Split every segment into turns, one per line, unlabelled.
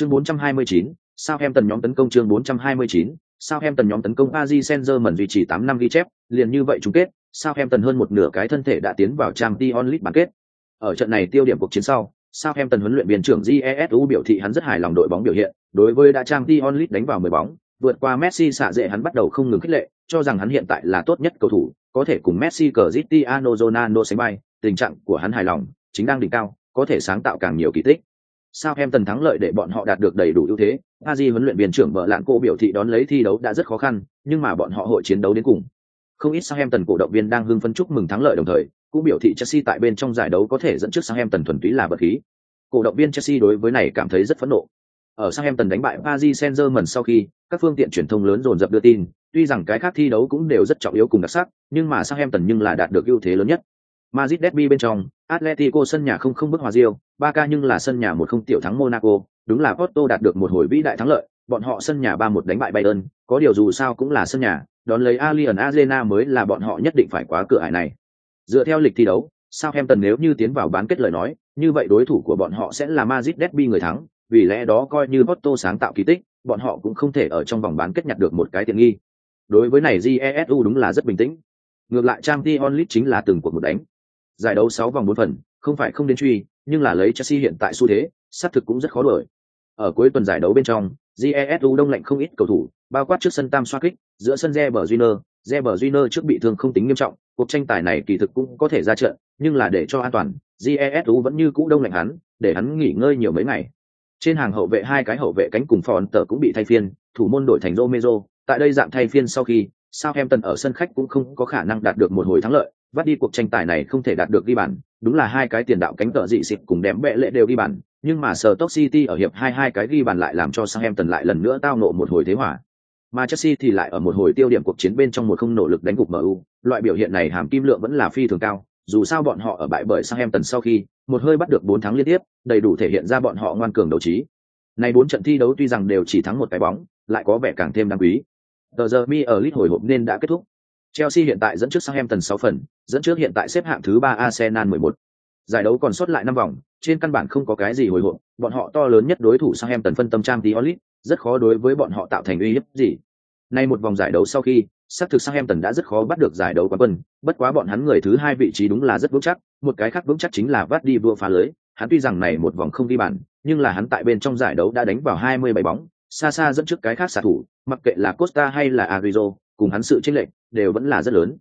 Chương 429, Southampton nhóm tấn công chương 429, Southampton nhóm tấn công Paris Saint-Germain duy trì 8 năm ghi chép, liền như vậy chung kết, Southampton hơn một nửa cái thân thể đã tiến vào Champions League bán kết. Ở trận này tiêu điểm cuộc chiến sau, Southampton huấn luyện viên trưởng Jesu biểu thị hắn rất hài lòng đội bóng biểu hiện, đối với đã Champions League đánh vào 10 bóng, vượt qua Messi xạ dễ hắn bắt đầu không ngừng khích lệ, cho rằng hắn hiện tại là tốt nhất cầu thủ, có thể cùng Messi Cristiano Ronaldo sánh vai, tình trạng của hắn hài lòng, chính đang đỉnh cao, có thể sáng tạo càng nhiều kỳ tích. Southampton thắng lợi để bọn họ đạt được đầy đủ ưu thế. Aji huấn luyện viên trưởng vợ lạng cô biểu thị đón lấy thi đấu đã rất khó khăn, nhưng mà bọn họ hội chiến đấu đến cùng. Không ít Southampton cổ động viên đang hưng phấn chúc mừng thắng lợi đồng thời, cũng biểu thị Chelsea tại bên trong giải đấu có thể dẫn trước Southampton thuần túy là vật khí. Cổ động viên Chelsea đối với này cảm thấy rất phẫn nộ. Ở Southampton đánh bại Paris Saint-Germain sau khi, các phương tiện truyền thông lớn dồn dập đưa tin, tuy rằng cái khác thi đấu cũng đều rất trọng yếu cùng đặc sắc, nhưng mà Southampton nhưng là đạt được ưu thế lớn nhất. Madrid derby bên trong, Atletico sân nhà không không bước hòa Real, Barca nhưng là sân nhà một không tiểu thắng Monaco, đúng là Porto đạt được một hồi vĩ đại thắng lợi, bọn họ sân nhà 3-1 đánh bại Bayern, có điều dù sao cũng là sân nhà, đón lấy Allianz Arena mới là bọn họ nhất định phải quá cửa ải này. Dựa theo lịch thi đấu, Southampton nếu như tiến vào bán kết lời nói, như vậy đối thủ của bọn họ sẽ là Madrid derby người thắng, vì lẽ đó coi như Porto sáng tạo kỳ tích, bọn họ cũng không thể ở trong vòng bán kết nhặt được một cái tiện nghi. Đối với này Jesu đúng là rất bình tĩnh. Ngược lại Champions League chính là từng cuộc một đánh. Giải đấu 6 vòng 4 phần, không phải không đến truy, nhưng là lấy Chelsea hiện tại xu thế, sát thực cũng rất khó đuổi. Ở cuối tuần giải đấu bên trong, GESU đông lạnh không ít cầu thủ, bao quát trước sân tam xoa kích, giữa sân Reber Júnior, Reber Júnior trước bị thương không tính nghiêm trọng, cuộc tranh tài này kỳ thực cũng có thể ra trận, nhưng là để cho an toàn, GESU vẫn như cũ đông lạnh hắn, để hắn nghỉ ngơi nhiều mấy ngày. Trên hàng hậu vệ hai cái hậu vệ cánh cùng phòn tờ cũng bị thay phiên, thủ môn đổi thành Romero, tại đây dạng thay phiên sau khi, Southampton ở sân khách cũng không có khả năng đạt được một hồi thắng lợi, vắt đi cuộc tranh tài này không thể đạt được ghi bàn, đúng là hai cái tiền đạo cánh tợ dị xịt cùng đếm bệ lệ đều ghi bàn, nhưng mà Stoke City ở hiệp hai hai cái ghi bàn lại làm cho Southampton lại lần nữa tao nộ một hồi thế hỏa. Mà Chelsea thì lại ở một hồi tiêu điểm cuộc chiến bên trong một không nỗ lực đánh gục MU, loại biểu hiện này hàm kim lượng vẫn là phi thường cao, dù sao bọn họ ở bại bởi Southampton sau khi một hơi bắt được bốn thắng liên tiếp, đầy đủ thể hiện ra bọn họ ngoan cường đấu trí. Này bốn trận thi đấu tuy rằng đều chỉ thắng một cái bóng, lại có vẻ càng thêm đáng quý. Tờ giờ mi ở lit hồi hộp nên đã kết thúc. Chelsea hiện tại dẫn trước Southampton 6 phần, dẫn trước hiện tại xếp hạng thứ 3 Arsenal 11. Giải đấu còn sót lại 5 vòng, trên căn bản không có cái gì hồi hộp, bọn họ to lớn nhất đối thủ Southampton phân tâm trang diolit, rất khó đối với bọn họ tạo thành uy hiếp gì. Nay một vòng giải đấu sau khi, xác thực Southampton đã rất khó bắt được giải đấu quán quân, bất quá bọn hắn người thứ hai vị trí đúng là rất vững chắc, một cái khác vững chắc chính là vắt đi vua phá lưới, hắn tuy rằng này một vòng không ghi bàn, nhưng là hắn tại bên trong giải đấu đã đánh vào 27 bóng, xa xa dẫn trước cái khác xạ thủ, mặc kệ là Costa hay là Agüero, cùng hắn sự chênh lệch đều vẫn là rất lớn.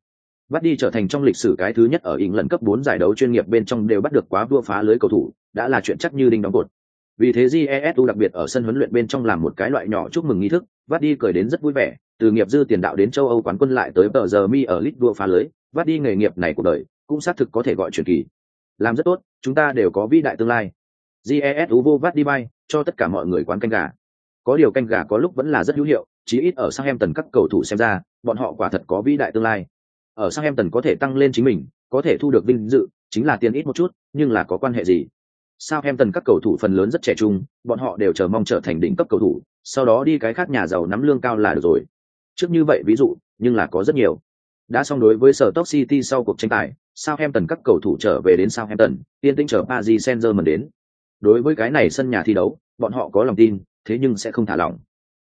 Bắt đi trở thành trong lịch sử cái thứ nhất ở ỉng lần cấp 4 giải đấu chuyên nghiệp bên trong đều bắt được quá vua phá lưới cầu thủ, đã là chuyện chắc như đinh đóng cột. Vì thế Jesu đặc biệt ở sân huấn luyện bên trong làm một cái loại nhỏ chúc mừng nghi thức, Vắt đi cười đến rất vui vẻ, từ nghiệp dư tiền đạo đến châu Âu quán quân lại tới bờ giờ mi ở lit đua phá lưới, Vắt đi nghề nghiệp này của đời, cũng xác thực có thể gọi truyền kỳ. Làm rất tốt, chúng ta đều có vĩ đại tương lai. Jesu vô Vắt đi bay, cho tất cả mọi người quán canh gà. Có điều canh gà có lúc vẫn là rất hữu hiệu, chí ít ở Southampton các cầu thủ xem ra, bọn họ quả thật có vĩ đại tương lai. Ở Southampton có thể tăng lên chính mình, có thể thu được vinh dự, chính là tiền ít một chút, nhưng là có quan hệ gì? Southampton các cầu thủ phần lớn rất trẻ trung, bọn họ đều chờ mong trở thành đỉnh cấp cầu thủ, sau đó đi cái khác nhà giàu nắm lương cao là được rồi. Trước như vậy ví dụ, nhưng là có rất nhiều. Đã xong đối với sở Stoke City sau cuộc tranh tài, Southampton các cầu thủ trở về đến Southampton, tiên tinh chờ Paris Saint-Germain đến. Đối với cái này sân nhà thi đấu, bọn họ có lòng tin, thế nhưng sẽ không thả lỏng.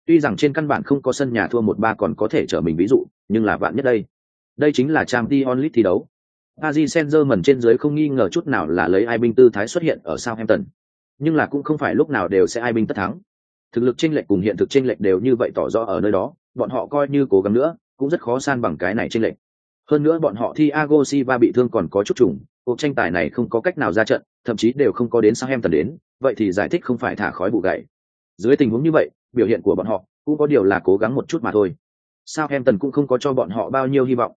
Tuy rằng trên căn bản không có sân nhà thua một ba còn có thể trở mình ví dụ, nhưng là vạn nhất đây. Đây chính là trang t onlit thi đấu. Paris Saint-Germain trên dưới không nghi ngờ chút nào là lấy ai binh tư thái xuất hiện ở Southampton. Nhưng là cũng không phải lúc nào đều sẽ ai binh tất thắng. Thực lực chênh lệch cùng hiện thực chênh lệch đều như vậy tỏ rõ ở nơi đó, bọn họ coi như cố gắng nữa, cũng rất khó san bằng cái này chênh lệch. Hơn nữa bọn họ thi Thiago Silva bị thương còn có chút trùng, cuộc tranh tài này không có cách nào ra trận, thậm chí đều không có đến Southampton đến, vậy thì giải thích không phải thả khói bụi gậy. Dưới tình huống như vậy, biểu hiện của bọn họ cũng có điều là cố gắng một chút mà thôi. Southampton cũng không có cho bọn họ bao nhiêu hy vọng.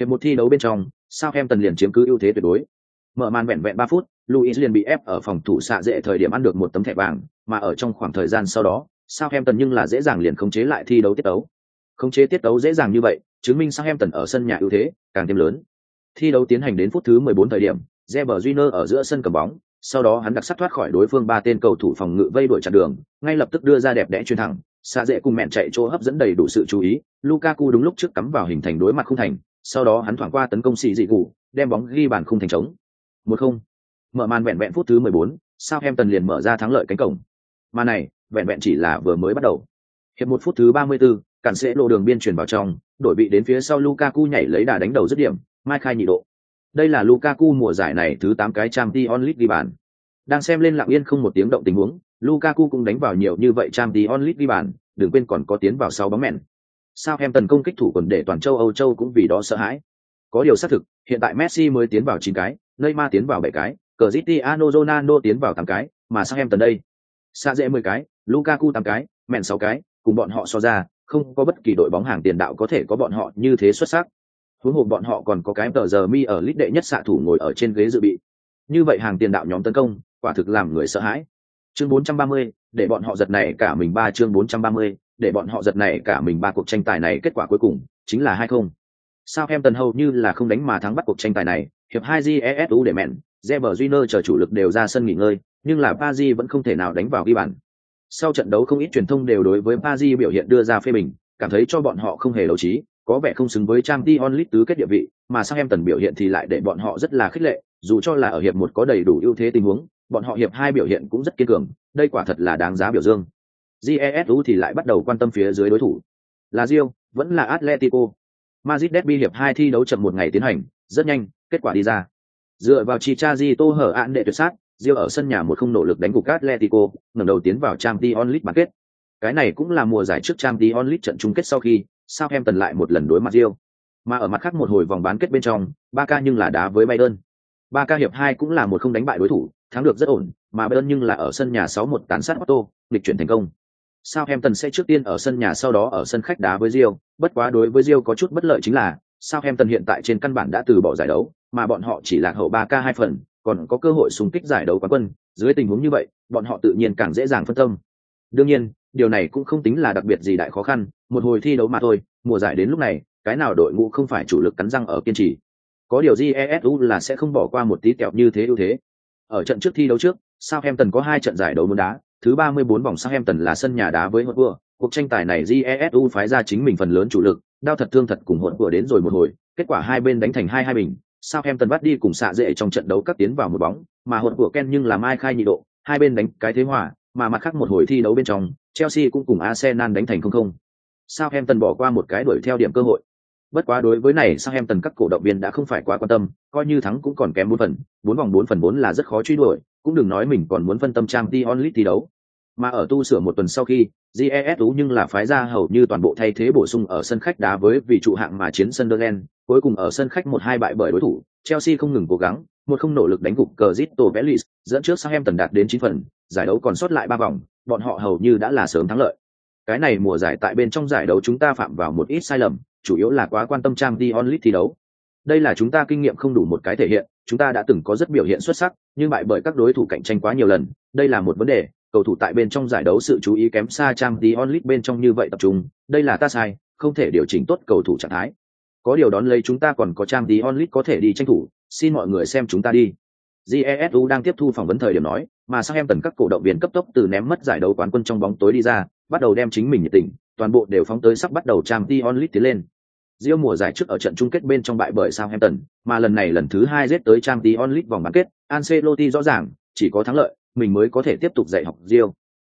Hiệp một thi đấu bên trong, Southampton liền chiếm cứ ưu thế tuyệt đối. Mở màn vẹn vẹn 3 phút, Luis liền bị ép ở phòng thủ xạ dễ thời điểm ăn được một tấm thẻ vàng, mà ở trong khoảng thời gian sau đó, Southampton nhưng là dễ dàng liền khống chế lại thi đấu tiết đấu. Khống chế tiết đấu dễ dàng như vậy, chứng minh Southampton ở sân nhà ưu thế càng thêm lớn. Thi đấu tiến hành đến phút thứ 14 thời điểm, Reber Júnior ở giữa sân cầm bóng, sau đó hắn đặc sắc thoát khỏi đối phương ba tên cầu thủ phòng ngự vây đuổi chặn đường, ngay lập tức đưa ra đẹp đẽ chuyền thẳng, xa dễ cùng mẹn chạy chỗ hấp dẫn đầy đủ sự chú ý, Lukaku đúng lúc trước cắm vào hình thành đối mặt không thành, sau đó hắn thoảng qua tấn công xì dị cụ, đem bóng ghi bàn không thành trống. Một không. Mở màn vẹn vẹn phút thứ 14, Southampton liền mở ra thắng lợi cánh cổng. Mà này, vẹn vẹn chỉ là vừa mới bắt đầu. Hiệp một phút thứ 34, cản sẽ lộ đường biên chuyển vào trong, đổi vị đến phía sau Lukaku nhảy lấy đà đánh đầu dứt điểm, mai khai nhị độ. Đây là Lukaku mùa giải này thứ 8 cái Champions League ghi bàn. Đang xem lên lặng yên không một tiếng động tình huống, Lukaku cũng đánh vào nhiều như vậy Champions League ghi bàn, đừng quên còn có tiến vào sau bóng mèn. Sao em tấn công kích thủ quần để toàn châu Âu châu cũng vì đó sợ hãi. Có điều xác thực, hiện tại Messi mới tiến vào 9 cái, Neymar tiến vào 7 cái, Cristiano Ronaldo tiến vào 8 cái, mà sang em tấn đây? xa dễ 10 cái, Lukaku 8 cái, mèn 6 cái, cùng bọn họ so ra, không có bất kỳ đội bóng hàng tiền đạo có thể có bọn họ như thế xuất sắc. Huống hồ bọn họ còn có cái tờ giờ mi ở lít đệ nhất xạ thủ ngồi ở trên ghế dự bị. Như vậy hàng tiền đạo nhóm tấn công, quả thực làm người sợ hãi. Chương 430, để bọn họ giật này cả mình ba chương 430, để bọn họ giật này cả mình ba cuộc tranh tài này kết quả cuối cùng chính là hai không. Sao em tần hầu như là không đánh mà thắng bắt cuộc tranh tài này, hiệp hai jesu để mẹn, Reber Júnior chờ chủ lực đều ra sân nghỉ ngơi, nhưng là Paris vẫn không thể nào đánh vào ghi bàn. Sau trận đấu không ít truyền thông đều đối với Paris biểu hiện đưa ra phê bình, cảm thấy cho bọn họ không hề đấu trí, có vẻ không xứng với Champions League tứ kết địa vị, mà sang em tần biểu hiện thì lại để bọn họ rất là khích lệ, dù cho là ở hiệp một có đầy đủ ưu thế tình huống, bọn họ hiệp hai biểu hiện cũng rất kiên cường, đây quả thật là đáng giá biểu dương. GESU thì lại bắt đầu quan tâm phía dưới đối thủ. Là Rio, vẫn là Atletico. Madrid derby hiệp hai thi đấu chậm một ngày tiến hành, rất nhanh, kết quả đi ra. Dựa vào Chicharito hở án đệ tuyệt sát, Rio ở sân nhà một không nỗ lực đánh gục Atletico, ngẩng đầu tiến vào Champions League bán kết. Cái này cũng là mùa giải trước Champions League trận chung kết sau khi Southampton lại một lần đối mặt Rio. Mà ở mặt khác một hồi vòng bán kết bên trong, Barca nhưng là đá với Bayern. Barca hiệp hai cũng là một không đánh bại đối thủ, thắng được rất ổn, mà Bayern nhưng là ở sân nhà 6-1 tàn sát Otto, lịch chuyển thành công. Southampton sẽ trước tiên ở sân nhà sau đó ở sân khách đá với Rio, bất quá đối với Rio có chút bất lợi chính là Southampton hiện tại trên căn bản đã từ bỏ giải đấu, mà bọn họ chỉ lạc hậu 3K hai phần, còn có cơ hội xung kích giải đấu quán quân, dưới tình huống như vậy, bọn họ tự nhiên càng dễ dàng phân tâm. Đương nhiên, điều này cũng không tính là đặc biệt gì đại khó khăn, một hồi thi đấu mà thôi, mùa giải đến lúc này, cái nào đội ngũ không phải chủ lực cắn răng ở kiên trì. Có điều Jesu là sẽ không bỏ qua một tí kẹo như thế ưu thế. Ở trận trước thi đấu trước, Southampton có hai trận giải đấu muốn đá, thứ 34 vòng Southampton là sân nhà đá với Hotspur. Cuộc tranh tài này Jesu phái ra chính mình phần lớn chủ lực, đao thật thương thật cùng Hotspur đến rồi một hồi, kết quả hai bên đánh thành hai hai bình. Southampton bắt đi cùng xạ dễ trong trận đấu cắt tiến vào một bóng, mà Hotspur Ken nhưng làm ai khai nhị độ, hai bên đánh cái thế hòa, mà mặt khác một hồi thi đấu bên trong, Chelsea cũng cùng Arsenal đánh thành không không. Southampton bỏ qua một cái đuổi theo điểm cơ hội. Bất quá đối với này Southampton các cổ động viên đã không phải quá quan tâm, coi như thắng cũng còn kém bốn phần, bốn vòng bốn phần bốn là rất khó truy đuổi, cũng đừng nói mình còn muốn phân tâm trang Dion League thi đấu. Mà ở tu sửa một tuần sau khi, GESU nhưng là phái ra hầu như toàn bộ thay thế bổ sung ở sân khách đá với vị trụ hạng mà chiến Sunderland, cuối cùng ở sân khách một hai bại bởi đối thủ, Chelsea không ngừng cố gắng, một không nỗ lực đánh gục Cristo Velis, dẫn trước Southampton đạt đến chín phần, giải đấu còn sót lại ba vòng, bọn họ hầu như đã là sớm thắng lợi. Cái này mùa giải tại bên trong giải đấu chúng ta phạm vào một ít sai lầm, chủ yếu là quá quan tâm trang Dionlith thi đấu. Đây là chúng ta kinh nghiệm không đủ một cái thể hiện, chúng ta đã từng có rất biểu hiện xuất sắc, nhưng bại bởi các đối thủ cạnh tranh quá nhiều lần, đây là một vấn đề, cầu thủ tại bên trong giải đấu sự chú ý kém xa trang Dionlith bên trong như vậy tập trung, đây là ta sai, không thể điều chỉnh tốt cầu thủ trạng thái. Có điều đón lấy chúng ta còn có trang Dionlith có thể đi tranh thủ, xin mọi người xem chúng ta đi. Jesu đang tiếp thu phỏng vấn thời điểm nói, mà sang em tần các cổ động viên cấp tốc từ ném mất giải đấu quán quân trong bóng tối đi ra, bắt đầu đem chính mình nhiệt tình, toàn bộ đều phóng tới sắp bắt đầu trang Dion Lee tiến lên. Rio mùa giải trước ở trận chung kết bên trong bại bởi Southampton, mà lần này lần thứ hai giết tới Champions League vòng bán kết, Ancelotti rõ ràng, chỉ có thắng lợi, mình mới có thể tiếp tục dạy học Rio.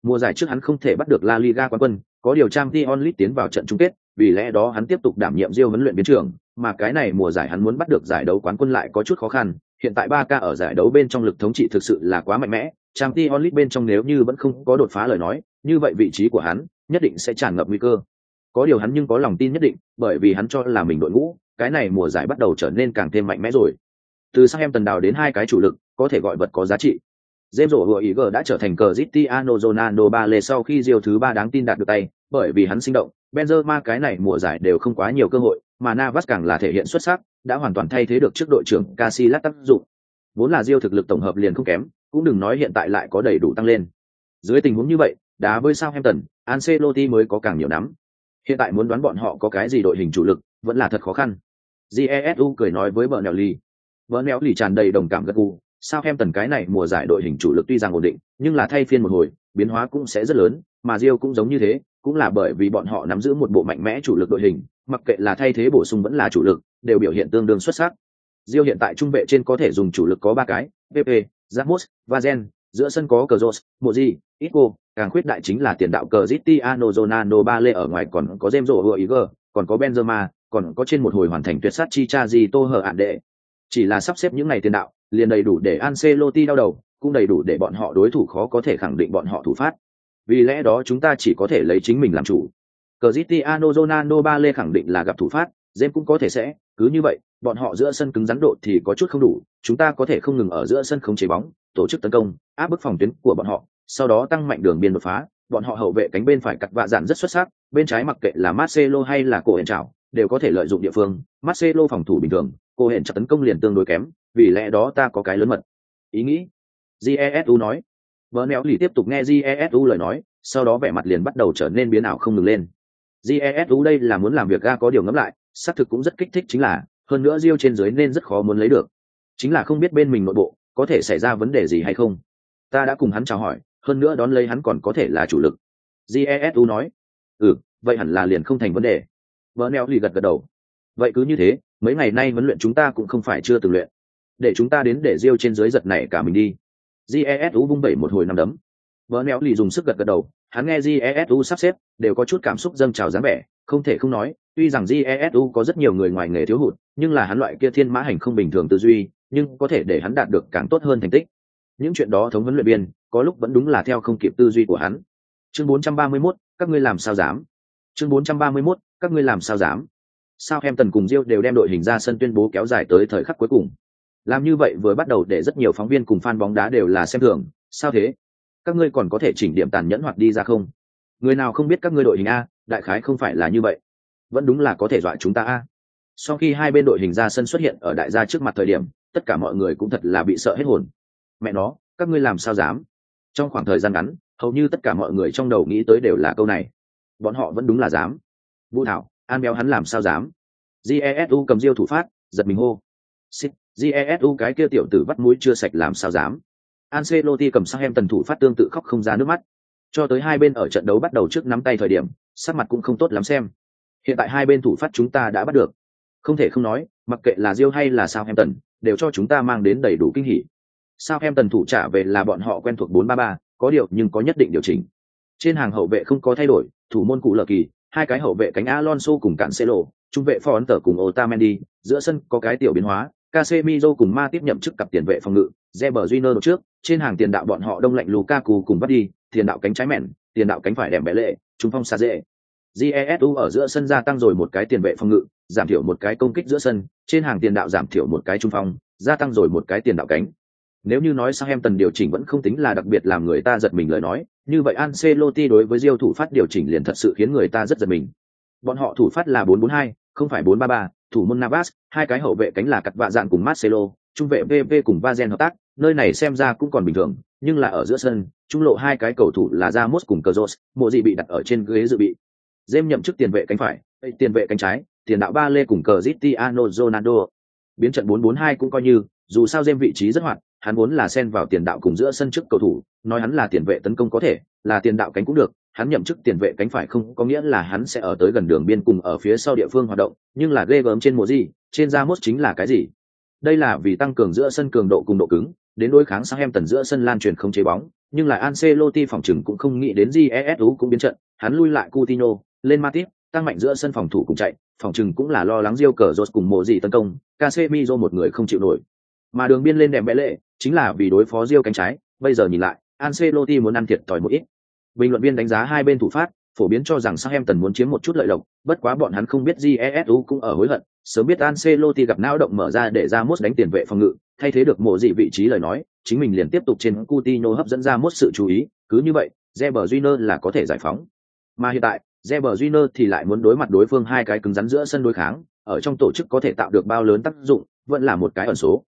Mùa giải trước hắn không thể bắt được La Liga quán quân, có điều Champions League tiến vào trận chung kết, vì lẽ đó hắn tiếp tục đảm nhiệm Rio huấn luyện biến trưởng, mà cái này mùa giải hắn muốn bắt được giải đấu quán quân lại có chút khó khăn, hiện tại Barca ở giải đấu bên trong lực thống trị thực sự là quá mạnh mẽ, Champions League bên trong nếu như vẫn không có đột phá lời nói, như vậy vị trí của hắn nhất định sẽ tràn ngập nguy cơ. Có điều hắn nhưng có lòng tin nhất định, bởi vì hắn cho là mình đội ngũ, cái này mùa giải bắt đầu trở nên càng thêm mạnh mẽ rồi. Từ sang em tần đào đến hai cái chủ lực, có thể gọi vật có giá trị. James Rodriguez Iger đã trở thành Cristiano Ronaldo ba lề sau khi diều thứ ba đáng tin đạt được tay, bởi vì hắn sinh động, Benzema cái này mùa giải đều không quá nhiều cơ hội, mà Navas càng là thể hiện xuất sắc, đã hoàn toàn thay thế được trước đội trưởng Casillas tác dụng. Vốn là Rio thực lực tổng hợp liền không kém, cũng đừng nói hiện tại lại có đầy đủ tăng lên. Dưới tình huống như vậy, đá với Southampton, Ancelotti mới có càng nhiều nắm. Hiện tại muốn đoán bọn họ có cái gì đội hình chủ lực, vẫn là thật khó khăn. Jesu cười nói với Bernelli. Bernelli tràn đầy đồng cảm gật gù, Southampton cái này mùa giải đội hình chủ lực tuy rằng ổn định, nhưng là thay phiên một hồi, biến hóa cũng sẽ rất lớn, mà Rio cũng giống như thế, cũng là bởi vì bọn họ nắm giữ một bộ mạnh mẽ chủ lực đội hình, mặc kệ là thay thế bổ sung vẫn là chủ lực, đều biểu hiện tương đương xuất sắc. Rio hiện tại trung vệ trên có thể dùng chủ lực có ba cái, PP, Ramos, Vazen, giữa sân có Cazorla, Moji, Isco, càng khuyết đại chính là tiền đạo Cristiano Ronaldo ba lê ở ngoài còn có James Rodriguez, còn có Benzema, còn có trên một hồi hoàn thành tuyệt sát Chichazi tô hở ạn đệ. Chỉ là sắp xếp những ngày tiền đạo, liền đầy đủ để Ancelotti đau đầu, cũng đầy đủ để bọn họ đối thủ khó có thể khẳng định bọn họ thủ phát. Vì lẽ đó chúng ta chỉ có thể lấy chính mình làm chủ. Cristiano Ronaldo ba lê khẳng định là gặp thủ phát, James cũng có thể sẽ, cứ như vậy, bọn họ giữa sân cứng rắn độ thì có chút không đủ, chúng ta có thể không ngừng ở giữa sân không chế bóng, tổ chức tấn công, áp bức phòng tuyến của bọn họ, sau đó tăng mạnh đường biên đột phá, bọn họ hậu vệ cánh bên phải cắt vạ dạn rất xuất sắc, bên trái mặc kệ là Marcelo hay là cổ hẹn trảo, đều có thể lợi dụng địa phương, Marcelo phòng thủ bình thường, cổ hẹn chặt tấn công liền tương đối kém, vì lẽ đó ta có cái lớn mật. Ý nghĩ. Jesu nói. Bernel lì tiếp tục nghe Jesu lời nói, sau đó vẻ mặt liền bắt đầu trở nên biến ảo không ngừng lên. Jesu đây là muốn làm việc ga có điều ngẫm lại, xác thực cũng rất kích thích chính là, hơn nữa Rio trên dưới nên rất khó muốn lấy được. Chính là không biết bên mình nội bộ có thể xảy ra vấn đề gì hay không. Ta đã cùng hắn chào hỏi, hơn nữa đón lấy hắn còn có thể là chủ lực. Jesu nói, ừ, vậy hẳn là liền không thành vấn đề. Bernel lì gật gật đầu. Vậy cứ như thế, mấy ngày nay huấn luyện chúng ta cũng không phải chưa từng luyện. Để chúng ta đến để Rio trên dưới giật này cả mình đi. Jesu vung bẩy một hồi năm đấm. Bernel lì dùng sức gật gật đầu, hắn nghe Jesu sắp xếp, đều có chút cảm xúc dâng trào dáng vẻ, không thể không nói, tuy rằng jesu có rất nhiều người ngoài nghề thiếu hụt nhưng là hắn loại kia thiên mã hành không bình thường tư duy nhưng có thể để hắn đạt được càng tốt hơn thành tích. Những chuyện đó thống huấn luyện viên có lúc vẫn đúng là theo không kịp tư duy của hắn. Chương 431, các ngươi làm sao dám? Chương 431, các ngươi làm sao dám? Sao em tần cùng diêu đều đem đội hình ra sân tuyên bố kéo dài tới thời khắc cuối cùng? Làm như vậy vừa bắt đầu để rất nhiều phóng viên cùng fan bóng đá đều là xem thường. Sao thế? Các ngươi còn có thể chỉnh điểm tàn nhẫn hoặc đi ra không? Người nào không biết các ngươi đội hình a, đại khái không phải là như vậy. Vẫn đúng là có thể dọa chúng ta a. Sau khi hai bên đội hình ra sân xuất hiện ở đại gia trước mặt thời điểm, tất cả mọi người cũng thật là bị sợ hết hồn. Mẹ nó, các ngươi làm sao dám? Trong khoảng thời gian ngắn, hầu như tất cả mọi người trong đầu nghĩ tới đều là câu này. Bọn họ vẫn đúng là dám. Vũ thảo, an béo hắn làm sao dám? Jesu cầm diêu thủ phát, giật mình hô. Xích jesu cái kia tiểu tử bắt mũi chưa sạch làm sao dám. Ancelotti cầm sang em tần thủ phát tương tự khóc không ra nước mắt. Cho tới hai bên ở trận đấu bắt đầu trước nắm tay thời điểm sắc mặt cũng không tốt lắm xem. Hiện tại hai bên thủ phát chúng ta đã bắt được. Không thể không nói mặc kệ là diêu hay là sao em tần, đều cho chúng ta mang đến đầy đủ kinh hỉ. Sao em tần thủ trả về là bọn họ quen thuộc 4-3-3, có điều nhưng có nhất định điều chỉnh. Trên hàng hậu vệ không có thay đổi thủ môn cụ lờ kỳ hai cái hậu vệ cánh Alonso cùng cản Cancelo, trung vệ Phó Tở cùng Otamendi, giữa sân có cái tiểu biến hóa, Casemiro cùng Ma tiếp nhậm chức cặp tiền vệ phòng ngự, Reber Júnior trước, trên hàng tiền đạo bọn họ đông lạnh Lukaku cùng bắt đi, tiền đạo cánh trái mèn, tiền đạo cánh phải đẹp bẻ lệ, trung phong xa dễ, jesu ở giữa sân gia tăng rồi một cái tiền vệ phòng ngự giảm thiểu một cái công kích giữa sân trên hàng tiền đạo giảm thiểu một cái trung phong gia tăng rồi một cái tiền đạo cánh. Nếu như nói Southampton tần điều chỉnh vẫn không tính là đặc biệt làm người ta giật mình lời nói như vậy Ancelotti đối với Diêu thủ phát điều chỉnh liền thật sự khiến người ta rất giật mình. Bọn họ thủ phát là 442, không phải 433, thủ môn Navas hai cái hậu vệ cánh là cặt vạ dạn cùng Marcelo trung vệ VV cùng Vazen hợp tác nơi này xem ra cũng còn bình thường nhưng là ở giữa sân trung lộ hai cái cầu thủ là Ramos cùng Cazorla, mộ gì bị đặt ở trên ghế dự bị Jem nhậm chức tiền vệ cánh phải, tiền vệ cánh trái, tiền đạo ba lê cùng Cristiano Ronaldo. Biến trận 4-4-2 cũng coi như, dù sao Jem vị trí rất hoạt, hắn muốn là xen vào tiền đạo cùng giữa sân trước cầu thủ, nói hắn là tiền vệ tấn công có thể, là tiền đạo cánh cũng được, hắn nhậm chức tiền vệ cánh phải không có nghĩa là hắn sẽ ở tới gần đường biên cùng ở phía sau địa phương hoạt động, nhưng là ghê gớm trên mùa gì, trên Ramos chính là cái gì? Đây là vì tăng cường giữa sân cường độ cùng độ cứng, đến đối kháng sang em tần giữa sân lan truyền không chế bóng, nhưng là Ancelotti phòng trừng cũng không nghĩ đến GESU cũng biến trận, hắn lui lại Coutinho, lên Matip, tăng mạnh giữa sân phòng thủ cùng chạy, phòng trừng cũng là lo lắng Diêu cờ rốt cùng mùa gì tấn công, Casemiro một người không chịu nổi. Mà đường biên lên đệm bẽ lệ, chính là vì đối phó Diêu cánh trái, bây giờ nhìn lại, Ancelotti muốn ăn thiệt tỏi một ít. Bình luận viên đánh giá hai bên thủ phát, phổ biến cho rằng Southampton muốn chiếm một chút lợi lộc, bất quá bọn hắn không biết GESU cũng ở hối hận, sớm biết Ancelotti gặp não động mở ra để ra mốt đánh tiền vệ phòng ngự, thay thế được mộ gì vị trí lời nói, chính mình liền tiếp tục trên Coutinho hấp dẫn ra mốt sự chú ý, cứ như vậy, Reber Júnior là có thể giải phóng. Mà hiện tại, Reber Júnior thì lại muốn đối mặt đối phương hai cái cứng rắn giữa sân đối kháng, ở trong tổ chức có thể tạo được bao lớn tác dụng, vẫn là một cái ẩn số.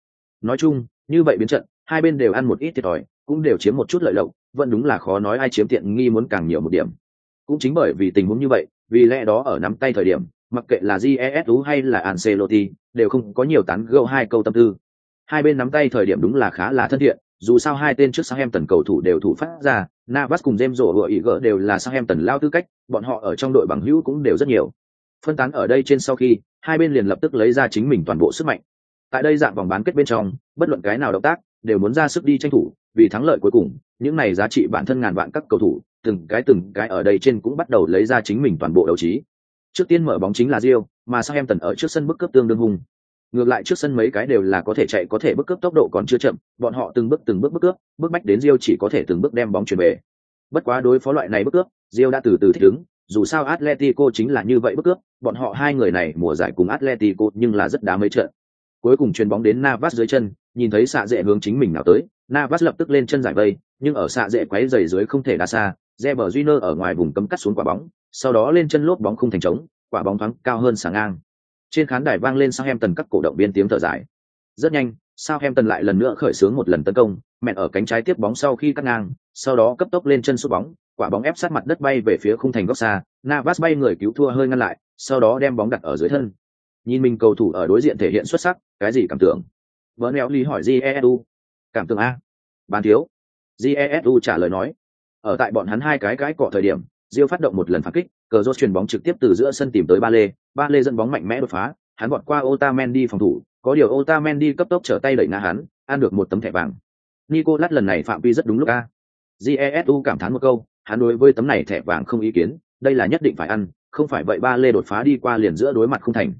Nói chung, như vậy biến trận, hai bên đều ăn một ít thiệt thòi, cũng đều chiếm một chút lợi lộc, vẫn đúng là khó nói ai chiếm tiện nghi muốn càng nhiều một điểm. Cũng chính bởi vì tình huống như vậy, vì lẽ đó ở nắm tay thời điểm, mặc kệ là GESU hay là Ancelotti, đều không có nhiều tán gẫu hai câu tâm tư. Hai bên nắm tay thời điểm đúng là khá là thân thiện, dù sao hai tên trước sang em tần cầu thủ đều thủ phát ra, Navas cùng James rổ ý gỡ đều là sang em tần lao tư cách, bọn họ ở trong đội bằng hữu cũng đều rất nhiều. Phân tán ở đây trên sau khi, hai bên liền lập tức lấy ra chính mình toàn bộ sức mạnh. Tại đây dạng vòng bán kết bên trong, bất luận cái nào động tác đều muốn ra sức đi tranh thủ, vì thắng lợi cuối cùng, những này giá trị bản thân ngàn vạn các cầu thủ từng cái từng cái ở đây trên cũng bắt đầu lấy ra chính mình toàn bộ đấu trí. Trước tiên mở bóng chính là Rio, mà Southampton ở trước sân bức cướp tương đương hùng. Ngược lại trước sân mấy cái đều là có thể chạy có thể bức cướp tốc độ còn chưa chậm, bọn họ từng bước từng bước bức cướp, bước bách đến Rio chỉ có thể từng bước đem bóng chuyển về. Bất quá đối phó loại này bức cướp, Rio đã từ từ thích ứng, dù sao Atletico chính là như vậy bức cướp, bọn họ hai người này mùa giải cùng Atletico nhưng là rất đá mấy trận. Cuối cùng chuyền bóng đến Navas dưới chân, nhìn thấy xạ dễ hướng chính mình nào tới, Navas lập tức lên chân giải vây, nhưng ở xạ dễ quấy giày dưới không thể đá xa, Reber Júnior ở ngoài vùng cấm cắt xuống quả bóng, sau đó lên chân lốp bóng không thành trống, quả bóng thoáng cao hơn sáng ngang. Trên khán đài vang lên Southampton các cổ động viên tiếng thở dài. Rất nhanh, Southampton lại lần nữa khởi xướng một lần tấn công, mẹn ở cánh trái tiếp bóng sau khi cắt ngang, sau đó cấp tốc lên chân sút bóng, quả bóng ép sát mặt đất bay về phía khung thành góc xa, Navas bay người cứu thua hơi ngăn lại, sau đó đem bóng đặt ở dưới thân. Nhìn mình cầu thủ ở đối diện thể hiện xuất sắc, cái gì cảm tưởng? Vỡ lý hỏi Jesu. Cảm tưởng a? Bàn thiếu. Jesu trả lời nói. Ở tại bọn hắn hai cái cái cọ thời điểm, Diêu phát động một lần phản kích, cờ rốt chuyền bóng trực tiếp từ giữa sân tìm tới Ba Lê, Ba Lê dẫn bóng mạnh mẽ đột phá, hắn vọt qua Otamendi phòng thủ, có điều Otamendi cấp tốc trở tay đẩy ngã hắn, ăn được một tấm thẻ vàng. Nicolas lần này phạm vi rất đúng lúc a. Jesu cảm thán một câu, hắn đối với tấm này thẻ vàng không ý kiến, đây là nhất định phải ăn, không phải vậy Ba Lê đột phá đi qua liền giữa đối mặt không thành.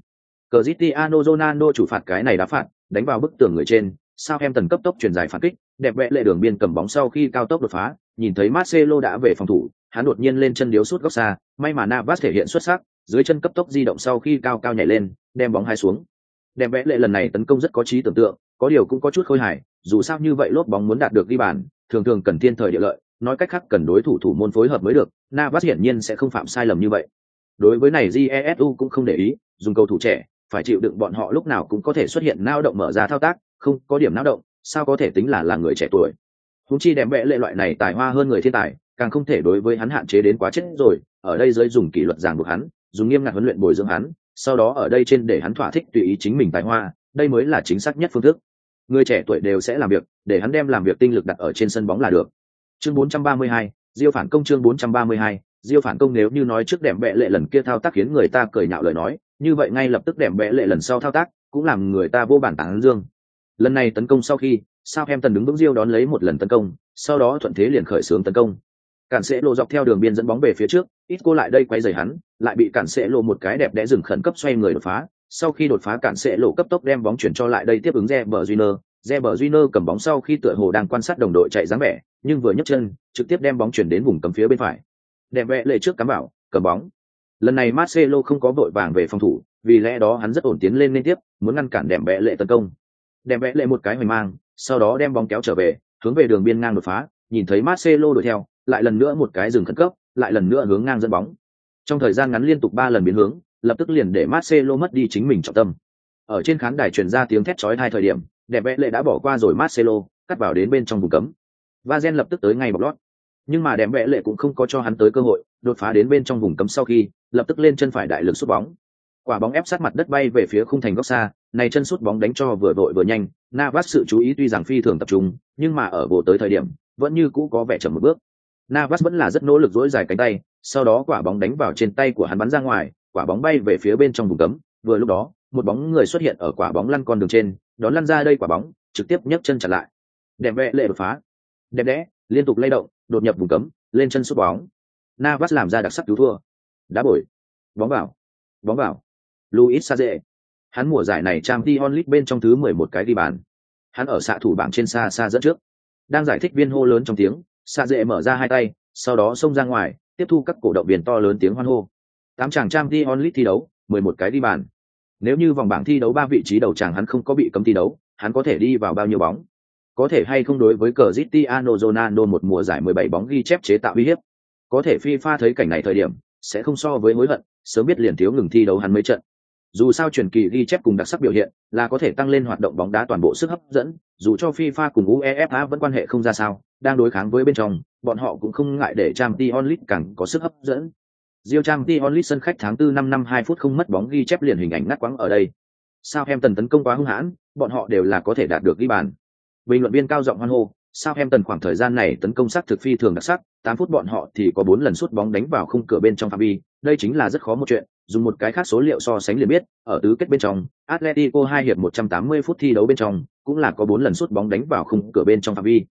Cristiano Ronaldo chủ phạt cái này đá phạt, đánh vào bức tường người trên, Southampton cấp tốc chuyển dài phản kích, đẹp vẽ lệ đường biên cầm bóng sau khi cao tốc đột phá, nhìn thấy Marcelo đã về phòng thủ, hắn đột nhiên lên chân điếu sút góc xa, may mà Navas thể hiện xuất sắc, dưới chân cấp tốc di động sau khi cao cao nhảy lên, đem bóng hai xuống. Đẹp vẽ lệ lần này tấn công rất có trí tưởng tượng, có điều cũng có chút khôi hài, dù sao như vậy lốp bóng muốn đạt được ghi bàn, thường thường cần thiên thời địa lợi, nói cách khác cần đối thủ thủ môn phối hợp mới được, Navas hiển nhiên sẽ không phạm sai lầm như vậy. Đối với này Jesu cũng không để ý, dùng cầu thủ trẻ, phải chịu đựng bọn họ lúc nào cũng có thể xuất hiện nao động mở ra thao tác, không có điểm náo động, sao có thể tính là là người trẻ tuổi. Húng chi đem vẽ lệ loại này tài hoa hơn người thiên tài, càng không thể đối với hắn hạn chế đến quá chết rồi, ở đây giới dùng kỷ luật ràng buộc hắn, dùng nghiêm ngặt huấn luyện bồi dưỡng hắn, sau đó ở đây trên để hắn thỏa thích tùy ý chính mình tài hoa, đây mới là chính xác nhất phương thức. Người trẻ tuổi đều sẽ làm việc, để hắn đem làm việc tinh lực đặt ở trên sân bóng là được. Chương 432, Diêu phản công chương 432, Diêu phản công nếu như nói trước đẹp bệ lệ lần kia thao tác khiến người ta cười nhạo lời nói, như vậy ngay lập tức đẹp bệ lệ lần sau thao tác, cũng làm người ta vô bản tán dương. Lần này tấn công sau khi, sao em tần đứng vững Diêu đón lấy một lần tấn công, sau đó thuận thế liền khởi xướng tấn công. Cản sẽ lộ dọc theo đường biên dẫn bóng về phía trước, ít cô lại đây quay dày hắn, lại bị cản sẽ lộ một cái đẹp đẽ dừng khẩn cấp xoay người đột phá. Sau khi đột phá cản sẽ lộ cấp tốc đem bóng chuyển cho lại đây tiếp ứng re bờ duyner re bờ duyner cầm bóng sau khi tựa hồ đang quan sát đồng đội chạy dáng vẻ, nhưng vừa nhấc chân, trực tiếp đem bóng chuyển đến vùng cấm phía bên phải. Đẹp vẽ lệ trước cắm bảo, cầm bóng. Lần này Marcelo không có vội vàng về phòng thủ, vì lẽ đó hắn rất ổn tiến lên liên tiếp, muốn ngăn cản đẹp vẽ lệ tấn công đem vẽ lệ một cái hoành mang, sau đó đem bóng kéo trở về, hướng về đường biên ngang đột phá, nhìn thấy Marcelo đuổi theo, lại lần nữa một cái dừng khẩn cấp, lại lần nữa hướng ngang dẫn bóng. Trong thời gian ngắn liên tục ba lần biến hướng, lập tức liền để Marcelo mất đi chính mình trọng tâm. Ở trên khán đài truyền ra tiếng thét chói hai thời điểm, đẹp vẽ lệ đã bỏ qua rồi Marcelo, cắt vào đến bên trong vùng cấm. Vazen lập tức tới ngay bọc lót. Nhưng mà đẹp vẽ lệ cũng không có cho hắn tới cơ hội, đột phá đến bên trong vùng cấm sau khi, lập tức lên chân phải đại lực sút bóng. Quả bóng ép sát mặt đất bay về phía khung thành góc xa, này chân sút bóng đánh cho vừa vội vừa nhanh, Navas sự chú ý tuy rằng phi thường tập trung, nhưng mà ở bộ tới thời điểm, vẫn như cũ có vẻ chậm một bước. Navas vẫn là rất nỗ lực dỗi dài cánh tay, sau đó quả bóng đánh vào trên tay của hắn bắn ra ngoài, quả bóng bay về phía bên trong vùng cấm, vừa lúc đó, một bóng người xuất hiện ở quả bóng lăn con đường trên, đón lăn ra đây quả bóng, trực tiếp nhấc chân chặn lại. Đẹp vẽ lệ đột phá. Đẹp đẽ, liên tục lay động, đột nhập vùng cấm, lên chân sút bóng. Navas làm ra đặc sắc cứu thua. Đá bồi. Bóng vào. Bóng vào. Luis Saze. Hắn mùa giải này trang Dion League bên trong thứ mười một cái đi bàn. Hắn ở xạ thủ bảng trên xa xa dẫn trước. Đang giải thích viên hô lớn trong tiếng, Saze mở ra hai tay, sau đó xông ra ngoài, tiếp thu các cổ động viên to lớn tiếng hoan hô. Tám chàng trang Dion League thi đấu, mười một cái đi bàn. Nếu như vòng bảng thi đấu ba vị trí đầu chàng hắn không có bị cấm thi đấu, hắn có thể đi vào bao nhiêu bóng? Có thể hay không đối với Cristiano Ronaldo một mùa giải 17 bóng ghi chép chế tạo uy hiếp. Có thể FIFA thấy cảnh này thời điểm, sẽ không so với hối hận, sớm biết liền thiếu ngừng thi đấu hắn mấy trận. Dù sao truyền kỳ ghi chép cùng đặc sắc biểu hiện, là có thể tăng lên hoạt động bóng đá toàn bộ sức hấp dẫn, dù cho FIFA cùng UEFA vẫn quan hệ không ra sao, đang đối kháng với bên trong, bọn họ cũng không ngại để trang t onlit càng có sức hấp dẫn. Diêu trang t onlit sân khách tháng 4 năm năm hai phút không mất bóng ghi chép liền hình ảnh ngắt quãng ở đây. Sao em tần tấn công quá hung hãn, bọn họ đều là có thể đạt được ghi bàn. Bình luận viên cao giọng hoan hô, sao em tần khoảng thời gian này tấn công sắc thực phi thường đặc sắc, 8 phút bọn họ thì có 4 lần sút bóng đánh vào khung cửa bên trong phạm vi, đây chính là rất khó một chuyện, dùng một cái khác số liệu so sánh liền biết, ở tứ kết bên trong, Atletico hai hiệp 180 phút thi đấu bên trong, cũng là có 4 lần sút bóng đánh vào khung cửa bên trong phạm vi.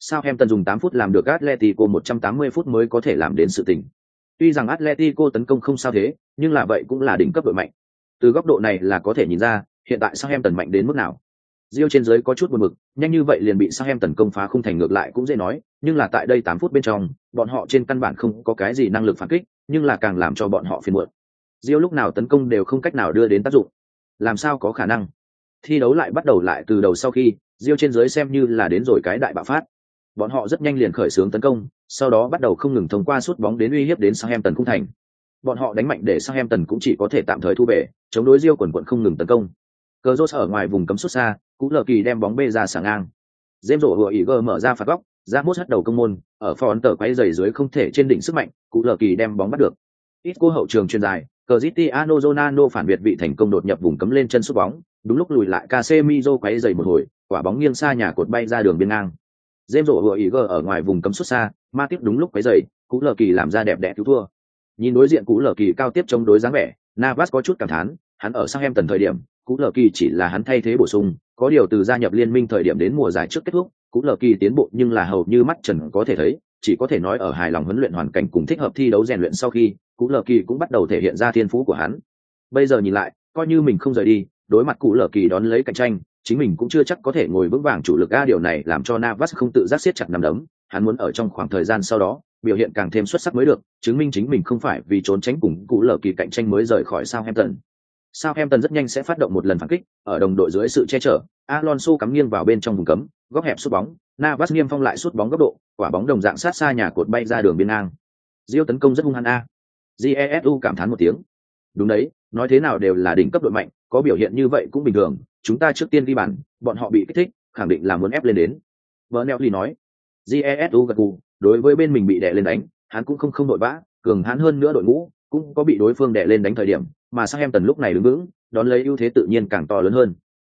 Southampton dùng 8 phút làm được Atletico 180 phút mới có thể làm đến sự tình. Tuy rằng Atletico tấn công không sao thế, nhưng là vậy cũng là đỉnh cấp đội mạnh. Từ góc độ này là có thể nhìn ra, hiện tại Southampton mạnh đến mức nào. Diêu trên dưới có chút buồn bực, nhanh như vậy liền bị sang em tấn công phá không thành ngược lại cũng dễ nói, nhưng là tại đây 8 phút bên trong, bọn họ trên căn bản không có cái gì năng lực phản kích, nhưng là càng làm cho bọn họ phiền muộn. Diêu lúc nào tấn công đều không cách nào đưa đến tác dụng. Làm sao có khả năng? Thi đấu lại bắt đầu lại từ đầu sau khi, Diêu trên dưới xem như là đến rồi cái đại bạo phát. Bọn họ rất nhanh liền khởi xướng tấn công, sau đó bắt đầu không ngừng thông qua sút bóng đến uy hiếp đến sang em tấn cung thành. Bọn họ đánh mạnh để Sang Em Tần cũng chỉ có thể tạm thời thu về, chống đối Diêu quần quần không ngừng tấn công. Cờ rốt ở ngoài vùng cấm xuất xa, cú lờ kỳ đem bóng bê ra sàng ngang. Dêm rổ hựa ý gờ mở ra phạt góc, ra mốt hất đầu công môn, ở phòn tờ quay giày dưới không thể trên đỉnh sức mạnh, cú lờ kỳ đem bóng bắt được. Ít cô hậu trường chuyên dài, Cristiano Ronaldo phản biệt vị thành công đột nhập vùng cấm lên chân sút bóng, đúng lúc lùi lại Casemiro quấy giày một hồi, quả bóng nghiêng xa nhà cột bay ra đường biên ngang. Dêm rổ hựa ý gờ ở ngoài vùng cấm xuất xa, ma tiếp đúng lúc quấy giày, cú lờ kỳ làm ra đẹp đẽ cứu thua. Nhìn đối diện cú lờ kỳ cao tiếp chống đối dáng vẻ, Navas có chút cảm thán, hắn ở sang em tần thời điểm, cú lờ kỳ chỉ là hắn thay thế bổ sung, có điều từ gia nhập liên minh thời điểm đến mùa giải trước kết thúc, cú lờ kỳ tiến bộ nhưng là hầu như mắt trần có thể thấy, chỉ có thể nói ở hài lòng huấn luyện hoàn cảnh cùng thích hợp thi đấu rèn luyện sau khi, cú lờ kỳ cũng bắt đầu thể hiện ra thiên phú của hắn. Bây giờ nhìn lại, coi như mình không rời đi, đối mặt cú lờ kỳ đón lấy cạnh tranh, chính mình cũng chưa chắc có thể ngồi vững vàng chủ lực a điều này làm cho Navas không tự giác siết chặt nắm đấm, hắn muốn ở trong khoảng thời gian sau đó, biểu hiện càng thêm xuất sắc mới được, chứng minh chính mình không phải vì trốn tránh cùng cú lờ kỳ cạnh tranh mới rời khỏi Southampton. Southampton rất nhanh sẽ phát động một lần phản kích, ở đồng đội dưới sự che chở, Alonso cắm nghiêng vào bên trong vùng cấm, góc hẹp sút bóng, Navas nghiêm phong lại sút bóng góc độ, quả bóng đồng dạng sát xa nhà cột bay ra đường biên ngang. Diêu tấn công rất hung hăng a. Jesu cảm thán một tiếng. Đúng đấy, nói thế nào đều là đỉnh cấp đội mạnh, có biểu hiện như vậy cũng bình thường, chúng ta trước tiên ghi bàn, bọn họ bị kích thích, khẳng định là muốn ép lên đến. Bernelli nói. Jesu gật gù, đối với bên mình bị đè lên đánh, hắn cũng không không đội vã, cường hắn hơn nữa đội ngũ, cũng có bị đối phương đè lên đánh thời điểm, mà sang em tần lúc này đứng vững, đón lấy ưu thế tự nhiên càng to lớn hơn.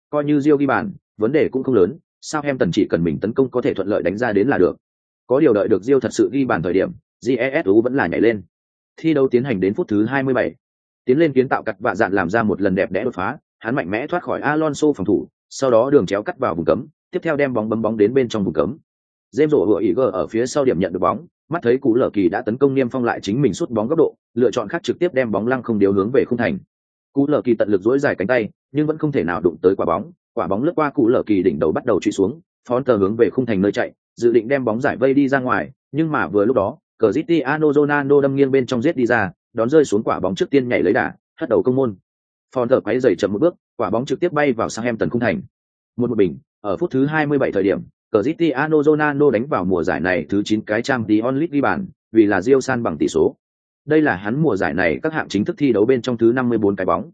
Coi như Rio ghi bàn, vấn đề cũng không lớn, sao em tần chỉ cần mình tấn công có thể thuận lợi đánh ra đến là được. Có điều đợi được Rio thật sự ghi bàn thời điểm, Jesu vẫn là nhảy lên. Thi đấu tiến hành đến phút thứ 27. Tiến lên kiến tạo cắt vạ dạn làm ra một lần đẹp đẽ đột phá, hắn mạnh mẽ thoát khỏi Alonso phòng thủ, sau đó đường chéo cắt vào vùng cấm, tiếp theo đem bóng bấm bóng đến bên trong vùng cấm. James rổ vừa ý ở phía sau điểm nhận được bóng, mắt thấy cú lở kỳ đã tấn công niêm phong lại chính mình sút bóng góc độ, lựa chọn khác trực tiếp đem bóng lăng không điều hướng về khung thành. Cú lở kỳ tận lực duỗi dài cánh tay, nhưng vẫn không thể nào đụng tới quả bóng, quả bóng lướt qua cú lở kỳ đỉnh đầu bắt đầu truy xuống, phón tờ hướng về khung thành nơi chạy, dự định đem bóng giải vây đi ra ngoài, nhưng mà vừa lúc đó, cờ ziti ano Ronaldo đâm nghiêng bên trong giết đi ra, đón rơi xuống quả bóng trước tiên nhảy lấy đà, hất đầu công môn. phón tờ quấy dày chậm một bước, quả bóng trực tiếp bay vào sang em tần khung thành. Một một bình, ở phút thứ 27 thời điểm, Cristiano Ronaldo đánh vào mùa giải này thứ 9 cái trang Dion onlit ghi bàn, vì là Rio San bằng tỷ số. Đây là hắn mùa giải này các hạng chính thức thi đấu bên trong thứ 54 cái bóng.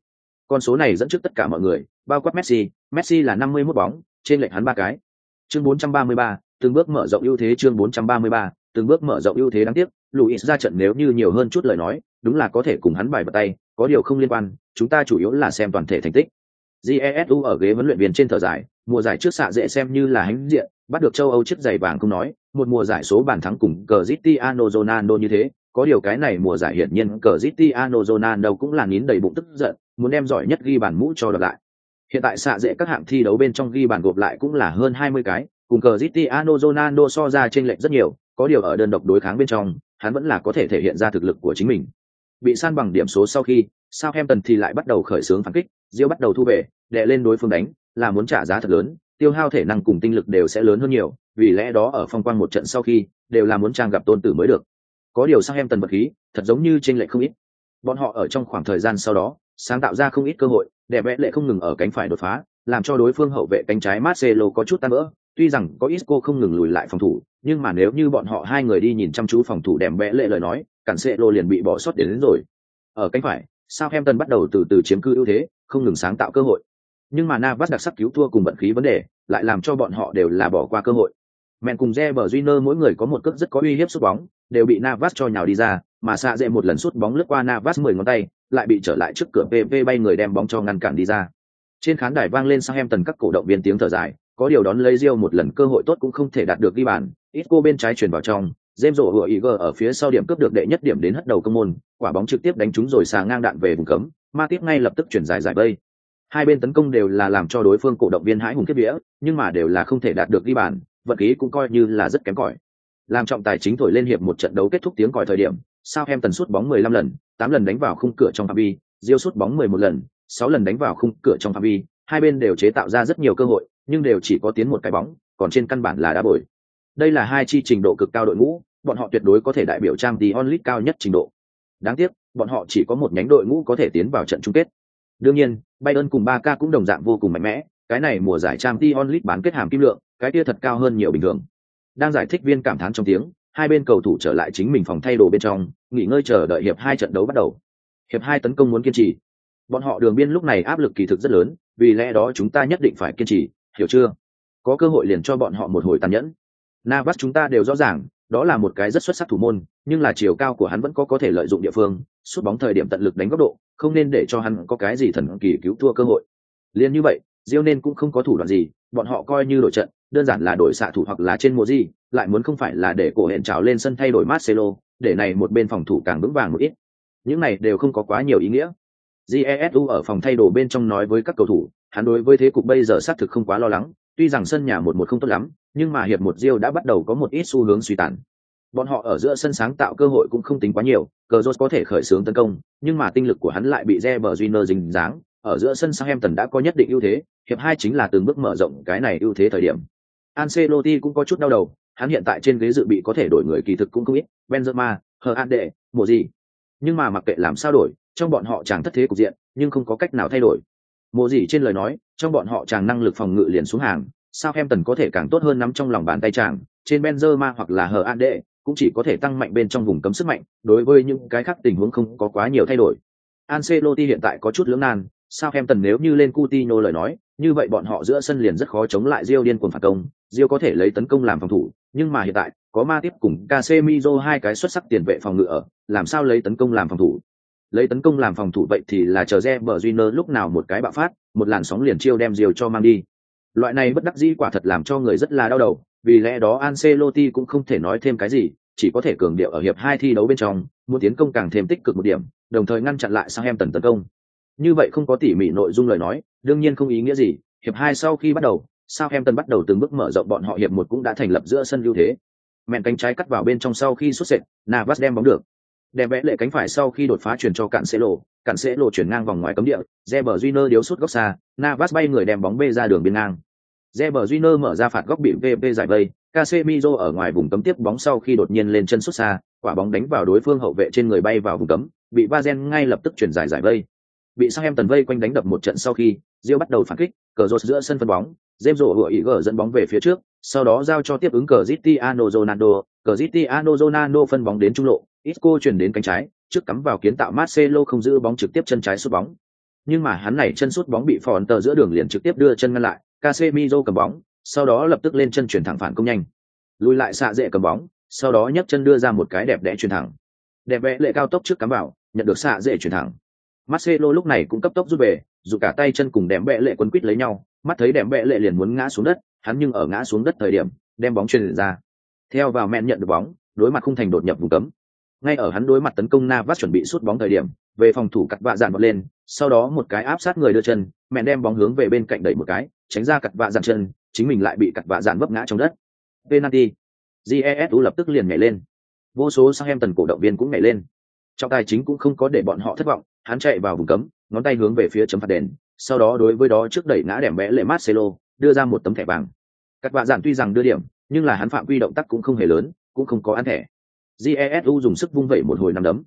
Con số này dẫn trước tất cả mọi người, bao quát Messi, Messi là 51 bóng, trên lệch hắn ba cái. Chương 433, từng bước mở rộng ưu thế chương 433, từng bước mở rộng ưu thế đáng tiếc, Luis ra trận nếu như nhiều hơn chút lời nói, đúng là có thể cùng hắn bài bật tay, có điều không liên quan, chúng ta chủ yếu là xem toàn thể thành tích. Jesu ở ghế huấn luyện viên trên thở dài, mùa giải trước xạ dễ xem như là hãnh diện, bắt được châu Âu chiếc giày vàng không nói, một mùa giải số bàn thắng cùng Cristiano Ronaldo như thế, có điều cái này mùa giải hiển nhiên Cristiano Ronaldo cũng là nín đầy bụng tức giận, muốn đem giỏi nhất ghi bàn mũ cho đợt lại. Hiện tại xạ dễ các hạng thi đấu bên trong ghi bàn gộp lại cũng là hơn 20 cái, cùng Cristiano Ronaldo so ra trên lệch rất nhiều, có điều ở đơn độc đối kháng bên trong, hắn vẫn là có thể thể hiện ra thực lực của chính mình. Bị san bằng điểm số sau khi, Southampton thì lại bắt đầu khởi xướng phản kích, diêu bắt đầu thu về, đè lên đối phương đánh, là muốn trả giá thật lớn, tiêu hao thể năng cùng tinh lực đều sẽ lớn hơn nhiều, vì lẽ đó ở phong quang một trận sau khi, đều là muốn trang gặp tôn tử mới được. Có điều Southampton bất khí, thật giống như trên lệ không ít. Bọn họ ở trong khoảng thời gian sau đó, sáng tạo ra không ít cơ hội, để vẽ lệ không ngừng ở cánh phải đột phá, làm cho đối phương hậu vệ cánh trái Marcelo có chút tan vỡ. Tuy rằng có Isco không ngừng lùi lại phòng thủ, nhưng mà nếu như bọn họ hai người đi nhìn chăm chú phòng thủ đẹp vẽ lệ lời nói, cản sẽ lô liền bị bỏ sót đến, đến rồi. Ở cánh phải, Southampton bắt đầu từ từ chiếm cư ưu thế, không ngừng sáng tạo cơ hội. Nhưng mà Navas đặc sắc cứu thua cùng vận khí vấn đề, lại làm cho bọn họ đều là bỏ qua cơ hội. Mẹn cùng Reber Júnior mỗi người có một cước rất có uy hiếp sút bóng, đều bị Navas cho nhào đi ra, mà xạ dệ một lần sút bóng lướt qua Navas mười ngón tay, lại bị trở lại trước cửa PP bay người đem bóng cho ngăn cản đi ra. Trên khán đài vang lên Southampton các cổ động viên tiếng thở dài, có điều đón lấy Rio một lần cơ hội tốt cũng không thể đạt được ghi bàn, Isco bên trái chuyển vào trong, James rổ hựa Iger ở phía sau điểm cướp được đệ nhất điểm đến hất đầu công môn, quả bóng trực tiếp đánh trúng rồi xà ngang đạn về vùng cấm, ma tiếp ngay lập tức chuyển dài giải bay. Hai bên tấn công đều là làm cho đối phương cổ động viên hãi hùng kết vía, nhưng mà đều là không thể đạt được ghi bàn, vật khí cũng coi như là rất kém cỏi. Làm trọng tài chính thổi lên hiệp một trận đấu kết thúc tiếng còi thời điểm, sao em tần suất bóng 15 lần, 8 lần đánh vào khung cửa trong phạm vi, Diêu sút bóng 11 lần, 6 lần đánh vào khung cửa trong phạm vi, hai bên đều chế tạo ra rất nhiều cơ hội, nhưng đều chỉ có tiến một cái bóng, còn trên căn bản là đá bồi. Đây là hai chi trình độ cực cao đội ngũ, bọn họ tuyệt đối có thể đại biểu trang tí onlit cao nhất trình độ. Đáng tiếc, bọn họ chỉ có một nhánh đội ngũ có thể tiến vào trận chung kết. Đương nhiên, Bayern cùng Barca cũng đồng dạng vô cùng mạnh mẽ, cái này mùa giải trang tí onlit bán kết hàm kim lượng, cái kia thật cao hơn nhiều bình thường. Đang giải thích viên cảm thán trong tiếng, hai bên cầu thủ trở lại chính mình phòng thay đồ bên trong, nghỉ ngơi chờ đợi hiệp hai trận đấu bắt đầu. Hiệp hai tấn công muốn kiên trì. Bọn họ đường biên lúc này áp lực kỳ thực rất lớn, vì lẽ đó chúng ta nhất định phải kiên trì, hiểu chưa? Có cơ hội liền cho bọn họ một hồi tàn nhẫn. Navas chúng ta đều rõ ràng, đó là một cái rất xuất sắc thủ môn, nhưng là chiều cao của hắn vẫn có có thể lợi dụng địa phương, sút bóng thời điểm tận lực đánh góc độ, không nên để cho hắn có cái gì thần kỳ cứu thua cơ hội. Liên như vậy, Diêu nên cũng không có thủ đoạn gì, bọn họ coi như đội trận, đơn giản là đổi xạ thủ hoặc là trên mùa gì, lại muốn không phải là để cổ hẹn trào lên sân thay đổi Marcelo, để này một bên phòng thủ càng vững vàng một ít. Những này đều không có quá nhiều ý nghĩa. Jesu ở phòng thay đồ bên trong nói với các cầu thủ, hắn đối với thế cục bây giờ xác thực không quá lo lắng, tuy rằng sân nhà một một không tốt lắm, nhưng mà hiệp một Rio đã bắt đầu có một ít xu hướng suy tàn. Bọn họ ở giữa sân sáng tạo cơ hội cũng không tính quá nhiều, Cờ có thể khởi xướng tấn công, nhưng mà tinh lực của hắn lại bị Reber Júnior dính dáng, ở giữa sân Southampton đã có nhất định ưu thế, hiệp hai chính là từng bước mở rộng cái này ưu thế thời điểm. Ancelotti cũng có chút đau đầu, hắn hiện tại trên ghế dự bị có thể đổi người kỳ thực cũng không ít, Benzema, Hernandez, mùa gì. Nhưng mà mặc kệ làm sao đổi, trong bọn họ chẳng thất thế cục diện, nhưng không có cách nào thay đổi mộ gì trên lời nói, trong bọn họ chàng năng lực phòng ngự liền xuống hàng, Sao em tần có thể càng tốt hơn nắm trong lòng bàn tay chàng, trên Benzema hoặc là Hernandez cũng chỉ có thể tăng mạnh bên trong vùng cấm sức mạnh, đối với những cái khác tình huống không có quá nhiều thay đổi. Ancelotti hiện tại có chút lưỡng nan, Sao em tần nếu như lên Coutinho lời nói, như vậy bọn họ giữa sân liền rất khó chống lại Rio điên cuồng phản công, Rio có thể lấy tấn công làm phòng thủ, nhưng mà hiện tại, có Ma tiếp cùng Casemiro hai cái xuất sắc tiền vệ phòng ngự ở, làm sao lấy tấn công làm phòng thủ? Lấy tấn công làm phòng thủ vậy thì là chờ rẽ bờ duy nơ lúc nào một cái bạo phát, một làn sóng liền chiêu đem diều cho mang đi. Loại này bất đắc dĩ quả thật làm cho người rất là đau đầu, vì lẽ đó Ancelotti cũng không thể nói thêm cái gì, chỉ có thể cường điệu ở hiệp hai thi đấu bên trong, muốn tiến công càng thêm tích cực một điểm, đồng thời ngăn chặn lại Southampton tấn công. Như vậy không có tỉ mỉ nội dung lời nói, đương nhiên không ý nghĩa gì, hiệp hai sau khi bắt đầu, Southampton bắt đầu từng bước mở rộng bọn họ hiệp một cũng đã thành lập giữa sân ưu thế. Mẹn cánh trái cắt vào bên trong sau khi xuất sệt, Navas đem bóng được. Đem vẽ lệ cánh phải sau khi đột phá chuyển cho cạn sẽ lộ, cạn sẽ lộ chuyển ngang vòng ngoài cấm địa, Reber Júnior điếu sút góc xa, Navas bay người đem bóng bê ra đường biên ngang. Reber Júnior mở ra phạt góc bị VP giải vây, Casemiro ở ngoài vùng cấm tiếp bóng sau khi đột nhiên lên chân sút xa, quả bóng đánh vào đối phương hậu vệ trên người bay vào vùng cấm, bị Vazen ngay lập tức chuyển giải giải vây. Bị sang em tần vây quanh đánh đập một trận sau khi, Diêu bắt đầu phản kích, cờ rột giữa sân phân bóng, James rổ hựa ý gở dẫn bóng về phía trước, sau đó giao cho tiếp ứng cờ Cristiano Ronaldo, cờ Cristiano Ronaldo phân bóng đến trung lộ, Isco chuyển đến cánh trái, trước cắm vào kiến tạo Marcelo không giữ bóng trực tiếp chân trái sút bóng. Nhưng mà hắn này chân sút bóng bị Fonter giữa đường liền trực tiếp đưa chân ngăn lại, Casemiro cầm bóng, sau đó lập tức lên chân chuyển thẳng phản công nhanh. Lùi lại xạ dễ cầm bóng, sau đó nhấc chân đưa ra một cái đẹp đẽ chuyển thẳng. Đẹp vẽ lệ cao tốc trước cắm vào, nhận được xạ dễ chuyển thẳng. Marcelo lúc này cũng cấp tốc rút về, dù cả tay chân cùng đệm bệ lệ quấn quít lấy nhau, mắt thấy đệm bệ lệ liền muốn ngã xuống đất, hắn nhưng ở ngã xuống đất thời điểm, đem bóng truyền ra. Theo vào mẹn nhận được bóng, đối mặt không thành đột nhập vùng cấm. Ngay ở hắn đối mặt tấn công Navas chuẩn bị sút bóng thời điểm, về phòng thủ cắt vạ dạn bật lên, sau đó một cái áp sát người đưa chân, mẹ đem bóng hướng về bên cạnh đẩy một cái, tránh ra cắt vạ dạn chân, chính mình lại bị cắt vạ dạn vấp ngã trong đất. Penalty. Jesu lập tức liền nhảy lên. Vô số sang em tần cổ động viên cũng nhảy lên. Trọng tài chính cũng không có để bọn họ thất vọng, hắn chạy vào vùng cấm, ngón tay hướng về phía chấm phạt đền, sau đó đối với đó trước đẩy ngã đẻm vẽ lệ Marcelo, đưa ra một tấm thẻ vàng. Các vạ giản tuy rằng đưa điểm, nhưng là hắn phạm quy động tác cũng không hề lớn, cũng không có ăn thẻ. Jesu dùng sức vung vẩy một hồi năm đấm.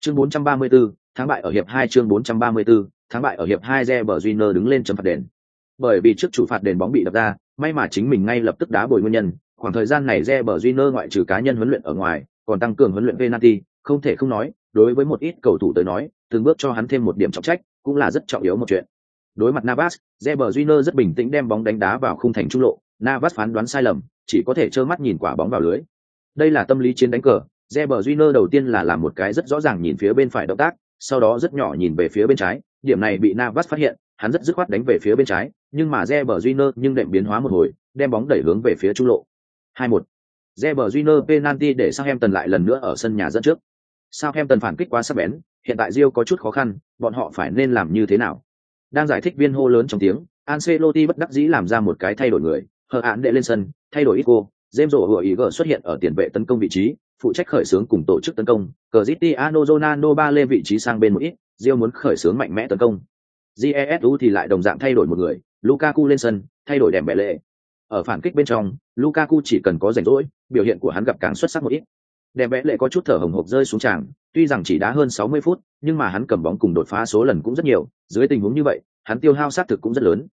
Chương 434, thắng bại ở hiệp 2 chương 434, thắng bại ở hiệp 2 Reber Júnior đứng lên chấm phạt đền. Bởi vì trước chủ phạt đền bóng bị đập ra, may mà chính mình ngay lập tức đá bồi nguyên nhân, khoảng thời gian này Reber Júnior ngoại trừ cá nhân huấn luyện ở ngoài, còn tăng cường huấn luyện penalty, không thể không nói, đối với một ít cầu thủ tới nói, từng bước cho hắn thêm một điểm trọng trách, cũng là rất trọng yếu một chuyện. Đối mặt Navas, Reber Júnior rất bình tĩnh đem bóng đánh đá vào khung thành trung lộ, Navas phán đoán sai lầm, chỉ có thể trơ mắt nhìn quả bóng vào lưới. Đây là tâm lý chiến đánh cờ, Reber Júnior đầu tiên là làm một cái rất rõ ràng nhìn phía bên phải động tác, sau đó rất nhỏ nhìn về phía bên trái, điểm này bị Navas phát hiện, hắn rất dứt khoát đánh về phía bên trái, nhưng mà Reber Júnior nhưng đệm biến hóa một hồi, đem bóng đẩy hướng về phía trung lộ. 2-1. Reber Júnior penalty để Southampton lại lần nữa ở sân nhà dẫn trước. Southampton phản kích quá sắc bén, hiện tại Rio có chút khó khăn, bọn họ phải nên làm như thế nào? Đang giải thích viên hô lớn trong tiếng, Ancelotti bất đắc dĩ làm ra một cái thay đổi người, hờ án đệ lên sân, thay đổi Isco, James Rowe hựa ý gở xuất hiện ở tiền vệ tấn công vị trí, phụ trách khởi xướng cùng tổ chức tấn công, Cristiano Ronaldo ba lê vị trí sang bên một ít, Rio muốn khởi xướng mạnh mẽ tấn công. Jesu thì lại đồng dạng thay đổi một người, Lukaku lên sân, thay đổi đèm bẻ lệ. Ở phản kích bên trong, Lukaku chỉ cần có rảnh rỗi, biểu hiện của hắn gặp càng xuất sắc một ít. Đèm bẻ lệ có chút thở hồng hộc rơi xuống tràng, tuy rằng chỉ đá hơn 60 phút, nhưng mà hắn cầm bóng cùng đột phá số lần cũng rất nhiều, dưới tình huống như vậy, hắn tiêu hao sát thực cũng rất lớn.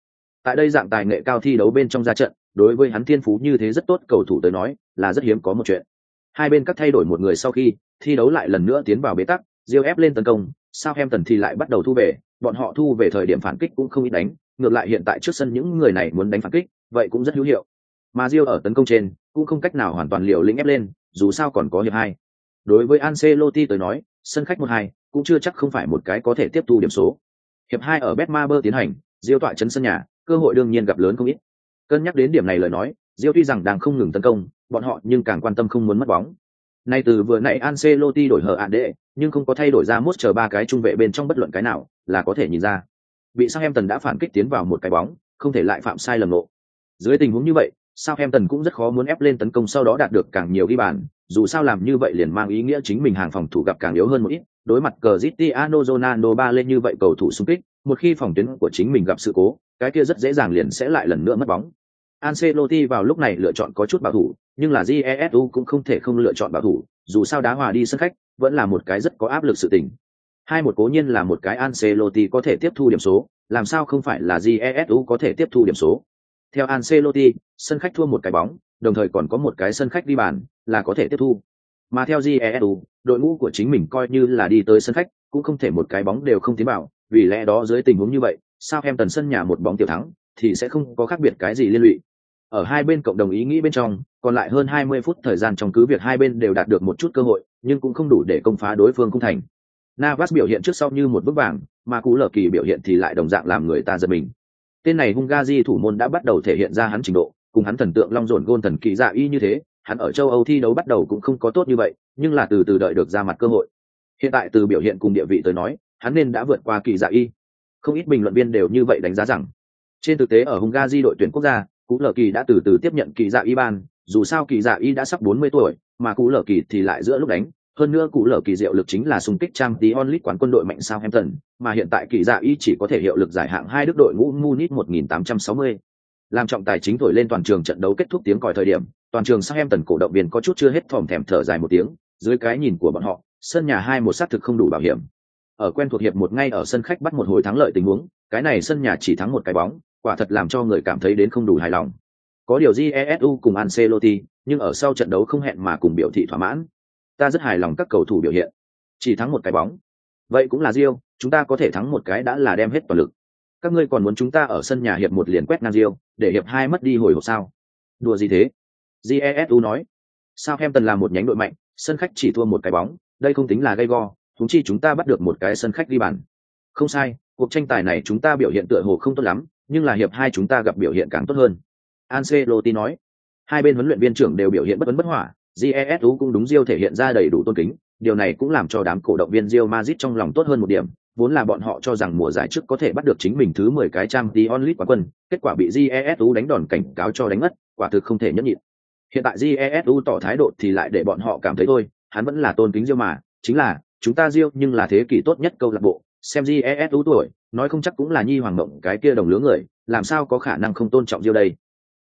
Tại đây dạng tài nghệ cao thi đấu bên trong ra trận, đối với hắn thiên phú như thế rất tốt cầu thủ tới nói, là rất hiếm có một chuyện. Hai bên các thay đổi một người sau khi, thi đấu lại lần nữa tiến vào bế tắc, Diêu ép lên tấn công, Southampton thì lại bắt đầu thu về, bọn họ thu về thời điểm phản kích cũng không ít đánh, ngược lại hiện tại trước sân những người này muốn đánh phản kích, vậy cũng rất hữu hiệu. Mà Diêu ở tấn công trên, cũng không cách nào hoàn toàn liều lĩnh ép lên, dù sao còn có hiệp hai. Đối với Ancelotti tới nói, sân khách một hai cũng chưa chắc không phải một cái có thể tiếp thu điểm số. Hiệp hai ở Betmaber tiến hành, Diêu tọa chấn sân nhà, cơ hội đương nhiên gặp lớn không ít. Cân nhắc đến điểm này lời nói, Diêu tuy rằng đang không ngừng tấn công, bọn họ nhưng càng quan tâm không muốn mất bóng. Nay từ vừa nãy Ancelotti đổi hở ạn đệ, nhưng không có thay đổi ra mốt chờ ba cái trung vệ bên trong bất luận cái nào, là có thể nhìn ra. Bị Southampton đã phản kích tiến vào một cái bóng, không thể lại phạm sai lầm nộ. Dưới tình huống như vậy, Southampton cũng rất khó muốn ép lên tấn công sau đó đạt được càng nhiều ghi bàn, dù sao làm như vậy liền mang ý nghĩa chính mình hàng phòng thủ gặp càng yếu hơn một ít, đối mặt Cristiano Ronaldo ba lên như vậy cầu thủ xung kích, một khi phòng tuyến của chính mình gặp sự cố, cái kia rất dễ dàng liền sẽ lại lần nữa mất bóng. Ancelotti vào lúc này lựa chọn có chút bảo thủ, nhưng là Jesu cũng không thể không lựa chọn bảo thủ, dù sao đá hòa đi sân khách, vẫn là một cái rất có áp lực sự tình. Hai một cố nhiên là một cái Ancelotti có thể tiếp thu điểm số, làm sao không phải là Jesu có thể tiếp thu điểm số. Theo Ancelotti, sân khách thua một cái bóng, đồng thời còn có một cái sân khách đi bàn, là có thể tiếp thu. Mà theo Jesu, đội ngũ của chính mình coi như là đi tới sân khách, cũng không thể một cái bóng đều không tiến vào, vì lẽ đó dưới tình huống như vậy, sao em tần sân nhà một bóng tiểu thắng, thì sẽ không có khác biệt cái gì liên lụy. Ở hai bên cộng đồng ý nghĩ bên trong, còn lại hơn 20 phút thời gian trong cứ việc hai bên đều đạt được một chút cơ hội, nhưng cũng không đủ để công phá đối phương cung thành. Navas biểu hiện trước sau như một bức vàng, mà Cú Lở Kỳ biểu hiện thì lại đồng dạng làm người ta giật mình. Tên này Hungary thủ môn đã bắt đầu thể hiện ra hắn trình độ, cùng hắn thần tượng long dồn gôn thần kỳ dạ y như thế, hắn ở châu Âu thi đấu bắt đầu cũng không có tốt như vậy, nhưng là từ từ đợi được ra mặt cơ hội. Hiện tại từ biểu hiện cùng địa vị tới nói, hắn nên đã vượt qua kỳ dạ y. Không ít bình luận viên đều như vậy đánh giá rằng, trên thực tế ở Hungary đội tuyển quốc gia, Cú Lở Kỳ đã từ từ tiếp nhận kỳ dạ y ban, dù sao kỳ dạ y đã sắp 40 tuổi, mà Cú Lở Kỳ thì lại giữa lúc đánh, hơn nữa Cú Lở Kỳ diệu lực chính là xung kích trang tí onlit quán quân đội mạnh Southampton, mà hiện tại kỳ dạ y chỉ có thể hiệu lực giải hạng hai đức đội ngũ Munich 1860. Làm trọng tài chính thổi lên toàn trường trận đấu kết thúc tiếng còi thời điểm, toàn trường sao Southampton cổ động viên có chút chưa hết thòm thèm thở dài một tiếng, dưới cái nhìn của bọn họ, sân nhà hai một sát thực không đủ bảo hiểm. Ở quen thuộc hiệp một ngay ở sân khách bắt một hồi thắng lợi tình huống, cái này sân nhà chỉ thắng một cái bóng, quả thật làm cho người cảm thấy đến không đủ hài lòng. Có điều Jesu cùng Ancelotti, nhưng ở sau trận đấu không hẹn mà cùng biểu thị thỏa mãn. Ta rất hài lòng các cầu thủ biểu hiện. Chỉ thắng một cái bóng. Vậy cũng là Rio, chúng ta có thể thắng một cái đã là đem hết toàn lực. Các ngươi còn muốn chúng ta ở sân nhà hiệp một liền quét ngang Rio, để hiệp hai mất đi hồi hộp sao? Đùa gì thế? Jesu nói. Sao Southampton là một nhánh đội mạnh, sân khách chỉ thua một cái bóng, đây không tính là gây go, chúng chi chúng ta bắt được một cái sân khách đi bàn. Không sai, cuộc tranh tài này chúng ta biểu hiện tựa hồ không tốt lắm, nhưng là hiệp hai chúng ta gặp biểu hiện càng tốt hơn. Ancelotti nói. Hai bên huấn luyện viên trưởng đều biểu hiện bất vấn bất hỏa, GESU cũng đúng Real thể hiện ra đầy đủ tôn kính, điều này cũng làm cho đám cổ động viên Real Madrid trong lòng tốt hơn một điểm, vốn là bọn họ cho rằng mùa giải trước có thể bắt được chính mình thứ 10 cái trang Champions League quán quân, kết quả bị GESU đánh đòn cảnh cáo cho đánh mất, quả thực không thể nhẫn nhịn. Hiện tại GESU tỏ thái độ thì lại để bọn họ cảm thấy thôi, hắn vẫn là tôn kính Real mà, chính là, chúng ta Real nhưng là thế kỷ tốt nhất câu lạc bộ, xem GESU tuổi, nói không chắc cũng là nhi hoàng mộng cái kia đồng lứa người, làm sao có khả năng không tôn trọng diêu đây.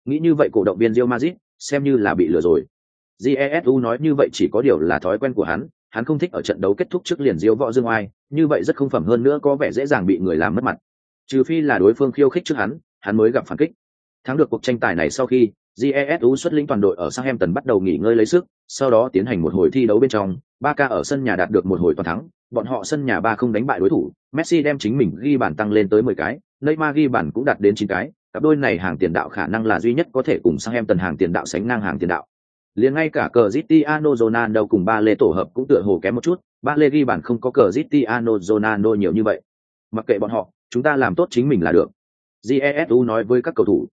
Nghĩ như vậy cổ động viên diêu mazit xem như là bị lừa rồi. Jesu nói như vậy chỉ có điều là thói quen của hắn, hắn không thích ở trận đấu kết thúc trước liền diêu võ dương oai, như vậy rất không phẩm hơn nữa có vẻ dễ dàng bị người làm mất mặt. Trừ phi là đối phương khiêu khích trước hắn, hắn mới gặp phản kích. Thắng được cuộc tranh tài này sau khi, Jesu xuất lĩnh toàn đội ở Southampton bắt đầu nghỉ ngơi lấy sức, sau đó tiến hành một hồi thi đấu bên trong, ba ca ở sân nhà đạt được một hồi toàn thắng, bọn họ sân nhà ba không đánh bại đối thủ, Messi đem chính mình ghi bàn tăng lên tới 10 cái, Neymar ghi bàn cũng đạt đến 9 cái, cặp đôi này hàng tiền đạo khả năng là duy nhất có thể cùng sang em tần hàng tiền đạo sánh ngang hàng tiền đạo. Liền ngay cả cờ Cristiano Ronaldo cùng ba lê tổ hợp cũng tựa hồ kém một chút, ba lê ghi bàn không có cờ Cristiano Ronaldo nhiều như vậy. Mặc kệ bọn họ, chúng ta làm tốt chính mình là được. Jesu nói với các cầu thủ.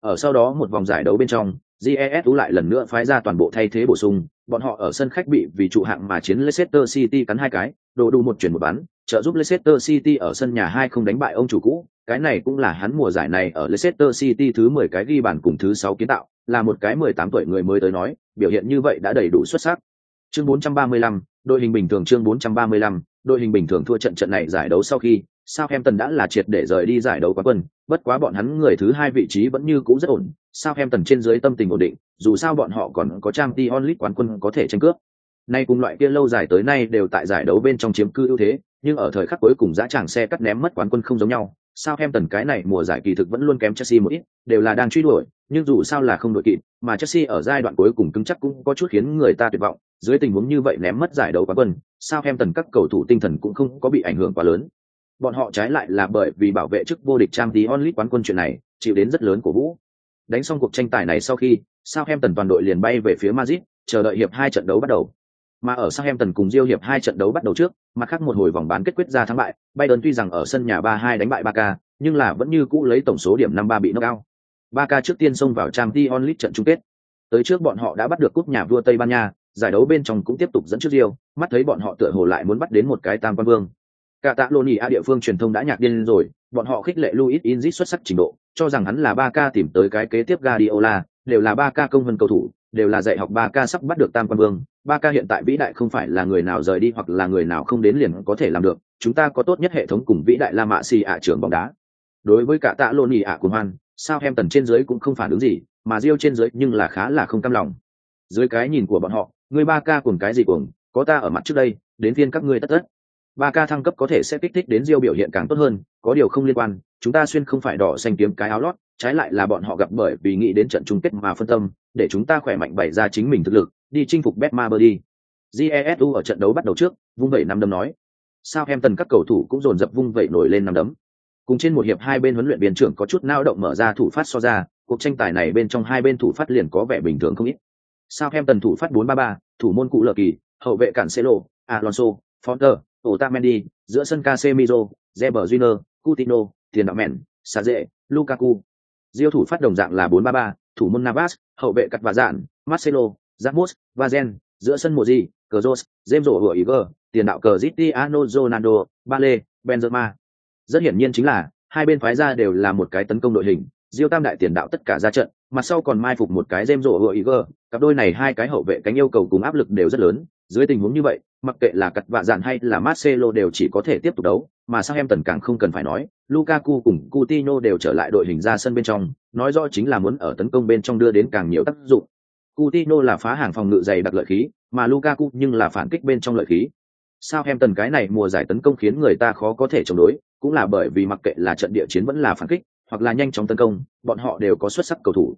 Ở sau đó một vòng giải đấu bên trong, Jesu lại lần nữa phái ra toàn bộ thay thế bổ sung, bọn họ ở sân khách bị vì trụ hạng mà chiến Leicester City cắn hai cái, đồ đủ một chuyển một bắn, trợ giúp Leicester City ở sân nhà hai không đánh bại ông chủ cũ, cái này cũng là hắn mùa giải này ở Leicester City thứ 10 cái ghi bàn cùng thứ 6 kiến tạo, là một cái 18 tuổi người mới tới nói, biểu hiện như vậy đã đầy đủ xuất sắc. Chương 435, đội hình bình thường chương 435, đội hình bình thường thua trận trận này giải đấu sau khi, Southampton đã là triệt để rời đi giải đấu quán quân, bất quá bọn hắn người thứ hai vị trí vẫn như cũ rất ổn, Southampton trên dưới tâm tình ổn định, dù sao bọn họ còn có Champions League quán quân có thể tranh cướp. Nay cùng loại kia lâu dài tới nay đều tại giải đấu bên trong chiếm cư ưu thế, nhưng ở thời khắc cuối cùng dã chàng xe cắt ném mất quán quân không giống nhau. Southampton cái này mùa giải kỳ thực vẫn luôn kém Chelsea một ít, đều là đang truy đuổi, nhưng dù sao là không đội kịp, mà Chelsea ở giai đoạn cuối cùng cứng chắc cũng có chút khiến người ta tuyệt vọng, dưới tình huống như vậy ném mất giải đấu quán quân, Southampton các cầu thủ tinh thần cũng không có bị ảnh hưởng quá lớn. Bọn họ trái lại là bởi vì bảo vệ chức vô địch trang tí onlit quán quân chuyện này, chịu đến rất lớn của vũ. Đánh xong cuộc tranh tài này sau khi, Southampton toàn đội liền bay về phía Madrid, chờ đợi hiệp hai trận đấu bắt đầu. Mà ở Southampton cùng Real hiệp hai trận đấu bắt đầu trước, mặt khác một hồi vòng bán kết quyết ra thắng bại, Bayern tuy rằng ở sân nhà 3-2 đánh bại Barca, nhưng là vẫn như cũ lấy tổng số điểm 5-3 bị knock out. Barca trước tiên xông vào Champions onlit trận chung kết. Tới trước bọn họ đã bắt được cúp nhà vua Tây Ban Nha, giải đấu bên trong cũng tiếp tục dẫn trước Real, mắt thấy bọn họ tựa hồ lại muốn bắt đến một cái tam quan vương. Cả tạ Loni A địa phương truyền thông đã nhạc điên rồi, bọn họ khích lệ Luis Inzit xuất sắc trình độ, cho rằng hắn là ba ca tìm tới cái kế tiếp Guardiola, đều là ba ca công vân cầu thủ, đều là dạy học ba ca sắp bắt được tam quan vương. ba ca hiện tại vĩ đại không phải là người nào rời đi hoặc là người nào không đến liền có thể làm được, chúng ta có tốt nhất hệ thống cùng vĩ đại La mạ xì ạ trưởng bóng đá. Đối với cả tạ Loni ạ của Hoan, sao em tần trên dưới cũng không phản ứng gì, mà riêu trên dưới nhưng là khá là không cam lòng. Dưới cái nhìn của bọn họ, người ba ca cùng cái gì cùng, có ta ở mặt trước đây, đến phiên các ngươi tất tất ba ca thăng cấp có thể sẽ kích thích đến diêu biểu hiện càng tốt hơn có điều không liên quan chúng ta xuyên không phải đỏ xanh kiếm cái áo lót trái lại là bọn họ gặp bởi vì nghĩ đến trận chung kết mà phân tâm để chúng ta khỏe mạnh bày ra chính mình thực lực đi chinh phục betma đi. Jesu ở trận đấu bắt đầu trước vung vẩy năm đấm nói. Sao em tần các cầu thủ cũng dồn dập vung vẩy nổi lên năm đấm. Cùng trên một hiệp hai bên huấn luyện viên trưởng có chút nao động mở ra thủ phát so ra cuộc tranh tài này bên trong hai bên thủ phát liền có vẻ bình thường không ít. Sao em tần thủ phát 4-3-3, thủ môn cụ lờ kỳ hậu vệ cản Celo, Alonso, Fonter, Otamendi, giữa sân Casemiro, Reber Júnior, Coutinho, tiền đạo mèn, Saze, Lukaku. Diêu thủ phát đồng dạng là 4-3-3, thủ môn Navas, hậu vệ cắt và dạn, Marcelo, Ramos, Vazen, giữa sân Moji, Kroos, James Rowe Iger, tiền đạo Cristiano Ronaldo, Bale, Benzema. Rất hiển nhiên chính là hai bên phái ra đều là một cái tấn công đội hình, Diêu tam đại tiền đạo tất cả ra trận, mặt sau còn mai phục một cái James Rowe Iger, cặp đôi này hai cái hậu vệ cánh yêu cầu cùng áp lực đều rất lớn, dưới tình huống như vậy, mặc kệ là cặt vạ dạn hay là Marcelo đều chỉ có thể tiếp tục đấu, mà sang em tần càng không cần phải nói, Lukaku cùng Coutinho đều trở lại đội hình ra sân bên trong, nói rõ chính là muốn ở tấn công bên trong đưa đến càng nhiều tác dụng. Coutinho là phá hàng phòng ngự dày đặc lợi khí, mà Lukaku nhưng là phản kích bên trong lợi khí. Sao em tần cái này mùa giải tấn công khiến người ta khó có thể chống đối, cũng là bởi vì mặc kệ là trận địa chiến vẫn là phản kích, hoặc là nhanh chóng tấn công, bọn họ đều có xuất sắc cầu thủ.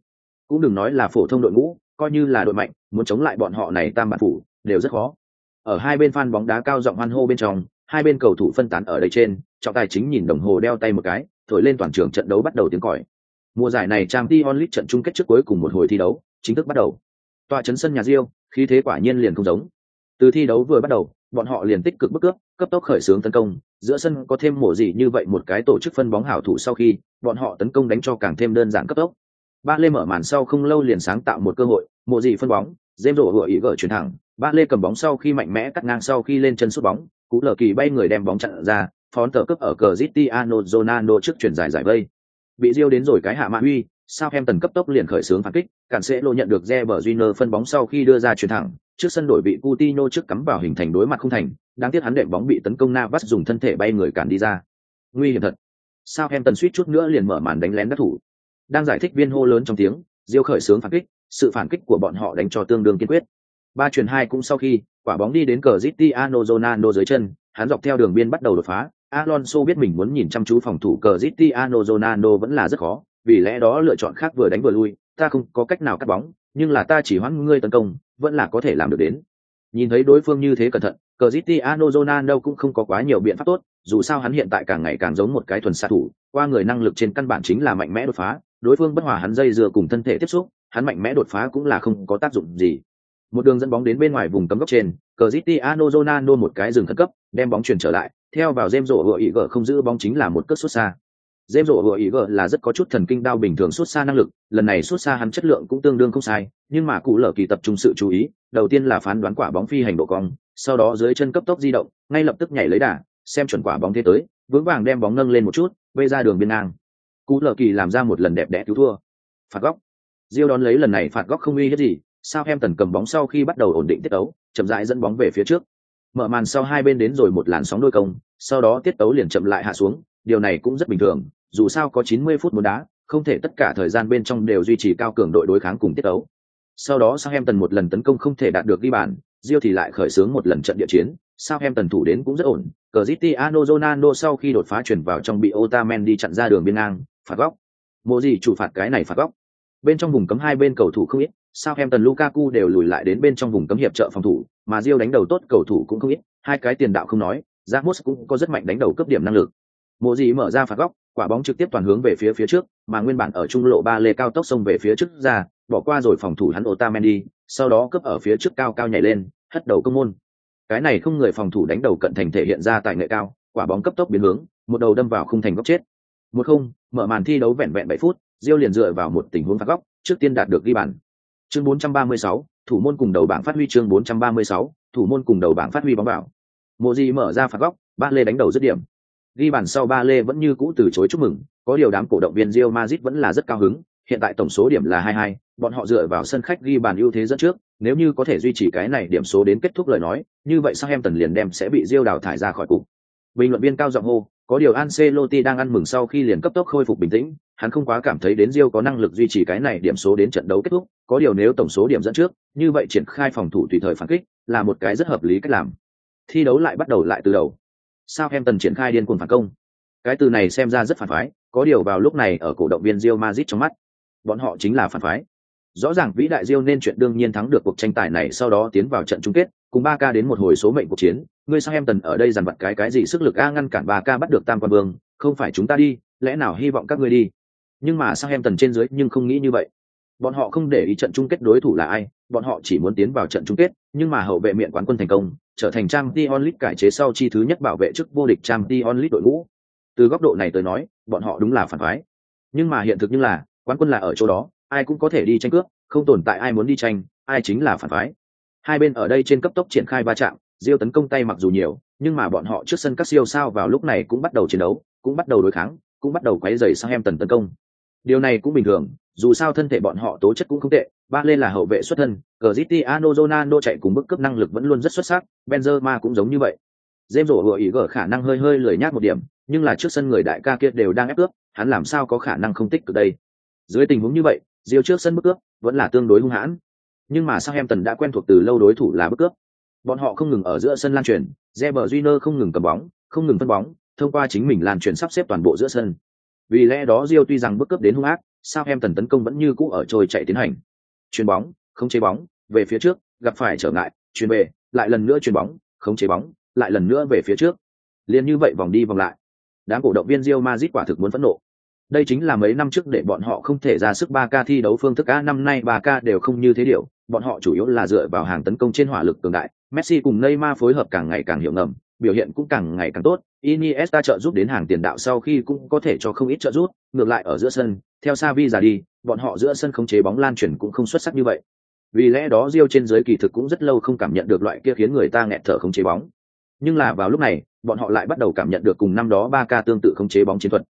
Cũng đừng nói là phổ thông đội ngũ, coi như là đội mạnh, muốn chống lại bọn họ này tam bản phủ, đều rất khó. Ở hai bên fan bóng đá cao giọng hoan hô bên trong, hai bên cầu thủ phân tán ở đây trên, trọng tài chính nhìn đồng hồ đeo tay một cái, thổi lên toàn trường trận đấu bắt đầu tiếng còi. Mùa giải này Champions League trận chung kết trước cuối cùng một hồi thi đấu, chính thức bắt đầu. Tọa trấn sân nhà Rio, khí thế quả nhiên liền không giống. Từ thi đấu vừa bắt đầu, bọn họ liền tích cực bức cướp, cấp tốc khởi xướng tấn công, giữa sân có thêm mổ gì như vậy một cái tổ chức phân bóng hảo thủ sau khi, bọn họ tấn công đánh cho càng thêm đơn giản cấp tốc. Ba Lê mở màn sau không lâu liền sáng tạo một cơ hội, mổ gì phân bóng, James rổ vừa ý gỡ chuyển thẳng, ba lê cầm bóng sau khi mạnh mẽ cắt ngang sau khi lên chân sút bóng, cú lờ kỳ bay người đem bóng chặn ra, phón tờ cấp ở cờ zitiano zonano trước chuyển dài giải vây. Bị diêu đến rồi cái hạ mã huy sao em tần cấp tốc liền khởi xướng phản kích cản sẽ lộ nhận được Reber junior phân bóng sau khi đưa ra chuyển thẳng, trước sân đổi bị Coutinho trước cắm vào hình thành đối mặt không thành, đáng tiếc hắn đệm bóng bị tấn công Navas dùng thân thể bay người cản đi ra. Nguy hiểm thật. Sao em tần suýt chút nữa liền mở màn đánh lén các thủ. Đang giải thích viên hô lớn trong tiếng diêu khởi xướng phản kích, sự phản kích của bọn họ đánh cho tương đương kiên quyết ba chuyển hai cũng sau khi, quả bóng đi đến cờ Cristiano Ronaldo dưới chân, hắn dọc theo đường biên bắt đầu đột phá. Alonso biết mình muốn nhìn chăm chú phòng thủ cờ Cristiano Ronaldo vẫn là rất khó, vì lẽ đó lựa chọn khác vừa đánh vừa lui, ta không có cách nào cắt bóng, nhưng là ta chỉ hoãn ngươi tấn công, vẫn là có thể làm được đến. Nhìn thấy đối phương như thế cẩn thận, cờ Cristiano Ronaldo cũng không có quá nhiều biện pháp tốt, dù sao hắn hiện tại càng ngày càng giống một cái thuần xạ thủ, qua người năng lực trên căn bản chính là mạnh mẽ đột phá, đối phương bất hòa hắn dây dưa cùng thân thể tiếp xúc, hắn mạnh mẽ đột phá cũng là không có tác dụng gì một đường dẫn bóng đến bên ngoài vùng cấm góc trên, Cristiano Ronaldo một cái dừng khẩn cấp, đem bóng chuyển trở lại, theo vào James rổ ý gở không giữ bóng chính là một cất xuất xa. James rổ ý gở là rất có chút thần kinh đao bình thường xuất xa năng lực, lần này xuất xa hắn chất lượng cũng tương đương không sai, nhưng mà cụ lở kỳ tập trung sự chú ý, đầu tiên là phán đoán quả bóng phi hành độ cong, sau đó dưới chân cấp tốc di động, ngay lập tức nhảy lấy đà, xem chuẩn quả bóng thế tới, vững vàng đem bóng nâng lên một chút, vây ra đường biên ngang. Cú lờ kỳ làm ra một lần đẹp đẽ cứu thua. Phạt góc. Diêu đón lấy lần này phạt góc không uy hiếp gì sao em tần cầm bóng sau khi bắt đầu ổn định tiết tấu, chậm rãi dẫn bóng về phía trước. Mở màn sau hai bên đến rồi một làn sóng đôi công, sau đó tiết tấu liền chậm lại hạ xuống, điều này cũng rất bình thường, dù sao có 90 phút muốn đá, không thể tất cả thời gian bên trong đều duy trì cao cường đội đối kháng cùng tiết tấu. Sau đó sao em tần một lần tấn công không thể đạt được ghi bàn, Diêu thì lại khởi xướng một lần trận địa chiến, sao em tần thủ đến cũng rất ổn, Cristiano Ronaldo sau khi đột phá chuyển vào trong bị Otamendi chặn ra đường biên ngang, phạt góc. Mộ gì chủ phạt cái này phạt góc. Bên trong vùng cấm hai bên cầu thủ không ít sao em tần Lukaku đều lùi lại đến bên trong vùng cấm hiệp trợ phòng thủ, mà Diêu đánh đầu tốt cầu thủ cũng không ít, hai cái tiền đạo không nói Ramos cũng có rất mạnh đánh đầu cấp điểm năng lực. Mộ gì mở ra phạt góc, quả bóng trực tiếp toàn hướng về phía phía trước, mà nguyên bản ở trung lộ ba lê cao tốc xông về phía trước ra, bỏ qua rồi phòng thủ hắn Otamendi, sau đó cấp ở phía trước cao cao nhảy lên, hất đầu công môn. Cái này không người phòng thủ đánh đầu cận thành thể hiện ra tài nghệ cao, quả bóng cấp tốc biến hướng, một đầu đâm vào khung thành góc chết. Một không, mở màn thi đấu vẹn vẹn bảy phút, Diêu liền dựa vào một tình huống phạt góc, trước tiên đạt được ghi bàn chương 436, thủ môn cùng đầu bảng phát huy chương 436, thủ môn cùng đầu bảng phát huy bóng vào. Mộ mở ra phạt góc ba lê đánh đầu dứt điểm. Ghi bàn sau ba lê vẫn như cũ từ chối chúc mừng có điều đám cổ động viên Real Madrid vẫn là rất cao hứng hiện tại tổng số điểm là 22, bọn họ dựa vào sân khách ghi bàn ưu thế dẫn trước nếu như có thể duy trì cái này điểm số đến kết thúc lời nói như vậy Southampton em tần liền đem sẽ bị Real đào thải ra khỏi cục. Bình luận viên cao giọng hô có điều Ancelotti đang ăn mừng sau khi liền cấp tốc khôi phục bình tĩnh, hắn không quá cảm thấy đến Rio có năng lực duy trì cái này điểm số đến trận đấu kết thúc, có điều nếu tổng số điểm dẫn trước, như vậy triển khai phòng thủ tùy thời phản kích là một cái rất hợp lý cách làm. Thi đấu lại bắt đầu lại từ đầu. Southampton triển khai điên cuồng phản công. Cái từ này xem ra rất phản phái, có điều vào lúc này ở cổ động viên Real Madrid trong mắt, bọn họ chính là phản phái. Rõ ràng vĩ đại Real nên chuyện đương nhiên thắng được cuộc tranh tài này sau đó tiến vào trận chung kết, cùng 3K đến một hồi số mệnh cuộc chiến, ngươi Southampton ở đây dàn vặt cái cái gì sức lực a ngăn cản bà ca bắt được Tam Quan Vương, không phải chúng ta đi, lẽ nào hy vọng các ngươi đi. Nhưng mà Southampton trên dưới nhưng không nghĩ như vậy. Bọn họ không để ý trận chung kết đối thủ là ai, bọn họ chỉ muốn tiến vào trận chung kết, nhưng mà hậu vệ miệng quán quân thành công, trở thành Champions onlit cải chế sau chi thứ nhất bảo vệ chức vô địch Champions onlit đội ngũ. Từ góc độ này tới nói, bọn họ đúng là phản phái. Nhưng mà hiện thực như là, quán quân là ở chỗ đó, ai cũng có thể đi tranh cướp, không tồn tại ai muốn đi tranh, ai chính là phản phái. Hai bên ở đây trên cấp tốc triển khai va chạm, Diêu tấn công tay mặc dù nhiều, nhưng mà bọn họ trước sân các siêu sao vào lúc này cũng bắt đầu chiến đấu, cũng bắt đầu đối kháng, cũng bắt đầu quấy rầy sang em tần tấn công. Điều này cũng bình thường, dù sao thân thể bọn họ tố chất cũng không tệ, ba lên là hậu vệ xuất thân, Cristiano Ronaldo chạy cùng bức cấp năng lực vẫn luôn rất xuất sắc, Benzema cũng giống như vậy. James rổ vừa ý gở khả năng hơi hơi lười nhác một điểm, nhưng là trước sân người đại ca kia đều đang ép cướp, hắn làm sao có khả năng không tích cực đây. Dưới tình huống như vậy, Diêu trước sân bức cướp vẫn là tương đối hung hãn. Nhưng mà sang em tần đã quen thuộc từ lâu đối thủ là bức cướp. Bọn họ không ngừng ở giữa sân lan truyền, Reber Júnior không ngừng cầm bóng, không ngừng phân bóng, thông qua chính mình lan truyền sắp xếp toàn bộ giữa sân. Vì lẽ đó Rio tuy rằng bước cấp đến hung ác, sao em tần tấn công vẫn như cũ ở trôi chạy tiến hành. Chuyền bóng, không chế bóng, về phía trước, gặp phải trở ngại, chuyền về, lại lần nữa chuyền bóng, không chế bóng, lại lần nữa về phía trước. Liên như vậy vòng đi vòng lại. Đám cổ động viên Real Madrid quả thực muốn phẫn nộ. Đây chính là mấy năm trước để bọn họ không thể ra sức 3K thi đấu phương thức A năm nay 3K đều không như thế điều, bọn họ chủ yếu là dựa vào hàng tấn công trên hỏa lực cường đại, Messi cùng Neymar phối hợp càng ngày càng hiệu ngầm, biểu hiện cũng càng ngày càng tốt. Iniesta trợ giúp đến hàng tiền đạo sau khi cũng có thể cho không ít trợ giúp, ngược lại ở giữa sân, theo Xavi ra đi, bọn họ giữa sân không chế bóng lan truyền cũng không xuất sắc như vậy. Vì lẽ đó Rio trên dưới kỳ thực cũng rất lâu không cảm nhận được loại kia khiến người ta nghẹt thở không chế bóng. Nhưng là vào lúc này, bọn họ lại bắt đầu cảm nhận được cùng năm đó 3K tương tự không chế bóng chiến thuật.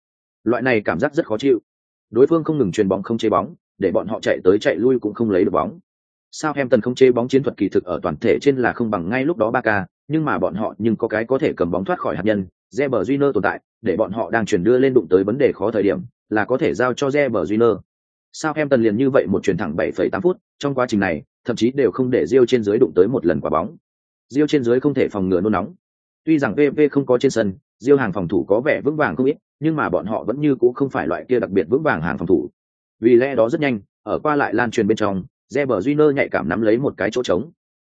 Loại này cảm giác rất khó chịu. Đối phương không ngừng truyền bóng không chế bóng, để bọn họ chạy tới chạy lui cũng không lấy được bóng. Sao em tần không chế bóng chiến thuật kỳ thực ở toàn thể trên là không bằng ngay lúc đó ba ca, nhưng mà bọn họ nhưng có cái có thể cầm bóng thoát khỏi hạt nhân Reber Júnior tồn tại để bọn họ đang chuyển đưa lên đụng tới vấn đề khó thời điểm là có thể giao cho Reber Júnior sao em tần liền như vậy một chuyển thẳng 7,8 phút trong quá trình này thậm chí đều không để Rio trên dưới đụng tới một lần quả bóng. Rio trên dưới không thể phòng ngừa nôn nóng. Tuy rằng PV không có trên sân diêu hàng phòng thủ có vẻ vững vàng không ít nhưng mà bọn họ vẫn như cũ không phải loại kia đặc biệt vững vàng hàng phòng thủ vì lẽ đó rất nhanh ở qua lại lan truyền bên trong Reber Júnior nhạy cảm nắm lấy một cái chỗ trống.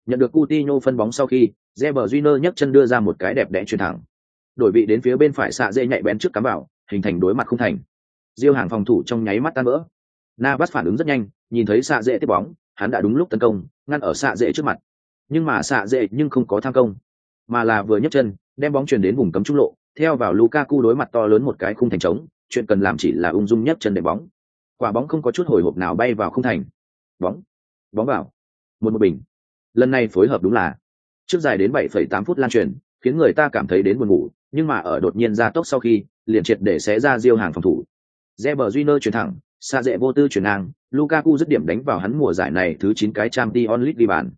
Nhận được Coutinho phân bóng sau khi, Reber Júnior nhấc chân đưa ra một cái đẹp đẽ chuyền thẳng. Đổi vị đến phía bên phải xạ dễ nhạy bén trước cắm vào, hình thành đối mặt không thành. Diêu hàng phòng thủ trong nháy mắt tan vỡ. Navas phản ứng rất nhanh, nhìn thấy xạ dễ tiếp bóng, hắn đã đúng lúc tấn công, ngăn ở xạ dễ trước mặt. Nhưng mà xạ dễ nhưng không có tham công, mà là vừa nhấc chân, đem bóng chuyển đến vùng cấm trung lộ, theo vào Lukaku đối mặt to lớn một cái khung thành trống, chuyện cần làm chỉ là ung dung nhất chân để bóng. Quả bóng không có chút hồi hộp nào bay vào khung thành bóng bóng vào một một bình lần này phối hợp đúng là trước dài đến 7,8 phút lan truyền khiến người ta cảm thấy đến buồn ngủ nhưng mà ở đột nhiên ra tốc sau khi liền triệt để xé ra diêu hàng phòng thủ. Reber Júnior chuyển thẳng, xa dễ vô tư chuyển ngang, Lukaku dứt điểm đánh vào hắn mùa giải này thứ 9 cái Champions League ghi bàn.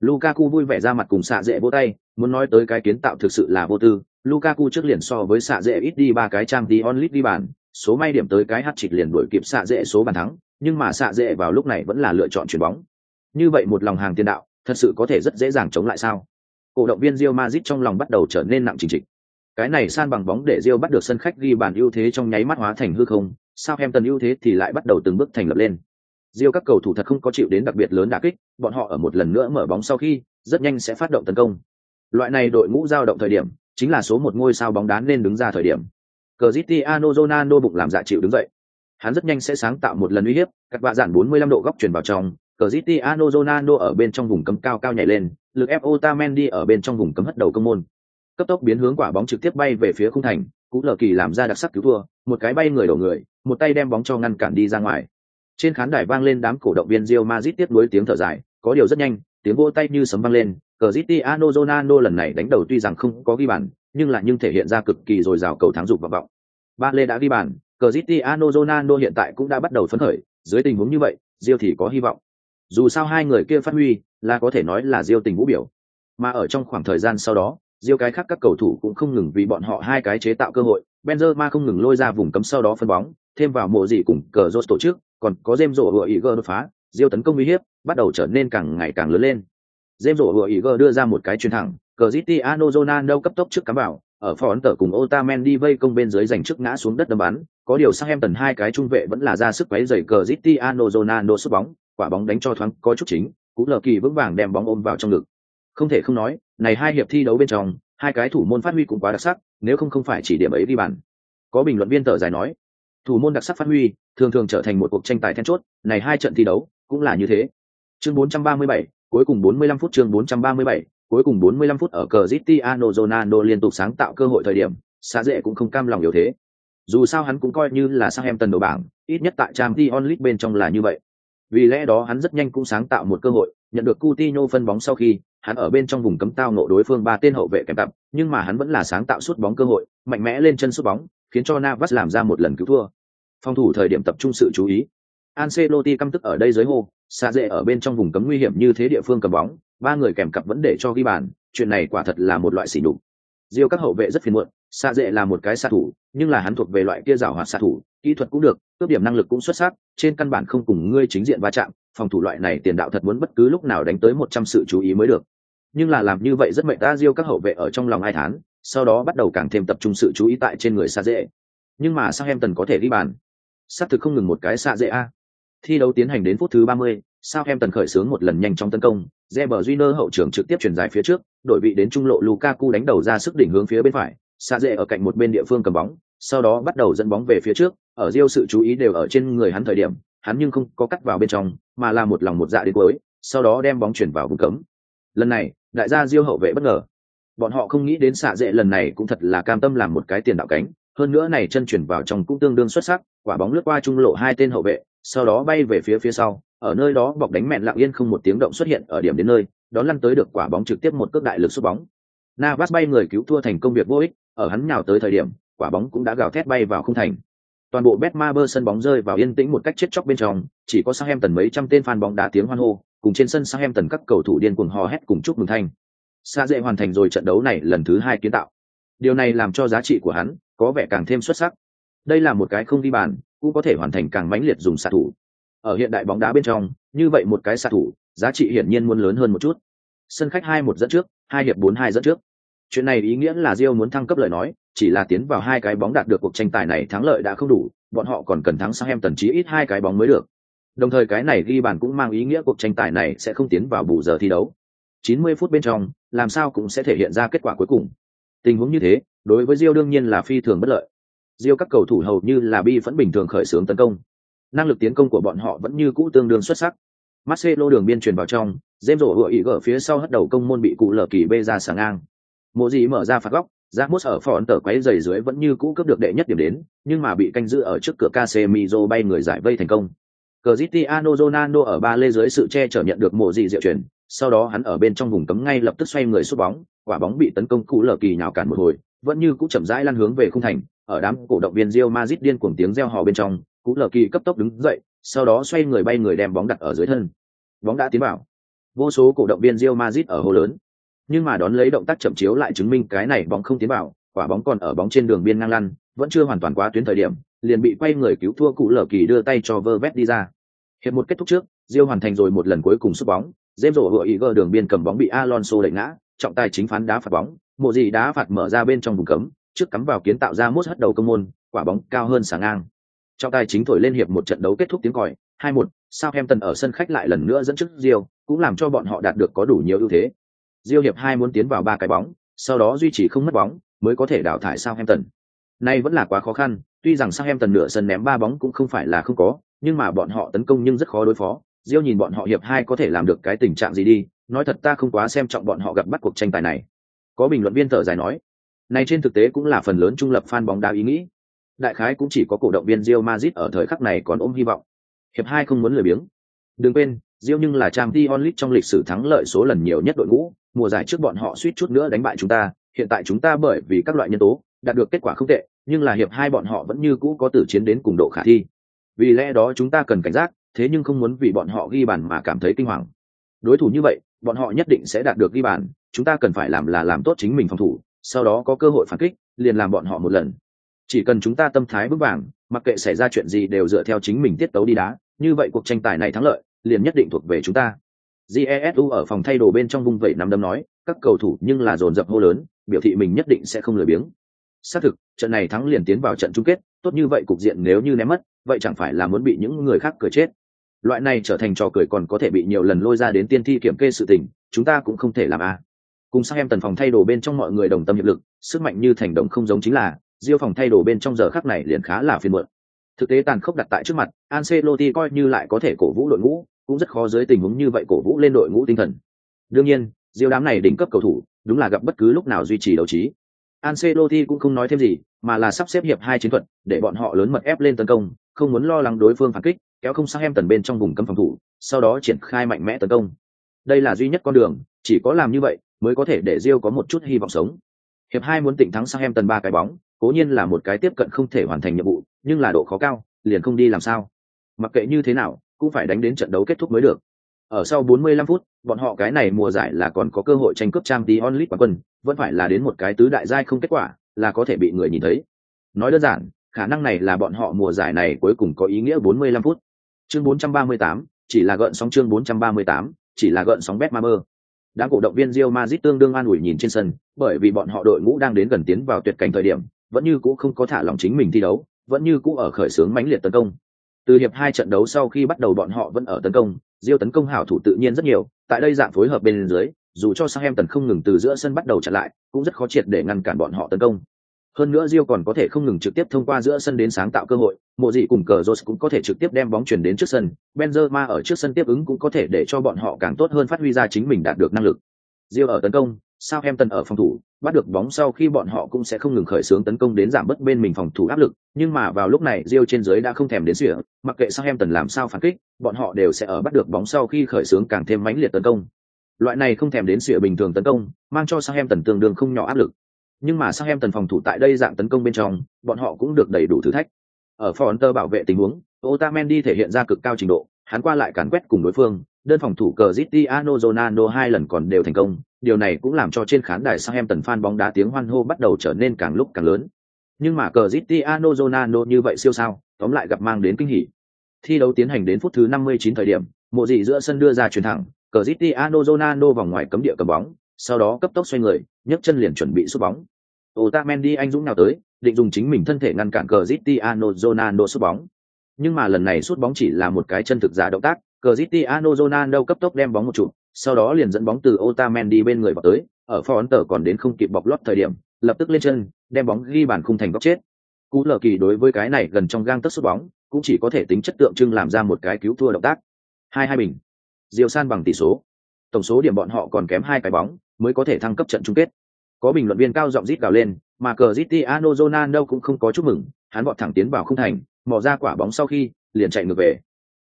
Lukaku vui vẻ ra mặt cùng xạ dễ vỗ tay, muốn nói tới cái kiến tạo thực sự là vô tư, Lukaku trước liền so với xạ dễ ít đi ba cái trang tí League đi bàn, số may điểm tới cái hat trịch liền đuổi kịp xạ dễ số bàn thắng, nhưng mà xạ dễ vào lúc này vẫn là lựa chọn chuyển bóng. Như vậy một lòng hàng tiền đạo, thật sự có thể rất dễ dàng chống lại sao? Cổ động viên Real Madrid trong lòng bắt đầu trở nên nặng trình trịch. Cái này san bằng bóng để Real bắt được sân khách ghi bàn ưu thế trong nháy mắt hóa thành hư không, Southampton ưu thế thì lại bắt đầu từng bước thành lập lên. Diêu các cầu thủ thật không có chịu đến đặc biệt lớn đả kích, bọn họ ở một lần nữa mở bóng sau khi, rất nhanh sẽ phát động tấn công. Loại này đội ngũ giao động thời điểm, chính là số một ngôi sao bóng đá nên đứng ra thời điểm. Cristiano Ronaldo bụng làm dạ chịu đứng dậy. Hắn rất nhanh sẽ sáng tạo một lần uy hiếp, các bạ giản 45 độ góc chuyển vào trong, Cristiano Ronaldo ở bên trong vùng cấm cao cao nhảy lên, lực ép Otamendi ở bên trong vùng cấm hất đầu công môn. Cấp tốc biến hướng quả bóng trực tiếp bay về phía khung thành, Cú Lờ Kỳ làm ra đặc sắc cứu thua, một cái bay người đổ người, một tay đem bóng cho ngăn cản đi ra ngoài. Trên khán đài vang lên đám cổ động viên Real Madrid tiếp nối tiếng thở dài, có điều rất nhanh, tiếng vỗ tay như sấm vang lên, Cristiano Ronaldo lần này đánh đầu tuy rằng không có ghi bàn, nhưng lại nhưng thể hiện ra cực kỳ dồi dào cầu thắng dục và vọng. Ba Lê đã ghi bàn, Cristiano Ronaldo hiện tại cũng đã bắt đầu phấn khởi, dưới tình huống như vậy, Real thì có hy vọng. Dù sao hai người kia phát huy, là có thể nói là Real tình vũ biểu. Mà ở trong khoảng thời gian sau đó, Real cái khác các cầu thủ cũng không ngừng vì bọn họ hai cái chế tạo cơ hội, Benzema không ngừng lôi ra vùng cấm sau đó phân bóng, thêm vào mộ gì cùng cờ rốt tổ chức, còn có James rổ vừa ý đột phá, diêu tấn công uy hiếp, bắt đầu trở nên càng ngày càng lớn lên. James rổ vừa ý đưa ra một cái chuyền thẳng, Cristiano Ronaldo cấp tốc trước cắm vào, ở phó ấn tờ cùng Otamendi vây công bên dưới giành trước ngã xuống đất đâm bắn, có điều sang em tần hai cái trung vệ vẫn là ra sức quấy rầy Cristiano Ronaldo sút bóng, quả bóng đánh cho thoáng có chút chính, cú lờ kỳ vững vàng đem bóng ôm vào trong ngực. Không thể không nói, này hai hiệp thi đấu bên trong, hai cái thủ môn phát huy cũng quá đặc sắc, nếu không không phải chỉ điểm ấy đi bàn. Có bình luận viên tờ dài nói, thủ môn đặc sắc phát huy, thường thường trở thành một cuộc tranh tài then chốt, này hai trận thi đấu cũng là như thế. Chương 437, cuối cùng 45 phút chương 437, cuối cùng 45 phút ở Cristiano Ronaldo liên tục sáng tạo cơ hội thời điểm, xa dễ cũng không cam lòng yếu thế. Dù sao hắn cũng coi như là sang em tần đầu bảng, ít nhất tại Champions League bên trong là như vậy. Vì lẽ đó hắn rất nhanh cũng sáng tạo một cơ hội, nhận được Coutinho phân bóng sau khi, hắn ở bên trong vùng cấm tao nộ đối phương ba tên hậu vệ kèm tập, nhưng mà hắn vẫn là sáng tạo suốt bóng cơ hội, mạnh mẽ lên chân sút bóng, khiến cho Navas làm ra một lần cứu thua. Phòng thủ thời điểm tập trung sự chú ý. Ancelotti căm tức ở đây dưới hồ xa dễ ở bên trong vùng cấm nguy hiểm như thế địa phương cầm bóng, ba người kèm cặp vẫn để cho ghi bàn, chuyện này quả thật là một loại xỉ nhục. Diêu các hậu vệ rất phiền muộn, xa dễ là một cái xạ thủ, nhưng là hắn thuộc về loại kia giảo hoạt xạ thủ, kỹ thuật cũng được, cướp điểm năng lực cũng xuất sắc, trên căn bản không cùng ngươi chính diện va chạm, phòng thủ loại này tiền đạo thật muốn bất cứ lúc nào đánh tới một trăm sự chú ý mới được. Nhưng là làm như vậy rất mệt ta Diêu các hậu vệ ở trong lòng ai thán, sau đó bắt đầu càng thêm tập trung sự chú ý tại trên người xa dễ. Nhưng mà sao em tần có thể ghi bàn? xác thực không ngừng một cái xa dễ a. Thi đấu tiến hành đến phút thứ ba mươi, sao em tần khởi xướng một lần nhanh trong tấn công, Reber Júnior hậu trưởng trực tiếp chuyển dài phía trước, đội vị đến trung lộ Lukaku đánh đầu ra sức đỉnh hướng phía bên phải, xa dễ ở cạnh một bên địa phương cầm bóng, sau đó bắt đầu dẫn bóng về phía trước, ở diêu sự chú ý đều ở trên người hắn thời điểm, hắn nhưng không có cắt vào bên trong, mà là một lòng một dạ đến cuối, sau đó đem bóng chuyển vào vùng cấm. Lần này, đại gia diêu hậu vệ bất ngờ. Bọn họ không nghĩ đến xạ dễ lần này cũng thật là cam tâm làm một cái tiền đạo cánh, hơn nữa này chân chuyển vào trong cũng tương đương xuất sắc, quả bóng lướt qua trung lộ hai tên hậu vệ, sau đó bay về phía phía sau, ở nơi đó bọc đánh mẹn lặng yên không một tiếng động xuất hiện ở điểm đến nơi, đón lăn tới được quả bóng trực tiếp một cước đại lực sút bóng. Navas bay người cứu thua thành công việc vô ích, ở hắn nhào tới thời điểm, quả bóng cũng đã gào thét bay vào không thành. Toàn bộ Betmaber sân bóng rơi vào yên tĩnh một cách chết chóc bên trong, chỉ có sang em tần mấy trăm tên fan bóng đá tiếng hoan hô, cùng trên sân Southampton các cầu thủ điên cuồng hò hét cùng chúc mừng thanh. Sa dễ hoàn thành rồi trận đấu này lần thứ hai kiến tạo. Điều này làm cho giá trị của hắn có vẻ càng thêm xuất sắc. Đây là một cái không đi bàn, cũng có thể hoàn thành càng mãnh liệt dùng xạ thủ. Ở hiện đại bóng đá bên trong, như vậy một cái xạ thủ, giá trị hiển nhiên muốn lớn hơn một chút. Sân khách hai một dẫn trước, hai hiệp bốn hai dẫn trước. Chuyện này ý nghĩa là Rio muốn thăng cấp lời nói, chỉ là tiến vào hai cái bóng đạt được cuộc tranh tài này thắng lợi đã không đủ, bọn họ còn cần thắng sang em tần chí ít hai cái bóng mới được. Đồng thời cái này ghi bàn cũng mang ý nghĩa cuộc tranh tài này sẽ không tiến vào bù giờ thi đấu. 90 phút bên trong, làm sao cũng sẽ thể hiện ra kết quả cuối cùng. Tình huống như thế, đối với Rio đương nhiên là phi thường bất lợi. Rio các cầu thủ hầu như là bi vẫn bình thường khởi xướng tấn công. Năng lực tiến công của bọn họ vẫn như cũ tương đương xuất sắc. Marcelo đường biên truyền vào trong, James rổ hựa ý ở phía sau hất đầu công môn bị cụ lở kỳ bê ra sáng ngang. Mộ gì mở ra phạt góc, Ramos ở phòn tờ quấy giày dưới vẫn như cũ cướp được đệ nhất điểm đến, nhưng mà bị canh giữ ở trước cửa Casemiro bay người giải vây thành công. Cristiano Ronaldo ở ba lê dưới sự che chở nhận được mộ gì diệu chuyển, sau đó hắn ở bên trong vùng cấm ngay lập tức xoay người sút bóng, quả bóng bị tấn công cú lở kỳ nhào cản một hồi, vẫn như cũ chậm rãi lăn hướng về khung thành, ở đám cổ động viên Real Madrid điên cuồng tiếng reo hò bên trong, cú lở kỳ cấp tốc đứng dậy, sau đó xoay người bay người đem bóng đặt ở dưới thân. Bóng đã tiến vào. Vô số cổ động viên Real Madrid ở hồ lớn, nhưng mà đón lấy động tác chậm chiếu lại chứng minh cái này bóng không tiến vào, quả bóng còn ở bóng trên đường biên ngang lăn, vẫn chưa hoàn toàn quá tuyến thời điểm, liền bị quay người cứu thua cụ lở kỳ đưa tay cho vơ đi ra. Hiệp một kết thúc trước, Diêu hoàn thành rồi một lần cuối cùng sút bóng, dêm rổ hựa ý gờ đường biên cầm bóng bị Alonso đẩy ngã, trọng tài chính phán đá phạt bóng, mộ gì đá phạt mở ra bên trong vùng cấm, trước cắm vào kiến tạo ra mốt hất đầu công môn, quả bóng cao hơn sáng ngang. Trọng tài chính thổi lên hiệp một trận đấu kết thúc tiếng còi, 2-1, Southampton ở sân khách lại lần nữa dẫn trước Diêu, cũng làm cho bọn họ đạt được có đủ nhiều ưu thế. Diêu hiệp hai muốn tiến vào ba cái bóng, sau đó duy trì không mất bóng, mới có thể đào thải Southampton. Nay vẫn là quá khó khăn, tuy rằng Southampton nửa sân ném ba bóng cũng không phải là không có, nhưng mà bọn họ tấn công nhưng rất khó đối phó. Diêu nhìn bọn họ hiệp hai có thể làm được cái tình trạng gì đi, nói thật ta không quá xem trọng bọn họ gặp bắt cuộc tranh tài này. Có bình luận viên thở dài nói, này trên thực tế cũng là phần lớn trung lập fan bóng đá ý nghĩ. Đại khái cũng chỉ có cổ động viên Real Madrid ở thời khắc này còn ôm hy vọng. Hiệp hai không muốn lười biếng. Đừng quên, Real nhưng là trang Dion League trong lịch sử thắng lợi số lần nhiều nhất đội ngũ, mùa giải trước bọn họ suýt chút nữa đánh bại chúng ta, hiện tại chúng ta bởi vì các loại nhân tố đạt được kết quả không tệ, nhưng là hiệp hai bọn họ vẫn như cũ có tử chiến đến cùng độ khả thi. Vì lẽ đó chúng ta cần cảnh giác, thế nhưng không muốn vì bọn họ ghi bàn mà cảm thấy kinh hoàng. Đối thủ như vậy, bọn họ nhất định sẽ đạt được ghi bàn, chúng ta cần phải làm là làm tốt chính mình phòng thủ, sau đó có cơ hội phản kích, liền làm bọn họ một lần. Chỉ cần chúng ta tâm thái vững vàng, mặc kệ xảy ra chuyện gì đều dựa theo chính mình tiết tấu đi đá, như vậy cuộc tranh tài này thắng lợi, liền nhất định thuộc về chúng ta. Jesu ở phòng thay đồ bên trong vung vẩy nắm đấm nói, các cầu thủ nhưng là dồn dập hô lớn, biểu thị mình nhất định sẽ không lười biếng. Xác thực, trận này thắng liền tiến vào trận chung kết, tốt như vậy cục diện nếu như ném mất, vậy chẳng phải là muốn bị những người khác cười chết. Loại này trở thành trò cười còn có thể bị nhiều lần lôi ra đến tiên thi kiểm kê sự tình, chúng ta cũng không thể làm a. À. Cùng sang em tần phòng thay đồ bên trong mọi người đồng tâm hiệp lực, sức mạnh như thành động không giống chính là, Diêu phòng thay đồ bên trong giờ khắc này liền khá là phiền muộn. Thực tế tàn khốc đặt tại trước mặt, Ancelotti coi như lại có thể cổ vũ đội ngũ, cũng rất khó dưới tình huống như vậy cổ vũ lên đội ngũ tinh thần. Đương nhiên, Diêu đám này đỉnh cấp cầu thủ, đúng là gặp bất cứ lúc nào duy trì đấu trí. Ancelotti cũng không nói thêm gì, mà là sắp xếp hiệp hai chiến thuật, để bọn họ lớn mật ép lên tấn công, không muốn lo lắng đối phương phản kích, kéo không sang em tần bên trong vùng cấm phòng thủ, sau đó triển khai mạnh mẽ tấn công. Đây là duy nhất con đường, chỉ có làm như vậy mới có thể để Rio có một chút hy vọng sống. Hiệp hai muốn tỉnh thắng sang em tần ba cái bóng, cố nhiên là một cái tiếp cận không thể hoàn thành nhiệm vụ, nhưng là độ khó cao, liền không đi làm sao. Mặc kệ như thế nào, cũng phải đánh đến trận đấu kết thúc mới được. Ở sau 45 phút, bọn họ cái này mùa giải là còn có cơ hội tranh cướp Champions League quán quân, vẫn phải là đến một cái tứ đại giai không kết quả, là có thể bị người nhìn thấy. Nói đơn giản, khả năng này là bọn họ mùa giải này cuối cùng có ý nghĩa 45 phút. Chương 438, chỉ là gợn sóng chương 438, chỉ là gợn sóng Betmaber. Đám cổ động viên Real Madrid tương đương an ủi nhìn trên sân, bởi vì bọn họ đội ngũ đang đến gần tiến vào tuyệt cảnh thời điểm, vẫn như cũ không có thả lòng chính mình thi đấu, vẫn như cũ ở khởi xướng mãnh liệt tấn công. Từ hiệp hai trận đấu sau khi bắt đầu bọn họ vẫn ở tấn công, Diêu tấn công hảo thủ tự nhiên rất nhiều, tại đây dạng phối hợp bên dưới, dù cho sang em tấn không ngừng từ giữa sân bắt đầu chặn lại, cũng rất khó triệt để ngăn cản bọn họ tấn công. Hơn nữa Diêu còn có thể không ngừng trực tiếp thông qua giữa sân đến sáng tạo cơ hội, mộ gì cùng cờ Rose cũng có thể trực tiếp đem bóng chuyển đến trước sân, Benzema ở trước sân tiếp ứng cũng có thể để cho bọn họ càng tốt hơn phát huy ra chính mình đạt được năng lực. Diêu ở tấn công, Southampton ở phòng thủ, bắt được bóng sau khi bọn họ cũng sẽ không ngừng khởi xướng tấn công đến giảm bớt bên mình phòng thủ áp lực, nhưng mà vào lúc này Rio trên dưới đã không thèm đến sỉa, mặc kệ Southampton làm sao phản kích, bọn họ đều sẽ ở bắt được bóng sau khi khởi xướng càng thêm mãnh liệt tấn công. Loại này không thèm đến sỉa bình thường tấn công, mang cho Southampton tương đương không nhỏ áp lực. Nhưng mà Southampton phòng thủ tại đây dạng tấn công bên trong, bọn họ cũng được đầy đủ thử thách. Ở Fonter bảo vệ tình huống, Otamendi thể hiện ra cực cao trình độ, hắn qua lại càn quét cùng đối phương, đơn phòng thủ Cristiano Ronaldo hai lần còn đều thành công, điều này cũng làm cho trên khán đài sao em tần fan bóng đá tiếng hoan hô bắt đầu trở nên càng lúc càng lớn. Nhưng mà Cristiano Ronaldo như vậy siêu sao, tóm lại gặp mang đến kinh hỉ. Thi đấu tiến hành đến phút thứ 59 thời điểm, mộ dị giữa sân đưa ra chuyền thẳng, Cristiano Ronaldo vòng ngoài cấm địa cầm bóng, sau đó cấp tốc xoay người, nhấc chân liền chuẩn bị sút bóng. Otamendi anh dũng nào tới, định dùng chính mình thân thể ngăn cản Cristiano Ronaldo sút bóng. Nhưng mà lần này sút bóng chỉ là một cái chân thực giả động tác, Cristiano Ronaldo cấp tốc đem bóng một trụ, sau đó liền dẫn bóng từ Otamendi bên người vào tới, ở Fonter còn đến không kịp bọc lót thời điểm, lập tức lên chân, đem bóng ghi bàn khung thành góc chết. Cú lờ kỳ đối với cái này gần trong gang tấc sút bóng, cũng chỉ có thể tính chất tượng trưng làm ra một cái cứu thua động tác. Hai hai bình. Diều san bằng tỷ số. Tổng số điểm bọn họ còn kém hai cái bóng, mới có thể thăng cấp trận chung kết. Có bình luận viên cao giọng rít gào lên, mà Cristiano Ronaldo cũng không có chúc mừng, hắn vọt thẳng tiến vào khung thành, mò ra quả bóng sau khi, liền chạy ngược về.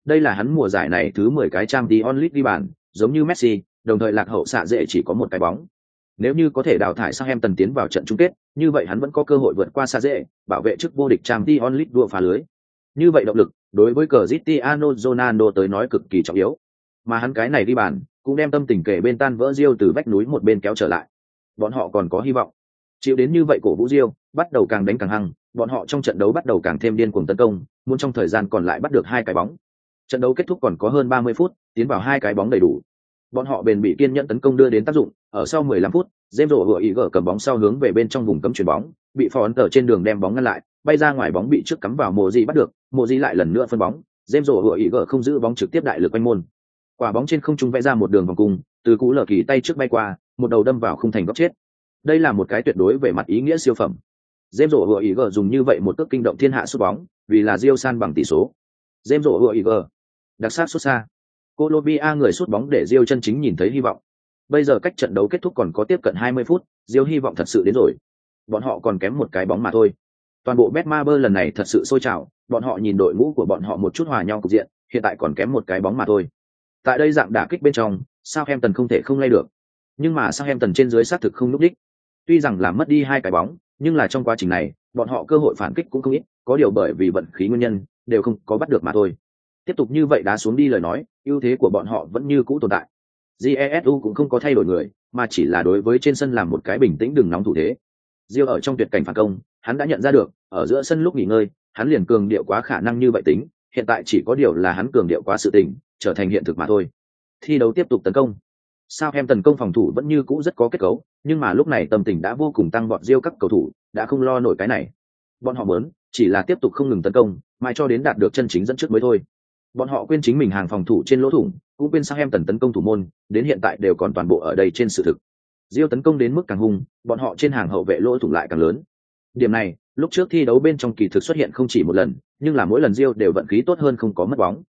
Đây là hắn mùa giải này thứ 10 cái trang Champions League đi bàn, giống như Messi, đồng thời lạc hậu xạ dễ chỉ có một cái bóng. Nếu như có thể đào thải Southampton tiến vào trận chung kết, như vậy hắn vẫn có cơ hội vượt qua xa dễ, bảo vệ chức vô địch Champions League đua phá lưới. Như vậy động lực, đối với Cristiano Ronaldo tới nói cực kỳ trọng yếu. Mà hắn cái này đi bàn, cũng đem tâm tình kể bên tan vỡ Rio từ vách núi một bên kéo trở lại. Bọn họ còn có hy vọng. Chịu đến như vậy cổ vũ Rio, bắt đầu càng đánh càng hăng, bọn họ trong trận đấu bắt đầu càng thêm điên cuồng tấn công, muốn trong thời gian còn lại bắt được hai cái bóng. Trận đấu kết thúc còn có hơn 30 phút, tiến vào hai cái bóng đầy đủ. Bọn họ bền bị kiên nhẫn tấn công đưa đến tác dụng, ở sau 15 phút, James rổ vừa ý gỡ cầm bóng sau hướng về bên trong vùng cấm chuyển bóng, bị phò ấn tờ trên đường đem bóng ngăn lại, bay ra ngoài bóng bị trước cắm vào mồ di bắt được, mồ di lại lần nữa phân bóng, James rổ vừa ý gỡ không giữ bóng trực tiếp đại lực quanh môn. Quả bóng trên không trung vẽ ra một đường vòng cung, từ cú lở kỳ tay trước bay qua, một đầu đâm vào khung thành góc chết. Đây là một cái tuyệt đối về mặt ý nghĩa siêu phẩm. James rổ vừa ý gỡ dùng như vậy một cước kinh động thiên hạ sút bóng, vì là Rio san bằng tỷ số. James rổ vừa ý gỡ, đặc sắc xuất xa. Colombia người sút bóng để Rio chân chính nhìn thấy hy vọng. Bây giờ cách trận đấu kết thúc còn có tiếp cận 20 phút, Rio hy vọng thật sự đến rồi. Bọn họ còn kém một cái bóng mà thôi. Toàn bộ Betmaber lần này thật sự sôi trào, bọn họ nhìn đội ngũ của bọn họ một chút hòa nhau cục diện, hiện tại còn kém một cái bóng mà thôi. Tại đây dạng đả kích bên trong, Southampton không thể không lay được. Nhưng mà Southampton trên dưới sát thực không lúc đích. Tuy rằng là mất đi hai cái bóng, nhưng là trong quá trình này, bọn họ cơ hội phản kích cũng không ít, có điều bởi vì vận khí nguyên nhân, đều không có bắt được mà thôi. Tiếp tục như vậy đá xuống đi lời nói, ưu thế của bọn họ vẫn như cũ tồn tại. Jesu cũng không có thay đổi người, mà chỉ là đối với trên sân làm một cái bình tĩnh đừng nóng thủ thế. Diêu ở trong tuyệt cảnh phản công, hắn đã nhận ra được, ở giữa sân lúc nghỉ ngơi, hắn liền cường điệu quá khả năng như vậy tính, hiện tại chỉ có điều là hắn cường điệu quá sự tình, trở thành hiện thực mà thôi. Thi đấu tiếp tục tấn công. Sao em tấn công phòng thủ vẫn như cũ rất có kết cấu, nhưng mà lúc này tâm tình đã vô cùng tăng bọn Diêu các cầu thủ, đã không lo nổi cái này. Bọn họ muốn, chỉ là tiếp tục không ngừng tấn công, mãi cho đến đạt được chân chính dẫn trước mới thôi. Bọn họ quên chính mình hàng phòng thủ trên lỗ thủng, cũng quên sang em tần tấn công thủ môn, đến hiện tại đều còn toàn bộ ở đây trên sự thực. Diêu tấn công đến mức càng hung, bọn họ trên hàng hậu vệ lỗ thủng lại càng lớn. Điểm này, lúc trước thi đấu bên trong kỳ thực xuất hiện không chỉ một lần, nhưng là mỗi lần Diêu đều vận khí tốt hơn không có mất bóng.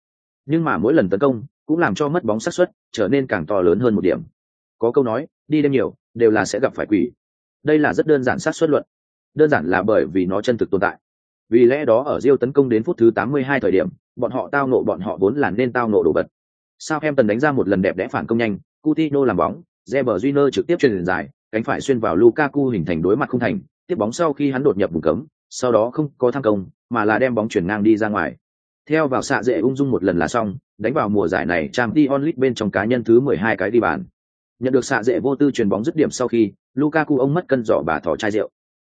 Nhưng mà mỗi lần tấn công cũng làm cho mất bóng xác suất trở nên càng to lớn hơn một điểm. Có câu nói, đi đêm nhiều, đều là sẽ gặp phải quỷ. Đây là rất đơn giản xác suất luận. Đơn giản là bởi vì nó chân thực tồn tại. Vì lẽ đó ở Diêu tấn công đến phút thứ 82 thời điểm, bọn họ tao nộ bọn họ vốn là nên tao nộ đồ vật. Sao em tần đánh ra một lần đẹp đẽ phản công nhanh, Coutinho làm bóng, Reber Júnior trực tiếp truyền dài, cánh phải xuyên vào Lukaku hình thành đối mặt không thành, tiếp bóng sau khi hắn đột nhập vùng cấm, sau đó không có tham công, mà là đem bóng chuyển ngang đi ra ngoài. Theo vào xạ dễ ung dung một lần là xong, đánh vào mùa giải này Champions League bên trong cá nhân thứ 12 cái đi bàn. Nhận được xạ dễ vô tư truyền bóng dứt điểm sau khi, Lukaku ông mất cân giỏ bà thỏ chai rượu.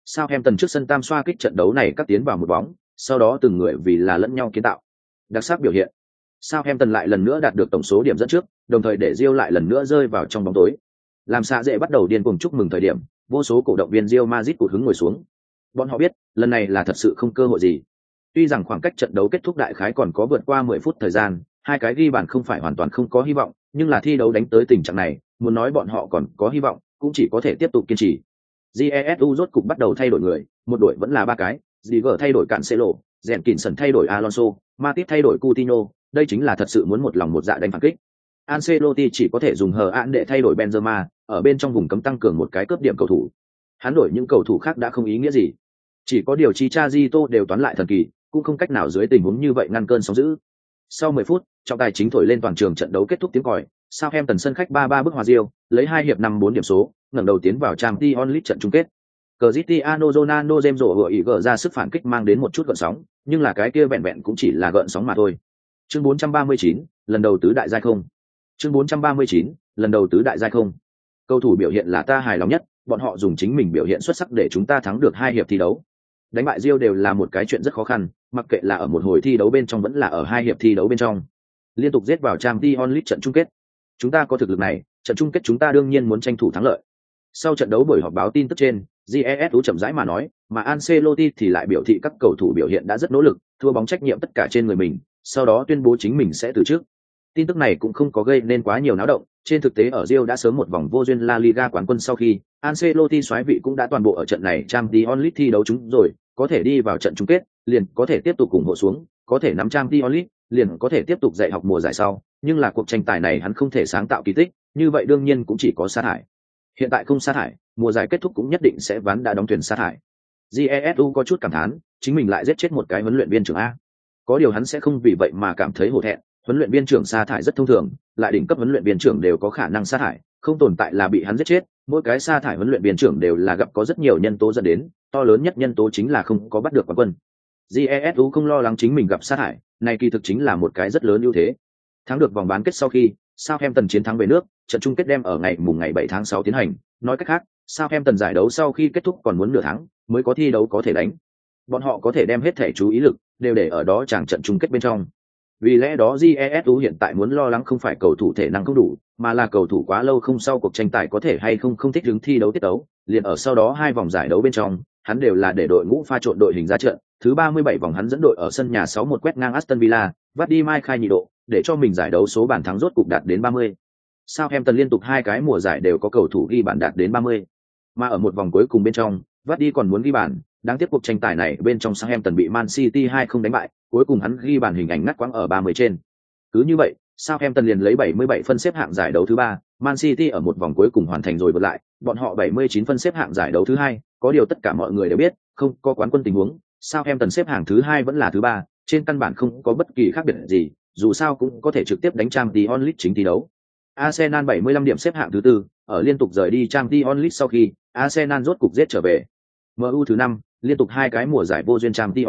Sao em tần trước sân tam xoa kích trận đấu này cắt tiến vào một bóng, sau đó từng người vì là lẫn nhau kiến tạo. Đặc sắc biểu hiện. Sao em tần lại lần nữa đạt được tổng số điểm dẫn trước, đồng thời để Rio lại lần nữa rơi vào trong bóng tối. Làm xạ dễ bắt đầu điên cuồng chúc mừng thời điểm, vô số cổ động viên Rio Madrid cụt hứng ngồi xuống. Bọn họ biết, lần này là thật sự không cơ hội gì. Tuy rằng khoảng cách trận đấu kết thúc đại khái còn có vượt qua 10 phút thời gian, hai cái ghi bàn không phải hoàn toàn không có hy vọng, nhưng là thi đấu đánh tới tình trạng này, muốn nói bọn họ còn có hy vọng, cũng chỉ có thể tiếp tục kiên trì. Jesu rốt cục bắt đầu thay đổi người, một đội vẫn là ba cái, Diver thay đổi rèn kỉnh sần thay đổi Alonso, Matip thay đổi Coutinho, đây chính là thật sự muốn một lòng một dạ đánh phản kích. Ancelotti chỉ có thể dùng hờ án để thay đổi Benzema, ở bên trong vùng cấm tăng cường một cái cướp điểm cầu thủ. Hắn đổi những cầu thủ khác đã không ý nghĩa gì. Chỉ có điều chi cha Zito đều toán lại thần kỳ, cũng không cách nào dưới tình huống như vậy ngăn cơn sóng dữ. Sau 10 phút, trọng tài chính thổi lên toàn trường trận đấu kết thúc tiếng còi, Southampton sân khách 3-3 bước hòa diêu, lấy hai hiệp 5-4 điểm số, ngẩng đầu tiến vào Champions League trận chung kết. Cristiano Ronaldo James rổ vừa ý gỡ ra sức phản kích mang đến một chút gợn sóng, nhưng là cái kia vẹn vẹn cũng chỉ là gợn sóng mà thôi. Chương 439, lần đầu tứ đại giai không. Chương 439, lần đầu tứ đại giai không. Cầu thủ biểu hiện là ta hài lòng nhất, bọn họ dùng chính mình biểu hiện xuất sắc để chúng ta thắng được hai hiệp thi đấu. Đánh bại Rio đều là một cái chuyện rất khó khăn, mặc kệ là ở một hồi thi đấu bên trong vẫn là ở hai hiệp thi đấu bên trong. Liên tục giết vào Champions League trận chung kết. Chúng ta có thực lực này, trận chung kết chúng ta đương nhiên muốn tranh thủ thắng lợi. Sau trận đấu buổi họp báo tin tức trên, GES chậm rãi mà nói, mà Ancelotti thì lại biểu thị các cầu thủ biểu hiện đã rất nỗ lực, thua bóng trách nhiệm tất cả trên người mình, sau đó tuyên bố chính mình sẽ từ chức. Tin tức này cũng không có gây nên quá nhiều náo động, trên thực tế ở Rio đã sớm một vòng vô duyên La Liga quán quân sau khi, Ancelotti xoáy vị cũng đã toàn bộ ở trận này Champions League thi đấu chúng rồi, có thể đi vào trận chung kết, liền có thể tiếp tục cùng hộ xuống, có thể nắm Champions League, liền có thể tiếp tục dạy học mùa giải sau, nhưng là cuộc tranh tài này hắn không thể sáng tạo kỳ tích, như vậy đương nhiên cũng chỉ có sa thải. Hiện tại không sa thải, mùa giải kết thúc cũng nhất định sẽ ván đã đóng thuyền sa thải. Jesu có chút cảm thán, chính mình lại giết chết một cái huấn luyện viên trưởng a. Có điều hắn sẽ không vì vậy mà cảm thấy hổ thẹn, huấn luyện viên trưởng sa thải rất thông thường, lại đỉnh cấp huấn luyện viên trưởng đều có khả năng sa thải không tồn tại là bị hắn giết chết mỗi cái sa thải huấn luyện viên trưởng đều là gặp có rất nhiều nhân tố dẫn đến to lớn nhất nhân tố chính là không có bắt được quán quân jesu không lo lắng chính mình gặp sa thải này kỳ thực chính là một cái rất lớn ưu thế thắng được vòng bán kết sau khi Southampton chiến thắng về nước trận chung kết đem ở ngày mùng ngày 7 tháng 6 tiến hành. Nói cách khác Southampton giải đấu sau khi kết thúc còn muốn nửa tháng, mới có thi đấu có thể đánh. Bọn họ có thể đem hết thể chú ý lực, đều để ở đó chẳng trận chung kết bên trong. Vì lẽ đó jesu hiện tại muốn lo lắng không phải cầu thủ thể năng không đủ, mà là cầu thủ quá lâu không sau cuộc tranh tài có thể hay không không thích ứng thi đấu tiết đấu liền ở sau đó hai vòng giải đấu bên trong, hắn đều là để đội ngũ pha trộn đội hình ra trận. Thứ 37 vòng hắn dẫn đội ở sân nhà 6-1 quét ngang Aston Villa, vắt đi Mai khai nhị độ, để cho mình giải đấu số bàn thắng rốt cục đạt đến 30. Southampton liên tục hai cái mùa giải đều có cầu thủ ghi bàn đạt đến 30. Mà ở một vòng cuối cùng bên trong, vắt đi còn muốn ghi bàn, đáng tiếc cuộc tranh tài này bên trong Southampton bị Man City 2 không đánh bại, cuối cùng hắn ghi bàn hình ảnh ngắt quãng ở 30 trên. Cứ như vậy, Southampton liền lấy 77 phân xếp hạng giải đấu thứ ba, Man City ở một vòng cuối cùng hoàn thành rồi vượt lại, bọn họ 79 phân xếp hạng giải đấu thứ hai, có điều tất cả mọi người đều biết, không có quán quân tình huống, Southampton xếp hạng thứ hai vẫn là thứ ba, trên căn bản không có bất kỳ khác biệt gì, dù sao cũng có thể trực tiếp đánh trang tí onlit chính thi đấu. Arsenal 75 điểm xếp hạng thứ tư, ở liên tục rời đi trang tí sau khi, Arsenal rốt cục giết trở về. MU thứ năm, liên tục hai cái mùa giải vô duyên trang tí.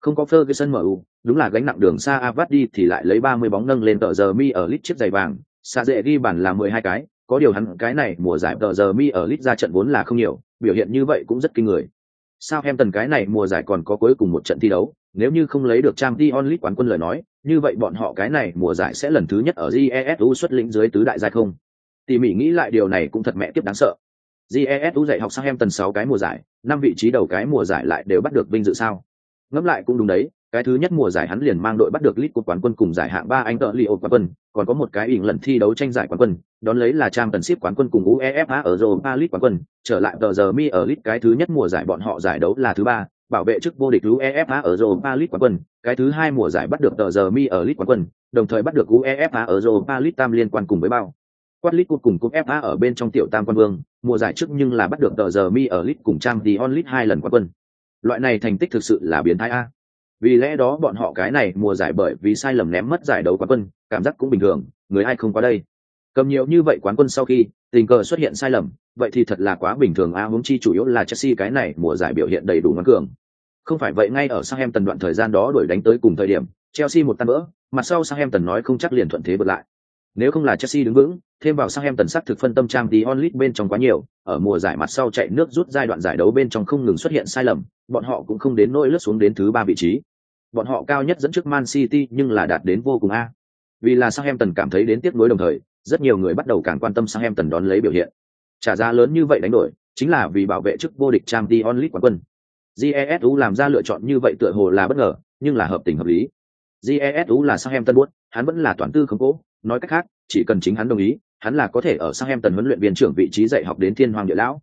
Không có Ferguson MU, đúng là gánh nặng đường xa Avadi thì lại lấy 30 bóng nâng lên tờ giờ mi ở lít chiếc giày vàng, xa dễ ghi bản là 12 cái, có điều hắn cái này mùa giải tờ giờ mi ở lít ra trận vốn là không nhiều, biểu hiện như vậy cũng rất kinh người. Sao em tần cái này mùa giải còn có cuối cùng một trận thi đấu, nếu như không lấy được trang Dion League quán quân lời nói, như vậy bọn họ cái này mùa giải sẽ lần thứ nhất ở GESU xuất lĩnh dưới tứ đại giai không. Tỉ mỉ nghĩ lại điều này cũng thật mẹ tiếp đáng sợ. GESU dạy học sang em tần sáu cái mùa giải, năm vị trí đầu cái mùa giải lại đều bắt được vinh dự sao? Ngẫm lại cũng đúng đấy, cái thứ nhất mùa giải hắn liền mang đội bắt được League quán quân cùng giải hạng ba anh tợ Leo quán quân, còn có một cái ỉn lần thi đấu tranh giải quán quân, đón lấy là trang tần ship quán quân cùng UEFA ở Europa League quán quân, trở lại tờ giờ mi ở lít cái thứ nhất mùa giải bọn họ giải đấu là thứ ba, bảo vệ chức vô địch UEFA ở Europa League quán quân, cái thứ hai mùa giải bắt được tờ giờ mi ở League quán quân, đồng thời bắt được UEFA ở Europa League tam liên quan cùng với bao. Quát League cuối cùng cúp FA ở bên trong tiểu tam quan vương, mùa giải trước nhưng là bắt được tờ giờ mi ở League cùng trang Dion League hai lần quán quân. Loại này thành tích thực sự là biến thái a. Vì lẽ đó bọn họ cái này mùa giải bởi vì sai lầm ném mất giải đấu quán quân, cảm giác cũng bình thường, người ai không qua đây. Cầm nhiều như vậy quán quân sau khi, tình cờ xuất hiện sai lầm, vậy thì thật là quá bình thường a huống chi chủ yếu là Chelsea cái này mùa giải biểu hiện đầy đủ ngoan cường. Không phải vậy ngay ở Southampton đoạn thời gian đó đuổi đánh tới cùng thời điểm, Chelsea một tan vỡ, mặt sau Southampton nói không chắc liền thuận thế bật lại. Nếu không là Chelsea đứng vững, thêm vào Southampton sắc thực phân tâm trang tí onlit bên trong quá nhiều, ở mùa giải mặt sau chạy nước rút giai đoạn giải đấu bên trong không ngừng xuất hiện sai lầm, bọn họ cũng không đến nỗi lướt xuống đến thứ ba vị trí. Bọn họ cao nhất dẫn trước Man City nhưng là đạt đến vô cùng a. Vì là Southampton cảm thấy đến tiếc nuối đồng thời, rất nhiều người bắt đầu càng quan tâm Southampton đón lấy biểu hiện. Trả giá lớn như vậy đánh đổi, chính là vì bảo vệ chức vô địch Champions onlit quán quân. Jesu làm ra lựa chọn như vậy tựa hồ là bất ngờ, nhưng là hợp tình hợp lý. Jesu là Southampton buốt, hắn vẫn là toàn tư không cố, nói cách khác, chỉ cần chính hắn đồng ý, hắn là có thể ở Southampton huấn luyện viên trưởng vị trí dạy học đến thiên hoàng địa lão.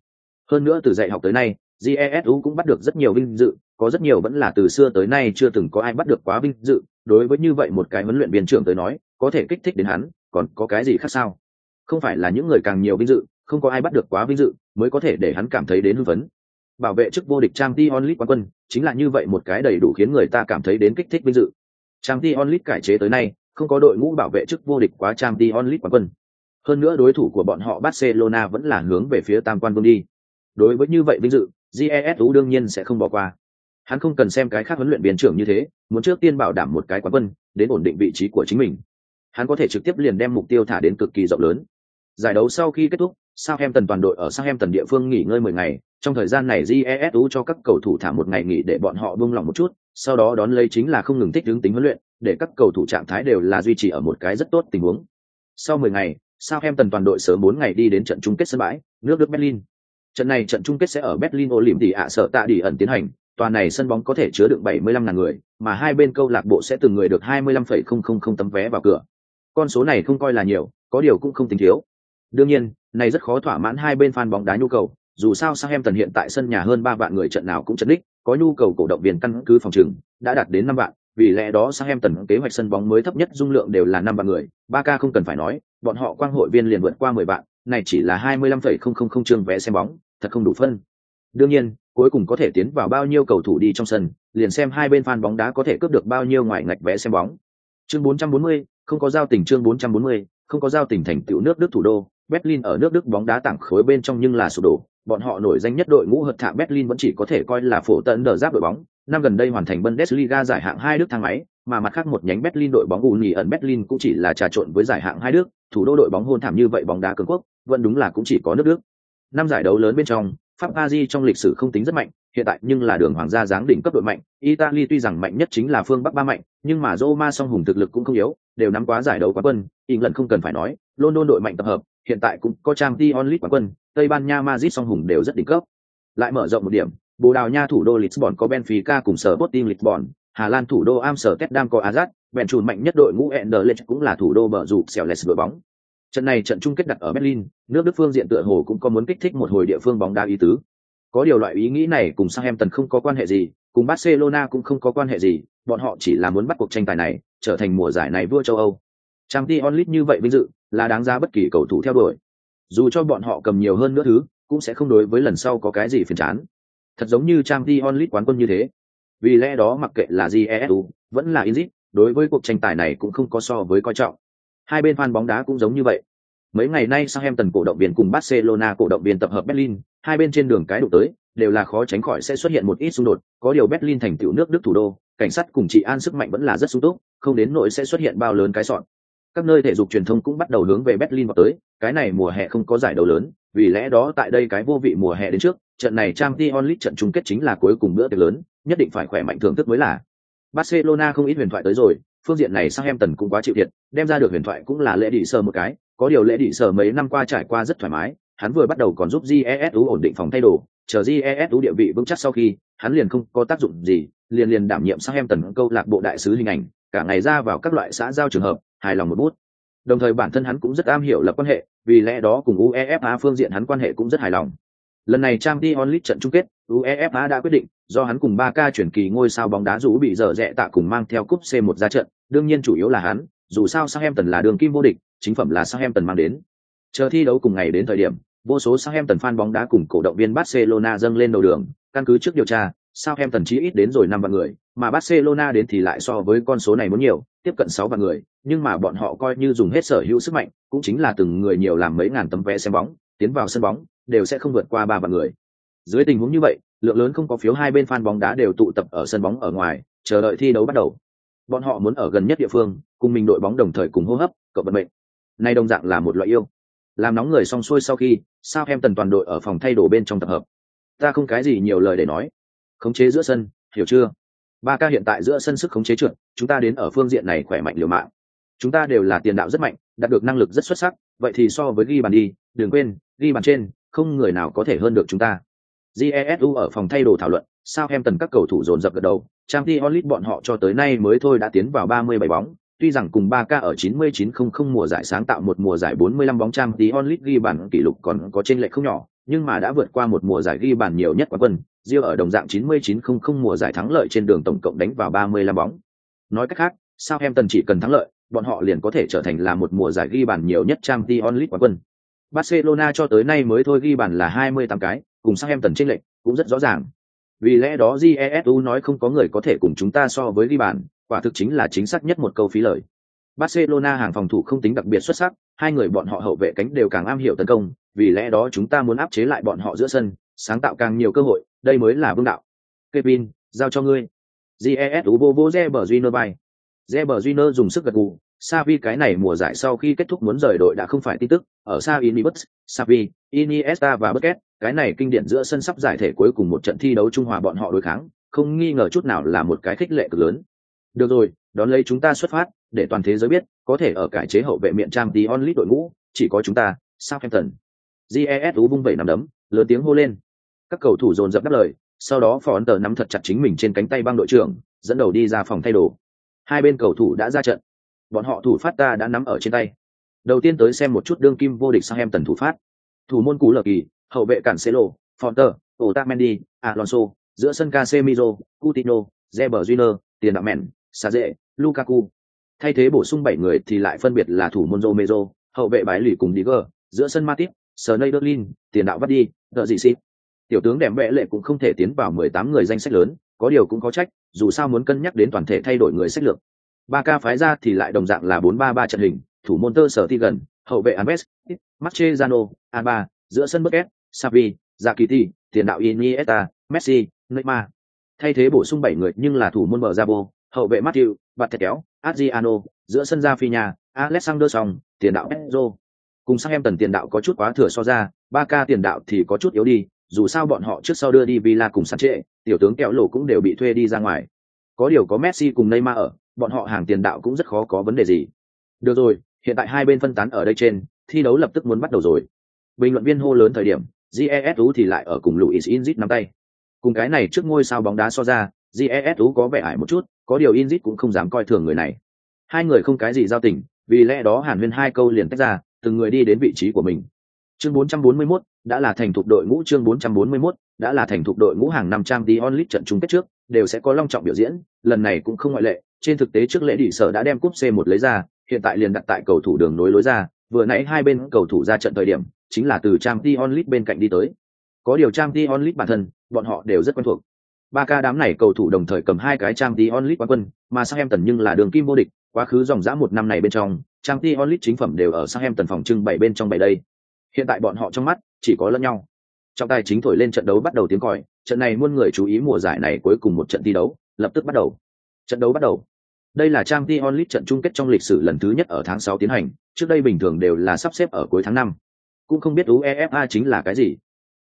Hơn nữa từ dạy học tới nay, Jesu cũng bắt được rất nhiều vinh dự, có rất nhiều vẫn là từ xưa tới nay chưa từng có ai bắt được quá vinh dự, đối với như vậy một cái huấn luyện viên trưởng tới nói, có thể kích thích đến hắn, còn có cái gì khác sao? Không phải là những người càng nhiều vinh dự, không có ai bắt được quá vinh dự, mới có thể để hắn cảm thấy đến hưng phấn. Bảo vệ chức vô địch trang t onlit quán quân, chính là như vậy một cái đầy đủ khiến người ta cảm thấy đến kích thích vinh dự. trang t onlit cải chế tới nay, không có đội ngũ bảo vệ chức vô địch quá trang t onlit quán quân. Hơn nữa đối thủ của bọn họ Barcelona vẫn là hướng về phía tam quan vương đi. Đối với như vậy vinh dự, GESU đương nhiên sẽ không bỏ qua. Hắn không cần xem cái khác huấn luyện viên trưởng như thế, muốn trước tiên bảo đảm một cái quán quân, đến ổn định vị trí của chính mình. Hắn có thể trực tiếp liền đem mục tiêu thả đến cực kỳ rộng lớn. Giải đấu sau khi kết thúc, Southampton toàn đội ở Southampton địa phương nghỉ ngơi 10 ngày, trong thời gian này GESU cho các cầu thủ thả một ngày nghỉ để bọn họ buông lòng một chút, sau đó đón lấy chính là không ngừng thích ứng tính huấn luyện, để các cầu thủ trạng thái đều là duy trì ở một cái rất tốt tình huống. Sau 10 ngày, Southampton toàn đội sớm 4 ngày đi đến trận chung kết sân bãi, nước Đức Berlin. Trận này trận chung kết sẽ ở Berlin Olympic ạ sợ tạ đi ẩn tiến hành, tòa này sân bóng có thể chứa được 75 ngàn người, mà hai bên câu lạc bộ sẽ từng người được 25,000 tấm vé vào cửa. Con số này không coi là nhiều, có điều cũng không tính thiếu. Đương nhiên, này rất khó thỏa mãn hai bên fan bóng đá nhu cầu, dù sao sang em tần hiện tại sân nhà hơn 3 vạn người trận nào cũng chấn đích, có nhu cầu cổ động viên căn cứ phòng trừng đã đạt đến 5 vạn, vì lẽ đó sang em tần kế hoạch sân bóng mới thấp nhất dung lượng đều là 5 vạn người, Ba k không cần phải nói, bọn họ quang hội viên liền vượt qua 10 vạn, này chỉ là 25,000 trường vé xem bóng, thật không đủ phân. Đương nhiên, cuối cùng có thể tiến vào bao nhiêu cầu thủ đi trong sân, liền xem hai bên fan bóng đá có thể cướp được bao nhiêu ngoài ngạch vé xem bóng. Chương 440, không có giao tình chương 440, không có giao tình thành tựu nước Đức thủ đô, Berlin ở nước Đức bóng đá tảng khối bên trong nhưng là sụp đổ, bọn họ nổi danh nhất đội ngũ hợt thạ Berlin vẫn chỉ có thể coi là phổ tận đỡ giáp đội bóng, năm gần đây hoàn thành Bundesliga giải hạng hai Đức thang máy, mà mặt khác một nhánh Berlin đội bóng Uni ẩn Berlin cũng chỉ là trà trộn với giải hạng hai Đức, thủ đô đội bóng hôn thảm như vậy bóng đá cường quốc, vẫn đúng là cũng chỉ có nước Đức. Năm giải đấu lớn bên trong, Pháp Aji trong lịch sử không tính rất mạnh, hiện tại nhưng là đường hoàng gia dáng đỉnh cấp đội mạnh, Italy tuy rằng mạnh nhất chính là phương Bắc ba mạnh, nhưng mà Roma song hùng thực lực cũng không yếu, đều nắm quá giải đấu quán quân, England không cần phải nói, London đội mạnh tập hợp, hiện tại cũng có Trang Champions League quán quân, Tây Ban Nha Madrid song hùng đều rất đỉnh cấp. Lại mở rộng một điểm, Bồ Đào Nha thủ đô Lisbon có Benfica cùng sở Sporting Lisbon, Hà Lan thủ đô Amsterdam có Ajax, bèn chùn mạnh nhất đội ngũ Anderlecht cũng là thủ đô bờ rụp xèo lẹt đội bóng. Trận này trận chung kết đặt ở Berlin, nước Đức phương diện tựa hồ cũng có muốn kích thích một hồi địa phương bóng đá ý tứ. Có điều loại ý nghĩ này cùng Southampton không có quan hệ gì, cùng Barcelona cũng không có quan hệ gì, bọn họ chỉ là muốn bắt cuộc tranh tài này, trở thành mùa giải này vua châu Âu. Champions League như vậy vinh dự, là đáng giá bất kỳ cầu thủ theo đuổi. Dù cho bọn họ cầm nhiều hơn nữa thứ, cũng sẽ không đối với lần sau có cái gì phiền chán. Thật giống như Champions League quán quân như thế. Vì lẽ đó mặc kệ là GESU, vẫn là Inzit, đối với cuộc tranh tài này cũng không có so với coi trọng. Hai bên fan bóng đá cũng giống như vậy. Mấy ngày nay Southampton cổ động viên cùng Barcelona cổ động viên tập hợp Berlin, hai bên trên đường cái đụng tới, đều là khó tránh khỏi sẽ xuất hiện một ít xung đột, có điều Berlin thành tiểu nước Đức thủ đô, cảnh sát cùng trị an sức mạnh vẫn là rất sung túc, không đến nỗi sẽ xuất hiện bao lớn cái sọn. Các nơi thể dục truyền thông cũng bắt đầu hướng về Berlin vào tới, cái này mùa hè không có giải đấu lớn, vì lẽ đó tại đây cái vô vị mùa hè đến trước, trận này Champions League trận chung kết chính là cuối cùng bữa tiệc lớn, nhất định phải khỏe mạnh thưởng thức mới là. Barcelona không ít huyền thoại tới rồi, phương diện này sang em tần cũng quá chịu thiệt, đem ra được huyền thoại cũng là lễ đi sờ một cái, có điều lễ đi sờ mấy năm qua trải qua rất thoải mái, hắn vừa bắt đầu còn giúp jesu ổn định phòng thay đồ, chờ jesu địa vị vững chắc sau khi, hắn liền không có tác dụng gì, liền liền đảm nhiệm sang em tần câu lạc bộ đại sứ hình ảnh, cả ngày ra vào các loại xã giao trường hợp, hài lòng một bút. Đồng thời bản thân hắn cũng rất am hiểu lập quan hệ, vì lẽ đó cùng UEFA phương diện hắn quan hệ cũng rất hài lòng. Lần này trang Champions onlit trận chung kết, UEFA đã quyết định, do hắn cùng 3K chuyển kỳ ngôi sao bóng đá rũ bị dở rẽ tạ cùng mang theo cúp C1 ra trận, đương nhiên chủ yếu là hắn, dù sao sang em tần là đường kim vô địch, chính phẩm là sang em tần mang đến. Chờ thi đấu cùng ngày đến thời điểm, vô số sang em tần fan bóng đá cùng cổ động viên Barcelona dâng lên đầu đường, căn cứ trước điều tra, sao em tần chí ít đến rồi năm vạn người, mà Barcelona đến thì lại so với con số này muốn nhiều, tiếp cận sáu vạn người, nhưng mà bọn họ coi như dùng hết sở hữu sức mạnh, cũng chính là từng người nhiều làm mấy ngàn tấm vé xem bóng, tiến vào sân bóng, đều sẽ không vượt qua ba vạn người. Dưới tình huống như vậy, lượng lớn không có phiếu hai bên fan bóng đá đều tụ tập ở sân bóng ở ngoài, chờ đợi thi đấu bắt đầu. Bọn họ muốn ở gần nhất địa phương, cùng mình đội bóng đồng thời cùng hô hấp, cậu vận mệnh. Nay đồng dạng là một loại yêu. Làm nóng người xong xuôi sau khi, sao em tần toàn đội ở phòng thay đồ bên trong tập hợp. Ta không cái gì nhiều lời để nói. Khống chế giữa sân, hiểu chưa? Ba ca hiện tại giữa sân sức khống chế trượt, chúng ta đến ở phương diện này khỏe mạnh liều mạng. Chúng ta đều là tiền đạo rất mạnh, đạt được năng lực rất xuất sắc, vậy thì so với ghi bàn đi, đừng quên, ghi bàn trên, không người nào có thể hơn được chúng ta. Jesu ở phòng thay đồ thảo luận, sao em tần các cầu thủ dồn dập gật đầu, Champions onlit bọn họ cho tới nay mới thôi đã tiến vào 37 bóng, tuy rằng cùng 3K ở 9900 mùa giải sáng tạo một mùa giải 45 bóng Champions onlit ghi bàn kỷ lục còn có trên lệch không nhỏ, nhưng mà đã vượt qua một mùa giải ghi bàn nhiều nhất quán quân, Rio ở đồng dạng 9900 mùa giải thắng lợi trên đường tổng cộng đánh vào 35 bóng. Nói cách khác, sao em tần chỉ cần thắng lợi, bọn họ liền có thể trở thành là một mùa giải ghi bàn nhiều nhất Champions League quán quân. Barcelona cho tới nay mới thôi ghi bàn là 28 cái, cùng sang em tần trên lệnh cũng rất rõ ràng. Vì lẽ đó Jesu nói không có người có thể cùng chúng ta so với ghi bàn, quả thực chính là chính xác nhất một câu phí lời. Barcelona hàng phòng thủ không tính đặc biệt xuất sắc, hai người bọn họ hậu vệ cánh đều càng am hiểu tấn công, vì lẽ đó chúng ta muốn áp chế lại bọn họ giữa sân, sáng tạo càng nhiều cơ hội, đây mới là vương đạo. Kevin, giao cho ngươi. Jesu vô vô Junior bay. Zebrejiner dùng sức gật gù, Savi cái này mùa giải sau khi kết thúc muốn rời đội đã không phải tin tức, ở Sa Inibus, Savi, Iniesta và Busquets, cái này kinh điển giữa sân sắp giải thể cuối cùng một trận thi đấu trung hòa bọn họ đối kháng, không nghi ngờ chút nào là một cái khích lệ cực lớn. Được rồi, đón lấy chúng ta xuất phát, để toàn thế giới biết, có thể ở cải chế hậu vệ miệng trang Dion Lee đội ngũ, chỉ có chúng ta, Southampton. GESU vung vẩy nằm đấm, lớn tiếng hô lên. Các cầu thủ dồn dập đáp lời, sau đó phó ấn tờ nắm thật chặt chính mình trên cánh tay băng đội trưởng, dẫn đầu đi ra phòng thay đồ. Hai bên cầu thủ đã ra trận bọn họ thủ phát ta đã nắm ở trên tay đầu tiên tới xem một chút đương kim vô địch sang em tần thủ phát thủ môn cú lờ kỳ hậu vệ cản celo fonter otamendi alonso giữa sân casemiro coutinho zeber junior tiền đạo mèn sa dễ lukaku thay thế bổ sung bảy người thì lại phân biệt là thủ môn romero hậu vệ bái lì cùng diger giữa sân matip Sneijderlin, tiền đạo vắt đi, đợi gì xịt. Tiểu tướng đẹp vẽ lệ cũng không thể tiến vào 18 người danh sách lớn, có điều cũng có trách, dù sao muốn cân nhắc đến toàn thể thay đổi người sách lược ba ca phái ra thì lại đồng dạng là bốn ba ba trận hình thủ môn tơ sở ti gần, hậu vệ Alves, Mascherano, Alba, giữa sân Busquets, Xavi, Zakiti, tiền đạo Iniesta, Messi, Neymar. Thay thế bổ sung bảy người nhưng là thủ môn bờ Zabo, hậu vệ Matthew, bạt thẹt kéo, Adriano, giữa sân Rafinha, Alexander Song, tiền đạo Pedro. Cùng sang em tần tiền đạo có chút quá thừa so ra, ba ca tiền đạo thì có chút yếu đi, dù sao bọn họ trước sau đưa đi Villa cùng sàn trệ, tiểu tướng kéo lỗ cũng đều bị thuê đi ra ngoài. Có điều có Messi cùng Neymar ở, bọn họ hàng tiền đạo cũng rất khó có vấn đề gì. Được rồi, hiện tại hai bên phân tán ở đây trên, thi đấu lập tức muốn bắt đầu rồi. Bình luận viên hô lớn thời điểm, GESU thì lại ở cùng Luis Inzit nắm tay. Cùng cái này trước ngôi sao bóng đá so ra, GESU có vẻ ải một chút, có điều Inzit cũng không dám coi thường người này. Hai người không cái gì giao tình, vì lẽ đó Hàn Huyên hai câu liền tách ra, từng người đi đến vị trí của mình. Chương 441 đã là thành thuộc đội ngũ chương 441 đã là thành thuộc đội ngũ hàng năm trang Dion onlit trận chung kết trước, đều sẽ có long trọng biểu diễn, lần này cũng không ngoại lệ. Trên thực tế trước lễ đỉ sở đã đem cúp C1 lấy ra, hiện tại liền đặt tại cầu thủ đường nối lối ra, vừa nãy hai bên cầu thủ ra trận thời điểm, chính là từ trang Dion onlit bên cạnh đi tới. Có điều trang Dion onlit bản thân, bọn họ đều rất quen thuộc. Ba ca đám này cầu thủ đồng thời cầm hai cái trang Dion onlit quán quân, mà Southampton nhưng là đường kim vô địch, quá khứ dòng dã một năm này bên trong, trang Dion onlit chính phẩm đều ở Southampton phòng trưng bảy bên trong bảy đây. Hiện tại bọn họ trong mắt chỉ có lẫn nhau. Trọng tài chính thổi lên trận đấu bắt đầu tiếng còi, trận này muôn người chú ý mùa giải này cuối cùng một trận thi đấu, lập tức bắt đầu. Trận đấu bắt đầu. Đây là trang Dion onlit trận chung kết trong lịch sử lần thứ nhất ở tháng sáu tiến hành, trước đây bình thường đều là sắp xếp ở cuối tháng năm Cũng không biết UEFA chính là cái gì.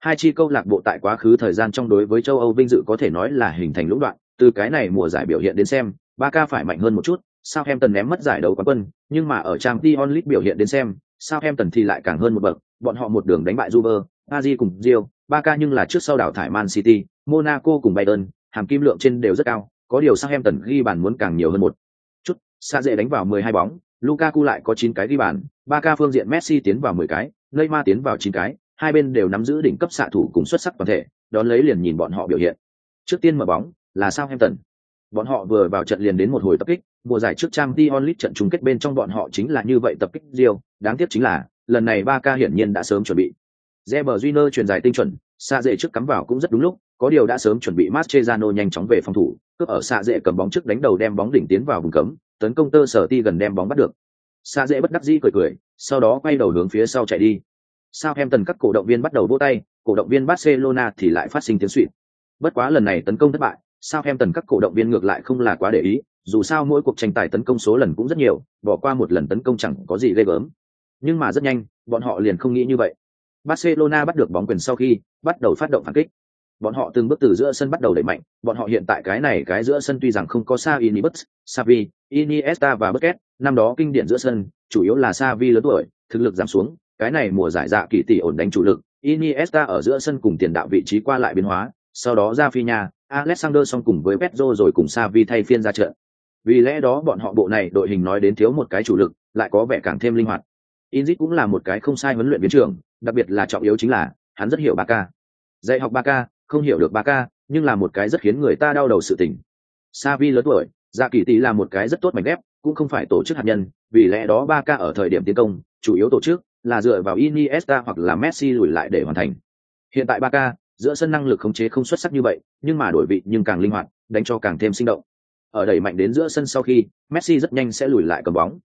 Hai chi câu lạc bộ tại quá khứ thời gian trong đối với châu Âu vinh dự có thể nói là hình thành lũng đoạn, từ cái này mùa giải biểu hiện đến xem, ba ca phải mạnh hơn một chút, sao em tần ném mất giải đấu quán quân, nhưng mà ở trang Champions onlit biểu hiện đến xem, sao em tần thì lại càng hơn một bậc, bọn họ một đường đánh bại Juve, Paris cùng Real, Barca nhưng là trước sau đảo thải Man City, Monaco cùng Bayern, hàm kim lượng trên đều rất cao, có điều Southampton ghi bàn muốn càng nhiều hơn một chút. xa dễ đánh vào 12 bóng, Lukaku lại có 9 cái ghi bàn, Barca phương diện Messi tiến vào 10 cái, Neymar tiến vào 9 cái, hai bên đều nắm giữ đỉnh cấp xạ thủ cùng xuất sắc toàn thể, đón lấy liền nhìn bọn họ biểu hiện. Trước tiên mở bóng là Southampton. Bọn họ vừa vào trận liền đến một hồi tập kích, mùa giải trước trang Dion League trận chung kết bên trong bọn họ chính là như vậy tập kích Real, đáng tiếc chính là lần này Barca hiển nhiên đã sớm chuẩn bị. Reber Júnior truyền dài tinh chuẩn, xạ dệ trước cắm vào cũng rất đúng lúc, có điều đã sớm chuẩn bị Mascherano nhanh chóng về phòng thủ, cướp ở xạ dệ cầm bóng trước đánh đầu đem bóng đỉnh tiến vào vùng cấm, tấn công tơ sở ti gần đem bóng bắt được. Xạ dệ bất đắc dĩ cười cười, sau đó quay đầu hướng phía sau chạy đi. Southampton các cổ động viên bắt đầu vỗ tay, cổ động viên Barcelona thì lại phát sinh tiếng xuýt. Bất quá lần này tấn công thất bại, Southampton các cổ động viên ngược lại không là quá để ý, dù sao mỗi cuộc tranh tài tấn công số lần cũng rất nhiều, bỏ qua một lần tấn công chẳng có gì ghê gớm. Nhưng mà rất nhanh, bọn họ liền không nghĩ như vậy. Barcelona bắt được bóng quyền sau khi bắt đầu phát động phản kích. Bọn họ từng bước từ giữa sân bắt đầu đẩy mạnh, bọn họ hiện tại cái này cái giữa sân tuy rằng không có Sa Inibus, Xavi, Iniesta và Busquets, năm đó kinh điển giữa sân, chủ yếu là Xavi lớn tuổi, thực lực giảm xuống, cái này mùa giải dạ kỳ tỷ ổn đánh chủ lực, Iniesta ở giữa sân cùng tiền đạo vị trí qua lại biến hóa, sau đó ra Rafinha, Alexander song cùng với Pedro rồi cùng Xavi thay phiên ra trận. Vì lẽ đó bọn họ bộ này đội hình nói đến thiếu một cái chủ lực, lại có vẻ càng thêm linh hoạt. Inzit cũng là một cái không sai huấn luyện viên trưởng, đặc biệt là trọng yếu chính là hắn rất hiểu Barca. Dạy học Barca, không hiểu được Barca, nhưng là một cái rất khiến người ta đau đầu sự tình. Xavi lớn tuổi, Dạ Kỳ Tỷ là một cái rất tốt mảnh ghép, cũng không phải tổ chức hạt nhân, vì lẽ đó Barca ở thời điểm tiến công, chủ yếu tổ chức là dựa vào Iniesta hoặc là Messi lùi lại để hoàn thành. Hiện tại Barca, giữa sân năng lực khống chế không xuất sắc như vậy, nhưng mà đổi vị nhưng càng linh hoạt, đánh cho càng thêm sinh động. Ở đẩy mạnh đến giữa sân sau khi, Messi rất nhanh sẽ lùi lại cầm bóng.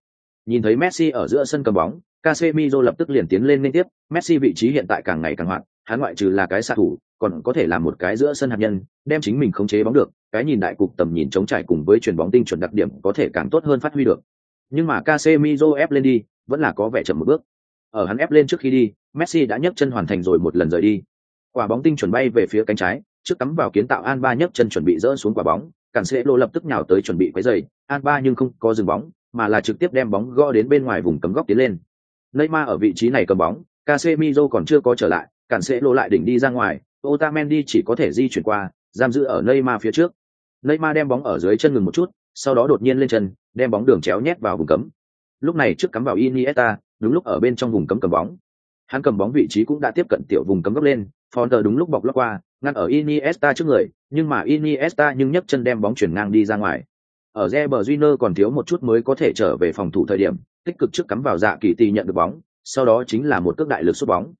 Nhìn thấy Messi ở giữa sân cầm bóng, Casemiro lập tức liền tiến lên liên tiếp, Messi vị trí hiện tại càng ngày càng hoạt, hắn ngoại trừ là cái xạ thủ, còn có thể là một cái giữa sân hạt nhân, đem chính mình khống chế bóng được, cái nhìn đại cục tầm nhìn chống trải cùng với truyền bóng tinh chuẩn đặc điểm có thể càng tốt hơn phát huy được. Nhưng mà Casemiro ép lên đi, vẫn là có vẻ chậm một bước. Ở hắn ép lên trước khi đi, Messi đã nhấc chân hoàn thành rồi một lần rời đi. Quả bóng tinh chuẩn bay về phía cánh trái, trước cắm vào kiến tạo An Ba nhấc chân chuẩn bị dỡ xuống quả bóng, cản sẽ lập tức nhào tới chuẩn bị quấy giày, An Ba nhưng không có dừng bóng, mà là trực tiếp đem bóng gõ đến bên ngoài vùng cấm góc tiến lên. Neymar ở vị trí này cầm bóng, Casemiro còn chưa có trở lại, cản sẽ lô lại đỉnh đi ra ngoài, Otamendi chỉ có thể di chuyển qua, giam giữ ở Neymar phía trước. Neymar đem bóng ở dưới chân ngừng một chút, sau đó đột nhiên lên chân, đem bóng đường chéo nhét vào vùng cấm. Lúc này trước cắm vào Iniesta, đúng lúc ở bên trong vùng cấm cầm bóng. Hắn cầm bóng vị trí cũng đã tiếp cận tiểu vùng cấm góc lên, Fonter đúng lúc bọc lót qua, ngăn ở Iniesta trước người, nhưng mà Iniesta nhưng nhấc chân đem bóng chuyển ngang đi ra ngoài. Ở Reber còn thiếu một chút mới có thể trở về phòng thủ thời điểm, tích cực trước cắm vào dạ kỳ tỷ nhận được bóng, sau đó chính là một cước đại lực sút bóng.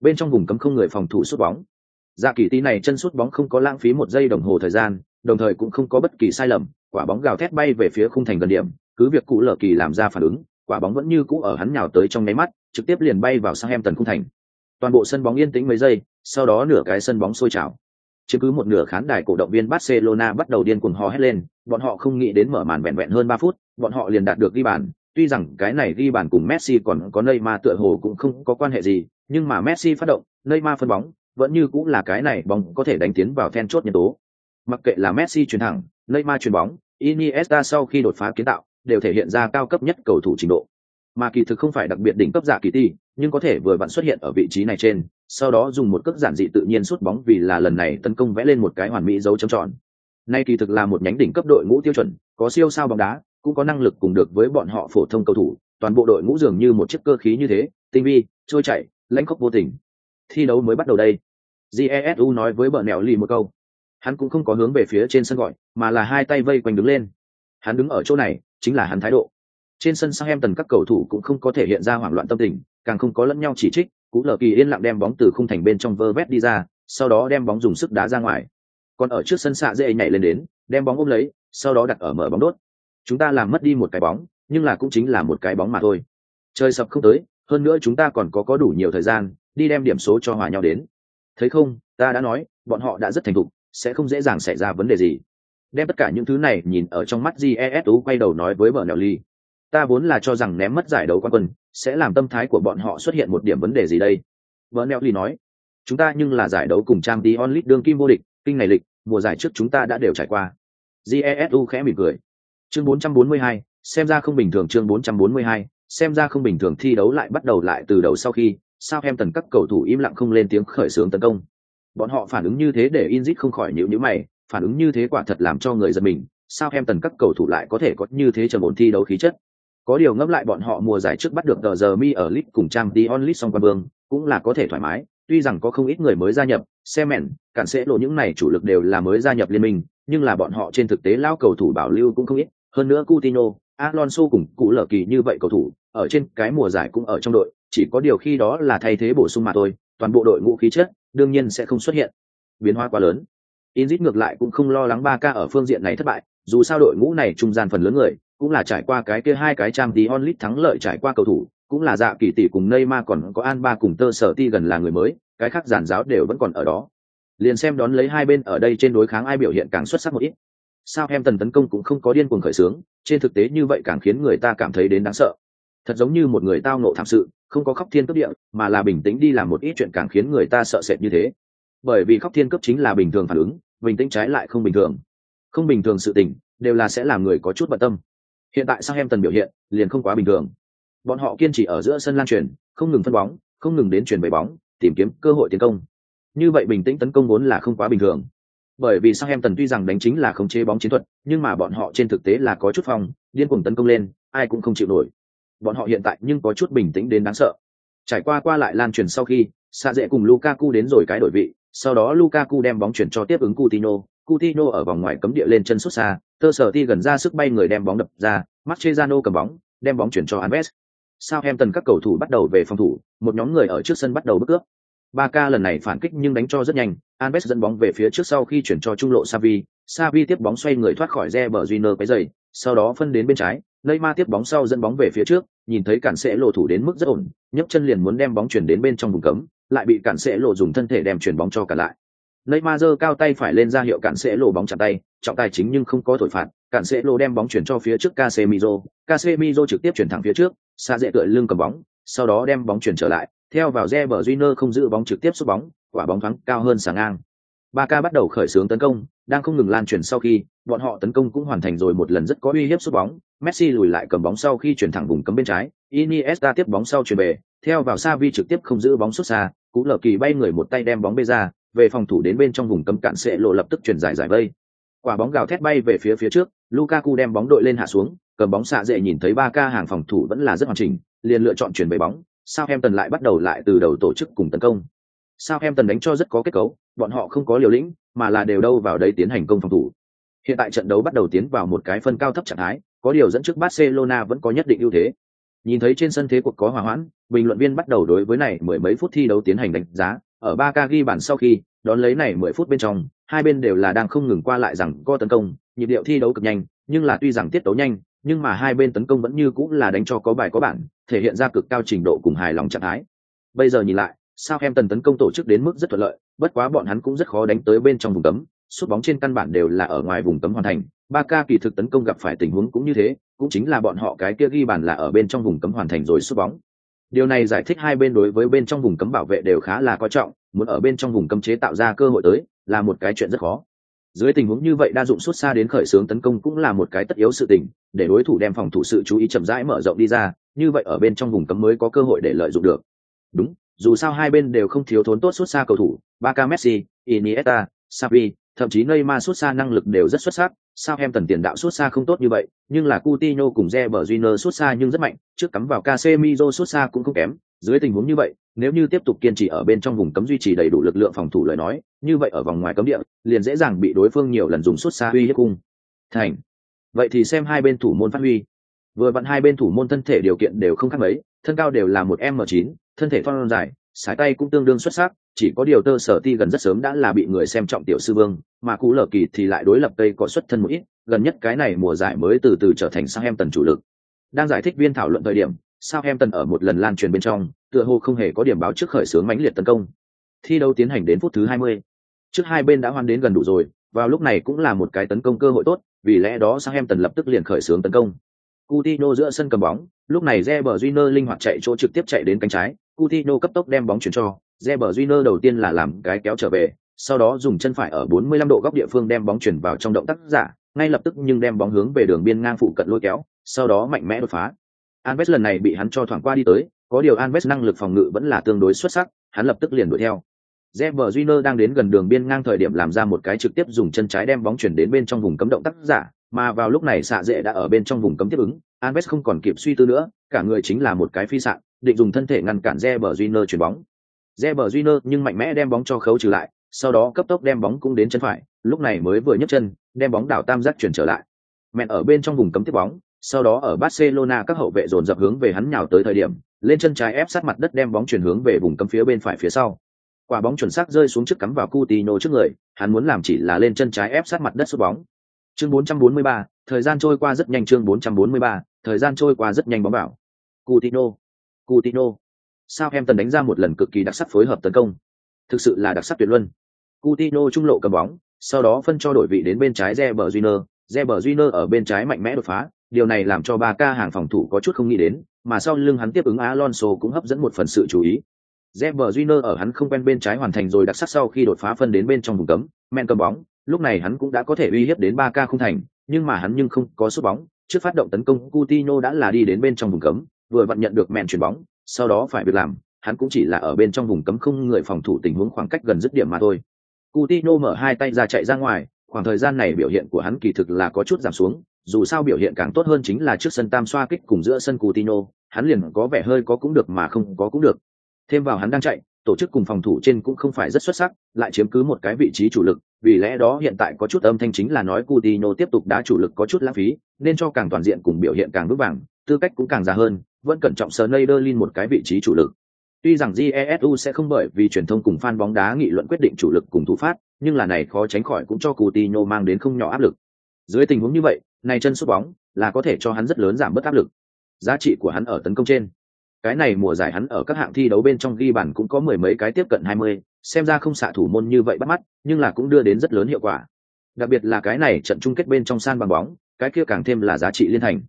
Bên trong vùng cấm không người phòng thủ sút bóng. Dạ kỳ tỷ này chân sút bóng không có lãng phí một giây đồng hồ thời gian, đồng thời cũng không có bất kỳ sai lầm, quả bóng gào thét bay về phía khung thành gần điểm, cứ việc cụ lở kỳ làm ra phản ứng, quả bóng vẫn như cũ ở hắn nhào tới trong nháy mắt, trực tiếp liền bay vào sang em tần khung thành. Toàn bộ sân bóng yên tĩnh mấy giây, sau đó nửa cái sân bóng sôi trào. Chứ cứ một nửa khán đài cổ động viên Barcelona bắt đầu điên cuồng hò hét lên, bọn họ không nghĩ đến mở màn vẹn vẹn hơn ba phút, bọn họ liền đạt được ghi bàn, tuy rằng cái này ghi bàn cùng Messi còn có Neymar tựa hồ cũng không có quan hệ gì, nhưng mà Messi phát động, Neymar phân bóng, vẫn như cũng là cái này bóng có thể đánh tiến vào then chốt nhân tố. Mặc kệ là Messi chuyền thẳng, Neymar chuyền bóng, Iniesta sau khi đột phá kiến tạo, đều thể hiện ra cao cấp nhất cầu thủ trình độ. Mà kỳ thực không phải đặc biệt đỉnh cấp giả kỳ ti, nhưng có thể vừa vặn xuất hiện ở vị trí này trên, sau đó dùng một cước giản dị tự nhiên sút bóng vì là lần này tấn công vẽ lên một cái hoàn mỹ dấu chấm tròn. Nay kỳ thực là một nhánh đỉnh cấp đội ngũ tiêu chuẩn, có siêu sao bóng đá, cũng có năng lực cùng được với bọn họ phổ thông cầu thủ, toàn bộ đội ngũ dường như một chiếc cơ khí như thế, tinh vi, trôi chảy, lãnh khốc vô tình. Thi đấu mới bắt đầu đây. Jesu nói với bờ nẻo lì một câu. Hắn cũng không có hướng về phía trên sân gọi, mà là hai tay vây quanh đứng lên. Hắn đứng ở chỗ này, chính là hắn thái độ. Trên sân sang em tần các cầu thủ cũng không có thể hiện ra hoảng loạn tâm tình, càng không có lẫn nhau chỉ trích, Cú Lờ Kỳ yên lặng đem bóng từ khung thành bên trong vơ vét đi ra, sau đó đem bóng dùng sức đá ra ngoài. Còn ở trước sân xạ dễ nhảy lên đến, đem bóng ôm lấy, sau đó đặt ở mở bóng đốt. Chúng ta làm mất đi một cái bóng, nhưng là cũng chính là một cái bóng mà thôi. Chơi sập không tới, hơn nữa chúng ta còn có có đủ nhiều thời gian đi đem điểm số cho hòa nhau đến. Thấy không, ta đã nói, bọn họ đã rất thành thục, sẽ không dễ dàng xảy ra vấn đề gì. Đem tất cả những thứ này nhìn ở trong mắt Jesu quay đầu nói với vợ nellie. Ta vốn là cho rằng ném mất giải đấu quan quân, sẽ làm tâm thái của bọn họ xuất hiện một điểm vấn đề gì đây. Bernelli nói, chúng ta nhưng là giải đấu cùng trang t onlit đương kim vô địch, kinh này lịch, mùa giải trước chúng ta đã đều trải qua. Jesu khẽ mỉm cười. Chương 442, xem ra không bình thường chương 442, xem ra không bình thường thi đấu lại bắt đầu lại từ đầu sau khi Sao em tần các cầu thủ im lặng không lên tiếng khởi xướng tấn công. Bọn họ phản ứng như thế để Inzit không khỏi nhíu nhíu mày, phản ứng như thế quả thật làm cho người giật mình, Sao em tần các cầu thủ lại có thể có như thế trầm ổn thi đấu khí chất. Có điều ngẫm lại bọn họ mùa giải trước bắt được tờ giờ mi ở lit cùng trang Dion lit song quan vương, cũng là có thể thoải mái, tuy rằng có không ít người mới gia nhập, Semen, cản sẽ lộ những này chủ lực đều là mới gia nhập liên minh, nhưng là bọn họ trên thực tế lao cầu thủ bảo lưu cũng không ít, hơn nữa Coutinho, Alonso cùng cụ lở kỳ như vậy cầu thủ, ở trên cái mùa giải cũng ở trong đội, chỉ có điều khi đó là thay thế bổ sung mà thôi, toàn bộ đội ngũ khí chất đương nhiên sẽ không xuất hiện. Biến hóa quá lớn. Inzit ngược lại cũng không lo lắng 3K ở phương diện này thất bại, dù sao đội ngũ này trung gian phần lớn người, cũng là trải qua cái kia hai cái trang tí onlit thắng lợi trải qua cầu thủ, cũng là dạ kỳ tỷ cùng Neymar còn có An Ba cùng Tơ Sở Ti gần là người mới, cái khác giản giáo đều vẫn còn ở đó. Liền xem đón lấy hai bên ở đây trên đối kháng ai biểu hiện càng xuất sắc một ít. Sao em tần tấn công cũng không có điên cuồng khởi sướng, trên thực tế như vậy càng khiến người ta cảm thấy đến đáng sợ thật giống như một người tao nộ thảm sự không có khóc thiên cấp địa mà là bình tĩnh đi làm một ít chuyện càng khiến người ta sợ sệt như thế bởi vì khóc thiên cấp chính là bình thường phản ứng bình tĩnh trái lại không bình thường không bình thường sự tình đều là sẽ làm người có chút bận tâm hiện tại Southampton em biểu hiện liền không quá bình thường. Bọn họ kiên trì ở giữa sân lan truyền, không ngừng phân bóng, không ngừng đến truyền về bóng, tìm kiếm cơ hội tiến công. Như vậy bình tĩnh tấn công vốn là không quá bình thường. Bởi vì Southampton em tuy rằng đánh chính là khống chế bóng chiến thuật, nhưng mà bọn họ trên thực tế là có chút phòng điên cuồng tấn công lên, ai cũng không chịu nổi. Bọn họ hiện tại nhưng có chút bình tĩnh đến đáng sợ. Trải qua qua lại lan truyền sau khi xa dễ cùng lukaku đến rồi cái đổi vị, sau đó lukaku đem bóng chuyển cho tiếp ứng Coutinho. Coutinho ở vòng ngoài cấm địa lên chân xuất xa tơ sở ti gần ra sức bay người đem bóng đập ra Mascherano cầm bóng đem bóng chuyển cho Alves Southampton các cầu thủ bắt đầu về phòng thủ một nhóm người ở trước sân bắt đầu bước cướp Barca lần này phản kích nhưng đánh cho rất nhanh Alves dẫn bóng về phía trước sau khi chuyển cho trung lộ Savi Savi tiếp bóng xoay người thoát khỏi Reber cái giày sau đó phân đến bên trái Neymar tiếp bóng sau dẫn bóng về phía trước, nhìn thấy cản sẽ lộ thủ đến mức rất ổn, nhấc chân liền muốn đem bóng chuyển đến bên trong vùng cấm, lại bị cản sẽ lộ dùng thân thể đem chuyển bóng cho cả lại. Neymar giơ cao tay phải lên ra hiệu cản sẽ lộ bóng chặn tay, trọng tài chính nhưng không có thổi phạt, cản sẽ lộ đem bóng chuyển cho phía trước Casemiro, Casemiro trực tiếp chuyển thẳng phía trước, xa dễ tựa lưng cầm bóng, sau đó đem bóng chuyển trở lại, theo vào Reber Júnior không giữ bóng trực tiếp sút bóng, quả bóng thoáng cao hơn sáng ngang. Barca bắt đầu khởi xướng tấn công, đang không ngừng lan truyền sau khi, bọn họ tấn công cũng hoàn thành rồi một lần rất có uy hiếp sút bóng, Messi lùi lại cầm bóng sau khi chuyển thẳng vùng cấm bên trái, Iniesta tiếp bóng sau chuyển về, theo vào Xavi trực tiếp không giữ bóng xuất xa, cú lở kỳ bay người một tay đem bóng bê ra, về phòng thủ đến bên trong vùng cấm cản sẽ lộ lập tức chuyển giải giải vây. Quả bóng gào thét bay về phía phía trước, Lukaku đem bóng đội lên hạ xuống, cầm bóng xạ dễ nhìn thấy ba ca hàng phòng thủ vẫn là rất hoàn chỉnh, liền lựa chọn chuyển về bóng, Southampton lại bắt đầu lại từ đầu tổ chức cùng tấn công. Southampton đánh cho rất có kết cấu, bọn họ không có liều lĩnh, mà là đều đâu vào đây tiến hành công phòng thủ. Hiện tại trận đấu bắt đầu tiến vào một cái phân cao thấp trạng thái, có điều dẫn trước Barcelona vẫn có nhất định ưu thế. Nhìn thấy trên sân thế cuộc có hòa hoãn, bình luận viên bắt đầu đối với này mười mấy phút thi đấu tiến hành đánh giá, ở ba ca ghi bàn sau khi, đón lấy này mười phút bên trong, hai bên đều là đang không ngừng qua lại rằng co tấn công, nhịp điệu thi đấu cực nhanh, nhưng là tuy rằng tiết tấu nhanh, nhưng mà hai bên tấn công vẫn như cũng là đánh cho có bài có bản, thể hiện ra cực cao trình độ cùng hài lòng trạng thái. Bây giờ nhìn lại, Southampton tấn công tổ chức đến mức rất thuận lợi, bất quá bọn hắn cũng rất khó đánh tới bên trong vùng cấm, sút bóng trên căn bản đều là ở ngoài vùng cấm hoàn thành. Barca kỳ thực tấn công gặp phải tình huống cũng như thế, cũng chính là bọn họ cái kia ghi bàn là ở bên trong vùng cấm hoàn thành rồi sút bóng. Điều này giải thích hai bên đối với bên trong vùng cấm bảo vệ đều khá là coi trọng, muốn ở bên trong vùng cấm chế tạo ra cơ hội tới, là một cái chuyện rất khó. Dưới tình huống như vậy đa dụng xuất xa đến khởi xướng tấn công cũng là một cái tất yếu sự tình, để đối thủ đem phòng thủ sự chú ý chậm rãi mở rộng đi ra, như vậy ở bên trong vùng cấm mới có cơ hội để lợi dụng được. Đúng, dù sao hai bên đều không thiếu thốn tốt xuất xa cầu thủ, Barca Messi, Iniesta, Xavi, thậm chí Neymar xuất xa năng lực đều rất xuất sắc, sao em tần tiền đạo xuất xa không tốt như vậy, nhưng là Coutinho cùng Reber Júnior xuất xa nhưng rất mạnh, trước cắm vào Casemiro xuất xa cũng không kém, dưới tình huống như vậy, nếu như tiếp tục kiên trì ở bên trong vùng cấm duy trì đầy đủ lực lượng phòng thủ lời nói, như vậy ở vòng ngoài cấm địa, liền dễ dàng bị đối phương nhiều lần dùng xuất xa uy hiếp cung. Thành. Vậy thì xem hai bên thủ môn phát huy. Vừa vặn hai bên thủ môn thân thể điều kiện đều không khác mấy, thân cao đều là một m 9 thân thể thon dài, sải tay cũng tương đương xuất sắc, chỉ có điều tơ sở ti gần rất sớm đã là bị người xem trọng tiểu sư vương, mà cú lờ kỳ thì lại đối lập tây có xuất thân một ít, gần nhất cái này mùa giải mới từ từ trở thành sang em tần chủ lực. Đang giải thích viên thảo luận thời điểm, sao em tần ở một lần lan truyền bên trong, tựa hồ không hề có điểm báo trước khởi xướng mãnh liệt tấn công. Thi đấu tiến hành đến phút thứ 20. Trước hai bên đã hoan đến gần đủ rồi, vào lúc này cũng là một cái tấn công cơ hội tốt, vì lẽ đó sang em tần lập tức liền khởi xướng tấn công. Coutinho giữa sân cầm bóng, lúc này Reber Júnior linh hoạt chạy chỗ trực tiếp chạy đến cánh trái, Coutinho cấp tốc đem bóng chuyển cho, Reber Júnior đầu tiên là làm cái kéo trở về, sau đó dùng chân phải ở 45 độ góc địa phương đem bóng chuyển vào trong động tác giả, ngay lập tức nhưng đem bóng hướng về đường biên ngang phụ cận lôi kéo, sau đó mạnh mẽ đột phá. Alves lần này bị hắn cho thoảng qua đi tới, có điều Alves năng lực phòng ngự vẫn là tương đối xuất sắc, hắn lập tức liền đuổi theo. Reber Júnior đang đến gần đường biên ngang thời điểm làm ra một cái trực tiếp dùng chân trái đem bóng chuyển đến bên trong vùng cấm động tác giả, mà vào lúc này xạ dệ đã ở bên trong vùng cấm tiếp ứng, Alves không còn kịp suy tư nữa, cả người chính là một cái phi sạn, định dùng thân thể ngăn cản Reber Júnior chuyển bóng. Reber Júnior nhưng mạnh mẽ đem bóng cho khấu trừ lại, sau đó cấp tốc đem bóng cũng đến chân phải, lúc này mới vừa nhấc chân, đem bóng đảo tam giác chuyển trở lại. Mẹn ở bên trong vùng cấm tiếp bóng, sau đó ở Barcelona các hậu vệ dồn dập hướng về hắn nhào tới thời điểm, lên chân trái ép sát mặt đất đem bóng chuyển hướng về vùng cấm phía bên phải phía sau. Quả bóng chuẩn xác rơi xuống trước cắm vào Coutinho trước người, hắn muốn làm chỉ là lên chân trái ép sát mặt đất sút bóng. Chương 443, thời gian trôi qua rất nhanh chương 443, thời gian trôi qua rất nhanh bóng vào. Coutinho, Coutinho. Sao em tần đánh ra một lần cực kỳ đặc sắc phối hợp tấn công. Thực sự là đặc sắc tuyệt luân. Coutinho trung lộ cầm bóng, sau đó phân cho đổi vị đến bên trái Reber Júnior, Reber Júnior ở bên trái mạnh mẽ đột phá, điều này làm cho ba ca hàng phòng thủ có chút không nghĩ đến, mà sau lưng hắn tiếp ứng Alonso cũng hấp dẫn một phần sự chú ý. Reber Júnior ở hắn không quen bên trái hoàn thành rồi đặc sắc sau khi đột phá phân đến bên trong vùng cấm, men cầm bóng, lúc này hắn cũng đã có thể uy hiếp đến ba ca không thành, nhưng mà hắn nhưng không có sút bóng, trước phát động tấn công Coutinho đã là đi đến bên trong vùng cấm, vừa vận nhận được mẹn chuyển bóng, sau đó phải việc làm, hắn cũng chỉ là ở bên trong vùng cấm không người phòng thủ tình huống khoảng cách gần dứt điểm mà thôi. Coutinho mở hai tay ra chạy ra ngoài, khoảng thời gian này biểu hiện của hắn kỳ thực là có chút giảm xuống, dù sao biểu hiện càng tốt hơn chính là trước sân tam xoa kích cùng giữa sân Coutinho, hắn liền có vẻ hơi có cũng được mà không có cũng được. Thêm vào hắn đang chạy, tổ chức cùng phòng thủ trên cũng không phải rất xuất sắc, lại chiếm cứ một cái vị trí chủ lực, vì lẽ đó hiện tại có chút âm thanh chính là nói Coutinho tiếp tục đá chủ lực có chút lãng phí, nên cho càng toàn diện cùng biểu hiện càng vững vàng, tư cách cũng càng già hơn, vẫn cẩn trọng Sneijderlin một cái vị trí chủ lực. Tuy rằng Jesu sẽ không bởi vì truyền thông cùng fan bóng đá nghị luận quyết định chủ lực cùng thủ phát, nhưng là này khó tránh khỏi cũng cho Coutinho mang đến không nhỏ áp lực. Dưới tình huống như vậy, này chân sút bóng là có thể cho hắn rất lớn giảm bớt áp lực. Giá trị của hắn ở tấn công trên. Cái này mùa giải hắn ở các hạng thi đấu bên trong ghi bàn cũng có mười mấy cái tiếp cận 20, xem ra không xạ thủ môn như vậy bắt mắt, nhưng là cũng đưa đến rất lớn hiệu quả. Đặc biệt là cái này trận chung kết bên trong san bằng bóng, cái kia càng thêm là giá trị liên thành.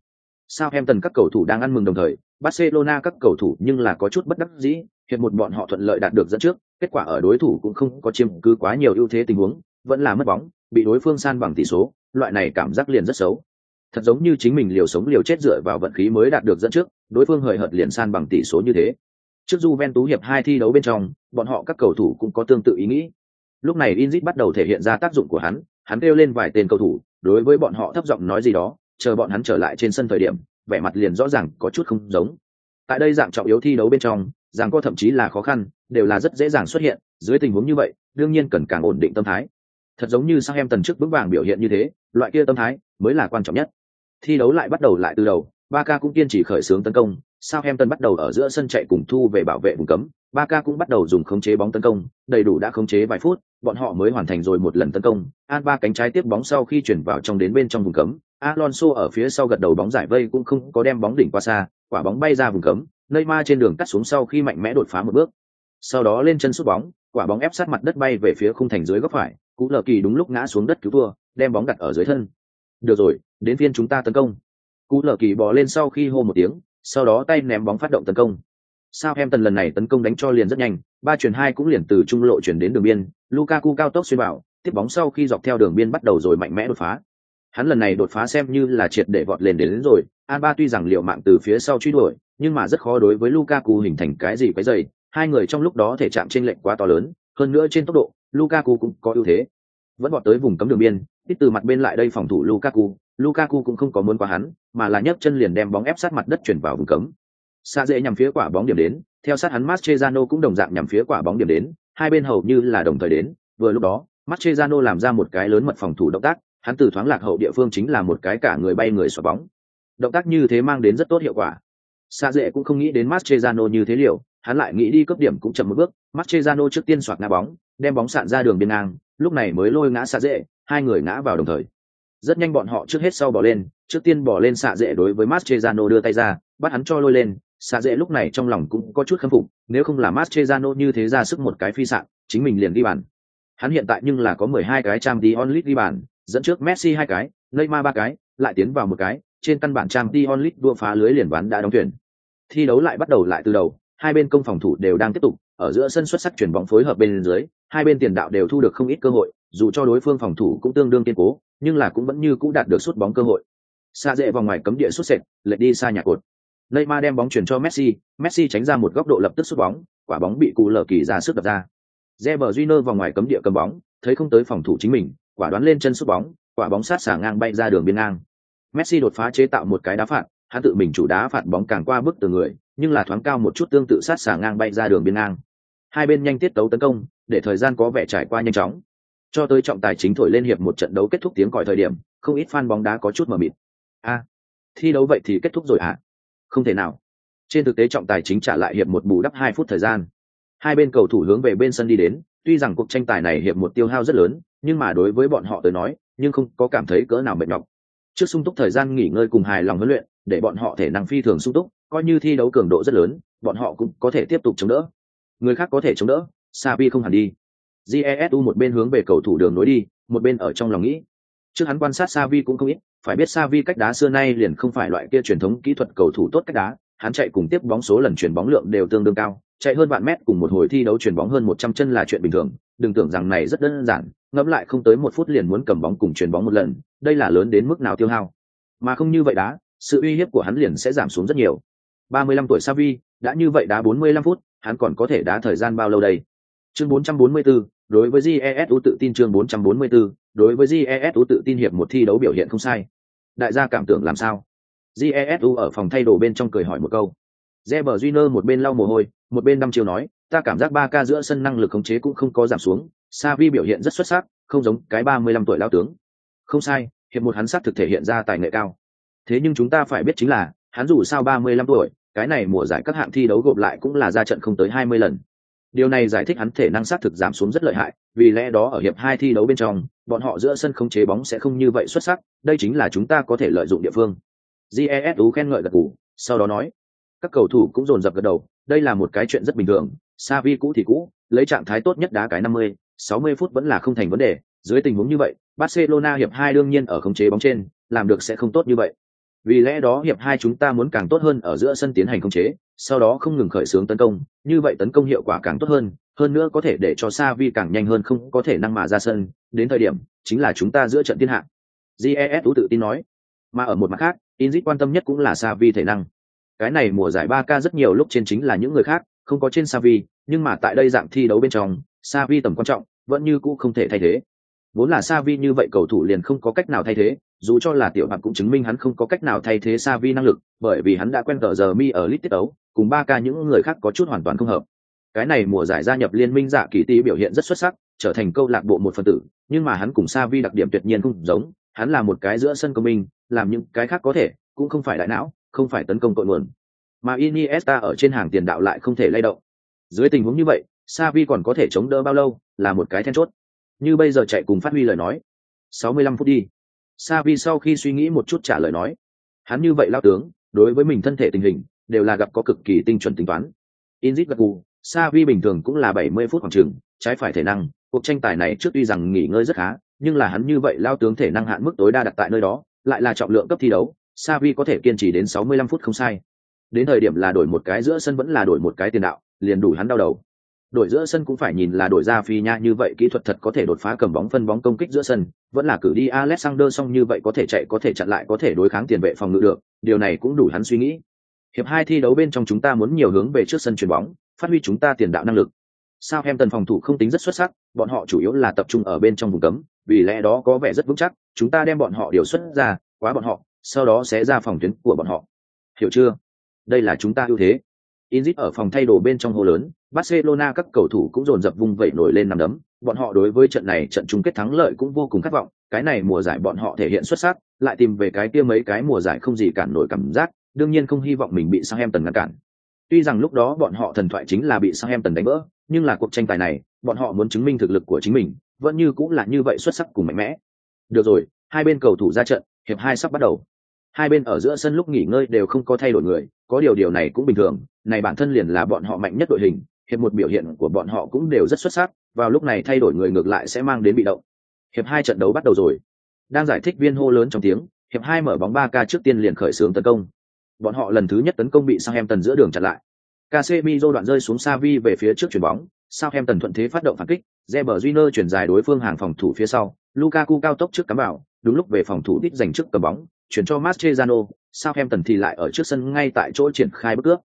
Sao em tần các cầu thủ đang ăn mừng đồng thời, Barcelona các cầu thủ nhưng là có chút bất đắc dĩ, hiệp một bọn họ thuận lợi đạt được dẫn trước, kết quả ở đối thủ cũng không có chiếm cứ quá nhiều ưu thế tình huống, vẫn là mất bóng, bị đối phương san bằng tỷ số, loại này cảm giác liền rất xấu. Thật giống như chính mình liều sống liều chết dựa vào vận khí mới đạt được dẫn trước, đối phương hời hợt liền san bằng tỷ số như thế. Trước Juventus hiệp hai thi đấu bên trong, bọn họ các cầu thủ cũng có tương tự ý nghĩ. Lúc này Inzit bắt đầu thể hiện ra tác dụng của hắn, hắn kêu lên vài tên cầu thủ, đối với bọn họ thấp giọng nói gì đó, chờ bọn hắn trở lại trên sân thời điểm, vẻ mặt liền rõ ràng có chút không giống. Tại đây dạng trọng yếu thi đấu bên trong, rằng có thậm chí là khó khăn, đều là rất dễ dàng xuất hiện, dưới tình huống như vậy, đương nhiên cần càng ổn định tâm thái. Thật giống như sang em tần trước vững vàng biểu hiện như thế, loại kia tâm thái mới là quan trọng nhất. Thi đấu lại bắt đầu lại từ đầu, Barca cũng kiên trì khởi xướng tấn công, Southampton bắt đầu ở giữa sân chạy cùng thu về bảo vệ vùng cấm, Barca cũng bắt đầu dùng khống chế bóng tấn công, đầy đủ đã khống chế vài phút, bọn họ mới hoàn thành rồi một lần tấn công. an ba cánh trái tiếp bóng sau khi chuyển vào trong đến bên trong vùng cấm, Alonso ở phía sau gật đầu bóng giải vây cũng không có đem bóng đỉnh qua xa, quả bóng bay ra vùng cấm, Neymar trên đường cắt xuống sau khi mạnh mẽ đột phá một bước. Sau đó lên chân sút bóng, quả bóng ép sát mặt đất bay về phía khung thành dưới góc phải, Cú Lờ Kỳ đúng lúc ngã xuống đất cứu thua, đem bóng đặt ở dưới thân. Được rồi, đến phiên chúng ta tấn công. Cú Lờ Kỳ bò lên sau khi hô một tiếng, sau đó tay ném bóng phát động tấn công. Sao em tần lần này tấn công đánh cho liền rất nhanh, ba chuyển hai cũng liền từ trung lộ chuyển đến đường biên, Lukaku cao tốc xuyên vào, tiếp bóng sau khi dọc theo đường biên bắt đầu rồi mạnh mẽ đột phá. Hắn lần này đột phá xem như là triệt để vọt lên đến, đến rồi, Alba tuy rằng liệu mạng từ phía sau truy đuổi, nhưng mà rất khó đối với Lukaku hình thành cái gì cái dày hai người trong lúc đó thể chạm trên lệnh quá to lớn, hơn nữa trên tốc độ, Lukaku cũng có ưu thế. Vẫn vọt tới vùng cấm đường biên, ít từ mặt bên lại đây phòng thủ Lukaku, Lukaku cũng không có muốn qua hắn, mà là nhấc chân liền đem bóng ép sát mặt đất chuyển vào vùng cấm. Sa dễ nhằm phía quả bóng điểm đến, theo sát hắn Mascherano cũng đồng dạng nhằm phía quả bóng điểm đến, hai bên hầu như là đồng thời đến, vừa lúc đó, Mascherano làm ra một cái lớn mật phòng thủ động tác, hắn từ thoáng lạc hậu địa phương chính là một cái cả người bay người xoa bóng. Động tác như thế mang đến rất tốt hiệu quả. Sa dễ cũng không nghĩ đến Mascherano như thế liệu, hắn lại nghĩ đi cấp điểm cũng chậm một bước, Mascherano trước tiên xoạc ngã bóng, đem bóng sạn ra đường biên ngang, lúc này mới lôi ngã Sa dễ, hai người ngã vào đồng thời. Rất nhanh bọn họ trước hết sau bỏ lên, trước tiên bỏ lên xạ dễ đối với Mascherano đưa tay ra, bắt hắn cho lôi lên, xạ dễ lúc này trong lòng cũng có chút khâm phục, nếu không là Mascherano như thế ra sức một cái phi sạn, chính mình liền đi bàn. Hắn hiện tại nhưng là có 12 cái trang tí onlit đi bàn, dẫn trước Messi hai cái, Neymar ba cái, lại tiến vào một cái, trên căn bản trang Dion Lee đua phá lưới liền ván đã đóng tuyển. Thi đấu lại bắt đầu lại từ đầu, hai bên công phòng thủ đều đang tiếp tục, ở giữa sân xuất sắc chuyển bóng phối hợp bên dưới, hai bên tiền đạo đều thu được không ít cơ hội, dù cho đối phương phòng thủ cũng tương đương kiên cố, nhưng là cũng vẫn như cũng đạt được sút bóng cơ hội. Xa dễ vào ngoài cấm địa sút sệt, lệch đi xa nhà cột. Neymar đem bóng chuyển cho Messi, Messi tránh ra một góc độ lập tức sút bóng, quả bóng bị cụ lở kỳ ra sức đập ra. Reber Júnior vào ngoài cấm địa cầm bóng, thấy không tới phòng thủ chính mình, quả đoán lên chân sút bóng, quả bóng sát xả ngang bay ra đường biên ngang. Messi đột phá chế tạo một cái đá phạt, hắn tự mình chủ đá phạt bóng càng qua bức từ người, nhưng là thoáng cao một chút tương tự sát xả ngang bay ra đường biên ngang. Hai bên nhanh tiết tấu tấn công, để thời gian có vẻ trải qua nhanh chóng. Cho tới trọng tài chính thổi lên hiệp một trận đấu kết thúc tiếng còi thời điểm, không ít fan bóng đá có chút mờ mịt. A, thi đấu vậy thì kết thúc rồi à? Không thể nào. Trên thực tế trọng tài chính trả lại hiệp một bù đắp hai phút thời gian. Hai bên cầu thủ hướng về bên sân đi đến, tuy rằng cuộc tranh tài này hiệp một tiêu hao rất lớn, nhưng mà đối với bọn họ tới nói, nhưng không có cảm thấy cỡ nào mệt nhọc. Trước sung túc thời gian nghỉ ngơi cùng hài lòng huấn luyện, để bọn họ thể năng phi thường sung túc, coi như thi đấu cường độ rất lớn, bọn họ cũng có thể tiếp tục chống đỡ. Người khác có thể chống đỡ, Savi không hẳn đi jesu một bên hướng về cầu thủ đường nối đi một bên ở trong lòng nghĩ trước hắn quan sát savi cũng không ít phải biết savi cách đá xưa nay liền không phải loại kia truyền thống kỹ thuật cầu thủ tốt cách đá hắn chạy cùng tiếp bóng số lần chuyển bóng lượng đều tương đương cao chạy hơn vạn mét cùng một hồi thi đấu chuyền bóng hơn một trăm chân là chuyện bình thường đừng tưởng rằng này rất đơn giản ngẫm lại không tới một phút liền muốn cầm bóng cùng chuyền bóng một lần đây là lớn đến mức nào tiêu hao. Mà không như vậy đá sự uy hiếp của hắn liền sẽ giảm xuống rất nhiều. 35 tuổi Savi đã như vậy đá 45 phút hắn còn có thể đá thời gian bao lâu đây? Chương 444, đối với jesu tự tin chương 444, đối với jesu tự tin hiệp một thi đấu biểu hiện không sai. Đại gia cảm tưởng làm sao? Jesu ở phòng thay đồ bên trong cười hỏi một câu. Reber Júnior một bên lau mồ hôi, một bên đăm chiều nói, ta cảm giác ba ca giữa sân năng lực khống chế cũng không có giảm xuống, Savi biểu hiện rất xuất sắc, không giống cái 35 tuổi lao tướng. Không sai, hiệp một hắn sắc thực thể hiện ra tài nghệ cao. Thế nhưng chúng ta phải biết chính là, hắn dù sao 35 tuổi, cái này mùa giải các hạng thi đấu gộp lại cũng là ra trận không tới 20 lần điều này giải thích hắn thể năng sát thực giảm xuống rất lợi hại vì lẽ đó ở hiệp hai thi đấu bên trong bọn họ giữa sân khống chế bóng sẽ không như vậy xuất sắc đây chính là chúng ta có thể lợi dụng địa phương jesu khen ngợi gật gù, sau đó nói các cầu thủ cũng dồn dập gật đầu đây là một cái chuyện rất bình thường savi cũ thì cũ lấy trạng thái tốt nhất đá cái năm mươi, sáu mươi phút vẫn là không thành vấn đề dưới tình huống như vậy barcelona hiệp hai đương nhiên ở khống chế bóng trên làm được sẽ không tốt như vậy. Vì lẽ đó hiệp hai chúng ta muốn càng tốt hơn ở giữa sân tiến hành khống chế sau đó không ngừng khởi xướng tấn công như vậy tấn công hiệu quả càng tốt hơn hơn nữa có thể để cho sa vi càng nhanh hơn không có thể năng mà ra sân đến thời điểm chính là chúng ta giữa trận thiên hạ. Jes tú tự tin nói. Mà ở một mặt khác inzit quan tâm nhất cũng là sa vi thể năng cái này mùa giải ba k rất nhiều lúc trên chính là những người khác, không có trên sa vi nhưng mà tại đây dạng thi đấu bên trong sa vi tầm quan trọng, vẫn như cũ không thể thay thế. Vốn là sa vi như vậy cầu thủ liền không có cách nào thay thế, dù cho là tiểu bạn cũng chứng minh hắn không có cách nào thay thế sa vi năng lực, bởi vì hắn đã quen tờ giờ mi ở lit tiết đấu, cùng ba ca những người khác có chút hoàn toàn không hợp. Cái này mùa giải gia nhập liên minh dạ kỳ tí biểu hiện rất xuất sắc, trở thành câu lạc bộ một phần tử, nhưng mà hắn cùng sa vi đặc điểm tuyệt nhiên không giống, hắn là một cái giữa sân công minh, làm những cái khác có thể, cũng không phải đại não không phải tấn công tội nguồn. Mà iniesta ở trên hàng tiền đạo lại không thể lay động. Dưới tình huống như vậy Xavi còn có thể chống đỡ bao lâu là một cái then chốt. Như bây giờ chạy cùng phát huy lời nói. 65 phút đi. Savi sau khi suy nghĩ một chút trả lời nói, hắn như vậy lao tướng, đối với mình thân thể tình hình, đều là gặp có cực kỳ tinh chuẩn tính toán. Inzit gật gù, Savi bình thường cũng là 70 phút khoảng chừng, trái phải thể năng, cuộc tranh tài này trước tuy rằng nghỉ ngơi rất khá, nhưng là hắn như vậy lao tướng thể năng hạn mức tối đa đặt tại nơi đó, lại là trọng lượng cấp thi đấu, Savi có thể kiên trì đến 65 phút không sai. Đến thời điểm là đổi một cái giữa sân vẫn là đổi một cái tiền đạo, liền đủ hắn đau đầu. Đổi giữa sân cũng phải nhìn là đổi ra phi nha như vậy kỹ thuật thật có thể đột phá cầm bóng phân bóng công kích giữa sân, vẫn là cử đi Alexander xong như vậy có thể chạy có thể chặn lại có thể đối kháng tiền vệ phòng ngự được, điều này cũng đủ hắn suy nghĩ. Hiệp hai thi đấu bên trong chúng ta muốn nhiều hướng về trước sân chuyền bóng, phát huy chúng ta tiền đạo năng lực. Sao em tần phòng thủ không tính rất xuất sắc, bọn họ chủ yếu là tập trung ở bên trong vùng cấm, vì lẽ đó có vẻ rất vững chắc, chúng ta đem bọn họ điều xuất ra, quá bọn họ, sau đó sẽ ra phòng tuyến của bọn họ. Hiểu chưa? Đây là chúng ta ưu thế. Inzit ở phòng thay đồ bên trong hồ lớn, Barcelona các cầu thủ cũng dồn dập vung vẩy nổi lên nằm đấm, bọn họ đối với trận này trận chung kết thắng lợi cũng vô cùng khát vọng, cái này mùa giải bọn họ thể hiện xuất sắc, lại tìm về cái kia mấy cái mùa giải không gì cản nổi cảm giác, đương nhiên không hy vọng mình bị Southampton ngăn cản. Tuy rằng lúc đó bọn họ thần thoại chính là bị Southampton đánh bỡ, nhưng là cuộc tranh tài này, bọn họ muốn chứng minh thực lực của chính mình, vẫn như cũng là như vậy xuất sắc cùng mạnh mẽ. Được rồi, hai bên cầu thủ ra trận, hiệp hai sắp bắt đầu. Hai bên ở giữa sân lúc nghỉ ngơi đều không có thay đổi người, có điều điều này cũng bình thường, này bản thân liền là bọn họ mạnh nhất đội hình, hiệp một biểu hiện của bọn họ cũng đều rất xuất sắc, vào lúc này thay đổi người ngược lại sẽ mang đến bị động. Hiệp hai trận đấu bắt đầu rồi. Đang giải thích viên hô lớn trong tiếng, hiệp hai mở bóng ba k trước tiên liền khởi xướng tấn công. Bọn họ lần thứ nhất tấn công bị Southampton giữa đường chặn lại. Casemiro đoạn rơi xuống Savi về phía trước chuyển bóng, Southampton thuận thế phát động phản kích, Reber Júnior chuyển dài đối phương hàng phòng thủ phía sau, Lukaku cao tốc trước cắm vào, đúng lúc về phòng thủ đích giành trước cầm bóng, chuyển cho Mascherano, Southampton thì lại ở trước sân ngay tại chỗ triển khai bước cướp.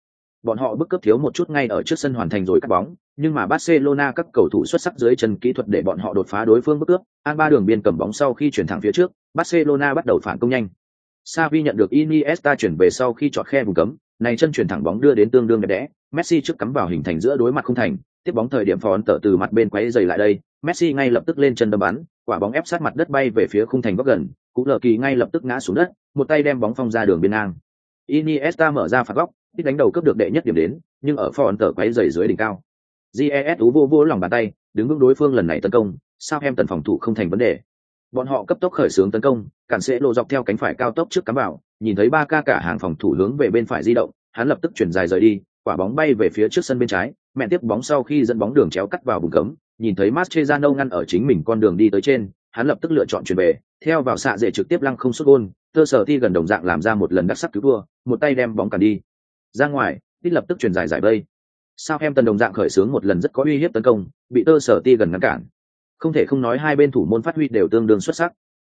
Bọn họ bước cướp thiếu một chút ngay ở trước sân hoàn thành rồi cắt bóng, nhưng mà Barcelona các cầu thủ xuất sắc dưới chân kỹ thuật để bọn họ đột phá đối phương bước cướp, an ba đường biên cầm bóng sau khi chuyển thẳng phía trước, Barcelona bắt đầu phản công nhanh. Xavi nhận được Iniesta chuyển về sau khi chọt khe vùng cấm, này chân chuyển thẳng bóng đưa đến tương đương đẹp đẽ, Messi trước cắm vào hình thành giữa đối mặt không thành, tiếp bóng thời điểm phòn tở từ mặt bên quấy giày lại đây, Messi ngay lập tức lên chân đâm bắn, quả bóng ép sát mặt đất bay về phía khung thành góc gần, Cú Lờ Kỳ ngay lập tức ngã xuống đất, một tay đem bóng phong ra đường biên ngang. Iniesta mở ra phạt góc, ít đánh đầu cướp được đệ nhất điểm đến, nhưng ở phòn tờ quáy dày dưới đỉnh cao. GES vô vô lòng bàn tay, đứng vững đối phương lần này tấn công, sao em tần phòng thủ không thành vấn đề. Bọn họ cấp tốc khởi xướng tấn công, cản sẽ lộ dọc theo cánh phải cao tốc trước cắm vào, nhìn thấy ba ca cả hàng phòng thủ hướng về bên phải di động, hắn lập tức chuyển dài rời đi, quả bóng bay về phía trước sân bên trái, mẹ tiếp bóng sau khi dẫn bóng đường chéo cắt vào vùng cấm, nhìn thấy Mascherano ngăn ở chính mình con đường đi tới trên, hắn lập tức lựa chọn chuyển về, theo vào xạ dễ trực tiếp lăng không xuất gôn, Tơ sở thi gần đồng dạng làm ra một lần đặc sắc cứu thua, một tay đem bóng cản đi. Ra ngoài, tít lập tức truyền dài giải vây. Sao em tần đồng dạng khởi xướng một lần rất có uy hiếp tấn công, bị tơ sở ti gần ngăn cản. Không thể không nói hai bên thủ môn phát huy đều tương đương xuất sắc.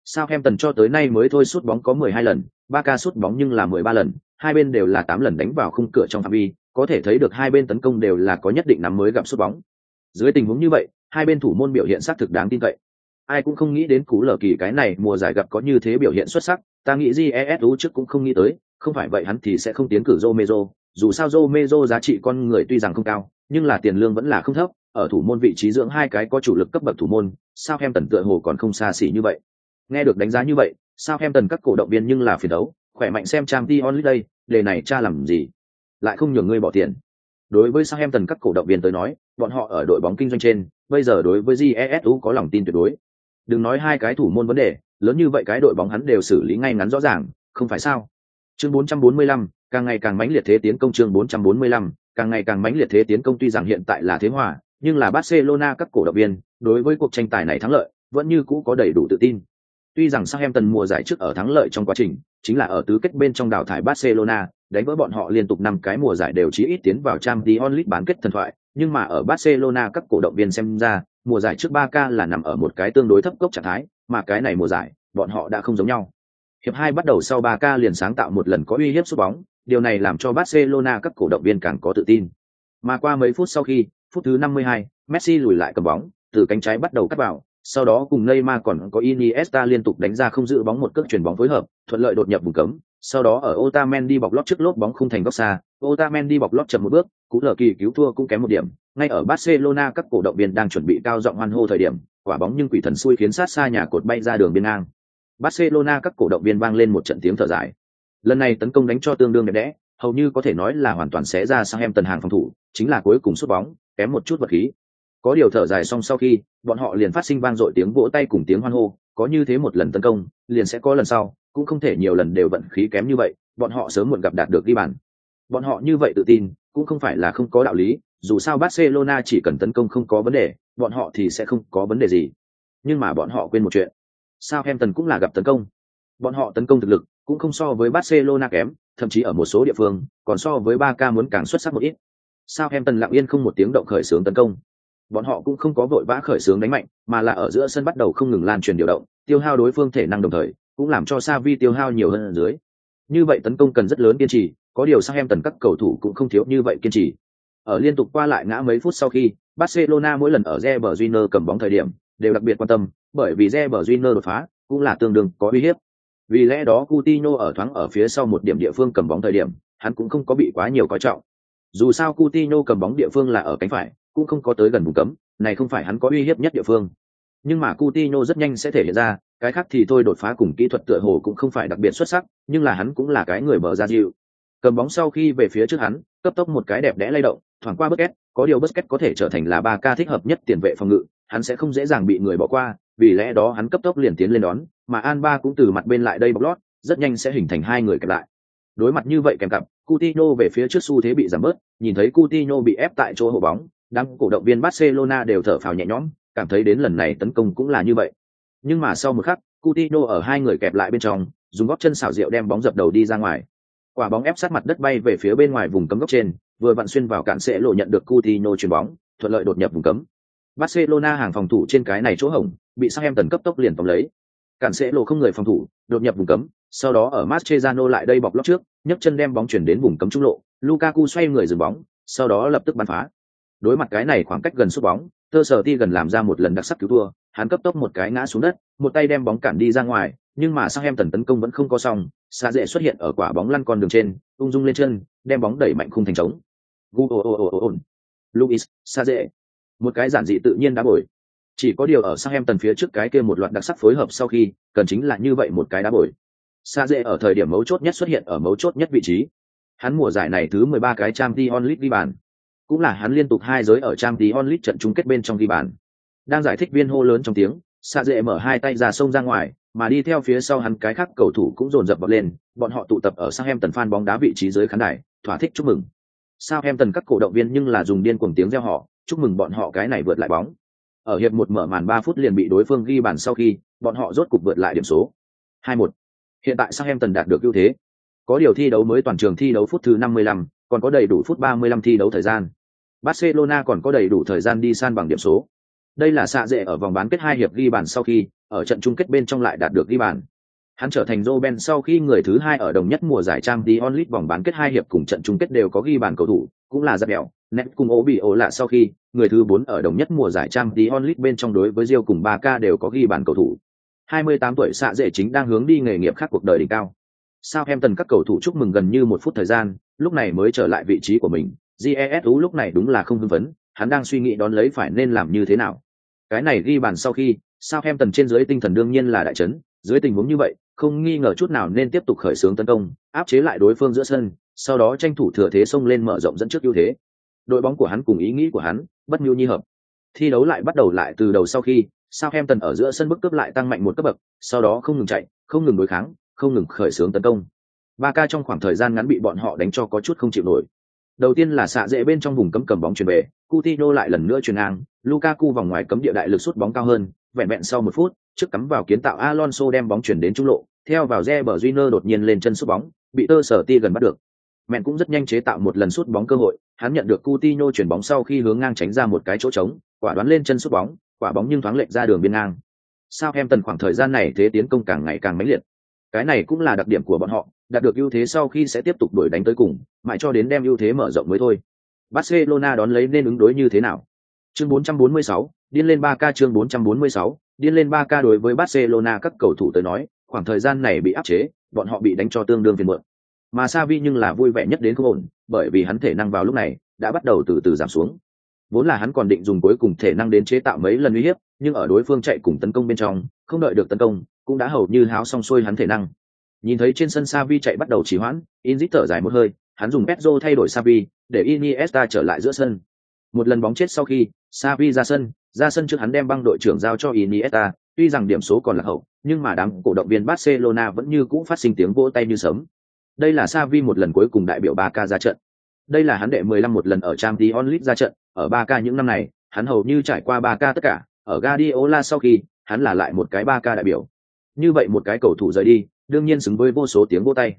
Sao em tần cho tới nay mới thôi sút bóng có 12 lần, ba ca sút bóng nhưng là 13 lần, hai bên đều là 8 lần đánh vào khung cửa trong phạm vi, có thể thấy được hai bên tấn công đều là có nhất định nắm mới gặp sút bóng. Dưới tình huống như vậy, hai bên thủ môn biểu hiện xác thực đáng tin cậy. Ai cũng không nghĩ đến cú lở kỳ cái này mùa giải gặp có như thế biểu hiện xuất sắc, ta nghĩ GESU trước cũng không nghĩ tới, không phải vậy hắn thì sẽ không tiến cử Romero, dù sao Romero giá trị con người tuy rằng không cao, nhưng là tiền lương vẫn là không thấp, ở thủ môn vị trí dưỡng hai cái có chủ lực cấp bậc thủ môn, sao em tần tựa hồ còn không xa xỉ như vậy. Nghe được đánh giá như vậy, sao em tần các cổ động viên nhưng là phiền đấu, khỏe mạnh xem trang Dion đây, đề này cha làm gì? Lại không nhường ngươi bỏ tiền. Đối với sao em tần các cổ động viên tới nói, bọn họ ở đội bóng kinh doanh trên, bây giờ đối với GESU có lòng tin tuyệt đối. Đừng nói hai cái thủ môn vấn đề, lớn như vậy cái đội bóng hắn đều xử lý ngay ngắn rõ ràng, không phải sao? Chương 445, càng ngày càng mãnh liệt thế tiến công chương 445, càng ngày càng mãnh liệt thế tiến công tuy rằng hiện tại là thế hòa, nhưng là Barcelona các cổ động viên, đối với cuộc tranh tài này thắng lợi, vẫn như cũ có đầy đủ tự tin. Tuy rằng Southampton mùa giải trước ở thắng lợi trong quá trình, chính là ở tứ kết bên trong đào thải Barcelona, đánh vỡ bọn họ liên tục năm cái mùa giải đều chỉ ít tiến vào Champions League bán kết thần thoại, nhưng mà ở Barcelona các cổ động viên xem ra, mùa giải trước 3K là nằm ở một cái tương đối thấp cốc trạng thái, mà cái này mùa giải, bọn họ đã không giống nhau. Hiệp hai bắt đầu sau 3K liền sáng tạo một lần có uy hiếp sút bóng, điều này làm cho Barcelona các cổ động viên càng có tự tin. Mà qua mấy phút sau khi, phút thứ 52, Messi lùi lại cầm bóng, từ cánh trái bắt đầu cắt vào, sau đó cùng Neymar còn có Iniesta liên tục đánh ra không giữ bóng một cước chuyển bóng phối hợp, thuận lợi đột nhập vùng cấm. Sau đó ở Otamendi bọc lót trước lốp bóng khung thành góc xa, Otamendi bọc lót chậm một bước, cú lờ kỳ cứu thua cũng kém một điểm. Ngay ở Barcelona các cổ động viên đang chuẩn bị cao giọng hoan hô thời điểm, quả bóng nhưng quỷ thần xui khiến sát xa nhà cột bay ra đường biên ngang. Barcelona các cổ động viên vang lên một trận tiếng thở dài. Lần này tấn công đánh cho tương đương đẹp đẽ, hầu như có thể nói là hoàn toàn xé ra sang em tần hàng phòng thủ, chính là cuối cùng sút bóng, kém một chút vật khí. Có điều thở dài xong sau khi, bọn họ liền phát sinh vang dội tiếng vỗ tay cùng tiếng hoan hô, có như thế một lần tấn công, liền sẽ có lần sau, cũng không thể nhiều lần đều vận khí kém như vậy, bọn họ sớm muộn gặp đạt được ghi bàn. Bọn họ như vậy tự tin, cũng không phải là không có đạo lý, dù sao Barcelona chỉ cần tấn công không có vấn đề, bọn họ thì sẽ không có vấn đề gì. Nhưng mà bọn họ quên một chuyện. Southampton cũng là gặp tấn công. Bọn họ tấn công thực lực cũng không so với Barcelona kém, thậm chí ở một số địa phương, còn so với Barca muốn càng xuất sắc một ít. Southampton lặng yên không một tiếng động khởi xướng tấn công. Bọn họ cũng không có vội vã khởi xướng đánh mạnh, mà là ở giữa sân bắt đầu không ngừng lan truyền điều động, tiêu hao đối phương thể năng đồng thời, cũng làm cho Sa Vi tiêu hao nhiều hơn ở dưới. Như vậy tấn công cần rất lớn kiên trì, có điều sang em tần các cầu thủ cũng không thiếu như vậy kiên trì. Ở liên tục qua lại ngã mấy phút sau khi, Barcelona mỗi lần ở Reber Junior cầm bóng thời điểm, đều đặc biệt quan tâm, bởi vì Reber Junior đột phá, cũng là tương đương có uy hiếp. Vì lẽ đó Coutinho ở thoáng ở phía sau một điểm địa phương cầm bóng thời điểm, hắn cũng không có bị quá nhiều coi trọng. Dù sao Coutinho cầm bóng địa phương là ở cánh phải, cũng không có tới gần vùng cấm, này không phải hắn có uy hiếp nhất địa phương. Nhưng mà Coutinho rất nhanh sẽ thể hiện ra, cái khác thì thôi đột phá cùng kỹ thuật tựa hồ cũng không phải đặc biệt xuất sắc, nhưng là hắn cũng là cái người mở ra dịu. Cầm bóng sau khi về phía trước hắn, cấp tốc một cái đẹp đẽ lay động, thoảng qua Busquets, có điều Busquets có thể trở thành là ba ca thích hợp nhất tiền vệ phòng ngự, hắn sẽ không dễ dàng bị người bỏ qua, vì lẽ đó hắn cấp tốc liền tiến lên đón, mà An Ba cũng từ mặt bên lại đây bọc lót, rất nhanh sẽ hình thành hai người kẹp lại. Đối mặt như vậy kèm cặp, Coutinho về phía trước xu thế bị giảm bớt, nhìn thấy Coutinho bị ép tại chỗ hộ bóng, đám cổ động viên Barcelona đều thở phào nhẹ nhõm, cảm thấy đến lần này tấn công cũng là như vậy. Nhưng mà sau một khắc, Coutinho ở hai người kẹp lại bên trong, dùng gót chân xảo diệu đem bóng dập đầu đi ra ngoài. Quả bóng ép sát mặt đất bay về phía bên ngoài vùng cấm góc trên, vừa vặn xuyên vào cản sẽ lộ nhận được Coutinho chuyền bóng, thuận lợi đột nhập vùng cấm. Barcelona hàng phòng thủ trên cái này chỗ hổng, bị Southampton cấp tốc liền tóm lấy. Cản sẽ lộ không người phòng thủ, đột nhập vùng cấm, sau đó ở Mascherano lại đây bọc lót trước, nhấc chân đem bóng chuyển đến vùng cấm trung lộ, Lukaku xoay người dừng bóng, sau đó lập tức bắn phá. Đối mặt cái này khoảng cách gần sút bóng, Tơ Sở Ti gần làm ra một lần đặc sắc cứu thua, hắn cấp tốc một cái ngã xuống đất, một tay đem bóng cản đi ra ngoài, nhưng mà sang em tần tấn công vẫn không có xong, xa dễ xuất hiện ở quả bóng lăn con đường trên, ung dung lên chân, đem bóng đẩy mạnh khung thành trống. Luis, xa dễ. Một cái giản dị tự nhiên đá bồi. Chỉ có điều ở sang em tần phía trước cái kia một loạt đặc sắc phối hợp sau khi, cần chính là như vậy một cái đá bồi. Sa dễ ở thời điểm mấu chốt nhất xuất hiện ở mấu chốt nhất vị trí. Hắn mùa giải này thứ 13 cái trang di on League đi bàn. Cũng là hắn liên tục hai giới ở trang tí onlit trận chung kết bên trong ghi bàn. Đang giải thích viên hô lớn trong tiếng, Sa dệ mở hai tay ra sông ra ngoài, mà đi theo phía sau hắn cái khác cầu thủ cũng dồn dập bật lên, bọn họ tụ tập ở Southampton fan bóng đá vị trí dưới khán đài, thỏa thích chúc mừng. Southampton các cổ động viên nhưng là dùng điên cuồng tiếng reo họ, chúc mừng bọn họ cái này vượt lại bóng. Ở hiệp một mở màn 3 phút liền bị đối phương ghi bàn sau khi, bọn họ rốt cục vượt lại điểm số. 2-1. Hiện tại Southampton đạt được ưu thế. Có điều thi đấu mới toàn trường thi đấu phút thứ 55, còn có đầy đủ phút 35 thi đấu thời gian. Barcelona còn có đầy đủ thời gian đi san bằng điểm số. Đây là xạ dệ ở vòng bán kết hai hiệp ghi bàn sau khi, ở trận chung kết bên trong lại đạt được ghi bàn. Hắn trở thành Roben sau khi người thứ hai ở đồng nhất mùa giải trang Dion League vòng bán kết hai hiệp cùng trận chung kết đều có ghi bàn cầu thủ, cũng là giáp bèo, nét cùng ố bị ố lạ sau khi, người thứ bốn ở đồng nhất mùa giải trang Dion League bên trong đối với Rio cùng 3K đều có ghi bàn cầu thủ. 28 tuổi xạ dệ chính đang hướng đi nghề nghiệp khác cuộc đời đỉnh cao. Southampton em tần các cầu thủ chúc mừng gần như một phút thời gian, lúc này mới trở lại vị trí của mình. GESU lúc này đúng là không hưng phấn, hắn đang suy nghĩ đón lấy phải nên làm như thế nào. Cái này ghi bàn sau khi, sao em tần trên dưới tinh thần đương nhiên là đại chấn, dưới tình huống như vậy, không nghi ngờ chút nào nên tiếp tục khởi xướng tấn công, áp chế lại đối phương giữa sân, sau đó tranh thủ thừa thế xông lên mở rộng dẫn trước ưu thế. Đội bóng của hắn cùng ý nghĩ của hắn, bất nhu nhi hợp. Thi đấu lại bắt đầu lại từ đầu sau khi, Southampton ở giữa sân bức cướp lại tăng mạnh một cấp bậc, sau đó không ngừng chạy, không ngừng đối kháng, không ngừng khởi xướng tấn công. Ba ca trong khoảng thời gian ngắn bị bọn họ đánh cho có chút không chịu nổi. Đầu tiên là xạ dễ bên trong vùng cấm cầm bóng chuyển về, Coutinho lại lần nữa chuyền ngang, Lukaku vòng ngoài cấm địa đại lực sút bóng cao hơn, vẹn vẹn sau một phút, trước cắm vào kiến tạo Alonso đem bóng chuyển đến trung lộ, theo vào Reber Júnior đột nhiên lên chân sút bóng, bị tơ sở ti gần bắt được. Mẹn cũng rất nhanh chế tạo một lần sút bóng cơ hội, hắn nhận được Coutinho chuyển bóng sau khi hướng ngang tránh ra một cái chỗ trống, quả đoán lên chân sút bóng, quả bóng nhưng thoáng lệch ra đường biên ngang. Sao em tần khoảng thời gian này thế tiến công càng ngày càng mãnh liệt. Cái này cũng là đặc điểm của bọn họ, đạt được ưu thế sau khi sẽ tiếp tục đuổi đánh tới cùng, mãi cho đến đem ưu thế mở rộng mới thôi. Barcelona đón lấy nên ứng đối như thế nào? Chương 446, điên lên 3K chương 446, điên lên 3K đối với Barcelona các cầu thủ tới nói, khoảng thời gian này bị áp chế, bọn họ bị đánh cho tương đương phiền muộn. Mà Savi nhưng là vui vẻ nhất đến không ổn, bởi vì hắn thể năng vào lúc này đã bắt đầu từ từ giảm xuống vốn là hắn còn định dùng cuối cùng thể năng đến chế tạo mấy lần uy hiếp nhưng ở đối phương chạy cùng tấn công bên trong không đợi được tấn công cũng đã hầu như háo xong xuôi hắn thể năng nhìn thấy trên sân Savi chạy bắt đầu trì hoãn Inzit thở dài một hơi hắn dùng Pedro thay đổi Savi để Iniesta trở lại giữa sân một lần bóng chết sau khi Savi ra sân ra sân trước hắn đem băng đội trưởng giao cho Iniesta tuy rằng điểm số còn là hậu, nhưng mà đám cổ động viên Barcelona vẫn như cũ phát sinh tiếng vỗ tay như sớm. Đây là Savi một lần cuối cùng đại biểu Barca ra trận. Đây là hắn đệ 15 một lần ở Champions League ra trận, ở Barca những năm này, hắn hầu như trải qua Barca tất cả, ở Guardiola sau khi, hắn là lại một cái Barca đại biểu. Như vậy một cái cầu thủ rời đi, đương nhiên xứng với vô số tiếng vỗ tay.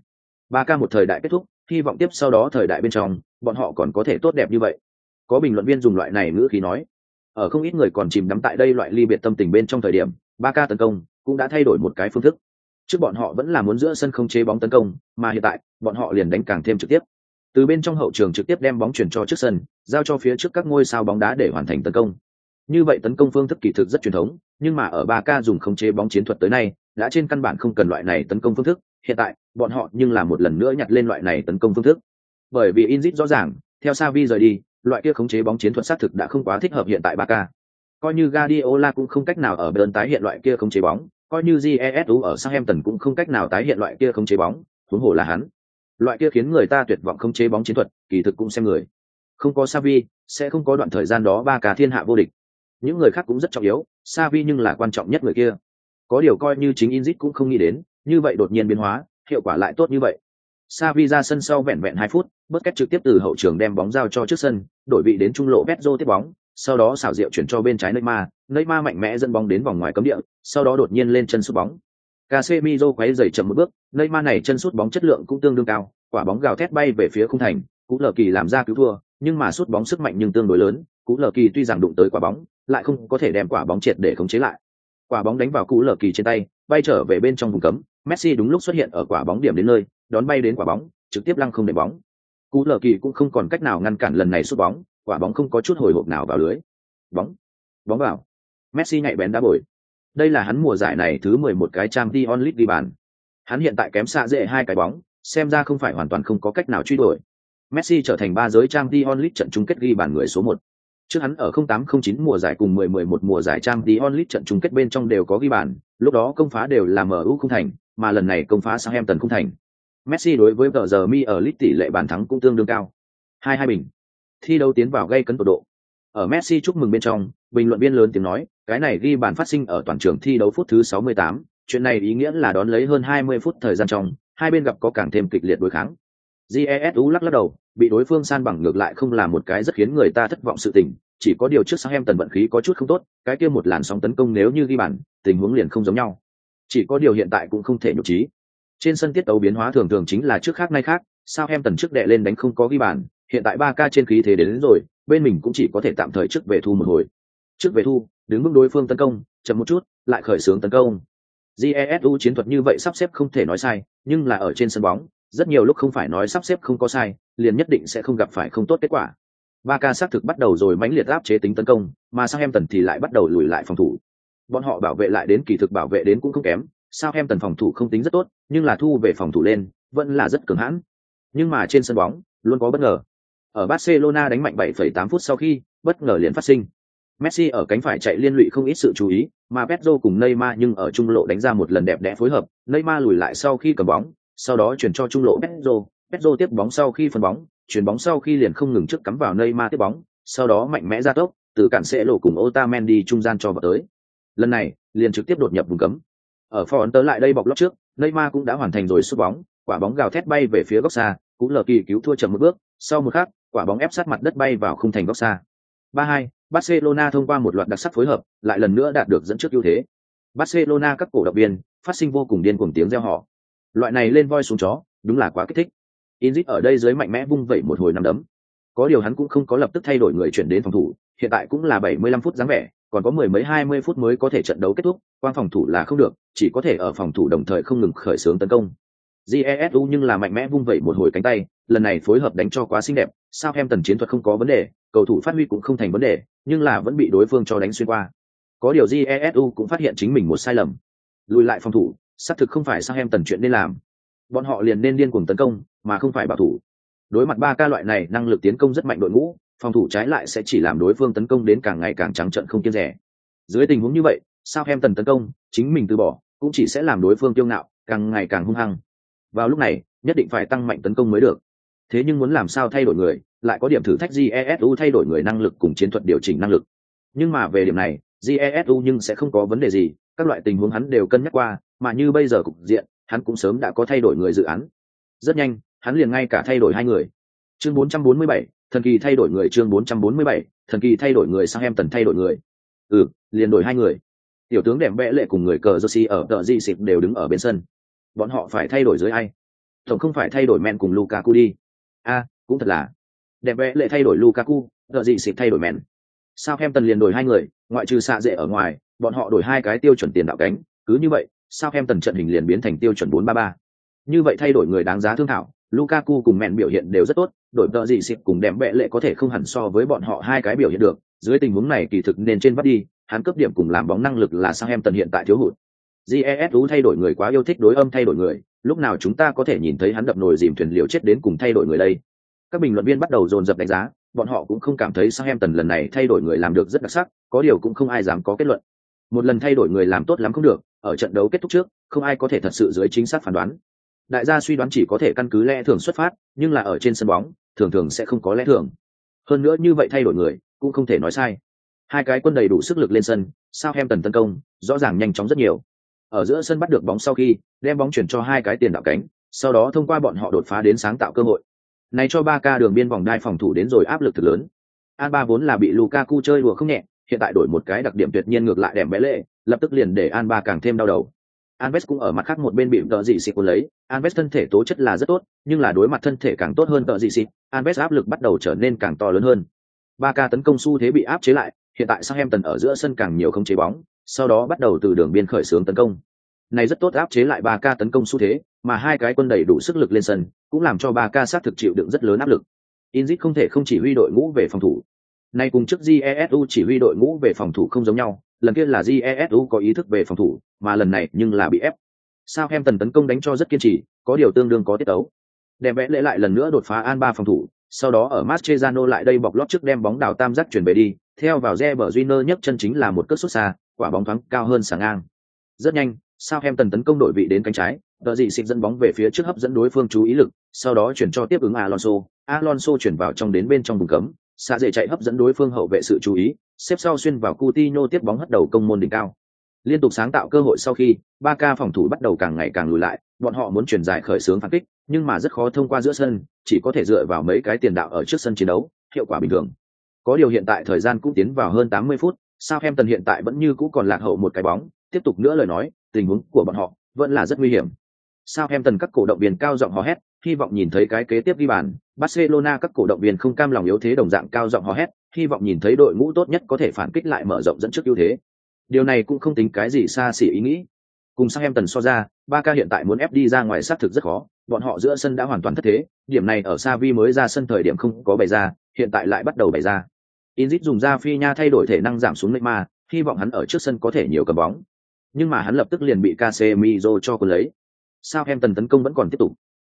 Ba ca một thời đại kết thúc, hy vọng tiếp sau đó thời đại bên trong, bọn họ còn có thể tốt đẹp như vậy. Có bình luận viên dùng loại này ngữ khí nói, ở không ít người còn chìm đắm tại đây loại ly biệt tâm tình bên trong thời điểm, ba ca tấn công cũng đã thay đổi một cái phương thức. Trước bọn họ vẫn là muốn giữa sân không chế bóng tấn công, mà hiện tại, bọn họ liền đánh càng thêm trực tiếp. Từ bên trong hậu trường trực tiếp đem bóng chuyển cho trước sân, giao cho phía trước các ngôi sao bóng đá để hoàn thành tấn công. Như vậy tấn công phương thức kỳ thực rất truyền thống, nhưng mà ở ba ca dùng không chế bóng chiến thuật tới nay, đã trên căn bản không cần loại này tấn công phương thức, hiện tại, bọn họ nhưng là một lần nữa nhặt lên loại này tấn công phương thức. Bởi vì Inzit rõ ràng, theo Savi rời đi, loại kia khống chế bóng chiến thuật xác thực đã không quá thích hợp hiện tại Barca. Coi như Guardiola cũng không cách nào ở bên tái hiện loại kia khống chế bóng, coi như Jesu ở Southampton cũng không cách nào tái hiện loại kia khống chế bóng, huống hồ là hắn. Loại kia khiến người ta tuyệt vọng khống chế bóng chiến thuật, kỳ thực cũng xem người. Không có Savi, sẽ không có đoạn thời gian đó ba cả thiên hạ vô địch. Những người khác cũng rất trọng yếu, Savi nhưng là quan trọng nhất người kia. Có điều coi như chính Inzit cũng không nghĩ đến, như vậy đột nhiên biến hóa, hiệu quả lại tốt như vậy. Savi ra sân sau vẹn vẹn hai phút, bất cách trực tiếp từ hậu trường đem bóng giao cho trước sân, đổi vị đến trung lộ Pedro tiếp bóng, sau đó xảo diệu chuyển cho bên trái Neymar, Neymar mạnh mẽ dẫn bóng đến vòng ngoài cấm địa, sau đó đột nhiên lên chân sút bóng. Casemiro quấy giày chậm một bước, Neymar này chân sút bóng chất lượng cũng tương đương cao, quả bóng gào thét bay về phía khung thành, Cú Lờ Kỳ làm ra cứu thua, nhưng mà sút bóng sức mạnh nhưng tương đối lớn, Cú Lờ Kỳ tuy rằng đụng tới quả bóng, lại không có thể đem quả bóng triệt để khống chế lại. Quả bóng đánh vào Cú Lờ Kỳ trên tay, bay trở về bên trong vùng cấm, Messi đúng lúc xuất hiện ở quả bóng điểm đến nơi, đón bay đến quả bóng, trực tiếp lăng không để bóng. Cú lờ kỳ cũng không còn cách nào ngăn cản lần này sút bóng, quả bóng không có chút hồi hộp nào vào lưới. Bóng, bóng vào. Messi nhạy bén đá bồi. Đây là hắn mùa giải này thứ 11 cái trang Dionlith đi bàn. Hắn hiện tại kém xa dễ hai cái bóng, xem ra không phải hoàn toàn không có cách nào truy đuổi. Messi trở thành ba giới trang Dionlith trận chung kết ghi bàn người số 1. Trước hắn ở 0809 mùa giải cùng 1011 mùa giải trang Champions League trận chung kết bên trong đều có ghi bàn, lúc đó công phá đều là MU không thành, mà lần này công phá Southampton không thành. Messi đối với tờ giờ mi ở lit tỷ lệ bàn thắng cũng tương đương cao. Hai hai bình. Thi đấu tiến vào gây cấn tột độ. Ở Messi chúc mừng bên trong, bình luận viên lớn tiếng nói, cái này ghi bàn phát sinh ở toàn trường thi đấu phút thứ 68, chuyện này ý nghĩa là đón lấy hơn 20 phút thời gian trong, hai bên gặp có càng thêm kịch liệt đối kháng. GESU lắc lắc đầu, bị đối phương san bằng ngược lại không là một cái rất khiến người ta thất vọng sự tình, chỉ có điều trước sang em tần vận khí có chút không tốt, cái kia một làn sóng tấn công nếu như ghi bàn, tình huống liền không giống nhau. Chỉ có điều hiện tại cũng không thể nhục trí. Trên sân tiết tấu biến hóa thường thường chính là trước khác nay khác, sao em tần trước đệ lên đánh không có ghi bàn, hiện tại ba ca trên khí thế đến, đến rồi, bên mình cũng chỉ có thể tạm thời trước về thu một hồi. Trước về thu, đứng bước đối phương tấn công, chậm một chút, lại khởi xướng tấn công. Jesu chiến thuật như vậy sắp xếp không thể nói sai, nhưng là ở trên sân bóng, rất nhiều lúc không phải nói sắp xếp không có sai, liền nhất định sẽ không gặp phải không tốt kết quả. Ba ca xác thực bắt đầu rồi mãnh liệt áp chế tính tấn công, mà sang em tần thì lại bắt đầu lùi lại phòng thủ. Bọn họ bảo vệ lại đến kỳ thực bảo vệ đến cũng không kém, sao em tần phòng thủ không tính rất tốt, nhưng là thu về phòng thủ lên, vẫn là rất cường hãn. Nhưng mà trên sân bóng, luôn có bất ngờ. Ở Barcelona đánh mạnh 7,8 phút sau khi, bất ngờ liền phát sinh. Messi ở cánh phải chạy liên lụy không ít sự chú ý, mà Pedro cùng Neymar nhưng ở trung lộ đánh ra một lần đẹp đẽ phối hợp, Neymar lùi lại sau khi cầm bóng, sau đó chuyển cho trung lộ Pedro, Pedro tiếp bóng sau khi phân bóng, chuyển bóng sau khi liền không ngừng trước cắm vào Neymar tiếp bóng, sau đó mạnh mẽ ra tốc, từ cản sẽ lộ cùng Otamendi trung gian cho vào tới. Lần này, liền trực tiếp đột nhập vùng cấm. Ở phòn tớ lại đây bọc lót trước, Neymar cũng đã hoàn thành rồi sút bóng, quả bóng gào thét bay về phía góc xa, cú lờ kỳ cứu thua chậm một bước, sau một khắc, quả bóng ép sát mặt đất bay vào khung thành góc xa. 3-2, Barcelona thông qua một loạt đặc sắc phối hợp, lại lần nữa đạt được dẫn trước ưu thế. Barcelona các cổ động viên phát sinh vô cùng điên cuồng tiếng reo hò. Loại này lên voi xuống chó, đúng là quá kích thích. Inzit ở đây dưới mạnh mẽ vung vẩy một hồi nằm đấm. Có điều hắn cũng không có lập tức thay đổi người chuyển đến phòng thủ, hiện tại cũng là 75 phút dáng vẻ, còn có mười mấy 20 phút mới có thể trận đấu kết thúc, quang phòng thủ là không được, chỉ có thể ở phòng thủ đồng thời không ngừng khởi xướng tấn công. Jesu nhưng là mạnh mẽ vung vẩy một hồi cánh tay, lần này phối hợp đánh cho quá xinh đẹp, sao em tần chiến thuật không có vấn đề, cầu thủ phát huy cũng không thành vấn đề, nhưng là vẫn bị đối phương cho đánh xuyên qua. Có điều Jesu cũng phát hiện chính mình một sai lầm. Lùi lại phòng thủ, xác thực không phải sang em tần chuyện nên làm. Bọn họ liền nên điên cuồng tấn công, mà không phải bảo thủ. Đối mặt ba ca loại này năng lực tiến công rất mạnh đội ngũ, phòng thủ trái lại sẽ chỉ làm đối phương tấn công đến càng ngày càng trắng trận không kiên rẻ. Dưới tình huống như vậy, sao em tần tấn công, chính mình từ bỏ, cũng chỉ sẽ làm đối phương kiêu ngạo, càng ngày càng hung hăng. Vào lúc này, nhất định phải tăng mạnh tấn công mới được. Thế nhưng muốn làm sao thay đổi người, lại có điểm thử thách Jesu thay đổi người năng lực cùng chiến thuật điều chỉnh năng lực. Nhưng mà về điểm này, Jesu nhưng sẽ không có vấn đề gì, các loại tình huống hắn đều cân nhắc qua mà như bây giờ cục diện hắn cũng sớm đã có thay đổi người dự án. Rất nhanh hắn liền ngay cả thay đổi hai người. Chương 447, thần kỳ thay đổi người chương 447, thần kỳ thay đổi người sang em tần thay đổi người. Ừ liền đổi hai người. Tiểu tướng đẹp vẽ lệ cùng người cờ Josie ở tờ di xịt đều đứng ở bên sân. Bọn họ phải thay đổi dưới ai? Tổng không phải thay đổi men cùng lukaku đi. A cũng thật là. Đẹp vẽ lệ thay đổi lukaku tờ di xịt thay đổi men sao em tần liền đổi hai người ngoại trừ xạ dễ ở ngoài bọn họ đổi hai cái tiêu chuẩn tiền đạo cánh. Cứ như vậy sao em tần trận hình liền biến thành tiêu chuẩn 4-3-3. như vậy thay đổi người đáng giá thương thảo Lukaku cùng mẹn biểu hiện đều rất tốt, đổi tợ gì xịt cùng đẹp bệ lệ có thể không hẳn so với bọn họ hai cái biểu hiện được. Dưới tình huống này kỳ thực nên trên bắt đi, hắn cấp điểm cùng làm bóng năng lực là sao em tần hiện tại thiếu hụt. GESU thay đổi người quá yêu thích đối âm thay đổi người, lúc nào chúng ta có thể nhìn thấy hắn đập nồi dìm thuyền liều chết đến cùng thay đổi người đây. Các bình luận viên bắt đầu dồn dập đánh giá, bọn họ cũng không cảm thấy sao em tần lần này thay đổi người làm được rất đặc sắc, có điều cũng không ai dám có kết luận. Một lần thay đổi người làm tốt lắm không được, ở trận đấu kết thúc trước, không ai có thể thật sự dưới chính xác phán đoán. Đại gia suy đoán chỉ có thể căn cứ lẽ thường xuất phát nhưng là ở trên sân bóng thường thường sẽ không có lẽ thường. Hơn nữa như vậy thay đổi người cũng không thể nói sai. Hai cái quân đầy đủ sức lực lên sân sao em tần tấn công rõ ràng nhanh chóng rất nhiều. Ở giữa sân bắt được bóng sau khi đem bóng chuyển cho hai cái tiền đạo cánh sau đó thông qua bọn họ đột phá đến sáng tạo cơ hội. Này cho ba ca đường biên vòng đai phòng thủ đến rồi áp lực thực lớn. An ba vốn là bị lukaku chơi đùa không nhẹ hiện tại đổi một cái đặc điểm tuyệt nhiên ngược lại đẹp bé lệ lập tức liền để an ba càng thêm đau đầu Anves cũng ở mặt khác một bên bị tợ dị xịt cuốn lấy, Anves thân thể tố chất là rất tốt, nhưng là đối mặt thân thể càng tốt hơn tợ dị xịt, Anves áp lực bắt đầu trở nên càng to lớn hơn. Ba ca tấn công xu thế bị áp chế lại, hiện tại Southampton ở giữa sân càng nhiều không chế bóng, sau đó bắt đầu từ đường biên khởi xướng tấn công. Này rất tốt áp chế lại ba ca tấn công xu thế, mà hai cái quân đầy đủ sức lực lên sân, cũng làm cho ba ca sát thực chịu đựng rất lớn áp lực. Inzit không thể không chỉ huy đội ngũ về phòng thủ. Nay cùng trước Jesu chỉ huy đội ngũ về phòng thủ không giống nhau, lần kia là jesu có ý thức về phòng thủ mà lần này nhưng là bị ép. Sao em tần tấn công đánh cho rất kiên trì có điều tương đương có tiết tấu. Đẹp vẽ lễ lại lần nữa đột phá an ba phòng thủ sau đó ở Mascherano lại đây bọc lót trước đem bóng đào tam giác chuyển về đi theo vào Reber Júnior nhất chân chính là một cước xuất xa quả bóng thoáng cao hơn sáng ngang. Rất nhanh sao em tần tấn công đội vị đến cánh trái đợi dị xịt dẫn bóng về phía trước hấp dẫn đối phương chú ý lực sau đó chuyển cho tiếp ứng Alonso. Alonso chuyển vào trong đến bên trong vùng cấm xạ dễ chạy hấp dẫn đối phương hậu vệ sự chú ý xếp sau xuyên vào Coutinho tiếp bóng hất đầu công môn đỉnh cao. Liên tục sáng tạo cơ hội sau khi, ba ca phòng thủ bắt đầu càng ngày càng lùi lại, bọn họ muốn chuyển dài khởi xướng phản kích, nhưng mà rất khó thông qua giữa sân, chỉ có thể dựa vào mấy cái tiền đạo ở trước sân chiến đấu, hiệu quả bình thường. Có điều hiện tại thời gian cũng tiến vào hơn 80 phút, Southampton hiện tại vẫn như cũ còn lạc hậu một cái bóng, tiếp tục nữa lời nói, tình huống của bọn họ vẫn là rất nguy hiểm. Southampton các cổ động viên cao giọng hò hét, hy vọng nhìn thấy cái kế tiếp ghi bàn. Barcelona các cổ động viên không cam lòng yếu thế đồng dạng cao giọng hò hét, hy vọng nhìn thấy đội ngũ tốt nhất có thể phản kích lại mở rộng dẫn trước ưu thế. Điều này cũng không tính cái gì xa xỉ ý nghĩ. Cùng sang em tần so ra, Barca hiện tại muốn ép đi ra ngoài sát thực rất khó, bọn họ giữa sân đã hoàn toàn thất thế, điểm này ở Xavi mới ra sân thời điểm không có bày ra, hiện tại lại bắt đầu bày ra. Inzit dùng ra phi nha thay đổi thể năng giảm xuống Neymar, hy vọng hắn ở trước sân có thể nhiều cầm bóng. Nhưng mà hắn lập tức liền bị Casemiro cho cuốn lấy. Sao em tần tấn công vẫn còn tiếp tục.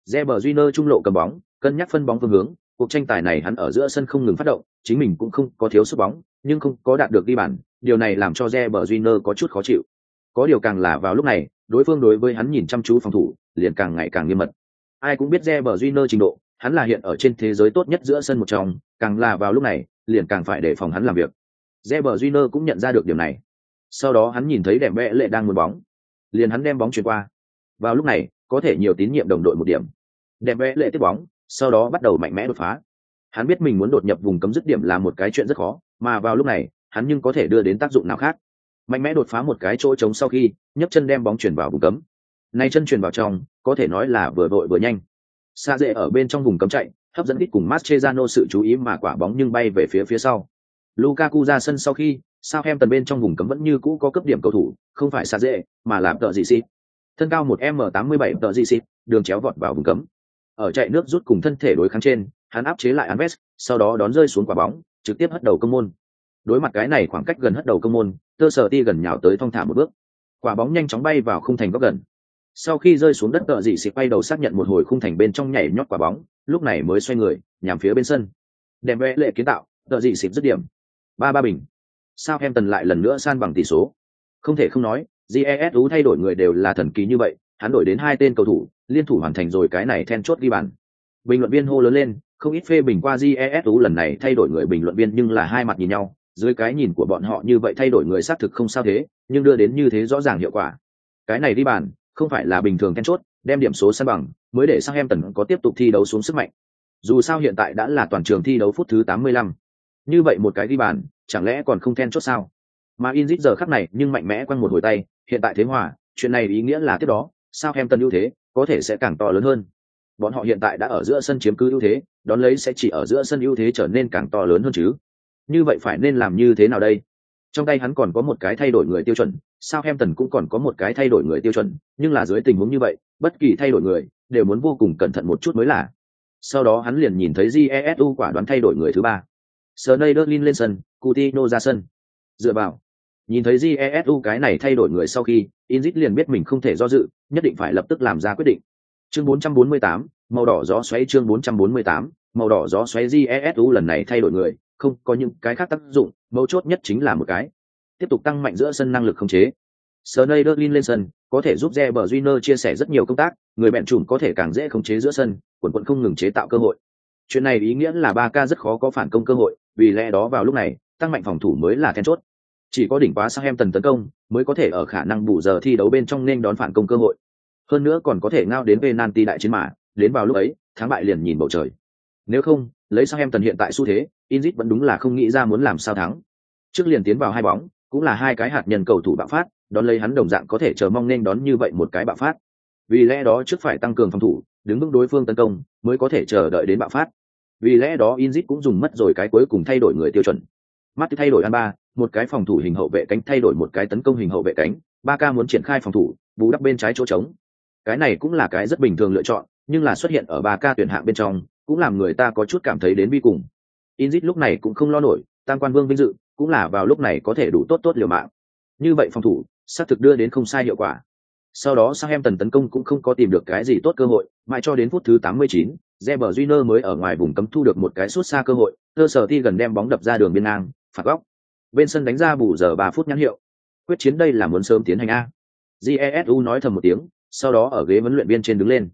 Reber Júnior trung lộ cầm bóng, cân nhắc phân bóng phương hướng, cuộc tranh tài này hắn ở giữa sân không ngừng phát động, chính mình cũng không có thiếu sút bóng, nhưng không có đạt được ghi bàn, điều này làm cho Reber Júnior có chút khó chịu. Có điều càng là vào lúc này, đối phương đối với hắn nhìn chăm chú phòng thủ, liền càng ngày càng nghiêm mật. Ai cũng biết Reber Júnior trình độ, hắn là hiện ở trên thế giới tốt nhất giữa sân một trong, càng là vào lúc này, liền càng phải đề phòng hắn làm việc. Reber Júnior cũng nhận ra được điểm này. Sau đó hắn nhìn thấy đẹp vẽ lệ đang muốn bóng, liền hắn đem bóng chuyển qua. Vào lúc này, có thể nhiều tín nhiệm đồng đội một điểm. Đẹp vẽ lệ tiếp bóng, sau đó bắt đầu mạnh mẽ đột phá. Hắn biết mình muốn đột nhập vùng cấm dứt điểm là một cái chuyện rất khó, mà vào lúc này, hắn nhưng có thể đưa đến tác dụng nào khác. Mạnh mẽ đột phá một cái chỗ trống sau khi, nhấc chân đem bóng chuyển vào vùng cấm. Nay chân chuyển vào trong, có thể nói là vừa vội vừa nhanh. Xa dễ ở bên trong vùng cấm chạy, hấp dẫn ít cùng Mascherano sự chú ý mà quả bóng nhưng bay về phía phía sau. Lukaku ra sân sau khi sao em bên trong vùng cấm vẫn như cũ có cấp điểm cầu thủ, không phải xa dễ mà làm tợ dị xịt thân cao một m tám mươi bảy tợ dị xịt đường chéo vọt vào vùng cấm ở chạy nước rút cùng thân thể đối kháng trên hắn áp chế lại Anves, sau đó đón rơi xuống quả bóng trực tiếp hất đầu công môn. Đối mặt cái này khoảng cách gần hất đầu công môn tơ sở ti gần nhào tới thong thả một bước. Quả bóng nhanh chóng bay vào khung thành góc gần. Sau khi rơi xuống đất tợ dị xịt quay đầu xác nhận một hồi khung thành bên trong nhảy nhót quả bóng lúc này mới xoay người nhằm phía bên sân. Đèm vẽ lệ kiến tạo tợ dị xịt dứt điểm. Ba ba bình. Sao em tần lại lần nữa san bằng tỷ số? Không thể không nói GESU thay đổi người đều là thần kỳ như vậy hắn đổi đến hai tên cầu thủ liên thủ hoàn thành rồi cái này then chốt ghi bàn. Bình luận viên hô lớn lên, không ít phê bình qua jesu lần này thay đổi người bình luận viên nhưng là hai mặt nhìn nhau, dưới cái nhìn của bọn họ như vậy thay đổi người xác thực không sao thế, nhưng đưa đến như thế rõ ràng hiệu quả. Cái này đi bàn, không phải là bình thường then chốt, đem điểm số san bằng, mới để sang em tần có tiếp tục thi đấu xuống sức mạnh. Dù sao hiện tại đã là toàn trường thi đấu phút thứ 85. như vậy một cái đi bàn, chẳng lẽ còn không then chốt sao? Mà Inzit giờ khắc này nhưng mạnh mẽ quăng một hồi tay, hiện tại thế hòa, chuyện này ý nghĩa là tiếp đó, sao em tần ưu thế? Có thể sẽ càng to lớn hơn. Bọn họ hiện tại đã ở giữa sân chiếm cứ ưu thế, đón lấy sẽ chỉ ở giữa sân ưu thế trở nên càng to lớn hơn chứ. Như vậy phải nên làm như thế nào đây? Trong tay hắn còn có một cái thay đổi người tiêu chuẩn sao em tần cũng còn có một cái thay đổi người tiêu chuẩn, nhưng là dưới tình huống như vậy, bất kỳ thay đổi người đều muốn vô cùng cẩn thận một chút mới là. Sau đó hắn liền nhìn thấy jesu quả đoán thay đổi người thứ ba. Sneijderlin lên sân, Coutinho ra sân. Dựa vào nhìn thấy jesu cái này thay đổi người sau khi inzit liền biết mình không thể do dự nhất định phải lập tức làm ra quyết định chương 448, màu đỏ gió xoáy chương 448, màu đỏ gió xoáy jesu lần này thay đổi người không có những cái khác tác dụng mấu chốt nhất chính là một cái tiếp tục tăng mạnh giữa sân năng lực không chế Sneijderlin lên sân có thể giúp Reber Júnior chia sẻ rất nhiều công tác, người bẹn chùm có thể càng dễ khống chế giữa sân, quần quần không ngừng chế tạo cơ hội. Chuyện này ý nghĩa là Barca rất khó có phản công cơ hội, vì lẽ đó vào lúc này, tăng mạnh phòng thủ mới là then chốt. Chỉ có đỉnh quá sang em tần tấn công, mới có thể ở khả năng bù giờ thi đấu bên trong nên đón phản công cơ hội. Hơn nữa còn có thể ngao đến penalty đại chiến mà, đến vào lúc ấy, thắng bại liền nhìn bầu trời. Nếu không, lấy sang em tần hiện tại xu thế, Inzit vẫn đúng là không nghĩ ra muốn làm sao thắng. Trước liền tiến vào hai bóng, cũng là hai cái hạt nhân cầu thủ bạo phát, đón lấy hắn đồng dạng có thể chờ mong nên đón như vậy một cái bạo phát vì lẽ đó trước phải tăng cường phòng thủ đứng vững đối phương tấn công mới có thể chờ đợi đến bạo phát vì lẽ đó inzit cũng dùng mất rồi cái cuối cùng thay đổi người tiêu chuẩn mắt thay đổi an ba một cái phòng thủ hình hậu vệ cánh thay đổi một cái tấn công hình hậu vệ cánh ba ca muốn triển khai phòng thủ bù đắp bên trái chỗ trống cái này cũng là cái rất bình thường lựa chọn nhưng là xuất hiện ở ba ca tuyển hạng bên trong cũng làm người ta có chút cảm thấy đến bi cùng inzit lúc này cũng không lo nổi tam quan vương vinh dự cũng là vào lúc này có thể đủ tốt tốt liều mạng như vậy phòng thủ xác thực đưa đến không sai hiệu quả. Sau đó sang em tần tấn công cũng không có tìm được cái gì tốt cơ hội, mãi cho đến phút thứ 89, Reber Júnior mới ở ngoài vùng cấm thu được một cái sút xa cơ hội, cơ sở ti gần đem bóng đập ra đường biên ngang, phạt góc. Bên sân đánh ra bù giờ 3 phút nhãn hiệu. Quyết chiến đây là muốn sớm tiến hành a. Jesu nói thầm một tiếng, sau đó ở ghế huấn luyện viên trên đứng lên.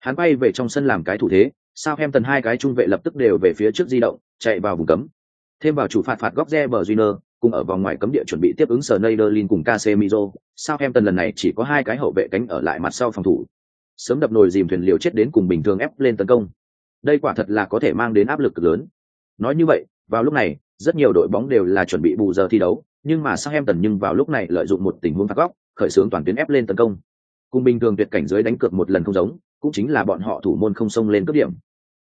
Hắn bay về trong sân làm cái thủ thế, sao em tần hai cái trung vệ lập tức đều về phía trước di động, chạy vào vùng cấm. Thêm vào chủ phạt phạt góc re bờ junior cùng ở vòng ngoài cấm địa chuẩn bị tiếp ứng Sneijderlin cùng Casemiro, Southampton lần này chỉ có hai cái hậu vệ cánh ở lại mặt sau phòng thủ. Sớm đập nồi dìm thuyền liều chết đến cùng bình thường ép lên tấn công. Đây quả thật là có thể mang đến áp lực cực lớn. Nói như vậy, vào lúc này, rất nhiều đội bóng đều là chuẩn bị bù giờ thi đấu, nhưng mà Southampton nhưng vào lúc này lợi dụng một tình huống phạt góc, khởi xướng toàn tuyến ép lên tấn công. Cùng bình thường tuyệt cảnh dưới đánh cược một lần không giống, cũng chính là bọn họ thủ môn không xông lên cấp điểm.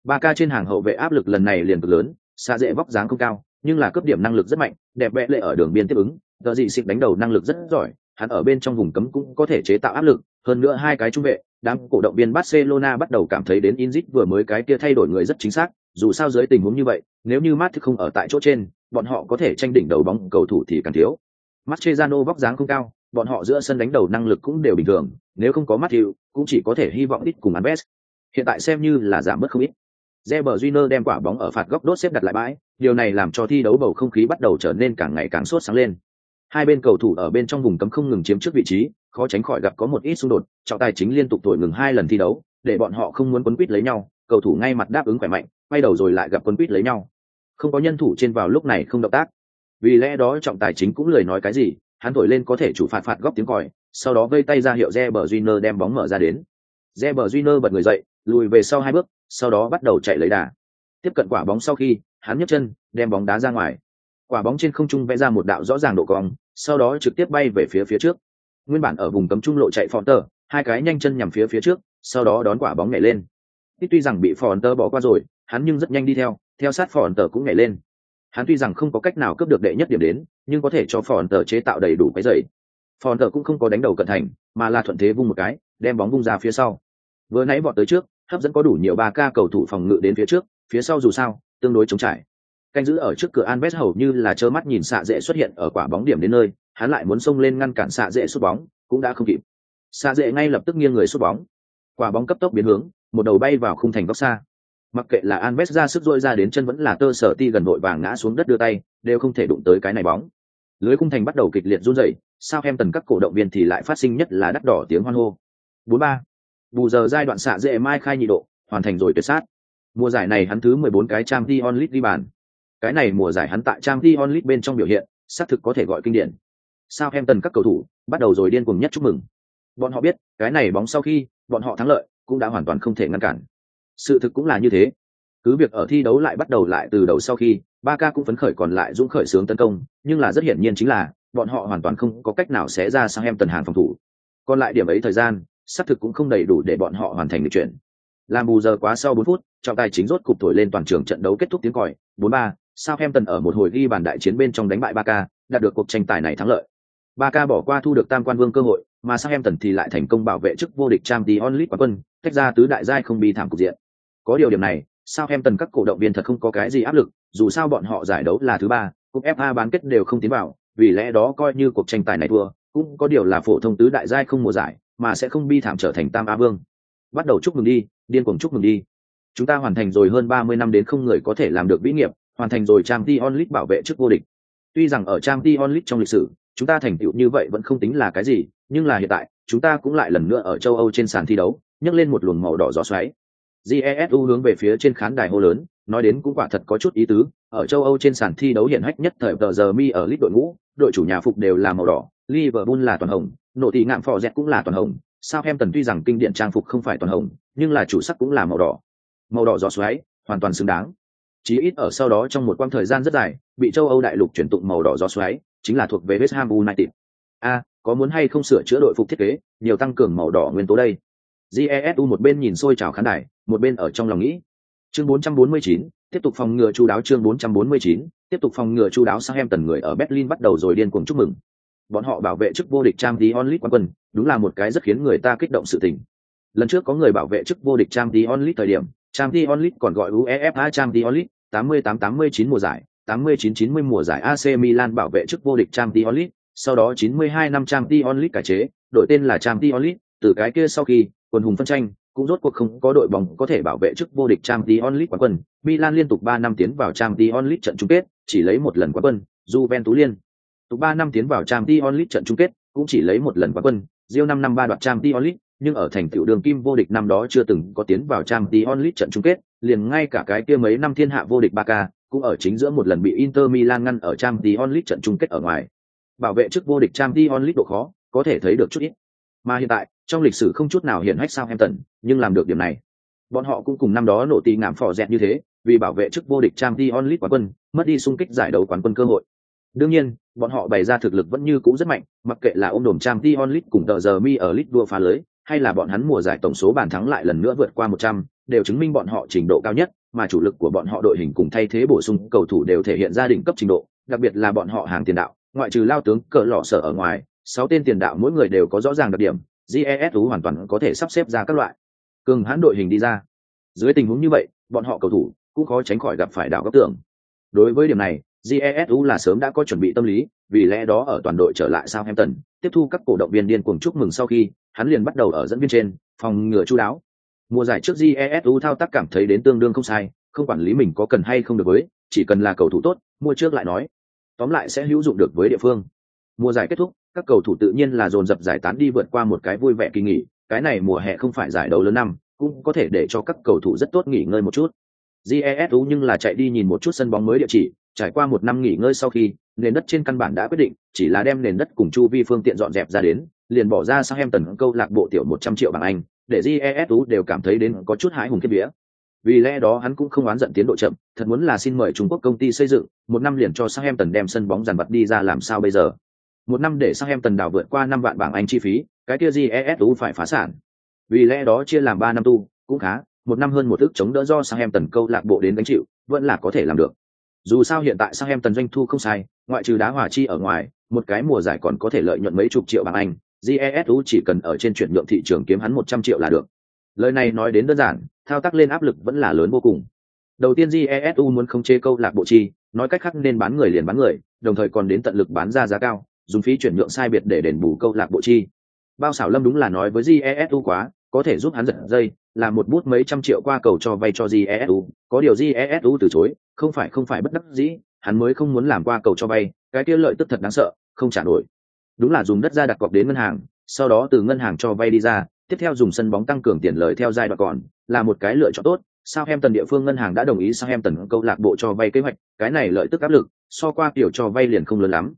Ba ca trên hàng hậu vệ áp lực lần này liền cực lớn, xa dễ vóc dáng không cao, nhưng là cấp điểm năng lực rất mạnh đẹp vẽ lệ ở đường biên tiếp ứng giờ dị xịt đánh đầu năng lực rất giỏi hắn ở bên trong vùng cấm cũng có thể chế tạo áp lực hơn nữa hai cái trung vệ đám cổ động viên barcelona bắt đầu cảm thấy đến inzit vừa mới cái kia thay đổi người rất chính xác dù sao dưới tình huống như vậy nếu như Matt không ở tại chỗ trên bọn họ có thể tranh đỉnh đầu bóng cầu thủ thì càng thiếu. Mascherano vóc dáng không cao bọn họ giữa sân đánh đầu năng lực cũng đều bình thường nếu không có Matthew cũng chỉ có thể hy vọng ít cùng Alves. Hiện tại xem như là giảm bớt không ít. Reber Júnior đem quả bóng ở phạt góc đốt xếp đặt lại bãi, điều này làm cho thi đấu bầu không khí bắt đầu trở nên càng ngày càng sốt sáng lên. Hai bên cầu thủ ở bên trong vùng cấm không ngừng chiếm trước vị trí, khó tránh khỏi gặp có một ít xung đột, trọng tài chính liên tục thổi ngừng hai lần thi đấu, để bọn họ không muốn quấn quýt lấy nhau, cầu thủ ngay mặt đáp ứng khỏe mạnh, quay đầu rồi lại gặp quân quýt lấy nhau. Không có nhân thủ trên vào lúc này không động tác. Vì lẽ đó trọng tài chính cũng lời nói cái gì, hắn thổi lên có thể chủ phạt phạt góc tiếng còi, sau đó vây tay ra hiệu Reber Júnior đem bóng mở ra đến. Reber Júnior bật người dậy, lùi về sau hai bước, sau đó bắt đầu chạy lấy đà tiếp cận quả bóng sau khi hắn nhấc chân đem bóng đá ra ngoài quả bóng trên không trung vẽ ra một đạo rõ ràng độ cong sau đó trực tiếp bay về phía phía trước nguyên bản ở vùng cấm trung lộ chạy phòn tờ hai cái nhanh chân nhằm phía phía trước sau đó đón quả bóng nhảy lên tuy rằng bị phòn tờ bỏ qua rồi, hắn nhưng rất nhanh đi theo theo sát phòn tờ cũng nhảy lên. Hắn tuy rằng không có cách nào cướp được đệ nhất điểm đến, nhưng có thể cho phòn tờ chế tạo đầy đủ cái dậy. phòn tờ cũng không có đánh đầu cận thành, mà là thuận thế vung một cái, đem bóng vung ra phía sau. Vừa nãy bọn tới trước, hấp dẫn có đủ nhiều ba ca cầu thủ phòng ngự đến phía trước, phía sau dù sao, tương đối chống trải. Canh giữ ở trước cửa Anves hầu như là trơ mắt nhìn xạ dễ xuất hiện ở quả bóng điểm đến nơi, hắn lại muốn xông lên ngăn cản xạ dễ sút bóng, cũng đã không kịp. Xạ dễ ngay lập tức nghiêng người sút bóng. Quả bóng cấp tốc biến hướng một đầu bay vào khung thành góc xa. Mặc kệ là Alves ra sức dội ra đến chân vẫn là tơ sở ti gần vội vàng ngã xuống đất đưa tay, đều không thể đụng tới cái này bóng. Lưới khung thành bắt đầu kịch liệt run rẩy, sao em tần các cổ động viên thì lại phát sinh nhất là đắt đỏ tiếng hoan hô. Bốn ba. Bù giờ giai đoạn xạ dễ mai khai nhị độ, hoàn thành rồi tuyệt sát. Mùa giải này hắn thứ 14 cái trang t onlit đi bàn. Cái này mùa giải hắn tại trang t onlit bên trong biểu hiện, xác thực có thể gọi kinh điển. Sao em tần các cầu thủ bắt đầu rồi điên cuồng nhất chúc mừng. Bọn họ biết, cái này bóng sau khi bọn họ thắng lợi cũng đã hoàn toàn không thể ngăn cản sự thực cũng là như thế cứ việc ở thi đấu lại bắt đầu lại từ đầu sau khi ba ca cũng phấn khởi còn lại dũng khởi sướng tấn công nhưng là rất hiển nhiên chính là bọn họ hoàn toàn không có cách nào xé ra sang em tần hàng phòng thủ còn lại điểm ấy thời gian xác thực cũng không đầy đủ để bọn họ hoàn thành được chuyện. làm bù giờ quá sau 4 phút trọng tài chính rốt cục thổi lên toàn trường trận đấu kết thúc tiếng còi 4-3, Southampton ở một hồi ghi bàn đại chiến bên trong đánh bại Barca, đạt được cuộc tranh tài này thắng lợi. Barca bỏ qua thu được tam quan vương cơ hội, mà Southampton thì lại thành công bảo vệ chức vô địch Champions League quán quân, tách ra tứ đại giai không bi thảm cục diện. Có điều điểm này, sao em tần các cổ động viên thật không có cái gì áp lực, dù sao bọn họ giải đấu là thứ ba, cúp FA bán kết đều không tiến vào, vì lẽ đó coi như cuộc tranh tài này thua, cũng có điều là phổ thông tứ đại giai không mùa giải, mà sẽ không bi thảm trở thành tam a vương. Bắt đầu chúc mừng đi, điên cuồng chúc mừng đi. Chúng ta hoàn thành rồi hơn 30 năm đến không người có thể làm được vĩ nghiệp, hoàn thành rồi Champions League bảo vệ chức vô địch. Tuy rằng ở Champions League trong lịch sử, chúng ta thành tựu như vậy vẫn không tính là cái gì, nhưng là hiện tại, chúng ta cũng lại lần nữa ở châu Âu trên sàn thi đấu, nhấc lên một luồng màu đỏ gió xoáy. Jesu hướng về phía trên khán đài hô lớn, nói đến cũng quả thật có chút ý tứ, ở châu Âu trên sàn thi đấu hiện hách nhất thời tờ giờ mi ở lít đội ngũ, đội chủ nhà phục đều là màu đỏ, Liverpool là toàn hồng, nội thị ngạm phò dẹt cũng là toàn hồng, Southampton tuy rằng kinh điển trang phục không phải toàn hồng, nhưng là chủ sắc cũng là màu đỏ. Màu đỏ gió xoáy, hoàn toàn xứng đáng. Chí ít ở sau đó trong một quãng thời gian rất dài, bị châu Âu đại lục chuyển tụng màu đỏ gió xoáy, chính là thuộc về West Ham United. A, có muốn hay không sửa chữa đội phục thiết kế, nhiều tăng cường màu đỏ nguyên tố đây. Jesu một bên nhìn xôi chào khán đài, một bên ở trong lòng nghĩ. Chương 449, tiếp tục phòng ngừa chú đáo chương 449, tiếp tục phòng ngừa chú đáo sang em tần người ở Berlin bắt đầu rồi điên cuồng chúc mừng. Bọn họ bảo vệ chức vô địch Champions onlit quán quân, đúng là một cái rất khiến người ta kích động sự tình. Lần trước có người bảo vệ chức vô địch Champions onlit thời điểm, Champions onlit còn gọi UEFA Champions onlit 88-89 mùa giải, 89-90 mùa giải AC Milan bảo vệ chức vô địch Champions onlit sau đó 92 năm Champions onlit cải chế, đổi tên là Champions onlit từ cái kia sau khi, quần hùng phân tranh, cũng rốt cuộc không có đội bóng có thể bảo vệ chức vô địch Champions League quán quân. Milan liên tục 3 năm tiến vào Champions League trận chung kết, chỉ lấy một lần quán quân, Juventus liên tục 3 năm tiến vào Champions League trận chung kết, cũng chỉ lấy một lần quán quân, Real 5 năm 3 đoạt Champions League, nhưng ở thành tựu đường kim vô địch năm đó chưa từng có tiến vào Champions League trận chung kết, liền ngay cả cái kia mấy năm thiên hạ vô địch Barca, cũng ở chính giữa một lần bị Inter Milan ngăn ở Champions League trận chung kết ở ngoài. Bảo vệ chức vô địch Champions League độ khó, có thể thấy được chút ít. Mà hiện tại, trong lịch sử không chút nào hiện hách sao em tận nhưng làm được điểm này. Bọn họ cũng cùng năm đó nổ tì ngảm phò dẹt như thế, vì bảo vệ chức vô địch Champions League quán quân, mất đi xung kích giải đấu quán quân cơ hội. Đương nhiên, bọn họ bày ra thực lực vẫn như cũ rất mạnh, mặc kệ là ôm đồm Champions League cùng tờ giờ mi ở League đua phá lưới, hay là bọn hắn mùa giải tổng số bàn thắng lại lần nữa vượt qua 100, đều chứng minh bọn họ trình độ cao nhất, mà chủ lực của bọn họ đội hình cùng thay thế bổ sung cầu thủ đều thể hiện ra đỉnh cấp trình độ, đặc biệt là bọn họ hàng tiền đạo, ngoại trừ lao tướng cờ lọ sở ở ngoài, sáu tên tiền đạo mỗi người đều có rõ ràng đặc điểm, GESU hoàn toàn có thể sắp xếp ra các loại cường hãn đội hình đi ra. Dưới tình huống như vậy, bọn họ cầu thủ cũng khó tránh khỏi gặp phải đảo góc tưởng. Đối với điểm này, GESU là sớm đã có chuẩn bị tâm lý, vì lẽ đó ở toàn đội trở lại Southampton, tiếp thu các cổ động viên điên cuồng chúc mừng sau khi, hắn liền bắt đầu ở dẫn viên trên, phòng ngừa chu đáo. Mùa giải trước GESU thao tác cảm thấy đến tương đương không sai, không quản lý mình có cần hay không được với, chỉ cần là cầu thủ tốt, mua trước lại nói. Tóm lại sẽ hữu dụng được với địa phương. Mùa giải kết thúc, các cầu thủ tự nhiên là dồn dập giải tán đi vượt qua một cái vui vẻ kỳ nghỉ, cái này mùa hè không phải giải đấu lớn năm, cũng có thể để cho các cầu thủ rất tốt nghỉ ngơi một chút. GESU nhưng là chạy đi nhìn một chút sân bóng mới địa chỉ, trải qua một năm nghỉ ngơi sau khi, nền đất trên căn bản đã quyết định, chỉ là đem nền đất cùng chu vi phương tiện dọn dẹp ra đến, liền bỏ ra sang em tần câu lạc bộ tiểu 100 triệu bảng Anh, để GESU đều cảm thấy đến có chút hãi hùng kết vía. Vì lẽ đó hắn cũng không oán giận tiến độ chậm, thật muốn là xin mời Trung Quốc công ty xây dựng, một năm liền cho sang em tần đem sân bóng dàn vật đi ra làm sao bây giờ. Một năm để sang em tần đào vượt qua năm vạn bảng Anh chi phí, cái kia GESU phải phá sản. Vì lẽ đó chia làm ba năm tu, cũng khá, một năm hơn một ức chống đỡ do sang em tần câu lạc bộ đến gánh chịu, vẫn là có thể làm được. Dù sao hiện tại sang em tần doanh thu không sai, ngoại trừ đá hòa chi ở ngoài, một cái mùa giải còn có thể lợi nhuận mấy chục triệu bảng Anh, GESU chỉ cần ở trên chuyển nhượng thị trường kiếm hắn một trăm triệu là được. Lời này nói đến đơn giản, thao tác lên áp lực vẫn là lớn vô cùng. Đầu tiên GESU muốn không chế câu lạc bộ chi, nói cách khác nên bán người liền bán người, đồng thời còn đến tận lực bán ra giá cao, dùng phí chuyển nhượng sai biệt để đền bù câu lạc bộ chi. Bao xảo lâm đúng là nói với GESU quá, có thể giúp hắn giật dây, là một bút mấy trăm triệu qua cầu cho vay cho GESU, có điều GESU từ chối, không phải không phải bất đắc dĩ, hắn mới không muốn làm qua cầu cho vay, cái kia lợi tức thật đáng sợ, không trả nổi. Đúng là dùng đất ra đặt cọc đến ngân hàng, sau đó từ ngân hàng cho vay đi ra, tiếp theo dùng sân bóng tăng cường tiền lời theo giai đoạn còn, là một cái lựa chọn tốt, Southampton địa phương ngân hàng đã đồng ý Southampton câu lạc bộ cho vay kế hoạch, cái này lợi tức áp lực, so qua kiểu cho vay liền không lớn lắm.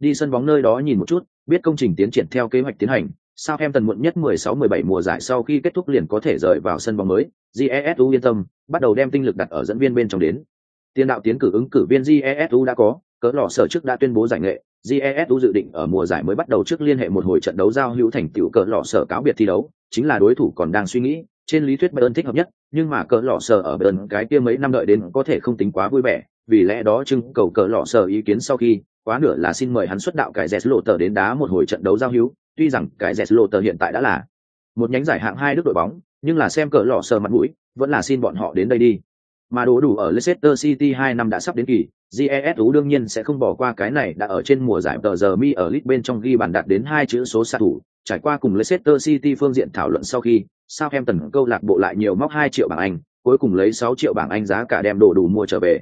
Đi sân bóng nơi đó nhìn một chút, biết công trình tiến triển theo kế hoạch tiến hành, Southampton muộn nhất 16-17 mùa giải sau khi kết thúc liền có thể rời vào sân bóng mới, GESU yên tâm, bắt đầu đem tinh lực đặt ở dẫn viên bên trong đến. Tiền đạo tiến cử ứng cử viên GESU đã có, cỡ lò sở trước đã tuyên bố giải nghệ, GESU dự định ở mùa giải mới bắt đầu trước liên hệ một hồi trận đấu giao hữu thành tựu cỡ lò sở cáo biệt thi đấu, chính là đối thủ còn đang suy nghĩ, trên lý thuyết Bayern thích hợp nhất, nhưng mà cỡ lọ sở ở Bayern cái kia mấy năm đợi đến có thể không tính quá vui vẻ, vì lẽ đó trưng cầu cỡ lọ sở ý kiến sau khi, quá nửa là xin mời hắn xuất đạo cải Jes lộ tờ đến đá một hồi trận đấu giao hữu, tuy rằng cái Jes lộ tờ hiện tại đã là một nhánh giải hạng hai đức đội bóng, nhưng là xem cỡ lọ sờ mặt mũi, vẫn là xin bọn họ đến đây đi. Mà đổ đủ ở Leicester City hai năm đã sắp đến kỳ, GESU đương nhiên sẽ không bỏ qua cái này đã ở trên mùa giải tờ giờ mi ở League bên trong ghi bàn đạt đến hai chữ số xạ thủ, trải qua cùng Leicester City phương diện thảo luận sau khi, Southampton câu lạc bộ lại nhiều móc 2 triệu bảng Anh, cuối cùng lấy 6 triệu bảng Anh giá cả đem đồ đủ mua trở về.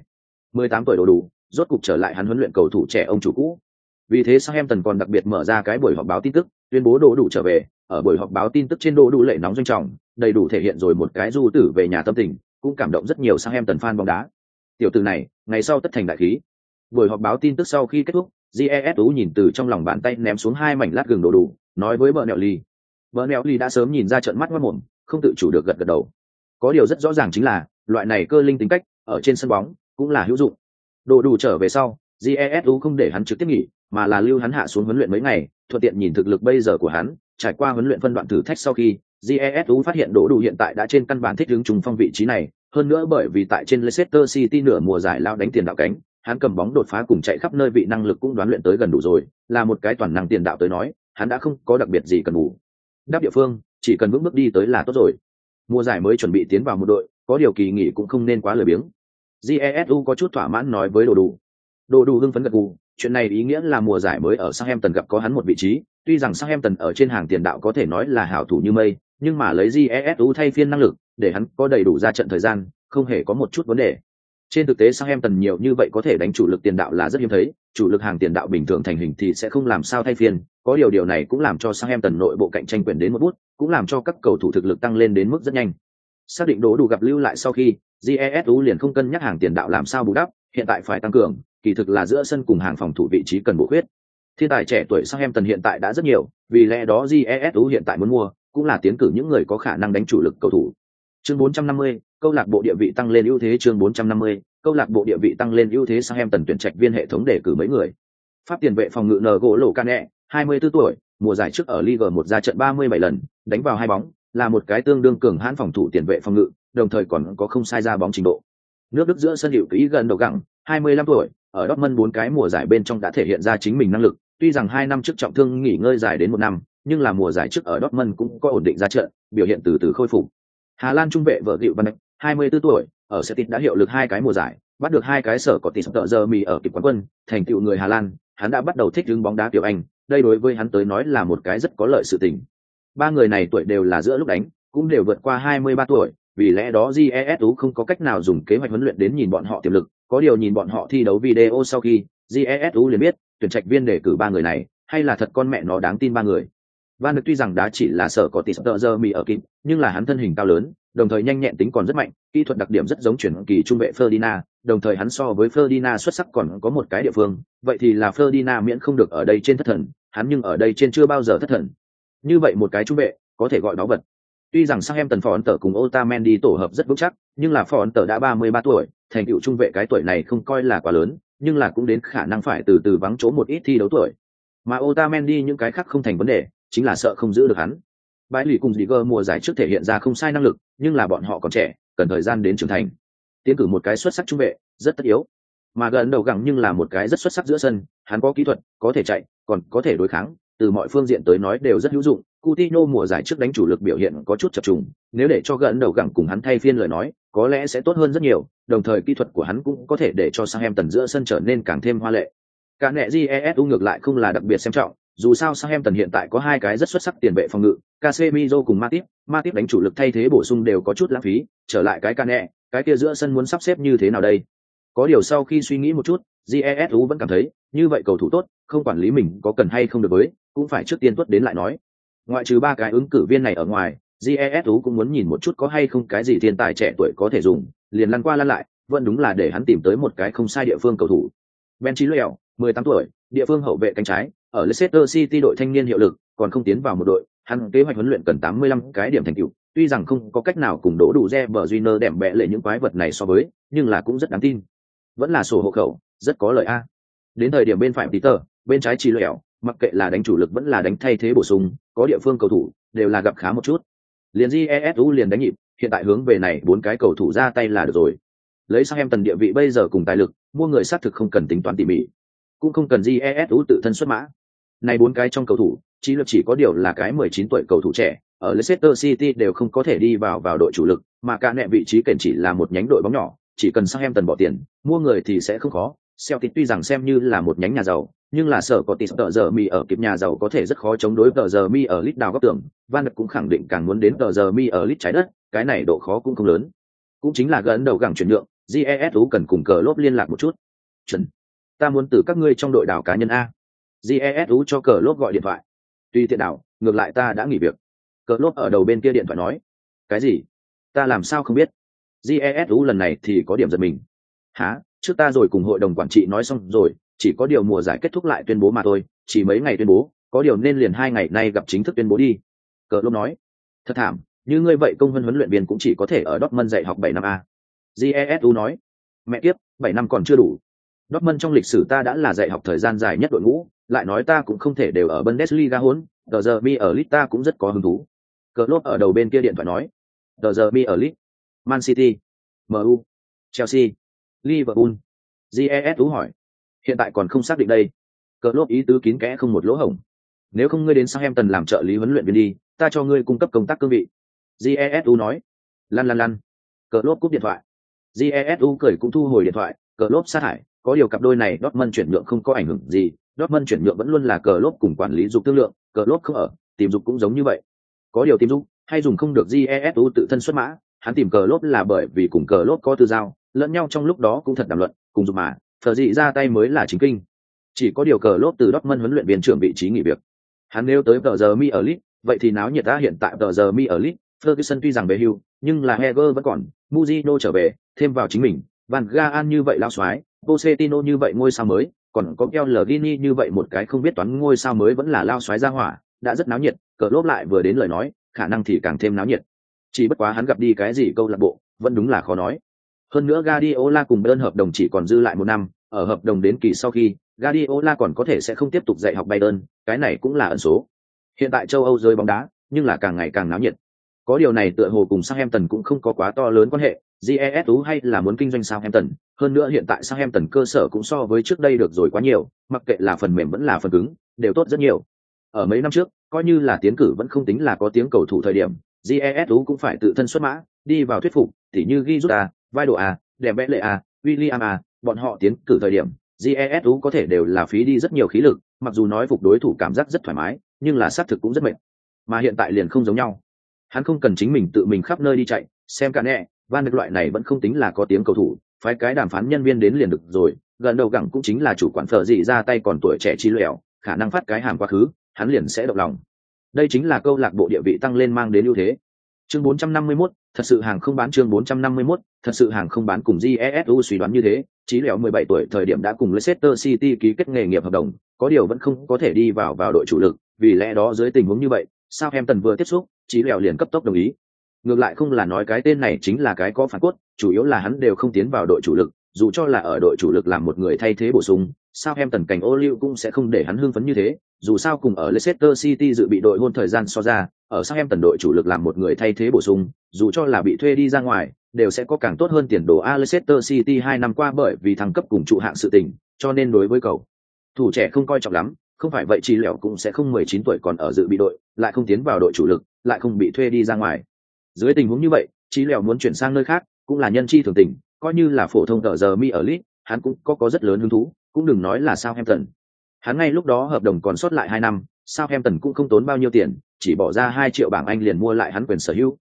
18 tuổi đồ đủ, rốt cục trở lại hắn huấn luyện cầu thủ trẻ ông chủ cũ. Vì thế Southampton còn đặc biệt mở ra cái buổi họp báo tin tức, tuyên bố đồ đủ trở về, ở buổi họp báo tin tức trên đồ đủ lệ nóng doanh trọng, đầy đủ thể hiện rồi một cái du tử về nhà tâm tình, cũng cảm động rất nhiều Southampton fan bóng đá. Tiểu tử này, ngày sau tất thành đại khí. Buổi họp báo tin tức sau khi kết thúc, GESU nhìn từ trong lòng bàn tay ném xuống hai mảnh lát gừng đồ đủ, nói với vợ nẹo ly Vợ nẹo ly đã sớm nhìn ra trận mắt mất mồm không tự chủ được gật gật đầu có điều rất rõ ràng chính là loại này cơ linh tính cách ở trên sân bóng cũng là hữu dụng đồ đủ trở về sau jesu không để hắn trực tiếp nghỉ, mà là lưu hắn hạ xuống huấn luyện mấy ngày, thuận tiện nhìn thực lực bây giờ của hắn, trải qua huấn luyện phân đoạn thử thách sau khi jesu phát hiện đỗ đủ hiện tại đã trên căn bản thích ứng trùng phong vị trí này, hơn nữa bởi vì tại trên leicester city nửa mùa giải lao đánh tiền đạo cánh, hắn cầm bóng đột phá cùng chạy khắp nơi vị năng lực cũng đoán luyện tới gần đủ rồi, là một cái toàn năng tiền đạo tới nói, hắn đã không có đặc biệt gì cần ngủ đáp địa phương, chỉ cần vững bước đi tới là tốt rồi. Mùa giải mới chuẩn bị tiến vào một đội, có điều kỳ nghỉ cũng không nên quá lười biếng jesu có chút thỏa mãn nói với đồ đủ. Đồ đủ hưng phấn gật gù chuyện này ý nghĩa là mùa giải mới ở Southampton gặp có hắn một vị trí. Tuy rằng Southampton ở trên hàng tiền đạo có thể nói là hảo thủ như mây nhưng mà lấy jesu thay phiên năng lực để hắn có đầy đủ ra trận thời gian không hề có một chút vấn đề. Trên thực tế Southampton nhiều như vậy có thể đánh chủ lực tiền đạo là rất hiếm thấy, chủ lực hàng tiền đạo bình thường thành hình thì sẽ không làm sao thay phiên, có điều điều này cũng làm cho Southampton nội bộ cạnh tranh quyền đến một bút, cũng làm cho các cầu thủ thực lực tăng lên đến mức rất nhanh. Xác định đố đủ gặp lưu lại sau khi, GESU liền không cân nhắc hàng tiền đạo làm sao bù đắp, hiện tại phải tăng cường, kỳ thực là giữa sân cùng hàng phòng thủ vị trí cần bổ khuyết. Thiên tài trẻ tuổi Southampton hiện tại đã rất nhiều, vì lẽ đó GESU hiện tại muốn mua, cũng là tiến cử những người có khả năng đánh chủ lực cầu thủ. Chương 450, câu lạc bộ địa vị tăng lên ưu thế chương 450, câu lạc bộ địa vị tăng lên ưu thế sang em tần tuyển trạch viên hệ thống để cử mấy người. Pháp tiền vệ phòng ngự N gỗ lỗ Cane, 24 tuổi, mùa giải trước ở liga 1 ra trận 37 lần, đánh vào hai bóng, là một cái tương đương cường hãn phòng thủ tiền vệ phòng ngự, đồng thời còn có không sai ra bóng trình độ. Nước Đức giữa sân hiệu kỹ gần đầu gặng, 25 tuổi, ở Dortmund bốn cái mùa giải bên trong đã thể hiện ra chính mình năng lực, tuy rằng hai năm trước trọng thương nghỉ ngơi dài đến một năm, nhưng là mùa giải trước ở Dortmund cũng có ổn định ra trận, biểu hiện từ từ khôi phục. Hà Lan trung vệ vợ Diệu Văn 24 tuổi, ở Celtic đã hiệu lực hai cái mùa giải, bắt được hai cái sở có tỷ tợ giờ mì ở kịp quán quân, thành tựu người Hà Lan, hắn đã bắt đầu thích ứng bóng đá kiểu Anh, đây đối với hắn tới nói là một cái rất có lợi sự tình. Ba người này tuổi đều là giữa lúc đánh, cũng đều vượt qua 23 tuổi, vì lẽ đó GESU không có cách nào dùng kế hoạch huấn luyện đến nhìn bọn họ tiềm lực, có điều nhìn bọn họ thi đấu video sau khi, GESU liền biết, tuyển trạch viên đề cử ba người này, hay là thật con mẹ nó đáng tin ba người. Van được tuy rằng đá chỉ là sở có tỷ tợ giờ mì ở kịp, nhưng là hắn thân hình cao lớn, đồng thời nhanh nhẹn tính còn rất mạnh, kỹ thuật đặc điểm rất giống chuyển kỳ trung vệ Ferdinand, đồng thời hắn so với Ferdinand xuất sắc còn có một cái địa phương, vậy thì là Ferdinand miễn không được ở đây trên thất thần, hắn nhưng ở đây trên chưa bao giờ thất thần. Như vậy một cái trung vệ, có thể gọi đó vật. Tuy rằng sau em tần ấn tờ cùng Otamendi tổ hợp rất vững chắc, nhưng là phó ấn tờ đã 33 tuổi, thành tựu trung vệ cái tuổi này không coi là quá lớn, nhưng là cũng đến khả năng phải từ từ vắng chỗ một ít thi đấu tuổi. Mà Otamendi những cái khác không thành vấn đề, chính là sợ không giữ được hắn. Bãi lì cùng Ziger mùa giải trước thể hiện ra không sai năng lực, nhưng là bọn họ còn trẻ, cần thời gian đến trưởng thành. Tiến cử một cái xuất sắc trung vệ, rất tất yếu. Mà gần đầu gẳng nhưng là một cái rất xuất sắc giữa sân, hắn có kỹ thuật, có thể chạy, còn có thể đối kháng, từ mọi phương diện tới nói đều rất hữu dụng. Coutinho mùa giải trước đánh chủ lực biểu hiện có chút chập trùng, nếu để cho gần đầu gẳng cùng hắn thay phiên lời nói, có lẽ sẽ tốt hơn rất nhiều, đồng thời kỹ thuật của hắn cũng có thể để cho sang em tần giữa sân trở nên càng thêm hoa lệ. Cả nẹ GESU ngược lại không là đặc biệt xem trọng, dù sao Southampton hiện tại có hai cái rất xuất sắc tiền vệ phòng ngự, Casemiro cùng Matip, Matip đánh chủ lực thay thế bổ sung đều có chút lãng phí, trở lại cái Cane, cái kia giữa sân muốn sắp xếp như thế nào đây? Có điều sau khi suy nghĩ một chút, GESU vẫn cảm thấy, như vậy cầu thủ tốt, không quản lý mình có cần hay không được với, cũng phải trước tiên tuất đến lại nói. Ngoại trừ ba cái ứng cử viên này ở ngoài, jesu cũng muốn nhìn một chút có hay không cái gì thiên tài trẻ tuổi có thể dùng liền lăn qua lăn lại vẫn đúng là để hắn tìm tới một cái không sai địa phương cầu thủ. Ben trí lèo mười tám tuổi địa phương hậu vệ cánh trái ở leicester city đội thanh niên hiệu lực còn không tiến vào một đội hắn kế hoạch huấn luyện cần tám mươi lăm cái điểm thành tựu tuy rằng không có cách nào cùng đổ đủ re bờ Junior đẻm bẹ lệ những quái vật này so với nhưng là cũng rất đáng tin. Vẫn là sổ hộ khẩu rất có lợi a. Đến thời điểm bên phải tí bên trái trí lèo mặc kệ là đánh chủ lực vẫn là đánh thay thế bổ sung, có địa phương cầu thủ đều là gặp khá một chút. Liền jesu liền đánh nhịp, hiện tại hướng về này bốn cái cầu thủ ra tay là được rồi. Lấy sang em tần địa vị bây giờ cùng tài lực, mua người xác thực không cần tính toán tỉ mỉ. Cũng không cần jesu tự thân xuất mã. Này bốn cái trong cầu thủ chỉ lực chỉ có điều là cái 19 tuổi cầu thủ trẻ, ở Leicester City đều không có thể đi vào vào đội chủ lực, mà cả nẹ vị trí kèn chỉ là một nhánh đội bóng nhỏ, chỉ cần sang em tần bỏ tiền, mua người thì sẽ không khó Celtic tuy rằng xem như là một nhánh nhà giàu, nhưng là sở có tỷ tờ giờ mi ở kịp nhà giàu có thể rất khó chống đối tờ giờ mi ở lít đào góc tường. van đập cũng khẳng định càng muốn đến tờ giờ mi ở lít trái đất, cái này độ khó cũng không lớn. Cũng chính là gần đầu gẳng chuyển nhượng jesu cần cùng cờ lốp liên lạc một chút. Chuẩn. Ta muốn từ các ngươi trong đội đảo cá nhân a. Jesu cho cờ lốp gọi điện thoại. Tuy tiện đảo, ngược lại ta đã nghỉ việc. Cờ lốp ở đầu bên kia điện thoại nói. Cái gì? Ta làm sao không biết? Jesu lần này thì có điểm giật mình. Hả? Trước ta rồi cùng hội đồng quản trị nói xong rồi, chỉ có điều mùa giải kết thúc lại tuyên bố mà thôi, chỉ mấy ngày tuyên bố, có điều nên liền hai ngày nay gặp chính thức tuyên bố đi. Cờ lốp nói. Thật thảm, như ngươi vậy công vân huấn luyện viên cũng chỉ có thể ở Dortmund dạy học bảy năm a. Jesu nói. Mẹ tiếp bảy năm còn chưa đủ. Dortmund trong lịch sử ta đã là dạy học thời gian dài nhất đội ngũ, lại nói ta cũng không thể đều ở Bundesliga huấn, tờ giờ mi ở lit ta cũng rất có hứng thú. Cờ lốp ở đầu bên kia điện thoại nói. Tờ giờ mi ở lit man city mu chelsea liverpool. Jesu hỏi. Hiện tại còn không xác định đây. Cờ lốp ý tứ kín kẽ không một lỗ hổng. Nếu không ngươi đến sang em tần làm trợ lý huấn luyện viên đi, ta cho ngươi cung cấp công tác cương vị. Jesu nói. Lăn lăn lăn. Cờ lốp cúp điện thoại. Jesu cười cũng thu hồi điện thoại. Cờ lốp sát hại. Có điều cặp đôi này, Dortmund chuyển nhượng không có ảnh hưởng gì. Dortmund chuyển nhượng vẫn luôn là cờ lốp cùng quản lý dục tương lượng. Cờ lốp không ở, tìm dục cũng giống như vậy. Có điều tìm dục, hay dùng không được jesu tự thân xuất mã. Hắn tìm cờ lốp là bởi vì cùng cờ lốp có tư giao lẫn nhau trong lúc đó cũng thật đàm luận, cùng dục mà, thờ dị ra tay mới là chính kinh. Chỉ có điều cờ lốp từ Dortmund huấn luyện viên trưởng vị trí nghỉ việc. Hắn nếu tới tờ giờ mi ở lit vậy thì náo nhiệt ta hiện tại tờ giờ mi ở lit Ferguson tuy rằng về hưu, nhưng là Heger vẫn còn. Muzino trở về, thêm vào chính mình. Van Gaal như vậy lao xoái Pochettino như vậy ngôi sao mới, còn có Pellegrini như vậy một cái không biết toán ngôi sao mới vẫn là lao xoái ra hỏa, đã rất náo nhiệt. Cờ lốp lại vừa đến lời nói, khả năng thì càng thêm náo nhiệt. Chỉ bất quá hắn gặp đi cái gì câu lạc bộ, vẫn đúng là khó nói hơn nữa Guardiola cùng đơn hợp đồng chỉ còn dư lại một năm ở hợp đồng đến kỳ sau khi Guardiola còn có thể sẽ không tiếp tục dạy học Bayern, cái này cũng là ẩn số. Hiện tại châu Âu rơi bóng đá, nhưng là càng ngày càng náo nhiệt. Có điều này tựa hồ cùng Southampton cũng không có quá to lớn quan hệ, GESU hay là muốn kinh doanh Southampton, hơn nữa hiện tại Southampton cơ sở cũng so với trước đây được rồi quá nhiều, mặc kệ là phần mềm vẫn là phần cứng, đều tốt rất nhiều. Ở mấy năm trước, coi như là tiến cử vẫn không tính là có tiếng cầu thủ thời điểm, GESU cũng phải tự thân xuất mã, đi vào thuyết phục, tỉ như Giroud, vai độ A, à, đẹp vẽ lệ A, William A, bọn họ tiến cử thời điểm, jesu có thể đều là phí đi rất nhiều khí lực mặc dù nói phục đối thủ cảm giác rất thoải mái nhưng là xác thực cũng rất mệt. Mà hiện tại liền không giống nhau. Hắn không cần chính mình tự mình khắp nơi đi chạy xem cả nẹ van được loại này vẫn không tính là có tiếng cầu thủ phái cái đàm phán nhân viên đến liền được rồi gần đầu gẳng cũng chính là chủ quản phở dị ra tay còn tuổi trẻ chi lẻo khả năng phát cái hàm quá khứ hắn liền sẽ động lòng. Đây chính là câu lạc bộ địa vị tăng lên mang đến ưu thế chương 451, thật sự hàng không bán chương 451, thật sự hàng không bán cùng jesu suy đoán như thế Chí lẻo 17 tuổi thời điểm đã cùng Leicester City ký kết nghề nghiệp hợp đồng, có điều vẫn không có thể đi vào vào đội chủ lực, vì lẽ đó dưới tình huống như vậy, Southampton vừa tiếp xúc, Chí lẻo liền cấp tốc đồng ý. Ngược lại không là nói cái tên này chính là cái có phản cốt, chủ yếu là hắn đều không tiến vào đội chủ lực, dù cho là ở đội chủ lực làm một người thay thế bổ sung, sao em tần cảnh ô liu cũng sẽ không để hắn hưng phấn như thế, dù sao cùng ở Leicester City dự bị đội hôn thời gian so ra, ở sao em tần đội chủ lực làm một người thay thế bổ sung, dù cho là bị thuê đi ra ngoài, đều sẽ có càng tốt hơn tiền đồ Leicester City hai năm qua bởi vì thăng cấp cùng trụ hạng sự tình, cho nên đối với cầu thủ trẻ không coi trọng lắm, không phải vậy chỉ lẻo cũng sẽ không 19 tuổi còn ở dự bị đội, lại không tiến vào đội chủ lực, lại không bị thuê đi ra ngoài. Dưới tình huống như vậy, chỉ lẻo muốn chuyển sang nơi khác, cũng là nhân chi thường tình, coi như là phổ thông tờ giờ mi ở lit, hắn cũng có có rất lớn hứng thú, cũng đừng nói là sao Southampton. Hắn ngay lúc đó hợp đồng còn sót lại hai năm, sao Southampton cũng không tốn bao nhiêu tiền, chỉ bỏ ra hai triệu bảng Anh liền mua lại hắn quyền sở hữu,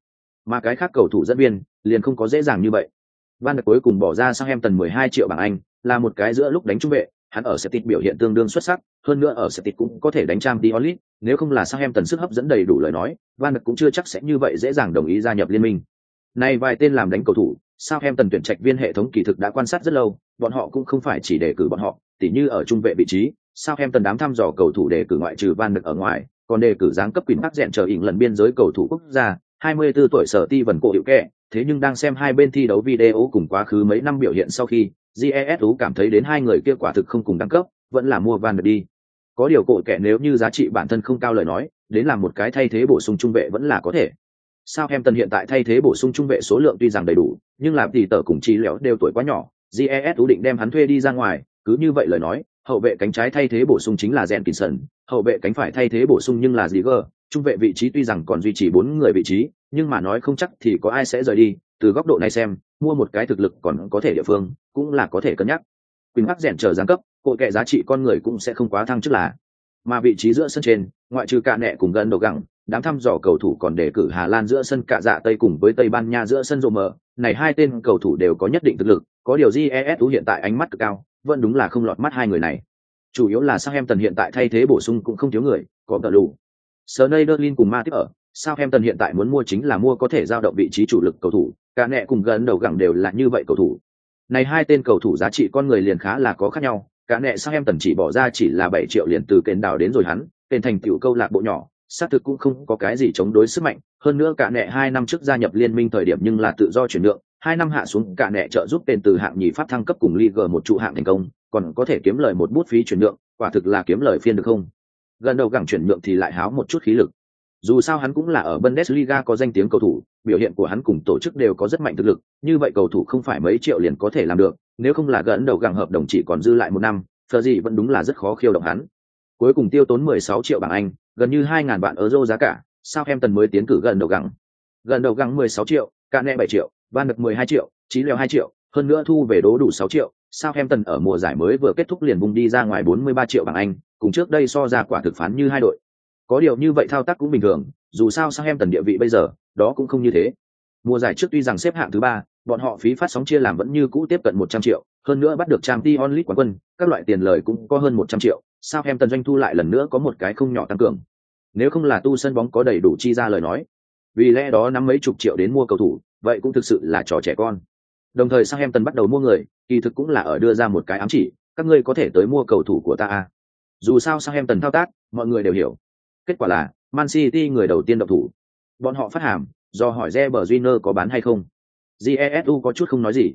mà cái khác cầu thủ dẫn viên liền không có dễ dàng như vậy van der cuối cùng bỏ ra sang em tần 12 triệu bảng anh là một cái giữa lúc đánh trung vệ hắn ở Celtic biểu hiện tương đương xuất sắc, hơn nữa ở Celtic cũng có thể đánh trang Diolit, nếu không là Southampton sức hấp dẫn đầy đủ lời nói, Van Dijk cũng chưa chắc sẽ như vậy dễ dàng đồng ý gia nhập liên minh. Này vài tên làm đánh cầu thủ, Sao Hem Tần tuyển trạch viên hệ thống kỳ thực đã quan sát rất lâu, bọn họ cũng không phải chỉ đề cử bọn họ, tỉ như ở trung vệ vị trí, Sao Hem Tần đám thăm dò cầu thủ đề cử ngoại trừ Van được ở ngoài, còn đề cử giáng cấp quyền tắc dẹn chờ ỉn lần biên giới cầu thủ quốc gia, 24 tuổi sở ti vần cổ hiệu kệ, thế nhưng đang xem hai bên thi đấu video cùng quá khứ mấy năm biểu hiện sau khi, GESU cảm thấy đến hai người kia quả thực không cùng đẳng cấp, vẫn là mua Van được đi. Có điều cổ kệ nếu như giá trị bản thân không cao lời nói, đến làm một cái thay thế bổ sung trung vệ vẫn là có thể. Southampton hiện tại thay thế bổ sung trung vệ số lượng tuy rằng đầy đủ, nhưng làm tỷ tở cùng chi lẻo đều tuổi quá nhỏ, GESU định đem hắn thuê đi ra ngoài, cứ như vậy lời nói, hậu vệ cánh trái thay thế bổ sung chính là Jenkinson, hậu vệ cánh phải thay thế bổ sung nhưng là Ziger, trung vệ vị trí tuy rằng còn duy trì bốn người vị trí, nhưng mà nói không chắc thì có ai sẽ rời đi, từ góc độ này xem, mua một cái thực lực còn có thể địa phương, cũng là có thể cân nhắc. Quỳnh Bắc rèn chờ giáng cấp, cội kệ giá trị con người cũng sẽ không quá thăng trước là. Mà vị trí giữa sân trên, ngoại trừ cả nẹ cùng gần đầu gẳng, đám thăm dò cầu thủ còn đề cử Hà Lan giữa sân cả dạ Tây cùng với Tây Ban Nha giữa sân rộ này hai tên cầu thủ đều có nhất định thực lực, có điều GESU hiện tại ánh mắt cực cao, vẫn đúng là không lọt mắt hai người này. Chủ yếu là Southampton hiện tại thay thế bổ sung cũng không thiếu người, có tờ lù. Sneijderlin cùng Ma tiếp ở, Southampton hiện tại muốn mua chính là mua có thể giao động vị trí chủ lực cầu thủ, cả nẹ cùng gần đầu gẳng đều là như vậy cầu thủ. Này hai tên cầu thủ giá trị con người liền khá là có khác nhau, cả nẹ Southampton chỉ bỏ ra chỉ là 7 triệu liền từ kênh đào đến rồi hắn, kênh thành tiểu câu lạc bộ nhỏ, xác thực cũng không có cái gì chống đối sức mạnh, hơn nữa cả nẹ hai năm trước gia nhập liên minh thời điểm nhưng là tự do chuyển nhượng, hai năm hạ xuống cả nẹ trợ giúp tên từ hạng nhì pháp thăng cấp cùng Liga một trụ hạng thành công, còn có thể kiếm lời một bút phí chuyển nhượng, quả thực là kiếm lời phiên được không? Gần đầu gẳng chuyển nhượng thì lại háo một chút khí lực. Dù sao hắn cũng là ở Bundesliga có danh tiếng cầu thủ, biểu hiện của hắn cùng tổ chức đều có rất mạnh thực lực, như vậy cầu thủ không phải mấy triệu liền có thể làm được, nếu không là gần đầu gẳng hợp đồng chỉ còn dư lại một năm, thờ gì vẫn đúng là rất khó khiêu động hắn. Cuối cùng tiêu tốn 16 triệu bảng Anh, gần như 2000 vạn euro giá cả, Southampton mới tiến cử gần đầu gẳng. Gần đầu gẳng 16 triệu, Cane 7 triệu, Van được 12 triệu, Chí Lèo 2 triệu, hơn nữa thu về đố đủ 6 triệu, Southampton ở mùa giải mới vừa kết thúc liền bung đi ra ngoài 43 triệu bảng Anh, cùng trước đây so ra quả thực phán như hai đội. Có điều như vậy thao tác cũng bình thường, dù sao Southampton địa vị bây giờ, đó cũng không như thế. Mùa giải trước tuy rằng xếp hạng thứ ba, bọn họ phí phát sóng chia làm vẫn như cũ tiếp cận 100 triệu, hơn nữa bắt được Champions League quán quân, các loại tiền lời cũng có hơn 100 triệu, Southampton doanh thu lại lần nữa có một cái không nhỏ tăng cường. Nếu không là tu sân bóng có đầy đủ chi ra lời nói, vì lẽ đó nắm mấy chục triệu đến mua cầu thủ, vậy cũng thực sự là trò trẻ con. Đồng thời Southampton bắt đầu mua người, kỳ thực cũng là ở đưa ra một cái ám chỉ, các ngươi có thể tới mua cầu thủ của ta à. Dù sao Southampton thao tác, mọi người đều hiểu. Kết quả là, Man City người đầu tiên động thủ. Bọn họ phát hàm, do hỏi Reber có bán hay không. Jesu có chút không nói gì.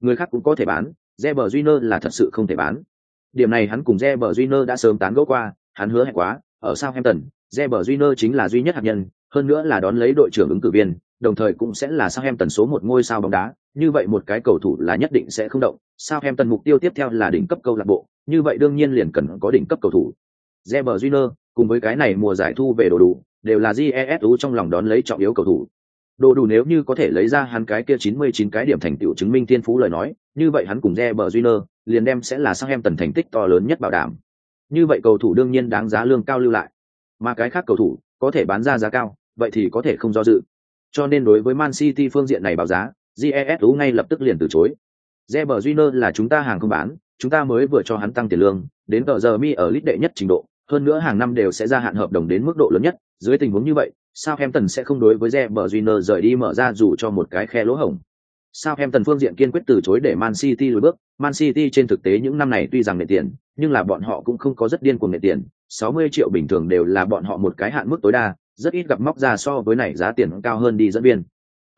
Người khác cũng có thể bán, Reber là thật sự không thể bán. Điểm này hắn cùng Reber đã sớm tán gẫu qua, hắn hứa hẹn quá, ở Southampton, Reber Júnior chính là duy nhất hạt nhân, hơn nữa là đón lấy đội trưởng ứng cử viên, đồng thời cũng sẽ là Southampton số một ngôi sao bóng đá, như vậy một cái cầu thủ là nhất định sẽ không động. Southampton mục tiêu tiếp theo là đỉnh cấp câu lạc bộ, như vậy đương nhiên liền cần có đỉnh cấp cầu thủ. Reber cùng với cái này mùa giải thu về đồ đủ, đều là GESU trong lòng đón lấy trọng yếu cầu thủ. Đồ đủ nếu như có thể lấy ra hắn cái kia 99 cái điểm thành tựu chứng minh thiên phú lời nói, như vậy hắn cùng Reber junior liền đem sẽ là sang em tần thành tích to lớn nhất bảo đảm. Như vậy cầu thủ đương nhiên đáng giá lương cao lưu lại. Mà cái khác cầu thủ có thể bán ra giá cao, vậy thì có thể không do dự. Cho nên đối với Man City phương diện này báo giá, GESU ngay lập tức liền từ chối. Reber junior là chúng ta hàng không bán, chúng ta mới vừa cho hắn tăng tiền lương, đến tờ giờ mi ở lít đệ nhất trình độ, hơn nữa hàng năm đều sẽ gia hạn hợp đồng đến mức độ lớn nhất, dưới tình huống như vậy, Southampton sẽ không đối với Reber Júnior rời đi mở ra dù cho một cái khe lỗ hổng. Southampton phương diện kiên quyết từ chối để Man City lùi bước, Man City trên thực tế những năm này tuy rằng nệ tiền, nhưng là bọn họ cũng không có rất điên cuồng nệ tiền, 60 triệu bình thường đều là bọn họ một cái hạn mức tối đa, rất ít gặp móc ra so với này giá tiền cao hơn đi dẫn viên.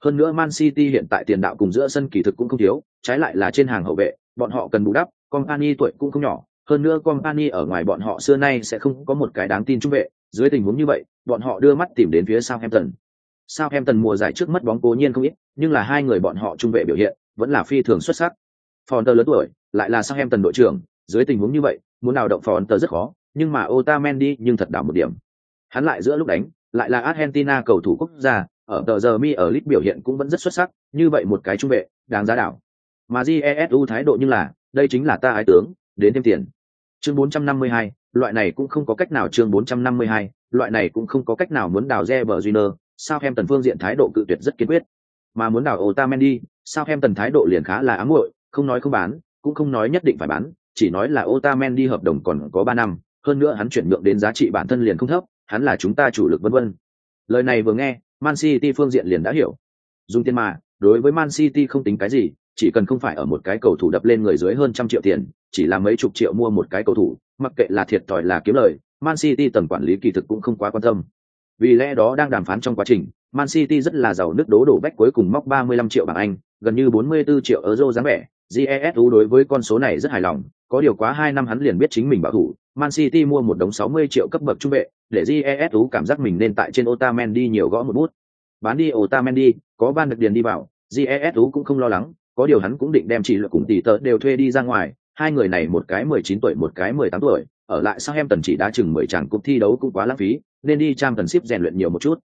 Hơn nữa Man City hiện tại tiền đạo cùng giữa sân kỳ thực cũng không thiếu, trái lại là trên hàng hậu vệ, bọn họ cần bù đắp, Company tuổi cũng không nhỏ, hơn nữa Company ở ngoài bọn họ xưa nay sẽ không có một cái đáng tin trung vệ, dưới tình huống như vậy, bọn họ đưa mắt tìm đến phía Southampton. Southampton mùa giải trước mất bóng cố nhiên không ít, nhưng là hai người bọn họ trung vệ biểu hiện vẫn là phi thường xuất sắc. Fonter lớn tuổi, lại là Southampton đội trưởng, dưới tình huống như vậy, muốn nào động Fonter rất khó, nhưng mà Otamendi nhưng thật đảo một điểm. Hắn lại giữa lúc đánh, lại là Argentina cầu thủ quốc gia, ở tờ giờ mi ở lit biểu hiện cũng vẫn rất xuất sắc, như vậy một cái trung vệ, đáng giá đảo. Mà Jesu thái độ như là, đây chính là ta ái tướng, đến thêm tiền. Chương 452, loại này cũng không có cách nào chương 452, loại này cũng không có cách nào muốn đào Reber Júnior, sao em tần phương diện thái độ cự tuyệt rất kiên quyết. Mà muốn đào Otamendi, sao em tần thái độ liền khá là ám muội, không nói không bán, cũng không nói nhất định phải bán, chỉ nói là Otamendi hợp đồng còn có ba năm, hơn nữa hắn chuyển nhượng đến giá trị bản thân liền không thấp, hắn là chúng ta chủ lực vân vân. Lời này vừa nghe, Man City phương diện liền đã hiểu. Dùng tiền mà, đối với Man City không tính cái gì, chỉ cần không phải ở một cái cầu thủ đập lên người dưới hơn trăm triệu tiền, chỉ là mấy chục triệu mua một cái cầu thủ, mặc kệ là thiệt thòi là kiếm lời, Man City tầng quản lý kỳ thực cũng không quá quan tâm. Vì lẽ đó đang đàm phán trong quá trình, Man City rất là giàu nước đố đổ bách cuối cùng móc 35 triệu bảng Anh, gần như 44 triệu euro dáng vẻ. GESU đối với con số này rất hài lòng, có điều quá hai năm hắn liền biết chính mình bảo thủ. Man City mua một đống 60 triệu cấp bậc trung vệ, để GESU cảm giác mình nên tại trên Otamendi nhiều gõ một bút. Bán đi Otamendi, có ban được điền đi vào, GESU cũng không lo lắng, có điều hắn cũng định đem chỉ lực cùng tỷ tớ đều thuê đi ra ngoài, hai người này một cái 19 tuổi một cái 18 tuổi, ở lại sang em tần chỉ đã chừng 10 chàng cục thi đấu cũng quá lãng phí, nên đi trang tần ship rèn luyện nhiều một chút.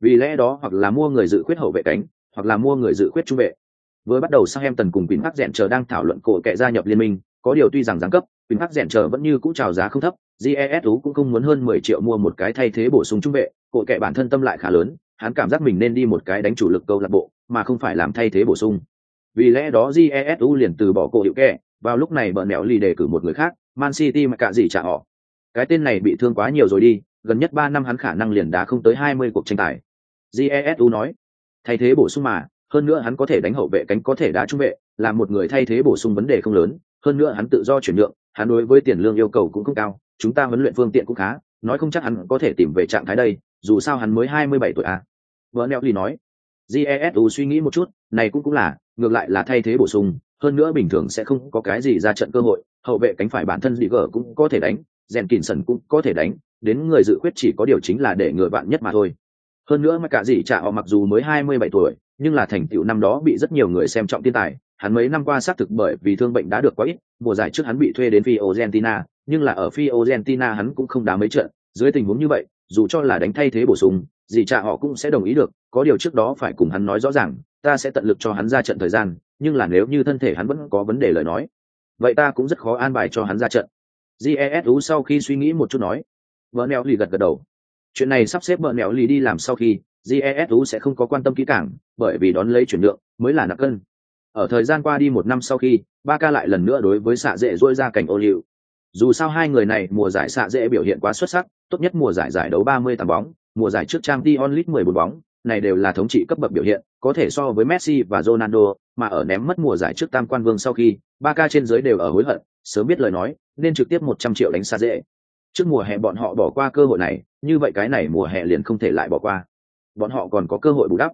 Vì lẽ đó hoặc là mua người dự khuyết hậu vệ cánh hoặc là mua người dự khuyết trung vệ. Vừa bắt đầu sang em tần cùng quỳnh hắc rèn chờ đang thảo luận cổ kệ gia nhập liên minh có điều tuy rằng giáng cấp quỳnh hắc rèn chờ vẫn như cũ trào giá không thấp jesu cũng không muốn hơn mười triệu mua một cái thay thế bổ sung trung vệ cổ kệ bản thân tâm lại khá lớn hắn cảm giác mình nên đi một cái đánh chủ lực câu lạc bộ mà không phải làm thay thế bổ sung vì lẽ đó jesu liền từ bỏ cổ hiệu kẻ, vào lúc này bờ nẹo lì đề cử một người khác, man city mà cả gì trả họ. Cái tên này bị thương quá nhiều rồi đi, gần nhất ba năm hắn khả năng liền đá không tới hai mươi cuộc tranh tài. Jesu nói, thay thế bổ sung mà, hơn nữa hắn có thể đánh hậu vệ cánh có thể đá trung vệ, là một người thay thế bổ sung vấn đề không lớn, hơn nữa hắn tự do chuyển nhượng, hắn đối với tiền lương yêu cầu cũng không cao, chúng ta huấn luyện phương tiện cũng khá, nói không chắc hắn có thể tìm về trạng thái đây, dù sao hắn mới hai mươi bảy tuổi à. Vợ neo lì nói jesu suy nghĩ một chút, này cũng cũng là, ngược lại là thay thế bổ sung, hơn nữa bình thường sẽ không có cái gì ra trận cơ hội, hậu vệ cánh phải bản thân dị gở cũng có thể đánh rèn kỉn sần cũng có thể đánh, đến người dự quyết chỉ có điều chính là để người bạn nhất mà thôi. Hơn nữa mà cả gì trả họ mặc dù mới hai mươi bảy tuổi, nhưng là thành tựu năm đó bị rất nhiều người xem trọng thiên tài, hắn mấy năm qua xác thực bởi vì thương bệnh đã được quá ít, mùa giải trước hắn bị thuê đến Fiorentina, nhưng là ở Fiorentina hắn cũng không đá mấy trận, dưới tình huống như vậy dù cho là đánh thay thế bổ sung gì cha họ cũng sẽ đồng ý được, có điều trước đó phải cùng hắn nói rõ ràng, ta sẽ tận lực cho hắn ra trận thời gian, nhưng là nếu như thân thể hắn vẫn có vấn đề lời nói, vậy ta cũng rất khó an bài cho hắn ra trận. Jesu sau khi suy nghĩ một chút nói, vợ neo lì gật gật đầu. Chuyện này sắp xếp vợ neo lì đi làm sau khi jesu sẽ không có quan tâm kỹ càng, bởi vì đón lấy chuyển lượng mới là nặng cân. Ở thời gian qua đi một năm sau khi, ba ca lại lần nữa đối với xạ dễ dỗi ra cảnh ô liu. Dù sao hai người này mùa giải xạ dễ biểu hiện quá xuất sắc tốt nhất mùa giải giải đấu 30 tầm bóng, mùa giải trước trang t 14 bóng, này đều là thống trị cấp bậc biểu hiện, có thể so với messi và ronaldo, mà ở ném mất mùa giải trước tam quan vương sau khi, ba ca trên dưới đều ở hối hận, sớm biết lời nói, nên trực tiếp một trăm triệu đánh xa dễ. Trước mùa hè bọn họ bỏ qua cơ hội này, như vậy cái này mùa hè liền không thể lại bỏ qua. Bọn họ còn có cơ hội bù đắp.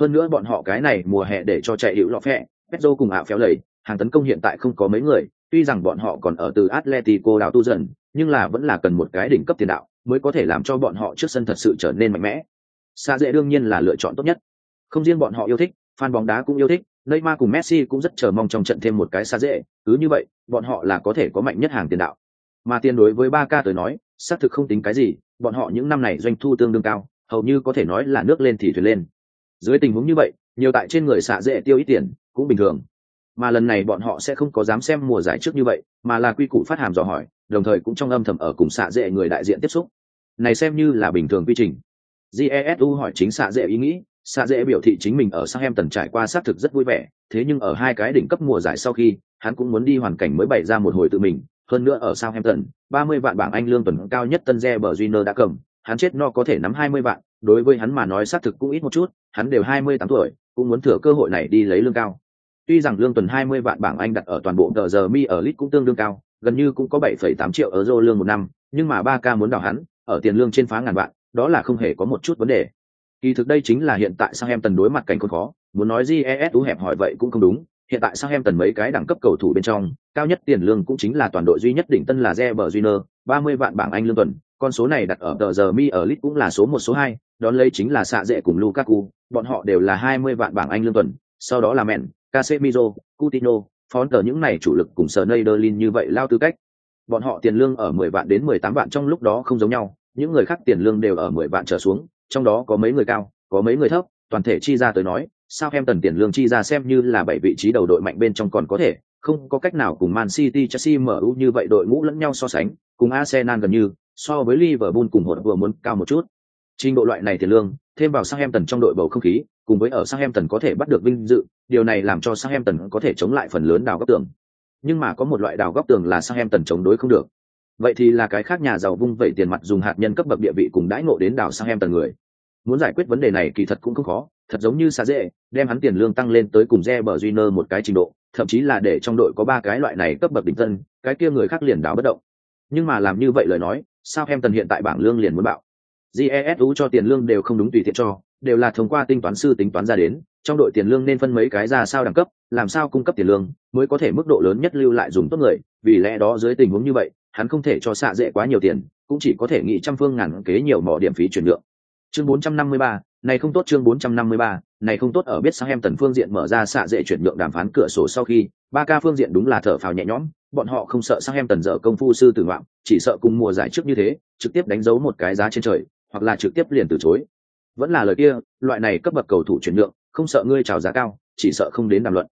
Hơn nữa bọn họ cái này mùa hè để cho chạy hữu lọ phẹ, Pedro cùng ảo phéo lầy, hàng tấn công hiện tại không có mấy người, tuy rằng bọn họ còn ở từ atletico đào tu dần nhưng là vẫn là cần một cái đỉnh cấp tiền đạo mới có thể làm cho bọn họ trước sân thật sự trở nên mạnh mẽ xa dễ đương nhiên là lựa chọn tốt nhất không riêng bọn họ yêu thích fan bóng đá cũng yêu thích Neymar cùng Messi cũng rất chờ mong trong trận thêm một cái xa dễ, cứ như vậy, bọn họ là có thể có mạnh nhất hàng tiền đạo. Mà tiền đối với Barca tới nói, xác thực không tính cái gì, bọn họ những năm này doanh thu tương đương cao, hầu như có thể nói là nước lên thì thuyền lên. Dưới tình huống như vậy, nhiều tại trên người xạ dễ tiêu ít tiền, cũng bình thường. Mà lần này bọn họ sẽ không có dám xem mùa giải trước như vậy, mà là quy củ phát hàm dò hỏi, đồng thời cũng trong âm thầm ở cùng xạ dễ người đại diện tiếp xúc. Này xem như là bình thường quy trình. Jesu hỏi chính xạ dễ ý nghĩ, xạ dễ biểu thị chính mình ở Southampton trải qua xác thực rất vui vẻ, thế nhưng ở hai cái đỉnh cấp mùa giải sau khi, hắn cũng muốn đi hoàn cảnh mới bày ra một hồi tự mình, hơn nữa ở Southampton, 30 vạn bảng Anh lương tuần cao nhất tân re bờ junior đã cầm, hắn chết no có thể nắm 20 vạn, đối với hắn mà nói xác thực cũng ít một chút, hắn đều 28 tuổi, cũng muốn thừa cơ hội này đi lấy lương cao. Tuy rằng lương tuần 20 vạn bảng Anh đặt ở toàn bộ tờ giờ mi ở lit cũng tương đương cao, gần như cũng có 7,8 triệu euro lương một năm, nhưng mà Barca muốn đào hắn, ở tiền lương trên phá ngàn vạn, đó là không hề có một chút vấn đề. Kỳ thực đây chính là hiện tại sang em tần đối mặt cảnh khốn khó, muốn nói GES tú hẹp hỏi vậy cũng không đúng. Hiện tại sang em tần mấy cái đẳng cấp cầu thủ bên trong, cao nhất tiền lương cũng chính là toàn đội duy nhất đỉnh tân là Reber Júnior, 30 vạn bảng Anh lương tuần, con số này đặt ở tờ giờ mi ở lit cũng là số một số hai, đón lấy chính là xạ dệ cùng Lukaku, bọn họ đều là 20 vạn bảng Anh lương tuần, sau đó là Men, Casemiro, Coutinho, phón tờ những này chủ lực cùng Sneijderlin như vậy lao tư cách. Bọn họ tiền lương ở 10 vạn đến 18 vạn trong lúc đó không giống nhau, những người khác tiền lương đều ở 10 vạn trở xuống, trong đó có mấy người cao, có mấy người thấp, toàn thể chi ra tới nói, sao em tần tiền lương chi ra xem như là bảy vị trí đầu đội mạnh bên trong còn có thể, không có cách nào cùng Man City, Chelsea MU như vậy đội ngũ lẫn nhau so sánh, cùng Arsenal gần như, so với Liverpool cùng hột vừa muốn cao một chút. Trình độ loại này tiền lương, thêm vào Southampton trong đội bầu không khí, cùng với ở Southampton có thể bắt được vinh dự, điều này làm cho Southampton có thể chống lại phần lớn đào góc tường. nhưng mà có một loại đào góc tường là sang em tần chống đối không được. Vậy thì là cái khác nhà giàu vung vẩy tiền mặt dùng hạt nhân cấp bậc địa vị cùng đãi ngộ đến đào sang em tần người. Muốn giải quyết vấn đề này kỳ thật cũng không khó thật giống như xa dễ đem hắn tiền lương tăng lên tới cùng re bờ duy một cái trình độ thậm chí là để trong đội có ba cái loại này cấp bậc đỉnh tân cái kia người khác liền đảo bất động. Nhưng mà làm như vậy lời nói sao em tần hiện tại bảng lương liền muốn bạo jesu cho tiền lương đều không đúng tùy tiện cho đều là thông qua tinh toán sư tính toán ra đến trong đội tiền lương nên phân mấy cái ra sao đẳng cấp làm sao cung cấp tiền lương mới có thể mức độ lớn nhất lưu lại dùng tốt người vì lẽ đó dưới tình huống như vậy hắn không thể cho xạ dễ quá nhiều tiền cũng chỉ có thể nghĩ trăm phương ngàn kế nhiều mỏ điểm phí chuyển nhượng. Chương 453, này không tốt chương 453, này không tốt ở biết sang em tần phương diện mở ra xạ dễ chuyển nhượng đàm phán cửa sổ sau khi ba ca phương diện đúng là thở phào nhẹ nhõm bọn họ không sợ sang em tần dở công phu sư tử ngoạm chỉ sợ cùng mùa giải trước như thế trực tiếp đánh dấu một cái giá trên trời hoặc là trực tiếp liền từ chối. Vẫn là lời kia loại này cấp bậc cầu thủ chuyển nhượng không sợ ngươi chào giá cao chỉ sợ không đến đàm luận.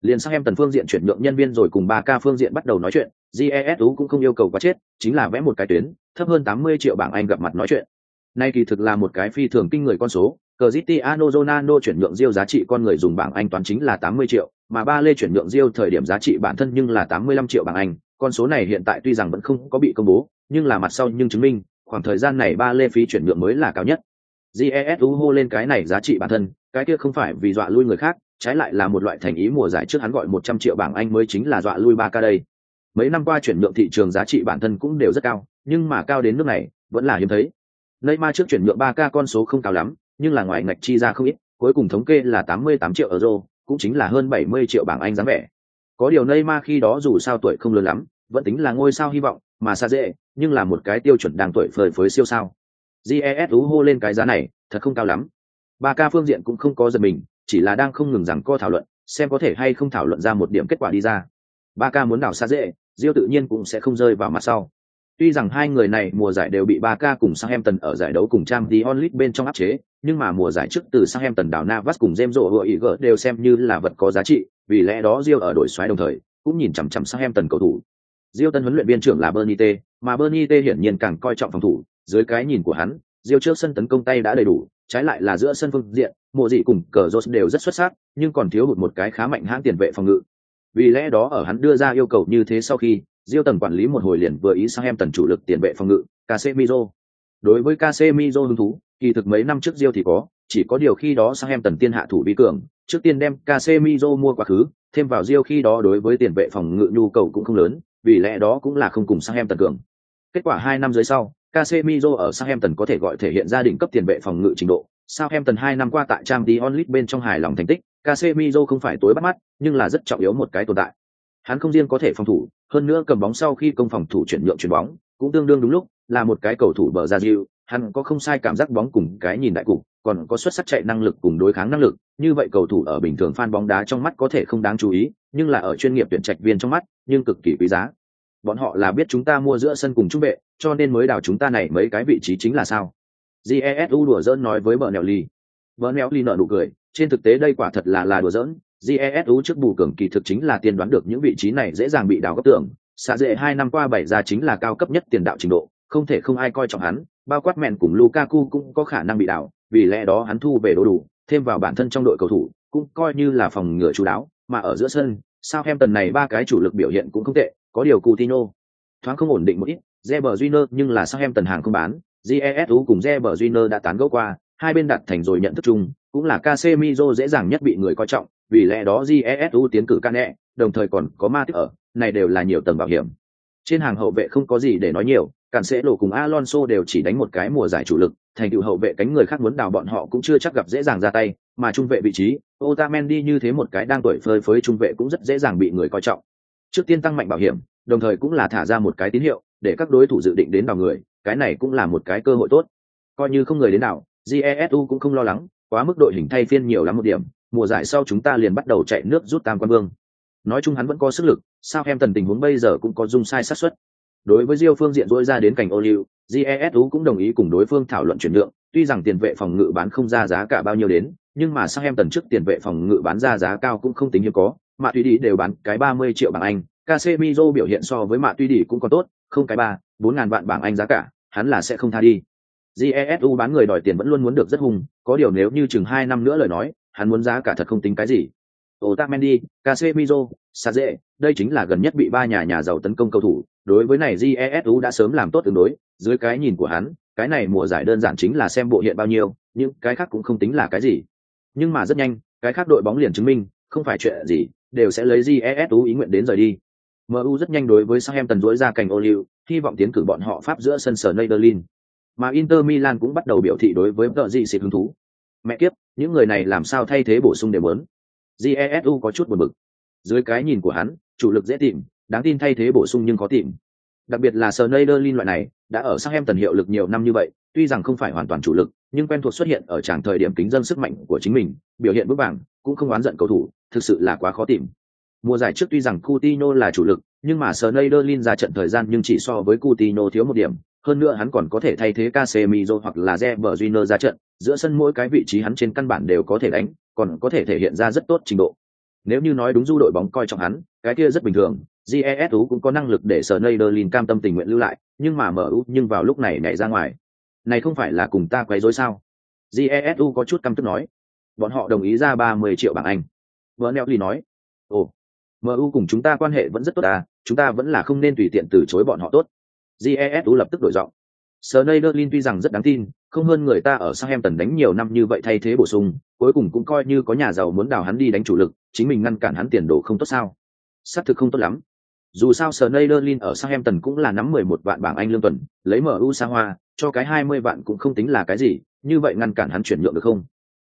Liền sang em tần phương diện chuyển nhượng nhân viên rồi cùng ba ca phương diện bắt đầu nói chuyện jesu cũng không yêu cầu quá chết chính là vẽ một cái tuyến thấp hơn 80 triệu bảng anh gặp mặt nói chuyện. Nay kỳ thực là một cái phi thường kinh người con số Cristiano Ronaldo chuyển nhượng Rio giá trị con người dùng bảng Anh toán chính là 80 triệu, mà ba lê chuyển nhượng Rio thời điểm giá trị bản thân nhưng là 85 triệu bảng Anh, con số này hiện tại tuy rằng vẫn không có bị công bố, nhưng là mặt sau nhưng chứng minh, khoảng thời gian này ba lê phí chuyển nhượng mới là cao nhất. GESU hô lên cái này giá trị bản thân, cái kia không phải vì dọa lui người khác, trái lại là một loại thành ý mùa giải trước hắn gọi 100 triệu bảng Anh mới chính là dọa lui ba ca đây. Mấy năm qua chuyển nhượng thị trường giá trị bản thân cũng đều rất cao, nhưng mà cao đến nước này, vẫn là hiếm thấy. Neymar trước chuyển nhượng ba ca con số không cao lắm, nhưng là ngoài ngạch chi ra không ít, cuối cùng thống kê là 88 triệu euro, cũng chính là hơn 70 triệu bảng Anh dáng vẻ. Có điều Neymar khi đó dù sao tuổi không lớn lắm, vẫn tính là ngôi sao hy vọng, mà xa dễ, nhưng là một cái tiêu chuẩn đang tuổi phơi phới siêu sao. GESU hô lên cái giá này, thật không cao lắm. Ba ca phương diện cũng không có giật mình, chỉ là đang không ngừng rằng co thảo luận, xem có thể hay không thảo luận ra một điểm kết quả đi ra. Ba ca muốn đảo xa dễ, Diêu tự nhiên cũng sẽ không rơi vào mặt sau. Tuy rằng hai người này mùa giải đều bị ba ca cùng Southampton ở giải đấu cùng Trang Dion Onlit bên trong áp chế, nhưng mà mùa giải trước từ Southampton đảo Navas cùng James gỡ đều xem như là vật có giá trị, vì lẽ đó Rio ở đội xoáy đồng thời cũng nhìn chằm chằm Southampton cầu thủ. Diêu tân huấn luyện viên trưởng là Bernite, mà Bernite hiển nhiên càng coi trọng phòng thủ, dưới cái nhìn của hắn, Diêu trước sân tấn công tay đã đầy đủ, trái lại là giữa sân phương diện, mùa dị cùng cờ Jones đều rất xuất sắc, nhưng còn thiếu hụt một cái khá mạnh hãng tiền vệ phòng ngự. Vì lẽ đó ở hắn đưa ra yêu cầu như thế sau khi, Diêu tần quản lý một hồi liền vừa ý sang em tần chủ lực tiền vệ phòng ngự, Casemiro. Đối với Casemiro hứng thú, kỳ thực mấy năm trước Diêu thì có, chỉ có điều khi đó sang em tần tiên hạ thủ vi cường, trước tiên đem Casemiro mua quá khứ, thêm vào Diêu khi đó đối với tiền vệ phòng ngự nhu cầu cũng không lớn, vì lẽ đó cũng là không cùng sang em tần cường. Kết quả hai năm dưới sau, Casemiro ở Southampton có thể gọi thể hiện gia đình cấp tiền vệ phòng ngự trình độ. Southampton hai năm qua tại Champions League bên trong hài lòng thành tích, Casemiro không phải tối bắt mắt, nhưng là rất trọng yếu một cái tồn tại. Hắn không riêng có thể phòng thủ, hơn nữa cầm bóng sau khi công phòng thủ chuyển nhượng chuyển bóng, cũng tương đương đúng lúc, là một cái cầu thủ bờ ra diệu. hắn có không sai cảm giác bóng cùng cái nhìn đại cục, còn có xuất sắc chạy năng lực cùng đối kháng năng lực, như vậy cầu thủ ở bình thường fan bóng đá trong mắt có thể không đáng chú ý, nhưng là ở chuyên nghiệp tuyển trạch viên trong mắt, nhưng cực kỳ quý giá. Bọn họ là biết chúng ta mua giữa sân cùng trung vệ, cho nên mới đào chúng ta này mấy cái vị trí chính là sao? Jesu đùa giỡn nói với Bernelli. Bernelli nở nụ cười, trên thực tế đây quả thật là là đùa giỡn, jesu trước bù cường kỳ thực chính là tiên đoán được những vị trí này dễ dàng bị đào gấp tưởng xạ dễ hai năm qua bảy ra chính là cao cấp nhất tiền đạo trình độ không thể không ai coi trọng hắn bao quát mẹn cùng lukaku cũng có khả năng bị đào vì lẽ đó hắn thu về đồ đủ thêm vào bản thân trong đội cầu thủ cũng coi như là phòng ngừa chú đáo mà ở giữa sân sao em tần này ba cái chủ lực biểu hiện cũng không tệ, có điều Coutinho. Thoáng không ổn định một ít Reber Júnior nhưng là sao em tần hàng không bán. Jesu cùng Reber Júnior đã tán gẫu qua, hai bên đặt thành rồi nhận thức chung, cũng là Casemiro dễ dàng nhất bị người coi trọng, vì lẽ đó jesu tiến cử cane đồng thời còn có ma ở, này đều là nhiều tầng bảo hiểm. Trên hàng hậu vệ không có gì để nói nhiều cản sẽ lộ cùng alonso đều chỉ đánh một cái mùa giải chủ lực thành tựu hậu vệ cánh người khác muốn đào bọn họ cũng chưa chắc gặp dễ dàng ra tay, mà trung vệ vị trí, otamendi như thế một cái đang tuổi phơi phới trung vệ cũng rất dễ dàng bị người coi trọng. Trước tiên tăng mạnh bảo hiểm, đồng thời cũng là thả ra một cái tín hiệu, để các đối thủ dự định đến đào người, cái này cũng là một cái cơ hội tốt. Coi như không người đến nào jesu cũng không lo lắng, quá mức đội hình thay phiên nhiều lắm một điểm, mùa giải sau chúng ta liền bắt đầu chạy nước rút tam quan vương. Nói chung hắn vẫn có sức lực sao em tần tình huống bây giờ cũng có dung sai sát xuất đối với diêu phương diện dỗi ra đến cảnh ô liu jesu cũng đồng ý cùng đối phương thảo luận chuyển nhượng tuy rằng tiền vệ phòng ngự bán không ra giá cả bao nhiêu đến nhưng mà sang em tần trước tiền vệ phòng ngự bán ra giá cao cũng không tính hiếm có mà tuy đi đều bán cái ba mươi triệu bảng anh casemiro biểu hiện so với mạ tuy đi cũng còn tốt không cái ba bốn ngàn vạn bảng anh giá cả hắn là sẽ không tha đi. Jesu bán người đòi tiền vẫn luôn muốn được rất hùng, có điều nếu như chừng hai năm nữa lời nói hắn muốn giá cả thật không tính cái gì. Otamendi, Casemiro, Saze, đây chính là gần nhất bị ba nhà nhà giàu tấn công cầu thủ, đối với này Jesu đã sớm làm tốt tương đối, dưới cái nhìn của hắn, cái này mùa giải đơn giản chính là xem bộ hiện bao nhiêu, nhưng cái khác cũng không tính là cái gì. Nhưng mà rất nhanh, cái khác đội bóng liền chứng minh, không phải chuyện gì, đều sẽ lấy Jesu ý nguyện đến rời đi. MU rất nhanh đối với Southampton rỗi ra cành ô liu, hy vọng tiến cử bọn họ Pháp giữa sân sở Nederlin. Mà Inter Milan cũng bắt đầu biểu thị đối với tợ gì xịt hứng thú. Mẹ kiếp, những người này làm sao thay thế bổ sung để muốn. Jesu có chút buồn bực. Dưới cái nhìn của hắn, chủ lực dễ tìm, đáng tin thay thế bổ sung nhưng có tìm. Đặc biệt là Sneijderlin loại này, đã ở Southampton hiệu lực nhiều năm như vậy, tuy rằng không phải hoàn toàn chủ lực, nhưng quen thuộc xuất hiện ở tràng thời điểm kính dân sức mạnh của chính mình, biểu hiện bước bảng, cũng không oán giận cầu thủ, thực sự là quá khó tìm. Mùa giải trước tuy rằng Coutinho là chủ lực, nhưng mà Sneijderlin ra trận thời gian nhưng chỉ so với Coutinho thiếu một điểm, hơn nữa hắn còn có thể thay thế Casemiro hoặc là Reber Júnior ra trận, giữa sân mỗi cái vị trí hắn trên căn bản đều có thể đánh, còn có thể thể hiện ra rất tốt trình độ. Nếu như nói đúng du đội bóng coi trọng hắn, cái kia rất bình thường, GESU cũng có năng lực để sở Sneijderlin cam tâm tình nguyện lưu lại, nhưng mà MU nhưng vào lúc này nhảy ra ngoài. Này không phải là cùng ta quấy rối sao? GESU có chút căm tức nói. Bọn họ đồng ý ra 30 triệu bảng Anh. Bernelli nói. Ồ, MU cùng chúng ta quan hệ vẫn rất tốt à, chúng ta vẫn là không nên tùy tiện từ chối bọn họ tốt. GESU lập tức đổi giọng. Sneijderlin tuy rằng rất đáng tin, không hơn người ta ở Southampton đánh nhiều năm như vậy thay thế bổ sung, cuối cùng cũng coi như có nhà giàu muốn đào hắn đi đánh chủ lực, chính mình ngăn cản hắn tiền đồ không tốt sao? Sát thực không tốt lắm. Dù sao Sneijderlin ở Southampton cũng là nắm 11 vạn bảng Anh lương tuần, lấy MU xa hoa, cho cái 20 vạn cũng không tính là cái gì, như vậy ngăn cản hắn chuyển nhượng được không?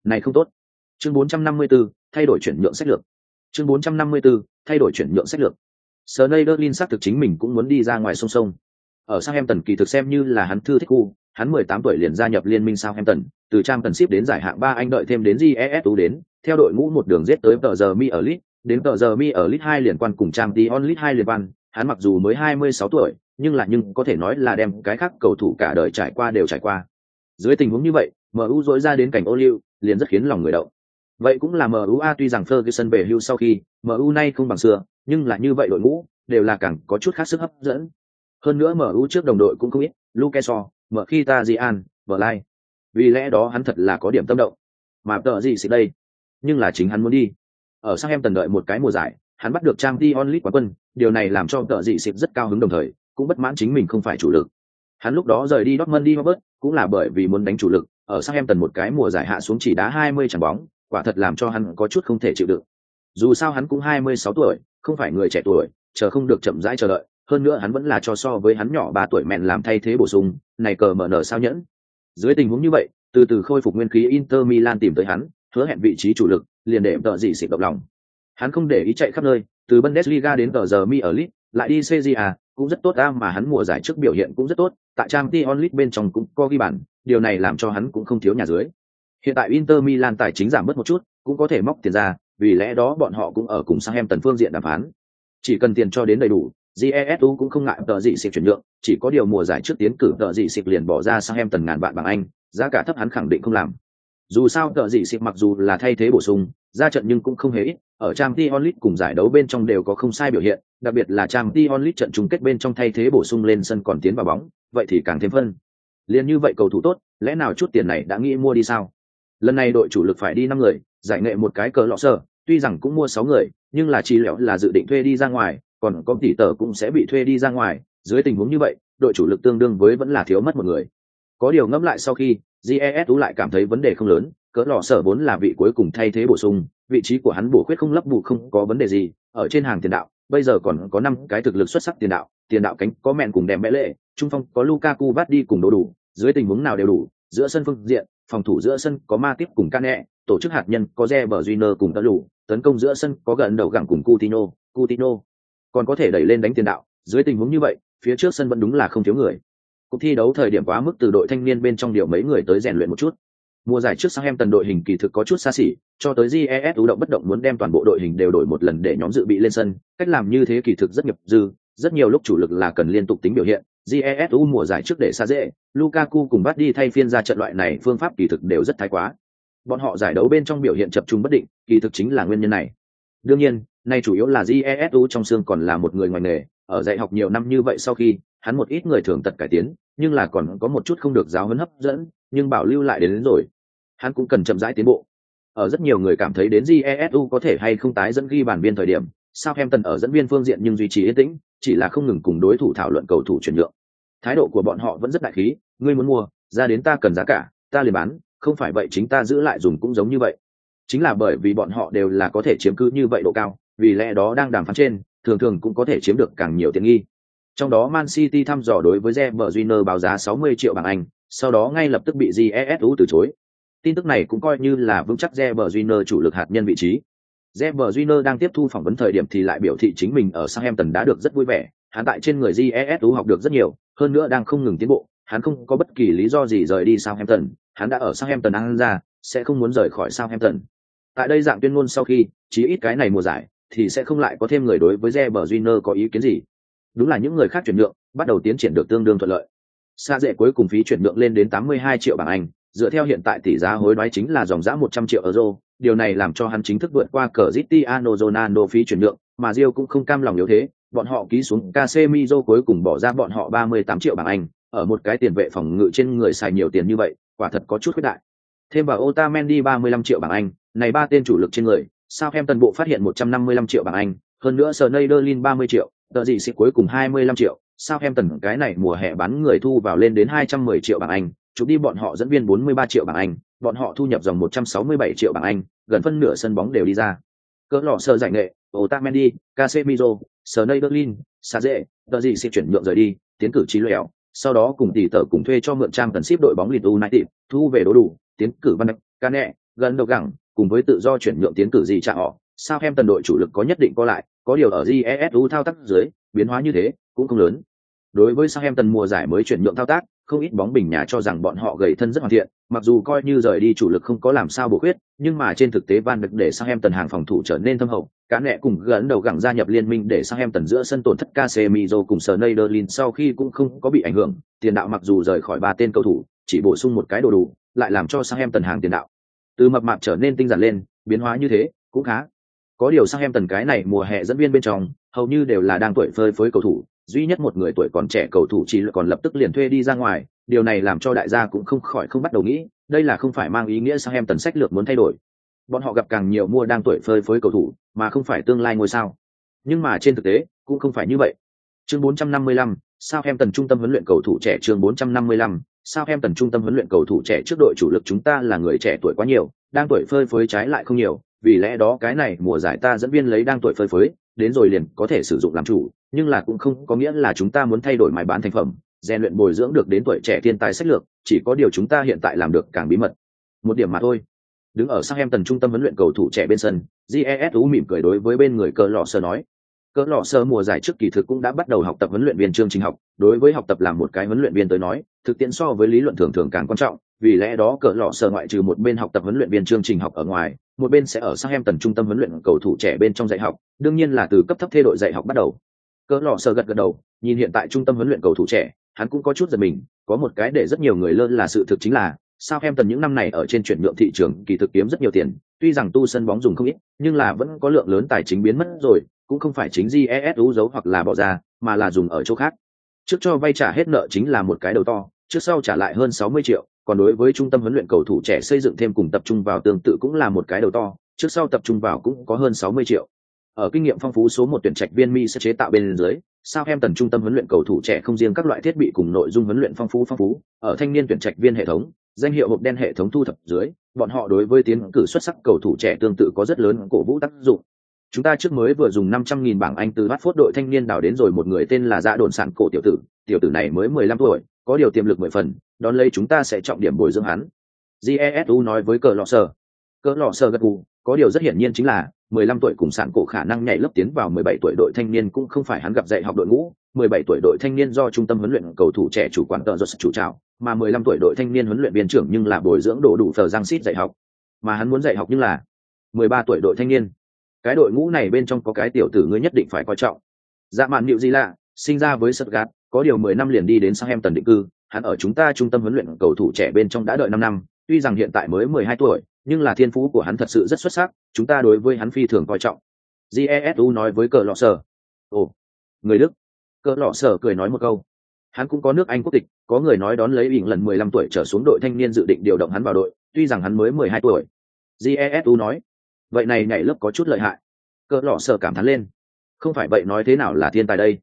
Này không tốt. Chương 454, thay đổi chuyển nhượng sách lược. Chương 454, thay đổi chuyển nhượng sách lược. Sneijderlin xác thực chính mình cũng muốn đi ra ngoài sông sông. Ở Southampton kỳ thực xem như là hắn thư thích khu, hắn 18 tuổi liền gia nhập liên minh Southampton, từ trang tần ship đến giải hạng 3 anh đợi thêm đến GESU đến, theo đội ngũ một đường giết tới tờ giờ mi ở Leeds, đến tờ giờ mi ở Leeds 2 liền quan cùng trang Dion Leeds 2 liền quan, hắn mặc dù mới 26 tuổi, nhưng là nhưng có thể nói là đem cái khác cầu thủ cả đời trải qua đều trải qua. Dưới tình huống như vậy, MU dối ra đến cảnh ô liu, liền rất khiến lòng người động. Vậy cũng là MU A tuy rằng Ferguson về hưu sau khi, MU nay không bằng xưa, nhưng là như vậy đội ngũ, đều là càng có chút khác sức hấp dẫn. Hơn nữa MU trước đồng đội cũng không ít, Luke so mở khi ta di an lai. Vì lẽ đó hắn thật là có điểm tâm động. Mà tờ gì xịt đây? Nhưng là chính hắn muốn đi. Ở sang em tần đợi một cái mùa giải hắn bắt được trang t onlit quán quân điều này làm cho tờ gì xịt rất cao hứng đồng thời cũng bất mãn chính mình không phải chủ lực. Hắn lúc đó rời đi Dortmund đi Robert cũng là bởi vì muốn đánh chủ lực ở sang em tần một cái mùa giải hạ xuống chỉ đá 20 trận bóng quả thật làm cho hắn có chút không thể chịu đựng. Dù sao hắn cũng 26 tuổi không phải người trẻ tuổi chờ không được chậm rãi chờ đợi hơn nữa hắn vẫn là cho so với hắn nhỏ ba tuổi mẹn làm thay thế bổ sung, này cờ mở nở sao nhẫn. Dưới tình huống như vậy, từ từ khôi phục nguyên khí inter milan tìm tới hắn, hứa hẹn vị trí chủ lực, liền để tờ gì xịt động lòng. Hắn không để ý chạy khắp nơi, từ bundesliga đến tờ giờ mi ở lit lại đi cja cũng rất tốt a mà hắn mùa giải trước biểu hiện cũng rất tốt, tại trang t onlit bên trong cũng có ghi bàn, điều này làm cho hắn cũng không thiếu nhà dưới. Hiện tại inter milan tài chính giảm bớt một chút, cũng có thể móc tiền ra, vì lẽ đó bọn họ cũng ở cùng sang em tần phương diện đàm phán. Chỉ cần tiền cho đến đầy đủ jesu cũng không ngại tờ dị xịt chuyển nhượng, chỉ có điều mùa giải trước tiến cử tờ dị xịt liền bỏ ra sang em tần ngàn vạn bằng anh, giá cả thấp hắn khẳng định không làm. Dù sao tờ dị xịt mặc dù là thay thế bổ sung, ra trận nhưng cũng không hề ít, ở trang t onlit cùng giải đấu bên trong đều có không sai biểu hiện, đặc biệt là trang t onlit trận chung kết bên trong thay thế bổ sung lên sân còn tiến vào bóng, vậy thì càng thêm phân. Liền như vậy cầu thủ tốt, lẽ nào chút tiền này đã nghĩ mua đi sao? Lần này đội chủ lực phải đi năm người, giải nghệ một cái cờ lọ sơ tuy rằng cũng mua sáu người, nhưng là chi lẽo là dự định thuê đi ra ngoài còn có tỷ tờ cũng sẽ bị thuê đi ra ngoài. Dưới tình huống như vậy, đội chủ lực tương đương với vẫn là thiếu mất một người. Có điều ngẫm lại sau khi jesu lại cảm thấy vấn đề không lớn, cỡ lò sở vốn là vị cuối cùng thay thế bổ sung, vị trí của hắn bổ khuyết không lấp bù không có vấn đề gì. Ở trên hàng tiền đạo, bây giờ còn có năm cái thực lực xuất sắc tiền đạo tiền đạo cánh có mẹn cùng đèm mẹ lệ, trung phong có lukaku vắt đi cùng đồ đủ dưới tình huống nào đều đủ, giữa sân phương diện, phòng thủ giữa sân có ma tiếp cùng cane tổ chức hạt nhân có Reber Júnior cùng tơ lù tấn công giữa sân có gần đầu gẳng cùng cutino cutino còn có thể đẩy lên đánh tiền đạo, dưới tình huống như vậy, phía trước sân vẫn đúng là không thiếu người. Cuộc thi đấu thời điểm quá mức từ đội thanh niên bên trong điều mấy người tới rèn luyện một chút. Mùa giải trước sang em tần đội hình kỳ thực có chút xa xỉ, cho tới jes ưu động bất động muốn đem toàn bộ đội hình đều đổi một lần để nhóm dự bị lên sân, cách làm như thế kỳ thực rất nghiệp dư, rất nhiều lúc chủ lực là cần liên tục tính biểu hiện. Jesu mùa giải trước để xa dễ, lukaku cùng bắt đi thay phiên ra trận loại này phương pháp kỳ thực đều rất thái quá. Bọn họ giải đấu bên trong biểu hiện chập trung bất định, kỳ thực chính là nguyên nhân này. Đương nhiên nay chủ yếu là jesu trong xương còn là một người ngoài nghề ở dạy học nhiều năm như vậy sau khi hắn một ít người thường tật cải tiến nhưng là còn có một chút không được giáo huấn hấp dẫn nhưng bảo lưu lại đến, đến rồi hắn cũng cần chậm rãi tiến bộ Ở rất nhiều người cảm thấy đến Jesu có thể hay không tái dẫn ghi bàn biên thời điểm, Southampton ở dẫn viên phương diện nhưng duy trì yên tĩnh, chỉ là không ngừng cùng đối thủ thảo luận cầu thủ chuyển nhượng. Thái độ của bọn họ vẫn rất đại khí, ngươi muốn mua, ra đến ta cần giá cả, ta liền bán, không phải vậy chính ta giữ lại dùng cũng giống như vậy. Chính là bởi vì bọn họ đều là có thể chiếm cứ như vậy độ cao, vì lẽ đó đang đàm phán trên, thường thường cũng có thể chiếm được càng nhiều tiền nghi. Trong đó Man City thăm dò đối với Reber Júnior báo giá 60 triệu bảng Anh, sau đó ngay lập tức bị GESU từ chối. Tin tức này cũng coi như là vững chắc Reber Júnior chủ lực hạt nhân vị trí. Reber Júnior đang tiếp thu phỏng vấn thời điểm thì lại biểu thị chính mình ở Southampton đã được rất vui vẻ, hắn tại trên người GESU học được rất nhiều, hơn nữa đang không ngừng tiến bộ, hắn không có bất kỳ lý do gì rời đi Southampton, hắn đã ở Southampton ăn ra, sẽ không muốn rời khỏi Southampton. Tại đây dạng tuyên ngôn sau khi, chí ít cái này mùa giải, thì sẽ không lại có thêm người đối với Reber Júnior có ý kiến gì. Đúng là những người khác chuyển nhượng, bắt đầu tiến triển được tương đương thuận lợi. Sa dễ cuối cùng phí chuyển nhượng lên đến 82 triệu bảng Anh, dựa theo hiện tại tỷ giá hối đoái chính là dòng giá 100 triệu euro, điều này làm cho hắn chính thức vượt qua Cristiano Ronaldo phí chuyển nhượng, mà Rio cũng không cam lòng yếu thế, bọn họ ký xuống Casemiro cuối cùng bỏ ra bọn họ 38 triệu bảng Anh, ở một cái tiền vệ phòng ngự trên người xài nhiều tiền như vậy, quả thật có chút khuyết đại. Thêm vào Otamendi 35 triệu bảng Anh, này ba tên chủ lực trên người, Southampton bộ phát hiện 155 triệu bảng Anh, hơn nữa Sneijderlin 30 triệu, tờ gì sẽ cuối cùng 25 triệu, Southampton cái này mùa hè bán người thu vào lên đến 210 triệu bảng Anh, chụp đi bọn họ dẫn viên 43 triệu bảng Anh, bọn họ thu nhập dòng 167 triệu bảng Anh, gần phân nửa sân bóng đều đi ra. Cỡ lọ sờ giải nghệ, Otamendi, Casemiro, Sneijderlin, Saze, tờ gì sẽ chuyển nhượng rời đi, tiến cử trí lẻo, sau đó cùng tỷ tờ cùng thuê cho mượn trang cần ship đội bóng Leeds United, thu về đồ đủ, tiến cử Van Dijk, Cane, gần đầu gẳng, cùng với tự do chuyển nhượng tiến cử gì trả họ, sao em tần đội chủ lực có nhất định có lại, có điều ở GESU thao tác dưới, biến hóa như thế cũng không lớn. Đối với sao em tần mùa giải mới chuyển nhượng thao tác, không ít bóng bình nhà cho rằng bọn họ gầy thân rất hoàn thiện, mặc dù coi như rời đi chủ lực không có làm sao bổ khuyết, nhưng mà trên thực tế Van được để sang em tần hàng phòng thủ trở nên thâm hậu, cá nẹ cùng gần đầu gẳng gia nhập liên minh để sang em tần giữa sân tổn thất Casemiro cùng Sneijderlin sau khi cũng không có bị ảnh hưởng, tiền đạo mặc dù rời khỏi ba tên cầu thủ, chỉ bổ sung một cái đồ đủ, lại làm cho sang em tần hàng tiền đạo từ mập mạp trở nên tinh giản lên, biến hóa như thế cũng khá. Có điều sang em tần cái này mùa hè dẫn viên bên trong, hầu như đều là đang tuổi phơi phới cầu thủ, duy nhất một người tuổi còn trẻ cầu thủ chỉ còn lập tức liền thuê đi ra ngoài, điều này làm cho đại gia cũng không khỏi không bắt đầu nghĩ, đây là không phải mang ý nghĩa sang em tần sách lược muốn thay đổi. Bọn họ gặp càng nhiều mua đang tuổi phơi phới cầu thủ, mà không phải tương lai ngôi sao. Nhưng mà trên thực tế, cũng không phải như vậy. Chương 455, sao em tần trung tâm huấn luyện cầu thủ trẻ chương 455, sao em tần trung tâm huấn luyện cầu thủ trẻ trước đội chủ lực chúng ta là người trẻ tuổi quá nhiều, đang tuổi phơi phới trái lại không nhiều, vì lẽ đó cái này mùa giải ta dẫn viên lấy đang tuổi phơi phới, đến rồi liền có thể sử dụng làm chủ, nhưng là cũng không có nghĩa là chúng ta muốn thay đổi mài bán thành phẩm, rèn luyện bồi dưỡng được đến tuổi trẻ thiên tài sách lược, chỉ có điều chúng ta hiện tại làm được càng bí mật. Một điểm mà thôi. Đứng ở sang em tần trung tâm huấn luyện cầu thủ trẻ bên sân, GESU mỉm cười đối với bên người cờ lọ sơ nói cỡ lọ sơ mùa giải trước kỳ thực cũng đã bắt đầu học tập huấn luyện viên chương trình học, đối với học tập làm một cái huấn luyện viên tới nói, thực tiễn so với lý luận thường thường càng quan trọng, vì lẽ đó cỡ lọ sơ ngoại trừ một bên học tập huấn luyện viên chương trình học ở ngoài, một bên sẽ ở sang em tần trung tâm huấn luyện cầu thủ trẻ bên trong dạy học, đương nhiên là từ cấp thấp thay đội dạy học bắt đầu. cỡ lọ sơ gật gật đầu, nhìn hiện tại trung tâm huấn luyện cầu thủ trẻ, hắn cũng có chút giật mình, có một cái để rất nhiều người lơ là sự thực chính là, sao em tần những năm này ở trên chuyển nhượng thị trường kỳ thực kiếm rất nhiều tiền, tuy rằng tu sân bóng dùng không ít, nhưng là vẫn có lượng lớn tài chính biến mất rồi, cũng không phải chính GESU giấu hoặc là bỏ ra, mà là dùng ở chỗ khác. Trước cho vay trả hết nợ chính là một cái đầu to, trước sau trả lại hơn 60 triệu, còn đối với trung tâm huấn luyện cầu thủ trẻ xây dựng thêm cùng tập trung vào tương tự cũng là một cái đầu to, trước sau tập trung vào cũng có hơn 60 triệu. Ở kinh nghiệm phong phú số một tuyển trạch viên Mi sẽ chế tạo bên dưới, sao em tần trung tâm huấn luyện cầu thủ trẻ không riêng các loại thiết bị cùng nội dung huấn luyện phong phú phong phú, ở thanh niên tuyển trạch viên hệ thống, danh hiệu hộp đen hệ thống thu thập dưới, bọn họ đối với tiến cử xuất sắc cầu thủ trẻ tương tự có rất lớn cổ vũ tác dụng. Chúng ta trước mới vừa dùng 500.000 bảng Anh từ bắt phốt đội thanh niên đào đến rồi một người tên là Dạ Đồn Sản cổ tiểu tử, tiểu tử này mới 15 tuổi, có điều tiềm lực mười phần, đón lấy chúng ta sẽ trọng điểm bồi dưỡng hắn. Jesu nói với cờ lọ sờ. Cờ lọ sờ gật gù, có điều rất hiển nhiên chính là 15 tuổi cùng sản cổ khả năng nhảy lớp tiến vào 17 tuổi đội thanh niên cũng không phải hắn gặp dạy học đội ngũ, 17 tuổi đội thanh niên do trung tâm huấn luyện cầu thủ trẻ chủ quản tờ chủ trào, mà 15 tuổi đội thanh niên huấn luyện viên trưởng nhưng là bồi dưỡng đồ đủ phờ giang xít dạy học. Mà hắn muốn dạy học nhưng là 13 tuổi đội thanh niên. Cái đội ngũ này bên trong có cái tiểu tử ngươi nhất định phải coi trọng. Dạ mạn nịu gì lạ, sinh ra với Stuttgart, có điều 10 năm liền đi đến sang em tần định cư, hắn ở chúng ta trung tâm huấn luyện cầu thủ trẻ bên trong đã đợi năm năm, tuy rằng hiện tại mới 12 tuổi, nhưng là thiên phú của hắn thật sự rất xuất sắc, chúng ta đối với hắn phi thường coi trọng. Jesu nói với cờ lọ sở. Ồ, người Đức. Cờ lọ sở cười nói một câu. Hắn cũng có nước Anh quốc tịch, có người nói đón lấy ỉng lần 15 tuổi trở xuống đội thanh niên dự định điều động hắn vào đội, tuy rằng hắn mới 12 tuổi. jesu nói vậy này nhảy lớp có chút lợi hại. Cỡ lọ sợ cảm thán lên. Không phải vậy nói thế nào là thiên tài đây?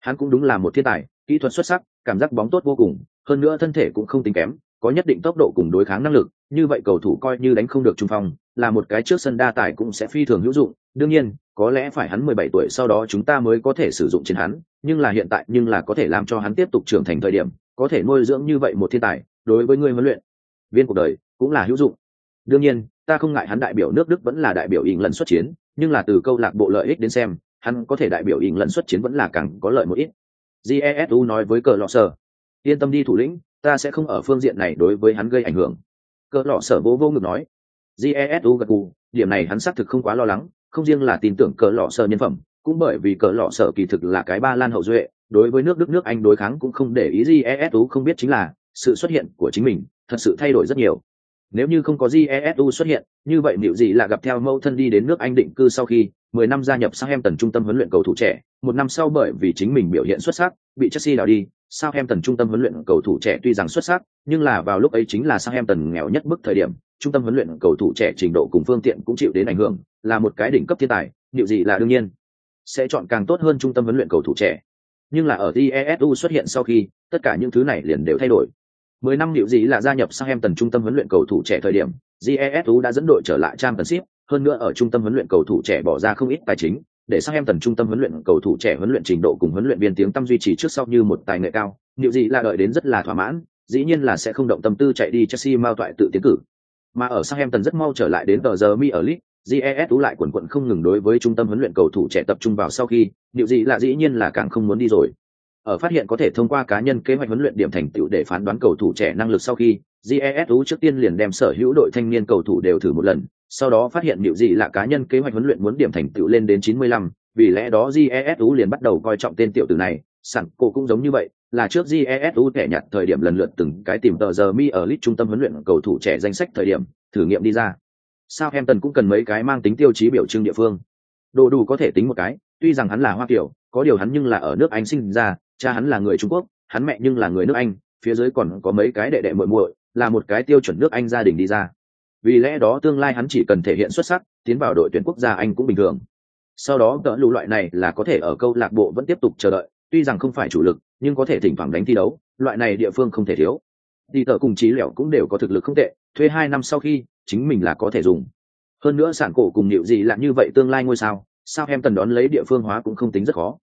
Hắn cũng đúng là một thiên tài, kỹ thuật xuất sắc, cảm giác bóng tốt vô cùng, hơn nữa thân thể cũng không tính kém, có nhất định tốc độ cùng đối kháng năng lực, như vậy cầu thủ coi như đánh không được trung phong, là một cái trước sân đa tài cũng sẽ phi thường hữu dụng. Đương nhiên, có lẽ phải hắn mười bảy tuổi sau đó chúng ta mới có thể sử dụng trên hắn, nhưng là hiện tại, nhưng là có thể làm cho hắn tiếp tục trưởng thành thời điểm, có thể nuôi dưỡng như vậy một thiên tài, đối với người huấn luyện viên cuộc đời cũng là hữu dụng đương nhiên, ta không ngại hắn đại biểu nước đức vẫn là đại biểu ỉng lần xuất chiến, nhưng là từ câu lạc bộ lợi ích đến xem, hắn có thể đại biểu ỉng lần xuất chiến vẫn là càng có lợi một ít. Jesu nói với cờ lọ sở. Yên tâm đi thủ lĩnh, ta sẽ không ở phương diện này đối với hắn gây ảnh hưởng. Cờ lọ sở vô vô ngực nói. Jesu gật gù, điểm này hắn xác thực không quá lo lắng, không riêng là tin tưởng cờ lọ sở nhân phẩm, cũng bởi vì cờ lọ sở kỳ thực là cái ba lan hậu duệ, đối với nước đức nước anh đối kháng cũng không để ý jesu không biết chính là sự xuất hiện của chính mình, thật sự thay đổi rất nhiều nếu như không có jesu xuất hiện như vậy liệu gì là gặp theo mâu thân đi đến nước anh định cư sau khi 10 năm gia nhập sang Em Tần trung tâm huấn luyện cầu thủ trẻ, một năm sau bởi vì chính mình biểu hiện xuất sắc, bị Chelsea đào đi. Sau Em Tần trung tâm huấn luyện cầu thủ trẻ tuy rằng xuất sắc, nhưng là vào lúc ấy chính là Sang Em Tần nghèo nhất bức thời điểm, trung tâm huấn luyện cầu thủ trẻ trình độ cùng phương tiện cũng chịu đến ảnh hưởng, là một cái đỉnh cấp thiên tài, điều gì là đương nhiên sẽ chọn càng tốt hơn trung tâm huấn luyện cầu thủ trẻ. Nhưng là ở Jesu xuất hiện sau khi, tất cả những thứ này liền đều thay đổi. 10 năm liệu gì là gia nhập Southampton trung tâm huấn luyện cầu thủ trẻ thời điểm, GESU đã dẫn đội trở lại Championship, hơn nữa ở trung tâm huấn luyện cầu thủ trẻ bỏ ra không ít tài chính, để sang em tần trung tâm huấn luyện cầu thủ trẻ huấn luyện trình độ cùng huấn luyện viên tiếng tăm duy trì trước sau như một tài nghệ cao, Liệu gì là đợi đến rất là thỏa mãn, dĩ nhiên là sẽ không động tâm tư chạy đi Chelsea mau toại tự tiến cử. Mà ở sang em tần rất mau trở lại đến tờ giờ mi ở League, GESU lại quần quận không ngừng đối với trung tâm huấn luyện cầu thủ trẻ tập trung vào sau khi, điều gì là dĩ nhiên là càng không muốn đi rồi. Ở phát hiện có thể thông qua cá nhân kế hoạch huấn luyện điểm thành tựu để phán đoán cầu thủ trẻ năng lực sau khi, GESU trước tiên liền đem sở hữu đội thanh niên cầu thủ đều thử một lần, sau đó phát hiện điều gì là cá nhân kế hoạch huấn luyện muốn điểm thành tựu lên đến 95, vì lẽ đó GESU liền bắt đầu coi trọng tên tiểu tử này, sẵn cô cũng giống như vậy, là trước GESU kẻ nhặt thời điểm lần lượt từng cái tìm tờ giờ mi ở list trung tâm huấn luyện cầu thủ trẻ danh sách thời điểm, thử nghiệm đi ra. Southampton cũng cần mấy cái mang tính tiêu chí biểu trưng địa phương. Đồ đủ có thể tính một cái, tuy rằng hắn là Hoa Kiều, có điều hắn nhưng là ở nước Anh sinh ra, cha hắn là người Trung Quốc, hắn mẹ nhưng là người nước Anh, phía dưới còn có mấy cái đệ đệ muội muội, là một cái tiêu chuẩn nước Anh gia đình đi ra. Vì lẽ đó tương lai hắn chỉ cần thể hiện xuất sắc, tiến vào đội tuyển quốc gia Anh cũng bình thường. Sau đó cỡ lũ loại này là có thể ở câu lạc bộ vẫn tiếp tục chờ đợi, tuy rằng không phải chủ lực, nhưng có thể thỉnh thoảng đánh thi đấu, loại này địa phương không thể thiếu. Đi tờ cùng trí lẻo cũng đều có thực lực không tệ, thuê hai năm sau khi, chính mình là có thể dùng. Hơn nữa sản cổ cùng liệu gì là như vậy tương lai ngôi sao, sao em tần đón lấy địa phương hóa cũng không tính rất khó.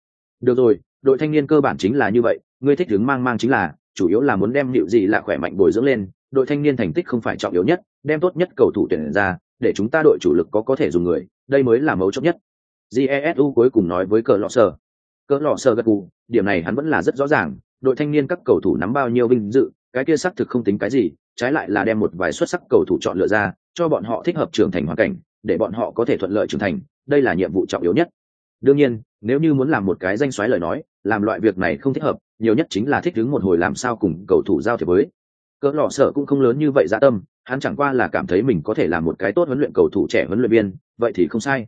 Được rồi, đội thanh niên cơ bản chính là như vậy, ngươi thích đứng mang mang chính là, chủ yếu là muốn đem liệu gì là khỏe mạnh bồi dưỡng lên, đội thanh niên thành tích không phải trọng yếu nhất, đem tốt nhất cầu thủ tuyển ra, để chúng ta đội chủ lực có có thể dùng người, đây mới là mấu chốt nhất. Jesu cuối cùng nói với cờ lọ sờ. Cờ lọ sờ gật gù, điểm này hắn vẫn là rất rõ ràng, đội thanh niên các cầu thủ nắm bao nhiêu vinh dự, cái kia xác thực không tính cái gì, trái lại là đem một vài xuất sắc cầu thủ chọn lựa ra, cho bọn họ thích hợp trưởng thành hoàn cảnh, để bọn họ có thể thuận lợi trưởng thành, đây là nhiệm vụ trọng yếu nhất. Đương nhiên, nếu như muốn làm một cái danh xoáy lời nói, làm loại việc này không thích hợp, nhiều nhất chính là thích ứng một hồi làm sao cùng cầu thủ giao thiệp với. Cỡ lọ sở cũng không lớn như vậy dạ tâm, hắn chẳng qua là cảm thấy mình có thể làm một cái tốt huấn luyện cầu thủ trẻ huấn luyện viên, vậy thì không sai.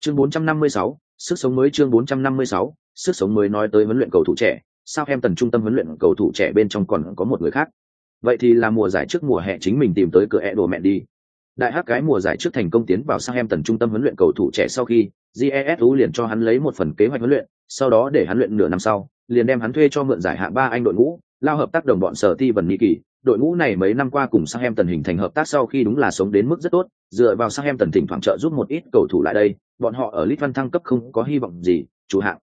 Chương 456, sức sống mới chương 456, sức sống mới nói tới huấn luyện cầu thủ trẻ, sao em tần trung tâm huấn luyện cầu thủ trẻ bên trong còn có một người khác. Vậy thì là mùa giải trước mùa hè chính mình tìm tới cửa Edo mẹ đi. Đại hắc cái mùa giải trước thành công tiến vào sang em tần trung tâm huấn luyện cầu thủ trẻ sau khi, GESU liền cho hắn lấy một phần kế hoạch huấn luyện, sau đó để hắn luyện nửa năm sau, liền đem hắn thuê cho mượn giải hạng ba anh đội ngũ, lao hợp tác đồng bọn sở ti vần kỳ đội ngũ này mấy năm qua cùng sang em tần hình thành hợp tác sau khi đúng là sống đến mức rất tốt dựa vào sang em tần thỉnh thoảng trợ giúp một ít cầu thủ lại đây bọn họ ở lit văn thăng cấp không có hy vọng gì chủ hạng.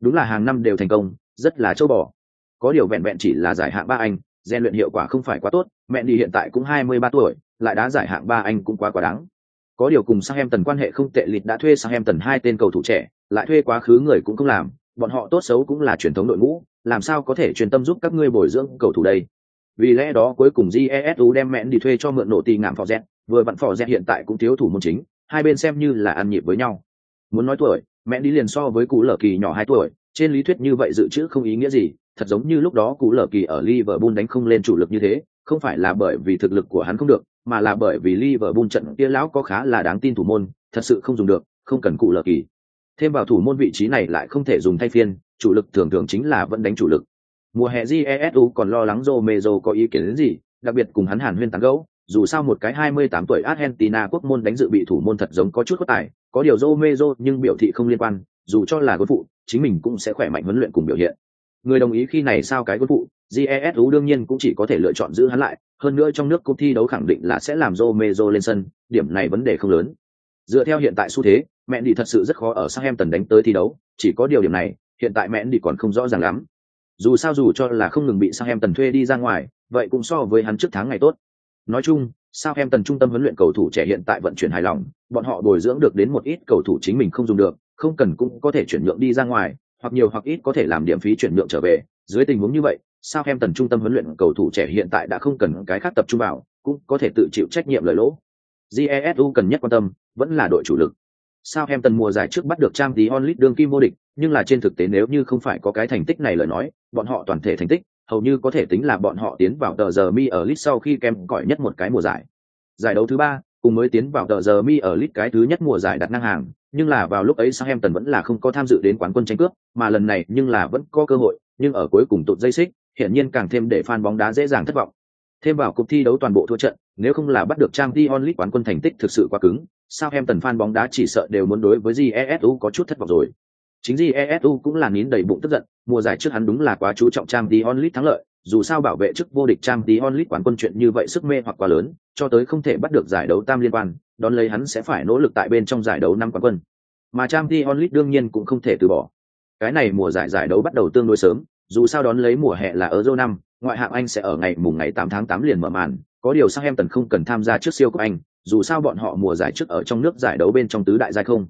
Đúng là hàng năm đều thành công rất là châu bò. Có điều vẹn vẹn chỉ là giải hạng ba anh rèn luyện hiệu quả không phải quá tốt mẹ đi hiện tại cũng hai mươi ba tuổi lại đá giải hạng ba anh cũng quá quá đáng. Có điều cùng sang em tần quan hệ không tệ lịt đã thuê sang em tần hai tên cầu thủ trẻ, lại thuê quá khứ người cũng không làm, bọn họ tốt xấu cũng là truyền thống đội ngũ, làm sao có thể truyền tâm giúp các ngươi bồi dưỡng cầu thủ đây? Vì lẽ đó cuối cùng jesu đem mẹn đi thuê cho mượn nổ tì ngạm phò z vừa vặn phò z hiện tại cũng thiếu thủ môn chính, hai bên xem như là ăn nhịp với nhau. Muốn nói tuổi, mẹn đi liền so với cú lở kỳ nhỏ hai tuổi, trên lý thuyết như vậy dự trữ không ý nghĩa gì, thật giống như lúc đó cú lở kỳ ở liverpool đánh không lên chủ lực như thế, không phải là bởi vì thực lực của hắn không được mà là bởi vì liverpool trận kia lão có khá là đáng tin thủ môn thật sự không dùng được không cần cụ lờ kỳ thêm vào thủ môn vị trí này lại không thể dùng thay phiên chủ lực thường thường chính là vẫn đánh chủ lực mùa hè jesu còn lo lắng Romero có ý kiến đến gì đặc biệt cùng hắn hàn huyên tán gẫu dù sao một cái 28 tuổi Argentina quốc môn đánh dự bị thủ môn thật giống có chút có tài, có điều Romero nhưng biểu thị không liên quan, dù cho là gối phụ, chính mình cũng sẽ khỏe mạnh huấn luyện cùng biểu hiện. Người đồng ý khi này sao cái quân phụ, jesu đương nhiên cũng chỉ có thể lựa chọn giữ hắn lại, hơn nữa trong nước cuộc thi đấu khẳng định là sẽ làm Romero lên sân, điểm này vấn đề không lớn. Dựa theo hiện tại xu thế, mẹ đi thật sự rất khó ở Southampton đánh tới thi đấu, chỉ có điều điểm này, hiện tại mẹ đi còn không rõ ràng lắm. Dù sao dù cho là không ngừng bị Southampton thuê đi ra ngoài, vậy cũng so với hắn trước tháng ngày tốt. Nói chung, Southampton trung tâm huấn luyện cầu thủ trẻ hiện tại vận chuyển hài lòng, bọn họ bồi dưỡng được đến một ít cầu thủ chính mình không dùng được, không cần cũng có thể chuyển nhượng đi ra ngoài, hoặc nhiều hoặc ít có thể làm điểm phí chuyển nhượng trở về. Dưới tình huống như vậy, sao em tần trung tâm huấn luyện cầu thủ trẻ hiện tại đã không cần cái khác tập trung vào, cũng có thể tự chịu trách nhiệm lời lỗ. Jesu cần nhất quan tâm vẫn là đội chủ lực. Sao em tần mùa giải trước bắt được trang tí onlit đương kim vô địch, nhưng là trên thực tế nếu như không phải có cái thành tích này lời nói, bọn họ toàn thể thành tích hầu như có thể tính là bọn họ tiến vào tờ giờ mi ở lit sau khi kém cỏi nhất một cái mùa giải. Giải đấu thứ ba, cùng mới tiến vào tờ giờ mi ở lit cái thứ nhất mùa giải đặt năng hàng, nhưng là vào lúc ấy Southampton vẫn là không có tham dự đến quán quân tranh cướp, mà lần này nhưng là vẫn có cơ hội, nhưng ở cuối cùng tụt dây xích, hiển nhiên càng thêm để fan bóng đá dễ dàng thất vọng. Thêm vào cuộc thi đấu toàn bộ thua trận, nếu không là bắt được trang Champions League quán quân thành tích thực sự quá cứng, Southampton fan bóng đá chỉ sợ đều muốn đối với GESU có chút thất vọng rồi. Chính GESU cũng là nín đầy bụng tức giận, mùa giải trước hắn đúng là quá chú trọng trang Champions League thắng lợi, dù sao bảo vệ chức vô địch Di Onlit quán quân chuyện như vậy sức mê hoặc quá lớn, cho tới không thể bắt được giải đấu tam liên quan, đón lấy hắn sẽ phải nỗ lực tại bên trong giải đấu năm quán quân. Mà trang tí onlit đương nhiên cũng không thể từ bỏ. Cái này mùa giải giải đấu bắt đầu tương đối sớm, dù sao đón lấy mùa hè là ở Euro năm, ngoại hạng Anh sẽ ở ngày mùng ngày 8 tháng 8 liền mở màn, có điều Southampton không cần tham gia trước siêu cúp Anh, dù sao bọn họ mùa giải trước ở trong nước giải đấu bên trong tứ đại giai không.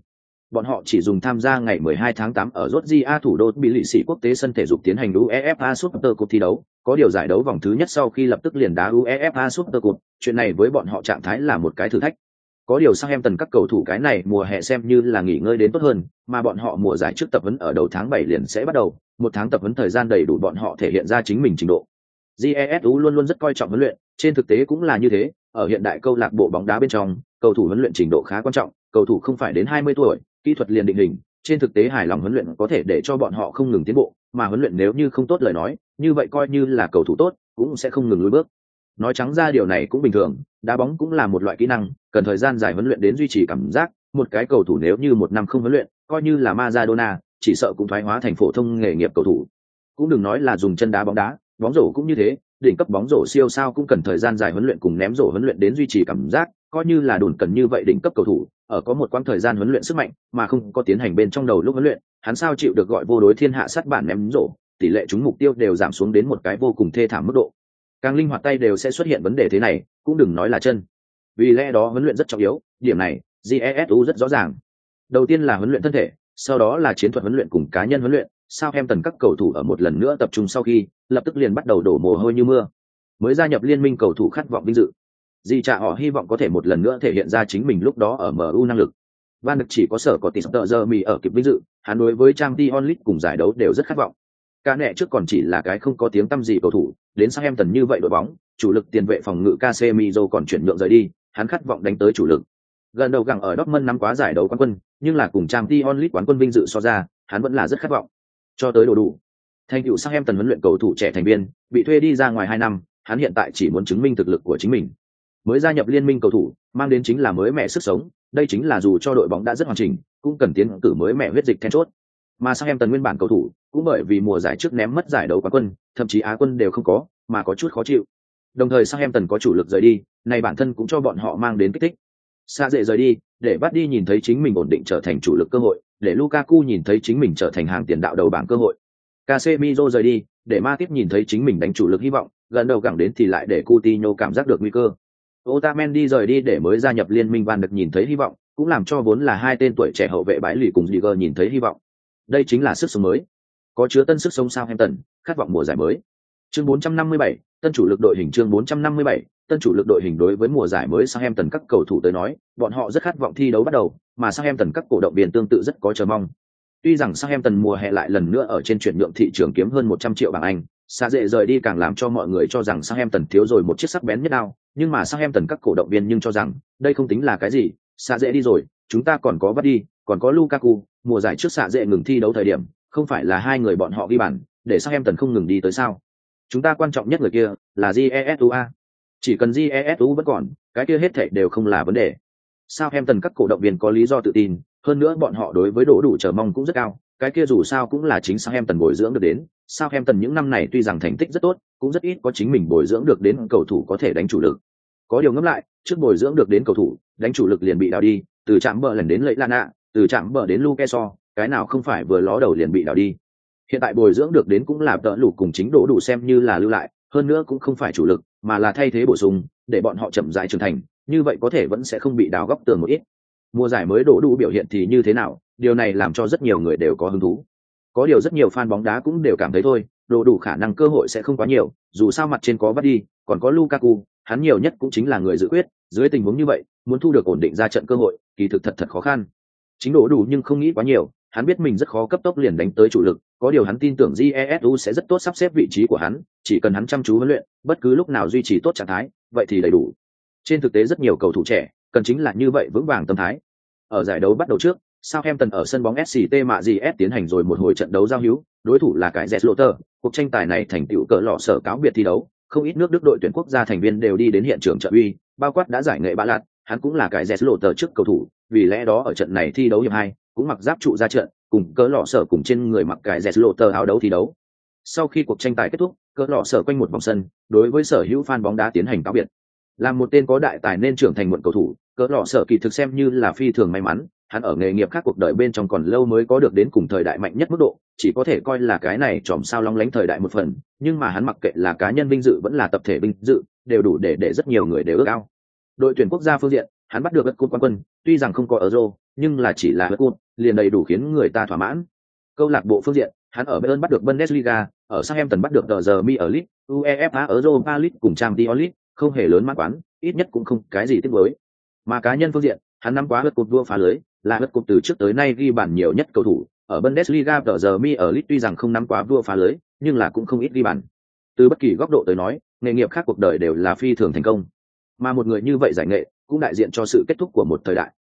Bọn họ chỉ dùng tham gia ngày 12 tháng 8 ở Georgia thủ đô bị lị sĩ quốc tế sân thể dục tiến hành UEFA Super Cup thi đấu, có điều giải đấu vòng thứ nhất sau khi lập tức liền đá UEFA Super Cup, chuyện này với bọn họ trạng thái là một cái thử thách. Có điều sang em tần các cầu thủ cái này mùa hè xem như là nghỉ ngơi đến tốt hơn, mà bọn họ mùa giải trước tập huấn ở đầu tháng 7 liền sẽ bắt đầu, một tháng tập huấn thời gian đầy đủ bọn họ thể hiện ra chính mình trình độ. GESU luôn luôn rất coi trọng huấn luyện, trên thực tế cũng là như thế, ở hiện đại câu lạc bộ bóng đá bên trong, cầu thủ huấn luyện trình độ khá quan trọng, cầu thủ không phải đến 20 tuổi, kỹ thuật liền định hình, trên thực tế hài lòng huấn luyện có thể để cho bọn họ không ngừng tiến bộ, mà huấn luyện nếu như không tốt lời nói, như vậy coi như là cầu thủ tốt, cũng sẽ không ngừng lùi bước. Nói trắng ra điều này cũng bình thường, đá bóng cũng là một loại kỹ năng, cần thời gian dài huấn luyện đến duy trì cảm giác, một cái cầu thủ nếu như một năm không huấn luyện, coi như là Maradona, chỉ sợ cũng thoái hóa thành phổ thông nghề nghiệp cầu thủ. Cũng đừng nói là dùng chân đá bóng đá, bóng rổ cũng như thế, đỉnh cấp bóng rổ siêu sao cũng cần thời gian dài huấn luyện cùng ném rổ huấn luyện đến duy trì cảm giác, coi như là đồn cần như vậy đỉnh cấp cầu thủ, ở có một quãng thời gian huấn luyện sức mạnh, mà không có tiến hành bên trong đầu lúc huấn luyện, hắn sao chịu được gọi vô đối thiên hạ sát bản ném rổ, tỷ lệ chúng mục tiêu đều giảm xuống đến một cái vô cùng thê thảm mức độ. Càng linh hoạt tay đều sẽ xuất hiện vấn đề thế này, cũng đừng nói là chân. Vì lẽ đó huấn luyện rất trọng yếu, điểm này, jesu rất rõ ràng. Đầu tiên là huấn luyện thân thể, sau đó là chiến thuật huấn luyện cùng cá nhân huấn luyện, sao em tần các cầu thủ ở một lần nữa tập trung sau khi, lập tức liền bắt đầu đổ mồ hôi như mưa. Mới gia nhập liên minh cầu thủ khát vọng vinh dự. Di trả họ hy vọng có thể một lần nữa thể hiện ra chính mình lúc đó ở MU năng lực. Van được chỉ có sở có tỷ tợ giờ mì ở kịp vinh dự, hắn đối với trang Dion League cùng giải đấu đều rất khát vọng. Cả nẹ trước còn chỉ là cái không có tiếng tăm gì cầu thủ, đến sang em tần như vậy đội bóng, chủ lực tiền vệ phòng ngự Casemiro còn chuyển nhượng rời đi, hắn khát vọng đánh tới chủ lực. Gần đầu gẳng ở Dortmund nắm quá giải đấu quán quân, nhưng là cùng trang Dion League quán quân vinh dự so ra, hắn vẫn là rất khát vọng. Cho tới đồ đủ. Thành tựu sang em tần huấn luyện cầu thủ trẻ thành viên, bị thuê đi ra ngoài hai năm, hắn hiện tại chỉ muốn chứng minh thực lực của chính mình mới gia nhập liên minh cầu thủ, mang đến chính là mới mẹ sức sống, đây chính là dù cho đội bóng đã rất hoàn chỉnh, cũng cần tiến cử mới mẹ huyết dịch then chốt. Mà sang em tần nguyên bản cầu thủ, cũng bởi vì mùa giải trước ném mất giải đấu quán quân, thậm chí á quân đều không có, mà có chút khó chịu. Đồng thời sang em tần có chủ lực rời đi này bản thân cũng cho bọn họ mang đến kích thích. Xa dễ rời đi, để bắt đi nhìn thấy chính mình ổn định trở thành chủ lực cơ hội, để lukaku nhìn thấy chính mình trở thành hàng tiền đạo đầu bảng cơ hội. Casemiro rời đi, để ma tiếp nhìn thấy chính mình đánh chủ lực hy vọng, gần đầu gẳng đến thì lại để Coutinho cảm giác được nguy cơ. Otamendi rời đi để mới gia nhập liên minh Van được nhìn thấy hy vọng, cũng làm cho vốn là hai tên tuổi trẻ hậu vệ bãi lì cùng Diger nhìn thấy hy vọng. Đây chính là sức sống mới. Có chứa tân sức sống Southampton, khát vọng mùa giải mới. Chương 457, tân chủ lực đội hình chương 457, tân chủ lực đội hình đối với mùa giải mới Southampton các cầu thủ tới nói, bọn họ rất khát vọng thi đấu bắt đầu, mà Southampton các cổ động viên tương tự rất có chờ mong. Tuy rằng Southampton mùa hè lại lần nữa ở trên chuyển nhượng thị trường kiếm hơn 100 triệu bảng Anh, xa dễ rời đi càng làm cho mọi người cho rằng Southampton thiếu rồi một chiếc sắc bén nhất nào, nhưng mà sang em tần các cổ động viên nhưng cho rằng đây không tính là cái gì xa dễ đi rồi chúng ta còn có vắt đi còn có lukaku mùa giải trước xạ dễ ngừng thi đấu thời điểm không phải là hai người bọn họ ghi bàn để sang em tần không ngừng đi tới sao? Chúng ta quan trọng nhất người kia là jesua Chỉ cần Jesu vẫn còn, cái kia hết thảy đều không là vấn đề. Sao em tần các cổ động viên có lý do tự tin, hơn nữa bọn họ đối với đỗ đủ chờ mong cũng rất cao, cái kia dù sao cũng là chính sao em tần bồi dưỡng được đến, sao em tần những năm này tuy rằng thành tích rất tốt, cũng rất ít có chính mình bồi dưỡng được đến cầu thủ có thể đánh chủ lực. Có điều ngẫm lại, trước bồi dưỡng được đến cầu thủ, đánh chủ lực liền bị đào đi, từ chạm bờ lần đến lợi Lana, từ chạm bờ đến Luke So, cái nào không phải vừa ló đầu liền bị đào đi. Hiện tại bồi dưỡng được đến cũng là tợ lũ cùng chính đổ đủ xem như là lưu lại, hơn nữa cũng không phải chủ lực, mà là thay thế bổ sung, để bọn họ chậm rãi trưởng thành, như vậy có thể vẫn sẽ không bị đào góc tường một ít. Mùa giải mới đổ đủ biểu hiện thì như thế nào, điều này làm cho rất nhiều người đều có hứng thú. Có điều rất nhiều fan bóng đá cũng đều cảm thấy thôi, đồ đủ khả năng cơ hội sẽ không quá nhiều, dù sao mặt trên có vắt đi, còn có Lukaku, hắn nhiều nhất cũng chính là người dự quyết, dưới tình huống như vậy, muốn thu được ổn định ra trận cơ hội, kỳ thực thật thật khó khăn. Chính đồ đủ nhưng không nghĩ quá nhiều, hắn biết mình rất khó cấp tốc liền đánh tới chủ lực, có điều hắn tin tưởng Jesu sẽ rất tốt sắp xếp vị trí của hắn, chỉ cần hắn chăm chú huấn luyện, bất cứ lúc nào duy trì tốt trạng thái, vậy thì đầy đủ. Trên thực tế rất nhiều cầu thủ trẻ, cần chính là như vậy vững vàng tâm thái. Ở giải đấu bắt đầu trước, Southampton ở sân bóng SCT mạ S tiến hành rồi một hồi trận đấu giao hữu, đối thủ là cái Zetloter, cuộc tranh tài này thành tựu cỡ lọ sở cáo biệt thi đấu, không ít nước Đức đội tuyển quốc gia thành viên đều đi đến hiện trường trợ uy, bao quát đã giải nghệ bạ lạt, hắn cũng là cái Zetloter trước cầu thủ, vì lẽ đó ở trận này thi đấu hiệp hai, cũng mặc giáp trụ ra trận, cùng cỡ lọ sở cùng trên người mặc cái Zetloter áo đấu thi đấu. Sau khi cuộc tranh tài kết thúc, cỡ lọ sở quanh một vòng sân, đối với sở hữu fan bóng đá tiến hành cáo biệt. Làm một tên có đại tài nên trưởng thành muộn cầu thủ, cỡ lọ sở kỳ thực xem như là phi thường may mắn, hắn ở nghề nghiệp khác cuộc đời bên trong còn lâu mới có được đến cùng thời đại mạnh nhất mức độ chỉ có thể coi là cái này chòm sao long lánh thời đại một phần nhưng mà hắn mặc kệ là cá nhân vinh dự vẫn là tập thể vinh dự đều đủ để để rất nhiều người đều ước ao. Đội tuyển quốc gia phương diện hắn bắt được bất cút quan quân tuy rằng không có ở rô nhưng là chỉ là bất cút liền đầy đủ khiến người ta thỏa mãn. Câu lạc bộ phương diện hắn ở bayern bắt được bundesliga ở Southampton bắt được tờ giờ mi ở lit uefa europa league cùng trang League, không hề lớn mát quán ít nhất cũng không cái gì tiếc với mà cá nhân phương diện hắn nắm quá bất cột vua phá lưới là bất cục từ trước tới nay ghi bàn nhiều nhất cầu thủ. Ở bundesliga, tờ giờ mi ở lit tuy rằng không nắm quá vua phá lưới, nhưng là cũng không ít ghi bàn. Từ bất kỳ góc độ tới nói, nghề nghiệp khác cuộc đời đều là phi thường thành công. Mà một người như vậy giải nghệ, cũng đại diện cho sự kết thúc của một thời đại.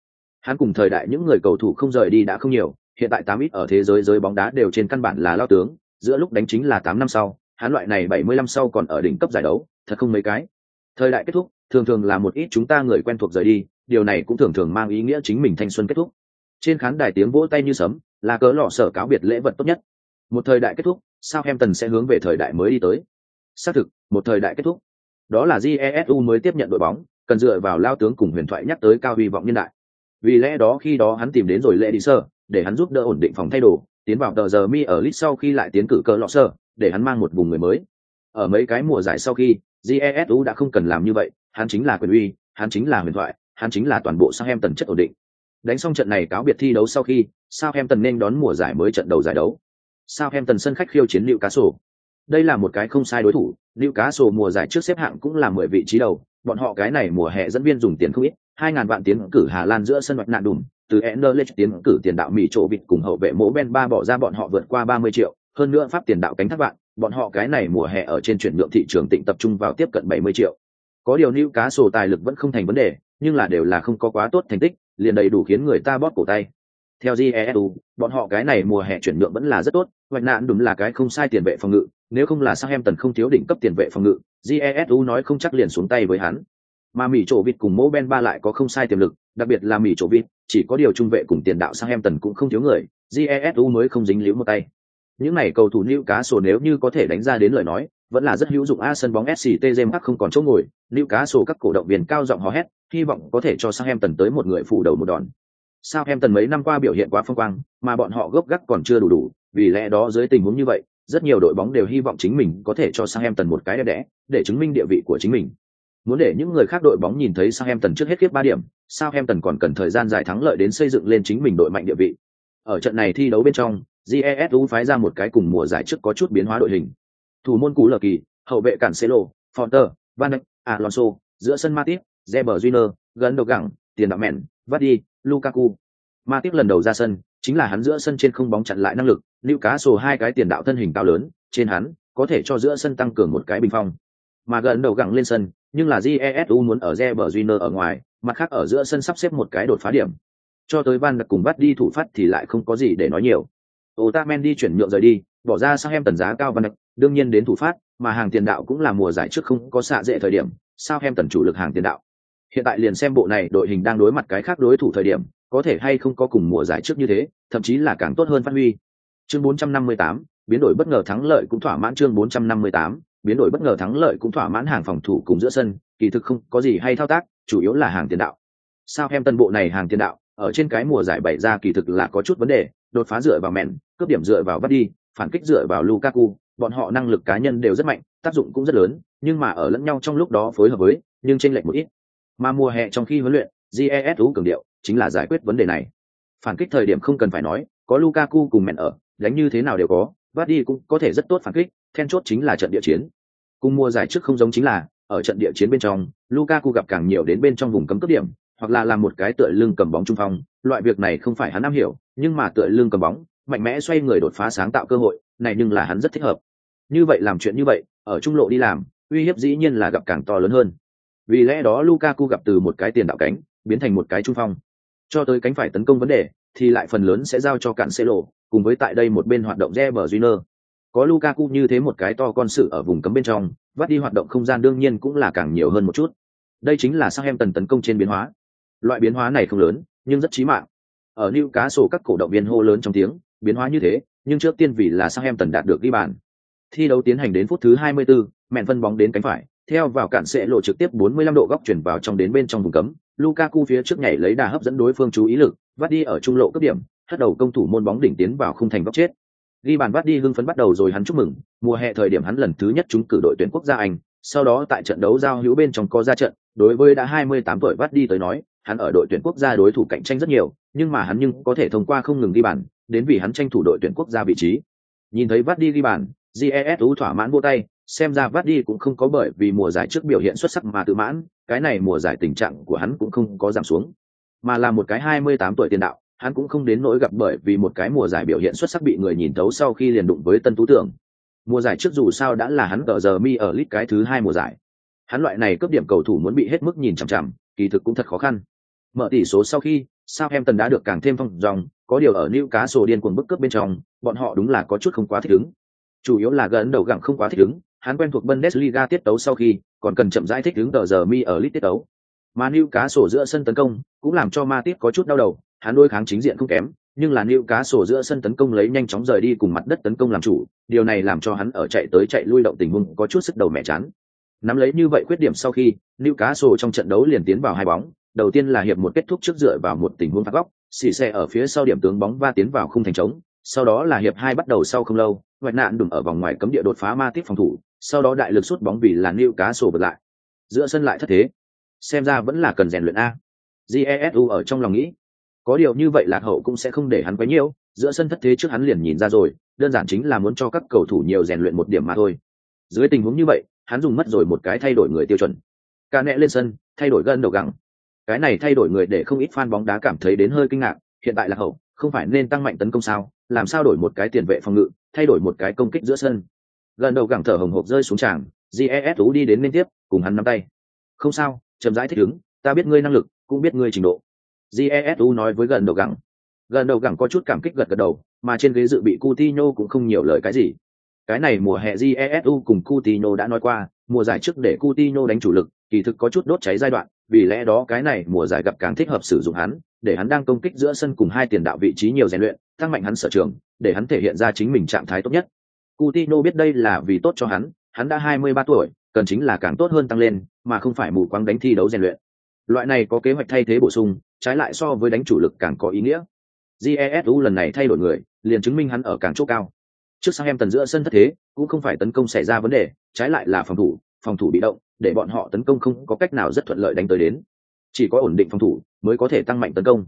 Hắn cùng thời đại những người cầu thủ không rời đi đã không nhiều, hiện tại tám ít ở thế giới giới bóng đá đều trên căn bản là lao tướng, giữa lúc đánh chính là tám năm sau, hắn loại này bảy mươi lăm sau còn ở đỉnh cấp giải đấu, thật không mấy cái. Thời đại kết thúc, thường thường là một ít chúng ta người quen thuộc rời đi điều này cũng thường thường mang ý nghĩa chính mình thanh xuân kết thúc. Trên khán đài tiếng vỗ tay như sấm, là cớ lọ sở cáo biệt lễ vật tốt nhất. Một thời đại kết thúc, sao em tần sẽ hướng về thời đại mới đi tới? Xác thực, một thời đại kết thúc. Đó là jesu mới tiếp nhận đội bóng, cần dựa vào lao tướng cùng huyền thoại nhắc tới cao hy vọng nhân đại. Vì lẽ đó khi đó hắn tìm đến rồi lễ đi sơ, để hắn giúp đỡ ổn định phòng thay đồ, tiến vào tờ giờ mi ở lit sau khi lại tiến cử cờ lọ sơ, để hắn mang một vùng người mới. Ở mấy cái mùa giải sau khi jesu đã không cần làm như vậy, hắn chính là quyền uy, hắn chính là huyền thoại hắn chính là toàn bộ Southampton chất ổn định. Đánh xong trận này cáo biệt thi đấu sau khi, Southampton nên đón mùa giải mới trận đầu giải đấu. Southampton sân khách khiêu chiến Newcastle. Đây là một cái không sai đối thủ, Newcastle mùa giải trước xếp hạng cũng là 10 vị trí đầu, bọn họ cái này mùa hè dẫn viên dùng tiền không ít, 2000 vạn tiến cử Hà Lan giữa sân hoạch nạn đùm, từ Anderlecht tiến cử tiền đạo Mỹ chỗ vịt cùng hậu vệ mỗ Ben ba bỏ ra bọn họ vượt qua 30 triệu, hơn nữa pháp tiền đạo cánh thác bạn, bọn họ cái này mùa hè ở trên chuyển nhượng thị trường tịnh tập trung vào tiếp cận 70 triệu. Có điều Newcastle tài lực vẫn không thành vấn đề, nhưng là đều là không có quá tốt thành tích, liền đầy đủ khiến người ta bóp cổ tay. Theo jesu bọn họ cái này mùa hè chuyển nhượng vẫn là rất tốt, hoạch nạn đúng là cái không sai tiền vệ phòng ngự, nếu không là sang em tần không thiếu đỉnh cấp tiền vệ phòng ngự jesu nói không chắc liền xuống tay với hắn. Mà mỹ trổ vịt cùng mỗ ben ba lại có không sai tiềm lực, đặc biệt là mỹ trổ vịt, chỉ có điều trung vệ cùng tiền đạo sang em tần cũng không thiếu người jesu mới không dính líu một tay. Những này cầu thủ nữ cá sổ nếu như có thể đánh ra đến lời nói vẫn là rất hữu dụng a sân bóng sct james không còn chỗ ngồi Newcastle cá các cổ động viên cao giọng hò hét hy vọng có thể cho Southampton tới một người phủ đầu một đòn. Southampton mấy năm qua biểu hiện quá phong quang, mà bọn họ gốc gác còn chưa đủ đủ, vì lẽ đó dưới tình huống như vậy, rất nhiều đội bóng đều hy vọng chính mình có thể cho Southampton một cái đẹp đẽ, để chứng minh địa vị của chính mình. Muốn để những người khác đội bóng nhìn thấy Southampton trước hết kiếp ba điểm, Southampton còn cần thời gian dài thắng lợi đến xây dựng lên chính mình đội mạnh địa vị. Ở trận này thi đấu bên trong, GESU phái ra một cái cùng mùa giải trước có chút biến hóa đội hình. Thủ môn cú lờ kỳ, hậu vệ cản cêlo, Fonter, Van Dijk, Alonso, giữa sân Matip, zeber junior gần đầu gẳng, tiền đạo mẹn vắt đi, Lukaku. Matip lần đầu ra sân, chính là hắn giữa sân trên không bóng chặn lại năng lực, lưu cá sổ hai cái tiền đạo thân hình cao lớn, trên hắn có thể cho giữa sân tăng cường một cái bình phong. Mà gần đầu gẳng lên sân, nhưng là Jesu muốn ở zeber junior ở ngoài, mặt khác ở giữa sân sắp xếp một cái đột phá điểm. Cho tới Van Dijk cùng bắt đi thủ phát thì lại không có gì để nói nhiều. Otamendi chuyển nhượng rời đi, bỏ ra sang em tần giá cao văn đạch, đương nhiên đến thủ phát, mà hàng tiền đạo cũng là mùa giải trước không có xạ dễ thời điểm, sao em tần chủ lực hàng tiền đạo. Hiện tại liền xem bộ này đội hình đang đối mặt cái khác đối thủ thời điểm, có thể hay không có cùng mùa giải trước như thế, thậm chí là càng tốt hơn phát huy. Chương 458, biến đổi bất ngờ thắng lợi cũng thỏa mãn chương 458, biến đổi bất ngờ thắng lợi cũng thỏa mãn hàng phòng thủ cùng giữa sân, kỳ thực không có gì hay thao tác, chủ yếu là hàng tiền đạo. Sao em tân bộ này hàng tiền đạo, ở trên cái mùa giải bảy ra kỳ thực là có chút vấn đề, đột phá dựa vào mẹn, cướp điểm dựa vào bắt đi, phản kích dựa vào Lukaku, bọn họ năng lực cá nhân đều rất mạnh, tác dụng cũng rất lớn, nhưng mà ở lẫn nhau trong lúc đó phối hợp với, nhưng chênh lệch một ít. Mà mùa hè trong khi huấn luyện, GESU cường điệu chính là giải quyết vấn đề này. Phản kích thời điểm không cần phải nói, có Lukaku cùng mẹn ở, đánh như thế nào đều có, bắt đi cũng có thể rất tốt phản kích, then chốt chính là trận địa chiến. Cùng mùa giải trước không giống chính là, ở trận địa chiến bên trong, Lukaku gặp càng nhiều đến bên trong vùng cấm cướp điểm, hoặc là làm một cái tựa lưng cầm bóng trung phong, loại việc này không phải hắn am hiểu, nhưng mà tựa lưng cầm bóng, mạnh mẽ xoay người đột phá sáng tạo cơ hội, này nhưng là hắn rất thích hợp. Như vậy làm chuyện như vậy, ở trung lộ đi làm, uy hiếp dĩ nhiên là gặp càng to lớn hơn. Vì lẽ đó Lukaku gặp từ một cái tiền đạo cánh, biến thành một cái trung phong. Cho tới cánh phải tấn công vấn đề, thì lại phần lớn sẽ giao cho cản lộ cùng với tại đây một bên hoạt động Reber Júnior. Có Lukaku như thế một cái to con sự ở vùng cấm bên trong, vắt đi hoạt động không gian đương nhiên cũng là càng nhiều hơn một chút. Đây chính là Southampton tấn công trên biến hóa. Loại biến hóa này không lớn, nhưng rất chí mạng. Ở Newcastle các cổ động viên hô lớn trong tiếng, biến hóa như thế, nhưng trước tiên vì là Southampton đạt được ghi bàn. Thi đấu tiến hành đến phút thứ 24, mẹn phân bóng đến cánh phải, theo vào cản sẽ lộ trực tiếp 45 độ góc chuyển vào trong đến bên trong vùng cấm, Lukaku phía trước nhảy lấy đà hấp dẫn đối phương chú ý lực, vắt đi ở trung lộ cấp điểm, hất đầu công thủ môn bóng đỉnh tiến vào khung thành góc chết. Ghi bàn vắt đi hưng phấn bắt đầu rồi hắn chúc mừng, mùa hè thời điểm hắn lần thứ nhất trúng cử đội tuyển quốc gia Anh, sau đó tại trận đấu giao hữu bên trong có ra trận, đối với đã 28 tuổi vắt đi tới nói, hắn ở đội tuyển quốc gia đối thủ cạnh tranh rất nhiều, nhưng mà hắn nhưng có thể thông qua không ngừng ghi bàn, đến vì hắn tranh thủ đội tuyển quốc gia vị trí. Nhìn thấy Vardy ghi bàn, GESU thỏa mãn vô tay, xem ra Vardy cũng không có bởi vì mùa giải trước biểu hiện xuất sắc mà tự mãn, cái này mùa giải tình trạng của hắn cũng không có giảm xuống, mà là một cái 28 tuổi tiền đạo, hắn cũng không đến nỗi gặp bởi vì một cái mùa giải biểu hiện xuất sắc bị người nhìn thấu sau khi liền đụng với tân tú tưởng. Mùa giải trước dù sao đã là hắn ở giờ mi ở lit cái thứ hai mùa giải. Hắn loại này cấp điểm cầu thủ muốn bị hết mức nhìn chằm chằm, kỳ thực cũng thật khó khăn. Mở tỷ số sau khi, Southampton đã được càng thêm phong dòng, có điều ở Newcastle điên cuồng bức cướp bên trong, bọn họ đúng là có chút không quá thích ứng. Chủ yếu là gần đầu gặng không quá thích ứng, hắn quen thuộc Bundesliga tiết tấu sau khi, còn cần chậm rãi thích ứng tờ giờ mi ở lit tiết tấu. Mà Newcastle giữa sân tấn công, cũng làm cho Matip có chút đau đầu, hắn đối kháng chính diện không kém, nhưng là Newcastle giữa sân tấn công lấy nhanh chóng rời đi cùng mặt đất tấn công làm chủ, điều này làm cho hắn ở chạy tới chạy lui động tình huống có chút sức đầu mẹ chán. Nắm lấy như vậy khuyết điểm sau khi, Newcastle trong trận đấu liền tiến vào hai bóng, đầu tiên là hiệp một kết thúc trước dựa vào một tình huống phạt góc, xỉ xe ở phía sau điểm tướng bóng va tiến vào khung thành trống, sau đó là hiệp hai bắt đầu sau không lâu, ngoại nạn đụng ở vòng ngoài cấm địa đột phá ma tiếp phòng thủ, sau đó đại lực sút bóng vì là Newcastle bật lại. Giữa sân lại thất thế. Xem ra vẫn là cần rèn luyện a. Jesu ở trong lòng nghĩ, có điều như vậy lạc hậu cũng sẽ không để hắn quấy nhiễu giữa sân thất thế trước hắn liền nhìn ra rồi đơn giản chính là muốn cho các cầu thủ nhiều rèn luyện một điểm mà thôi dưới tình huống như vậy hắn dùng mất rồi một cái thay đổi người tiêu chuẩn ca nẹ lên sân thay đổi gân đầu gắng cái này thay đổi người để không ít fan bóng đá cảm thấy đến hơi kinh ngạc, hiện tại là hậu, không phải nên tăng mạnh tấn công sao? Làm sao đổi một cái tiền vệ phòng ngự, thay đổi một cái công kích giữa sân? Gần đầu gẳng thở hồng hộc rơi xuống tràng jes đi đến liên tiếp, cùng hắn nắm tay. Không sao, chậm rãi thích ứng, ta biết ngươi năng lực, cũng biết ngươi trình độ. Jesu nói với gần đầu gẳng. Gần đầu gẳng có chút cảm kích gật gật đầu, mà trên ghế dự bị Coutinho cũng không nhiều lời cái gì. Cái này mùa hè jesu cùng Coutinho đã nói qua, mùa giải trước để Coutinho đánh chủ lực, kỳ thực có chút đốt cháy giai đoạn vì lẽ đó cái này mùa giải gặp càng thích hợp sử dụng hắn, để hắn đang công kích giữa sân cùng hai tiền đạo vị trí nhiều rèn luyện, tăng mạnh hắn sở trường, để hắn thể hiện ra chính mình trạng thái tốt nhất. Coutinho biết đây là vì tốt cho hắn hắn đã 23 tuổi, cần chính là càng tốt hơn tăng lên, mà không phải mù quáng đánh thi đấu rèn luyện. Loại này có kế hoạch thay thế bổ sung, trái lại so với đánh chủ lực càng có ý nghĩa. Jesu lần này thay đổi người, liền chứng minh hắn ở càng chỗ cao. Trước sang em tần giữa sân thất thế, cũng không phải tấn công xảy ra vấn đề, trái lại là phòng thủ phòng thủ bị động để bọn họ tấn công không có cách nào rất thuận lợi đánh tới đến. Chỉ có ổn định phòng thủ mới có thể tăng mạnh tấn công.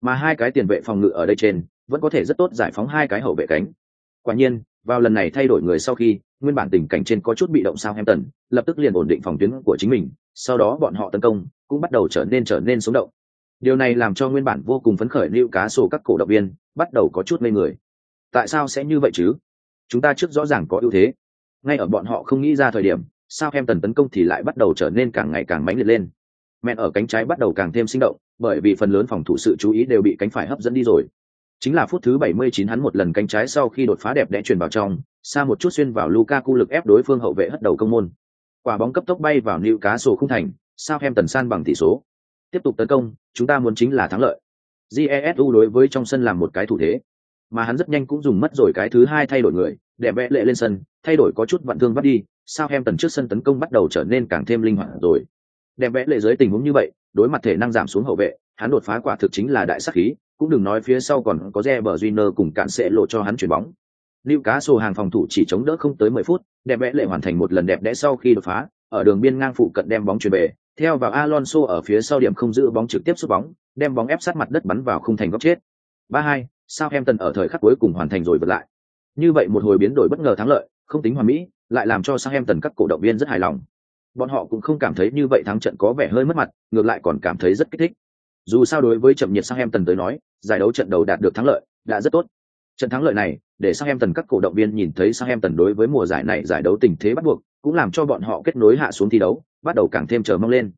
Mà hai cái tiền vệ phòng ngự ở đây trên vẫn có thể rất tốt giải phóng hai cái hậu vệ cánh. Quả nhiên, vào lần này thay đổi người sau khi, nguyên bản tình cảnh trên có chút bị động sao em tần lập tức liền ổn định phòng tuyến của chính mình, sau đó bọn họ tấn công cũng bắt đầu trở nên trở nên sống động. Điều này làm cho nguyên bản vô cùng phấn khởi lưu cá sổ các cổ động viên bắt đầu có chút ngây người. Tại sao sẽ như vậy chứ? Chúng ta trước rõ ràng có ưu thế. Ngay ở bọn họ không nghĩ ra thời điểm sao em tần tấn công thì lại bắt đầu trở nên càng ngày càng mãnh liệt lên. Mẹn ở cánh trái bắt đầu càng thêm sinh động bởi vì phần lớn phòng thủ sự chú ý đều bị cánh phải hấp dẫn đi rồi. Chính là phút thứ 79 hắn một lần cánh trái sau khi đột phá đẹp đẽ truyền vào trong xa một chút xuyên vào Lukaku lực ép đối phương hậu vệ hất đầu công môn. Quả bóng cấp tốc bay vào nịu cá sổ khung thành, sao em tần san bằng tỷ số. Tiếp tục tấn công, chúng ta muốn chính là thắng lợi. Jesu đối với trong sân làm một cái thủ thế, mà hắn rất nhanh cũng dùng mất rồi cái thứ hai thay đổi người, để vẽ lệ lên sân, thay đổi có chút vận thương bắt đi, sao em tần trước sân tấn công bắt đầu trở nên càng thêm linh hoạt rồi. Đẹp vẽ lệ dưới tình huống như vậy, đối mặt thể năng giảm xuống hậu vệ, hắn đột phá quả thực chính là đại sát khí, cũng đừng nói phía sau còn có Reber Júnior cùng cạn sẽ lộ cho hắn chuyển bóng. Newcastle hàng phòng thủ chỉ chống đỡ không tới 10 phút, đẹp vẽ lệ hoàn thành một lần đẹp đẽ sau khi đột phá, ở đường biên ngang phụ cận đem bóng chuyển về, theo vào Alonso ở phía sau điểm không giữ bóng trực tiếp sút bóng, đem bóng ép sát mặt đất bắn vào không thành góc chết. 3-2, Southampton ở thời khắc cuối cùng hoàn thành rồi vượt lại. Như vậy một hồi biến đổi bất ngờ thắng lợi, không tính hoàn mỹ, lại làm cho Southampton các cổ động viên rất hài lòng. Bọn họ cũng không cảm thấy như vậy thắng trận có vẻ hơi mất mặt, ngược lại còn cảm thấy rất kích thích. Dù sao đối với chậm nhiệt Southampton tới nói, giải đấu trận đầu đạt được thắng lợi, đã rất tốt. Trận thắng lợi này, để Southampton các cổ động viên nhìn thấy Southampton đối với mùa giải này giải đấu tình thế bắt buộc, cũng làm cho bọn họ kết nối hạ xuống thi đấu, bắt đầu càng thêm chờ mong lên.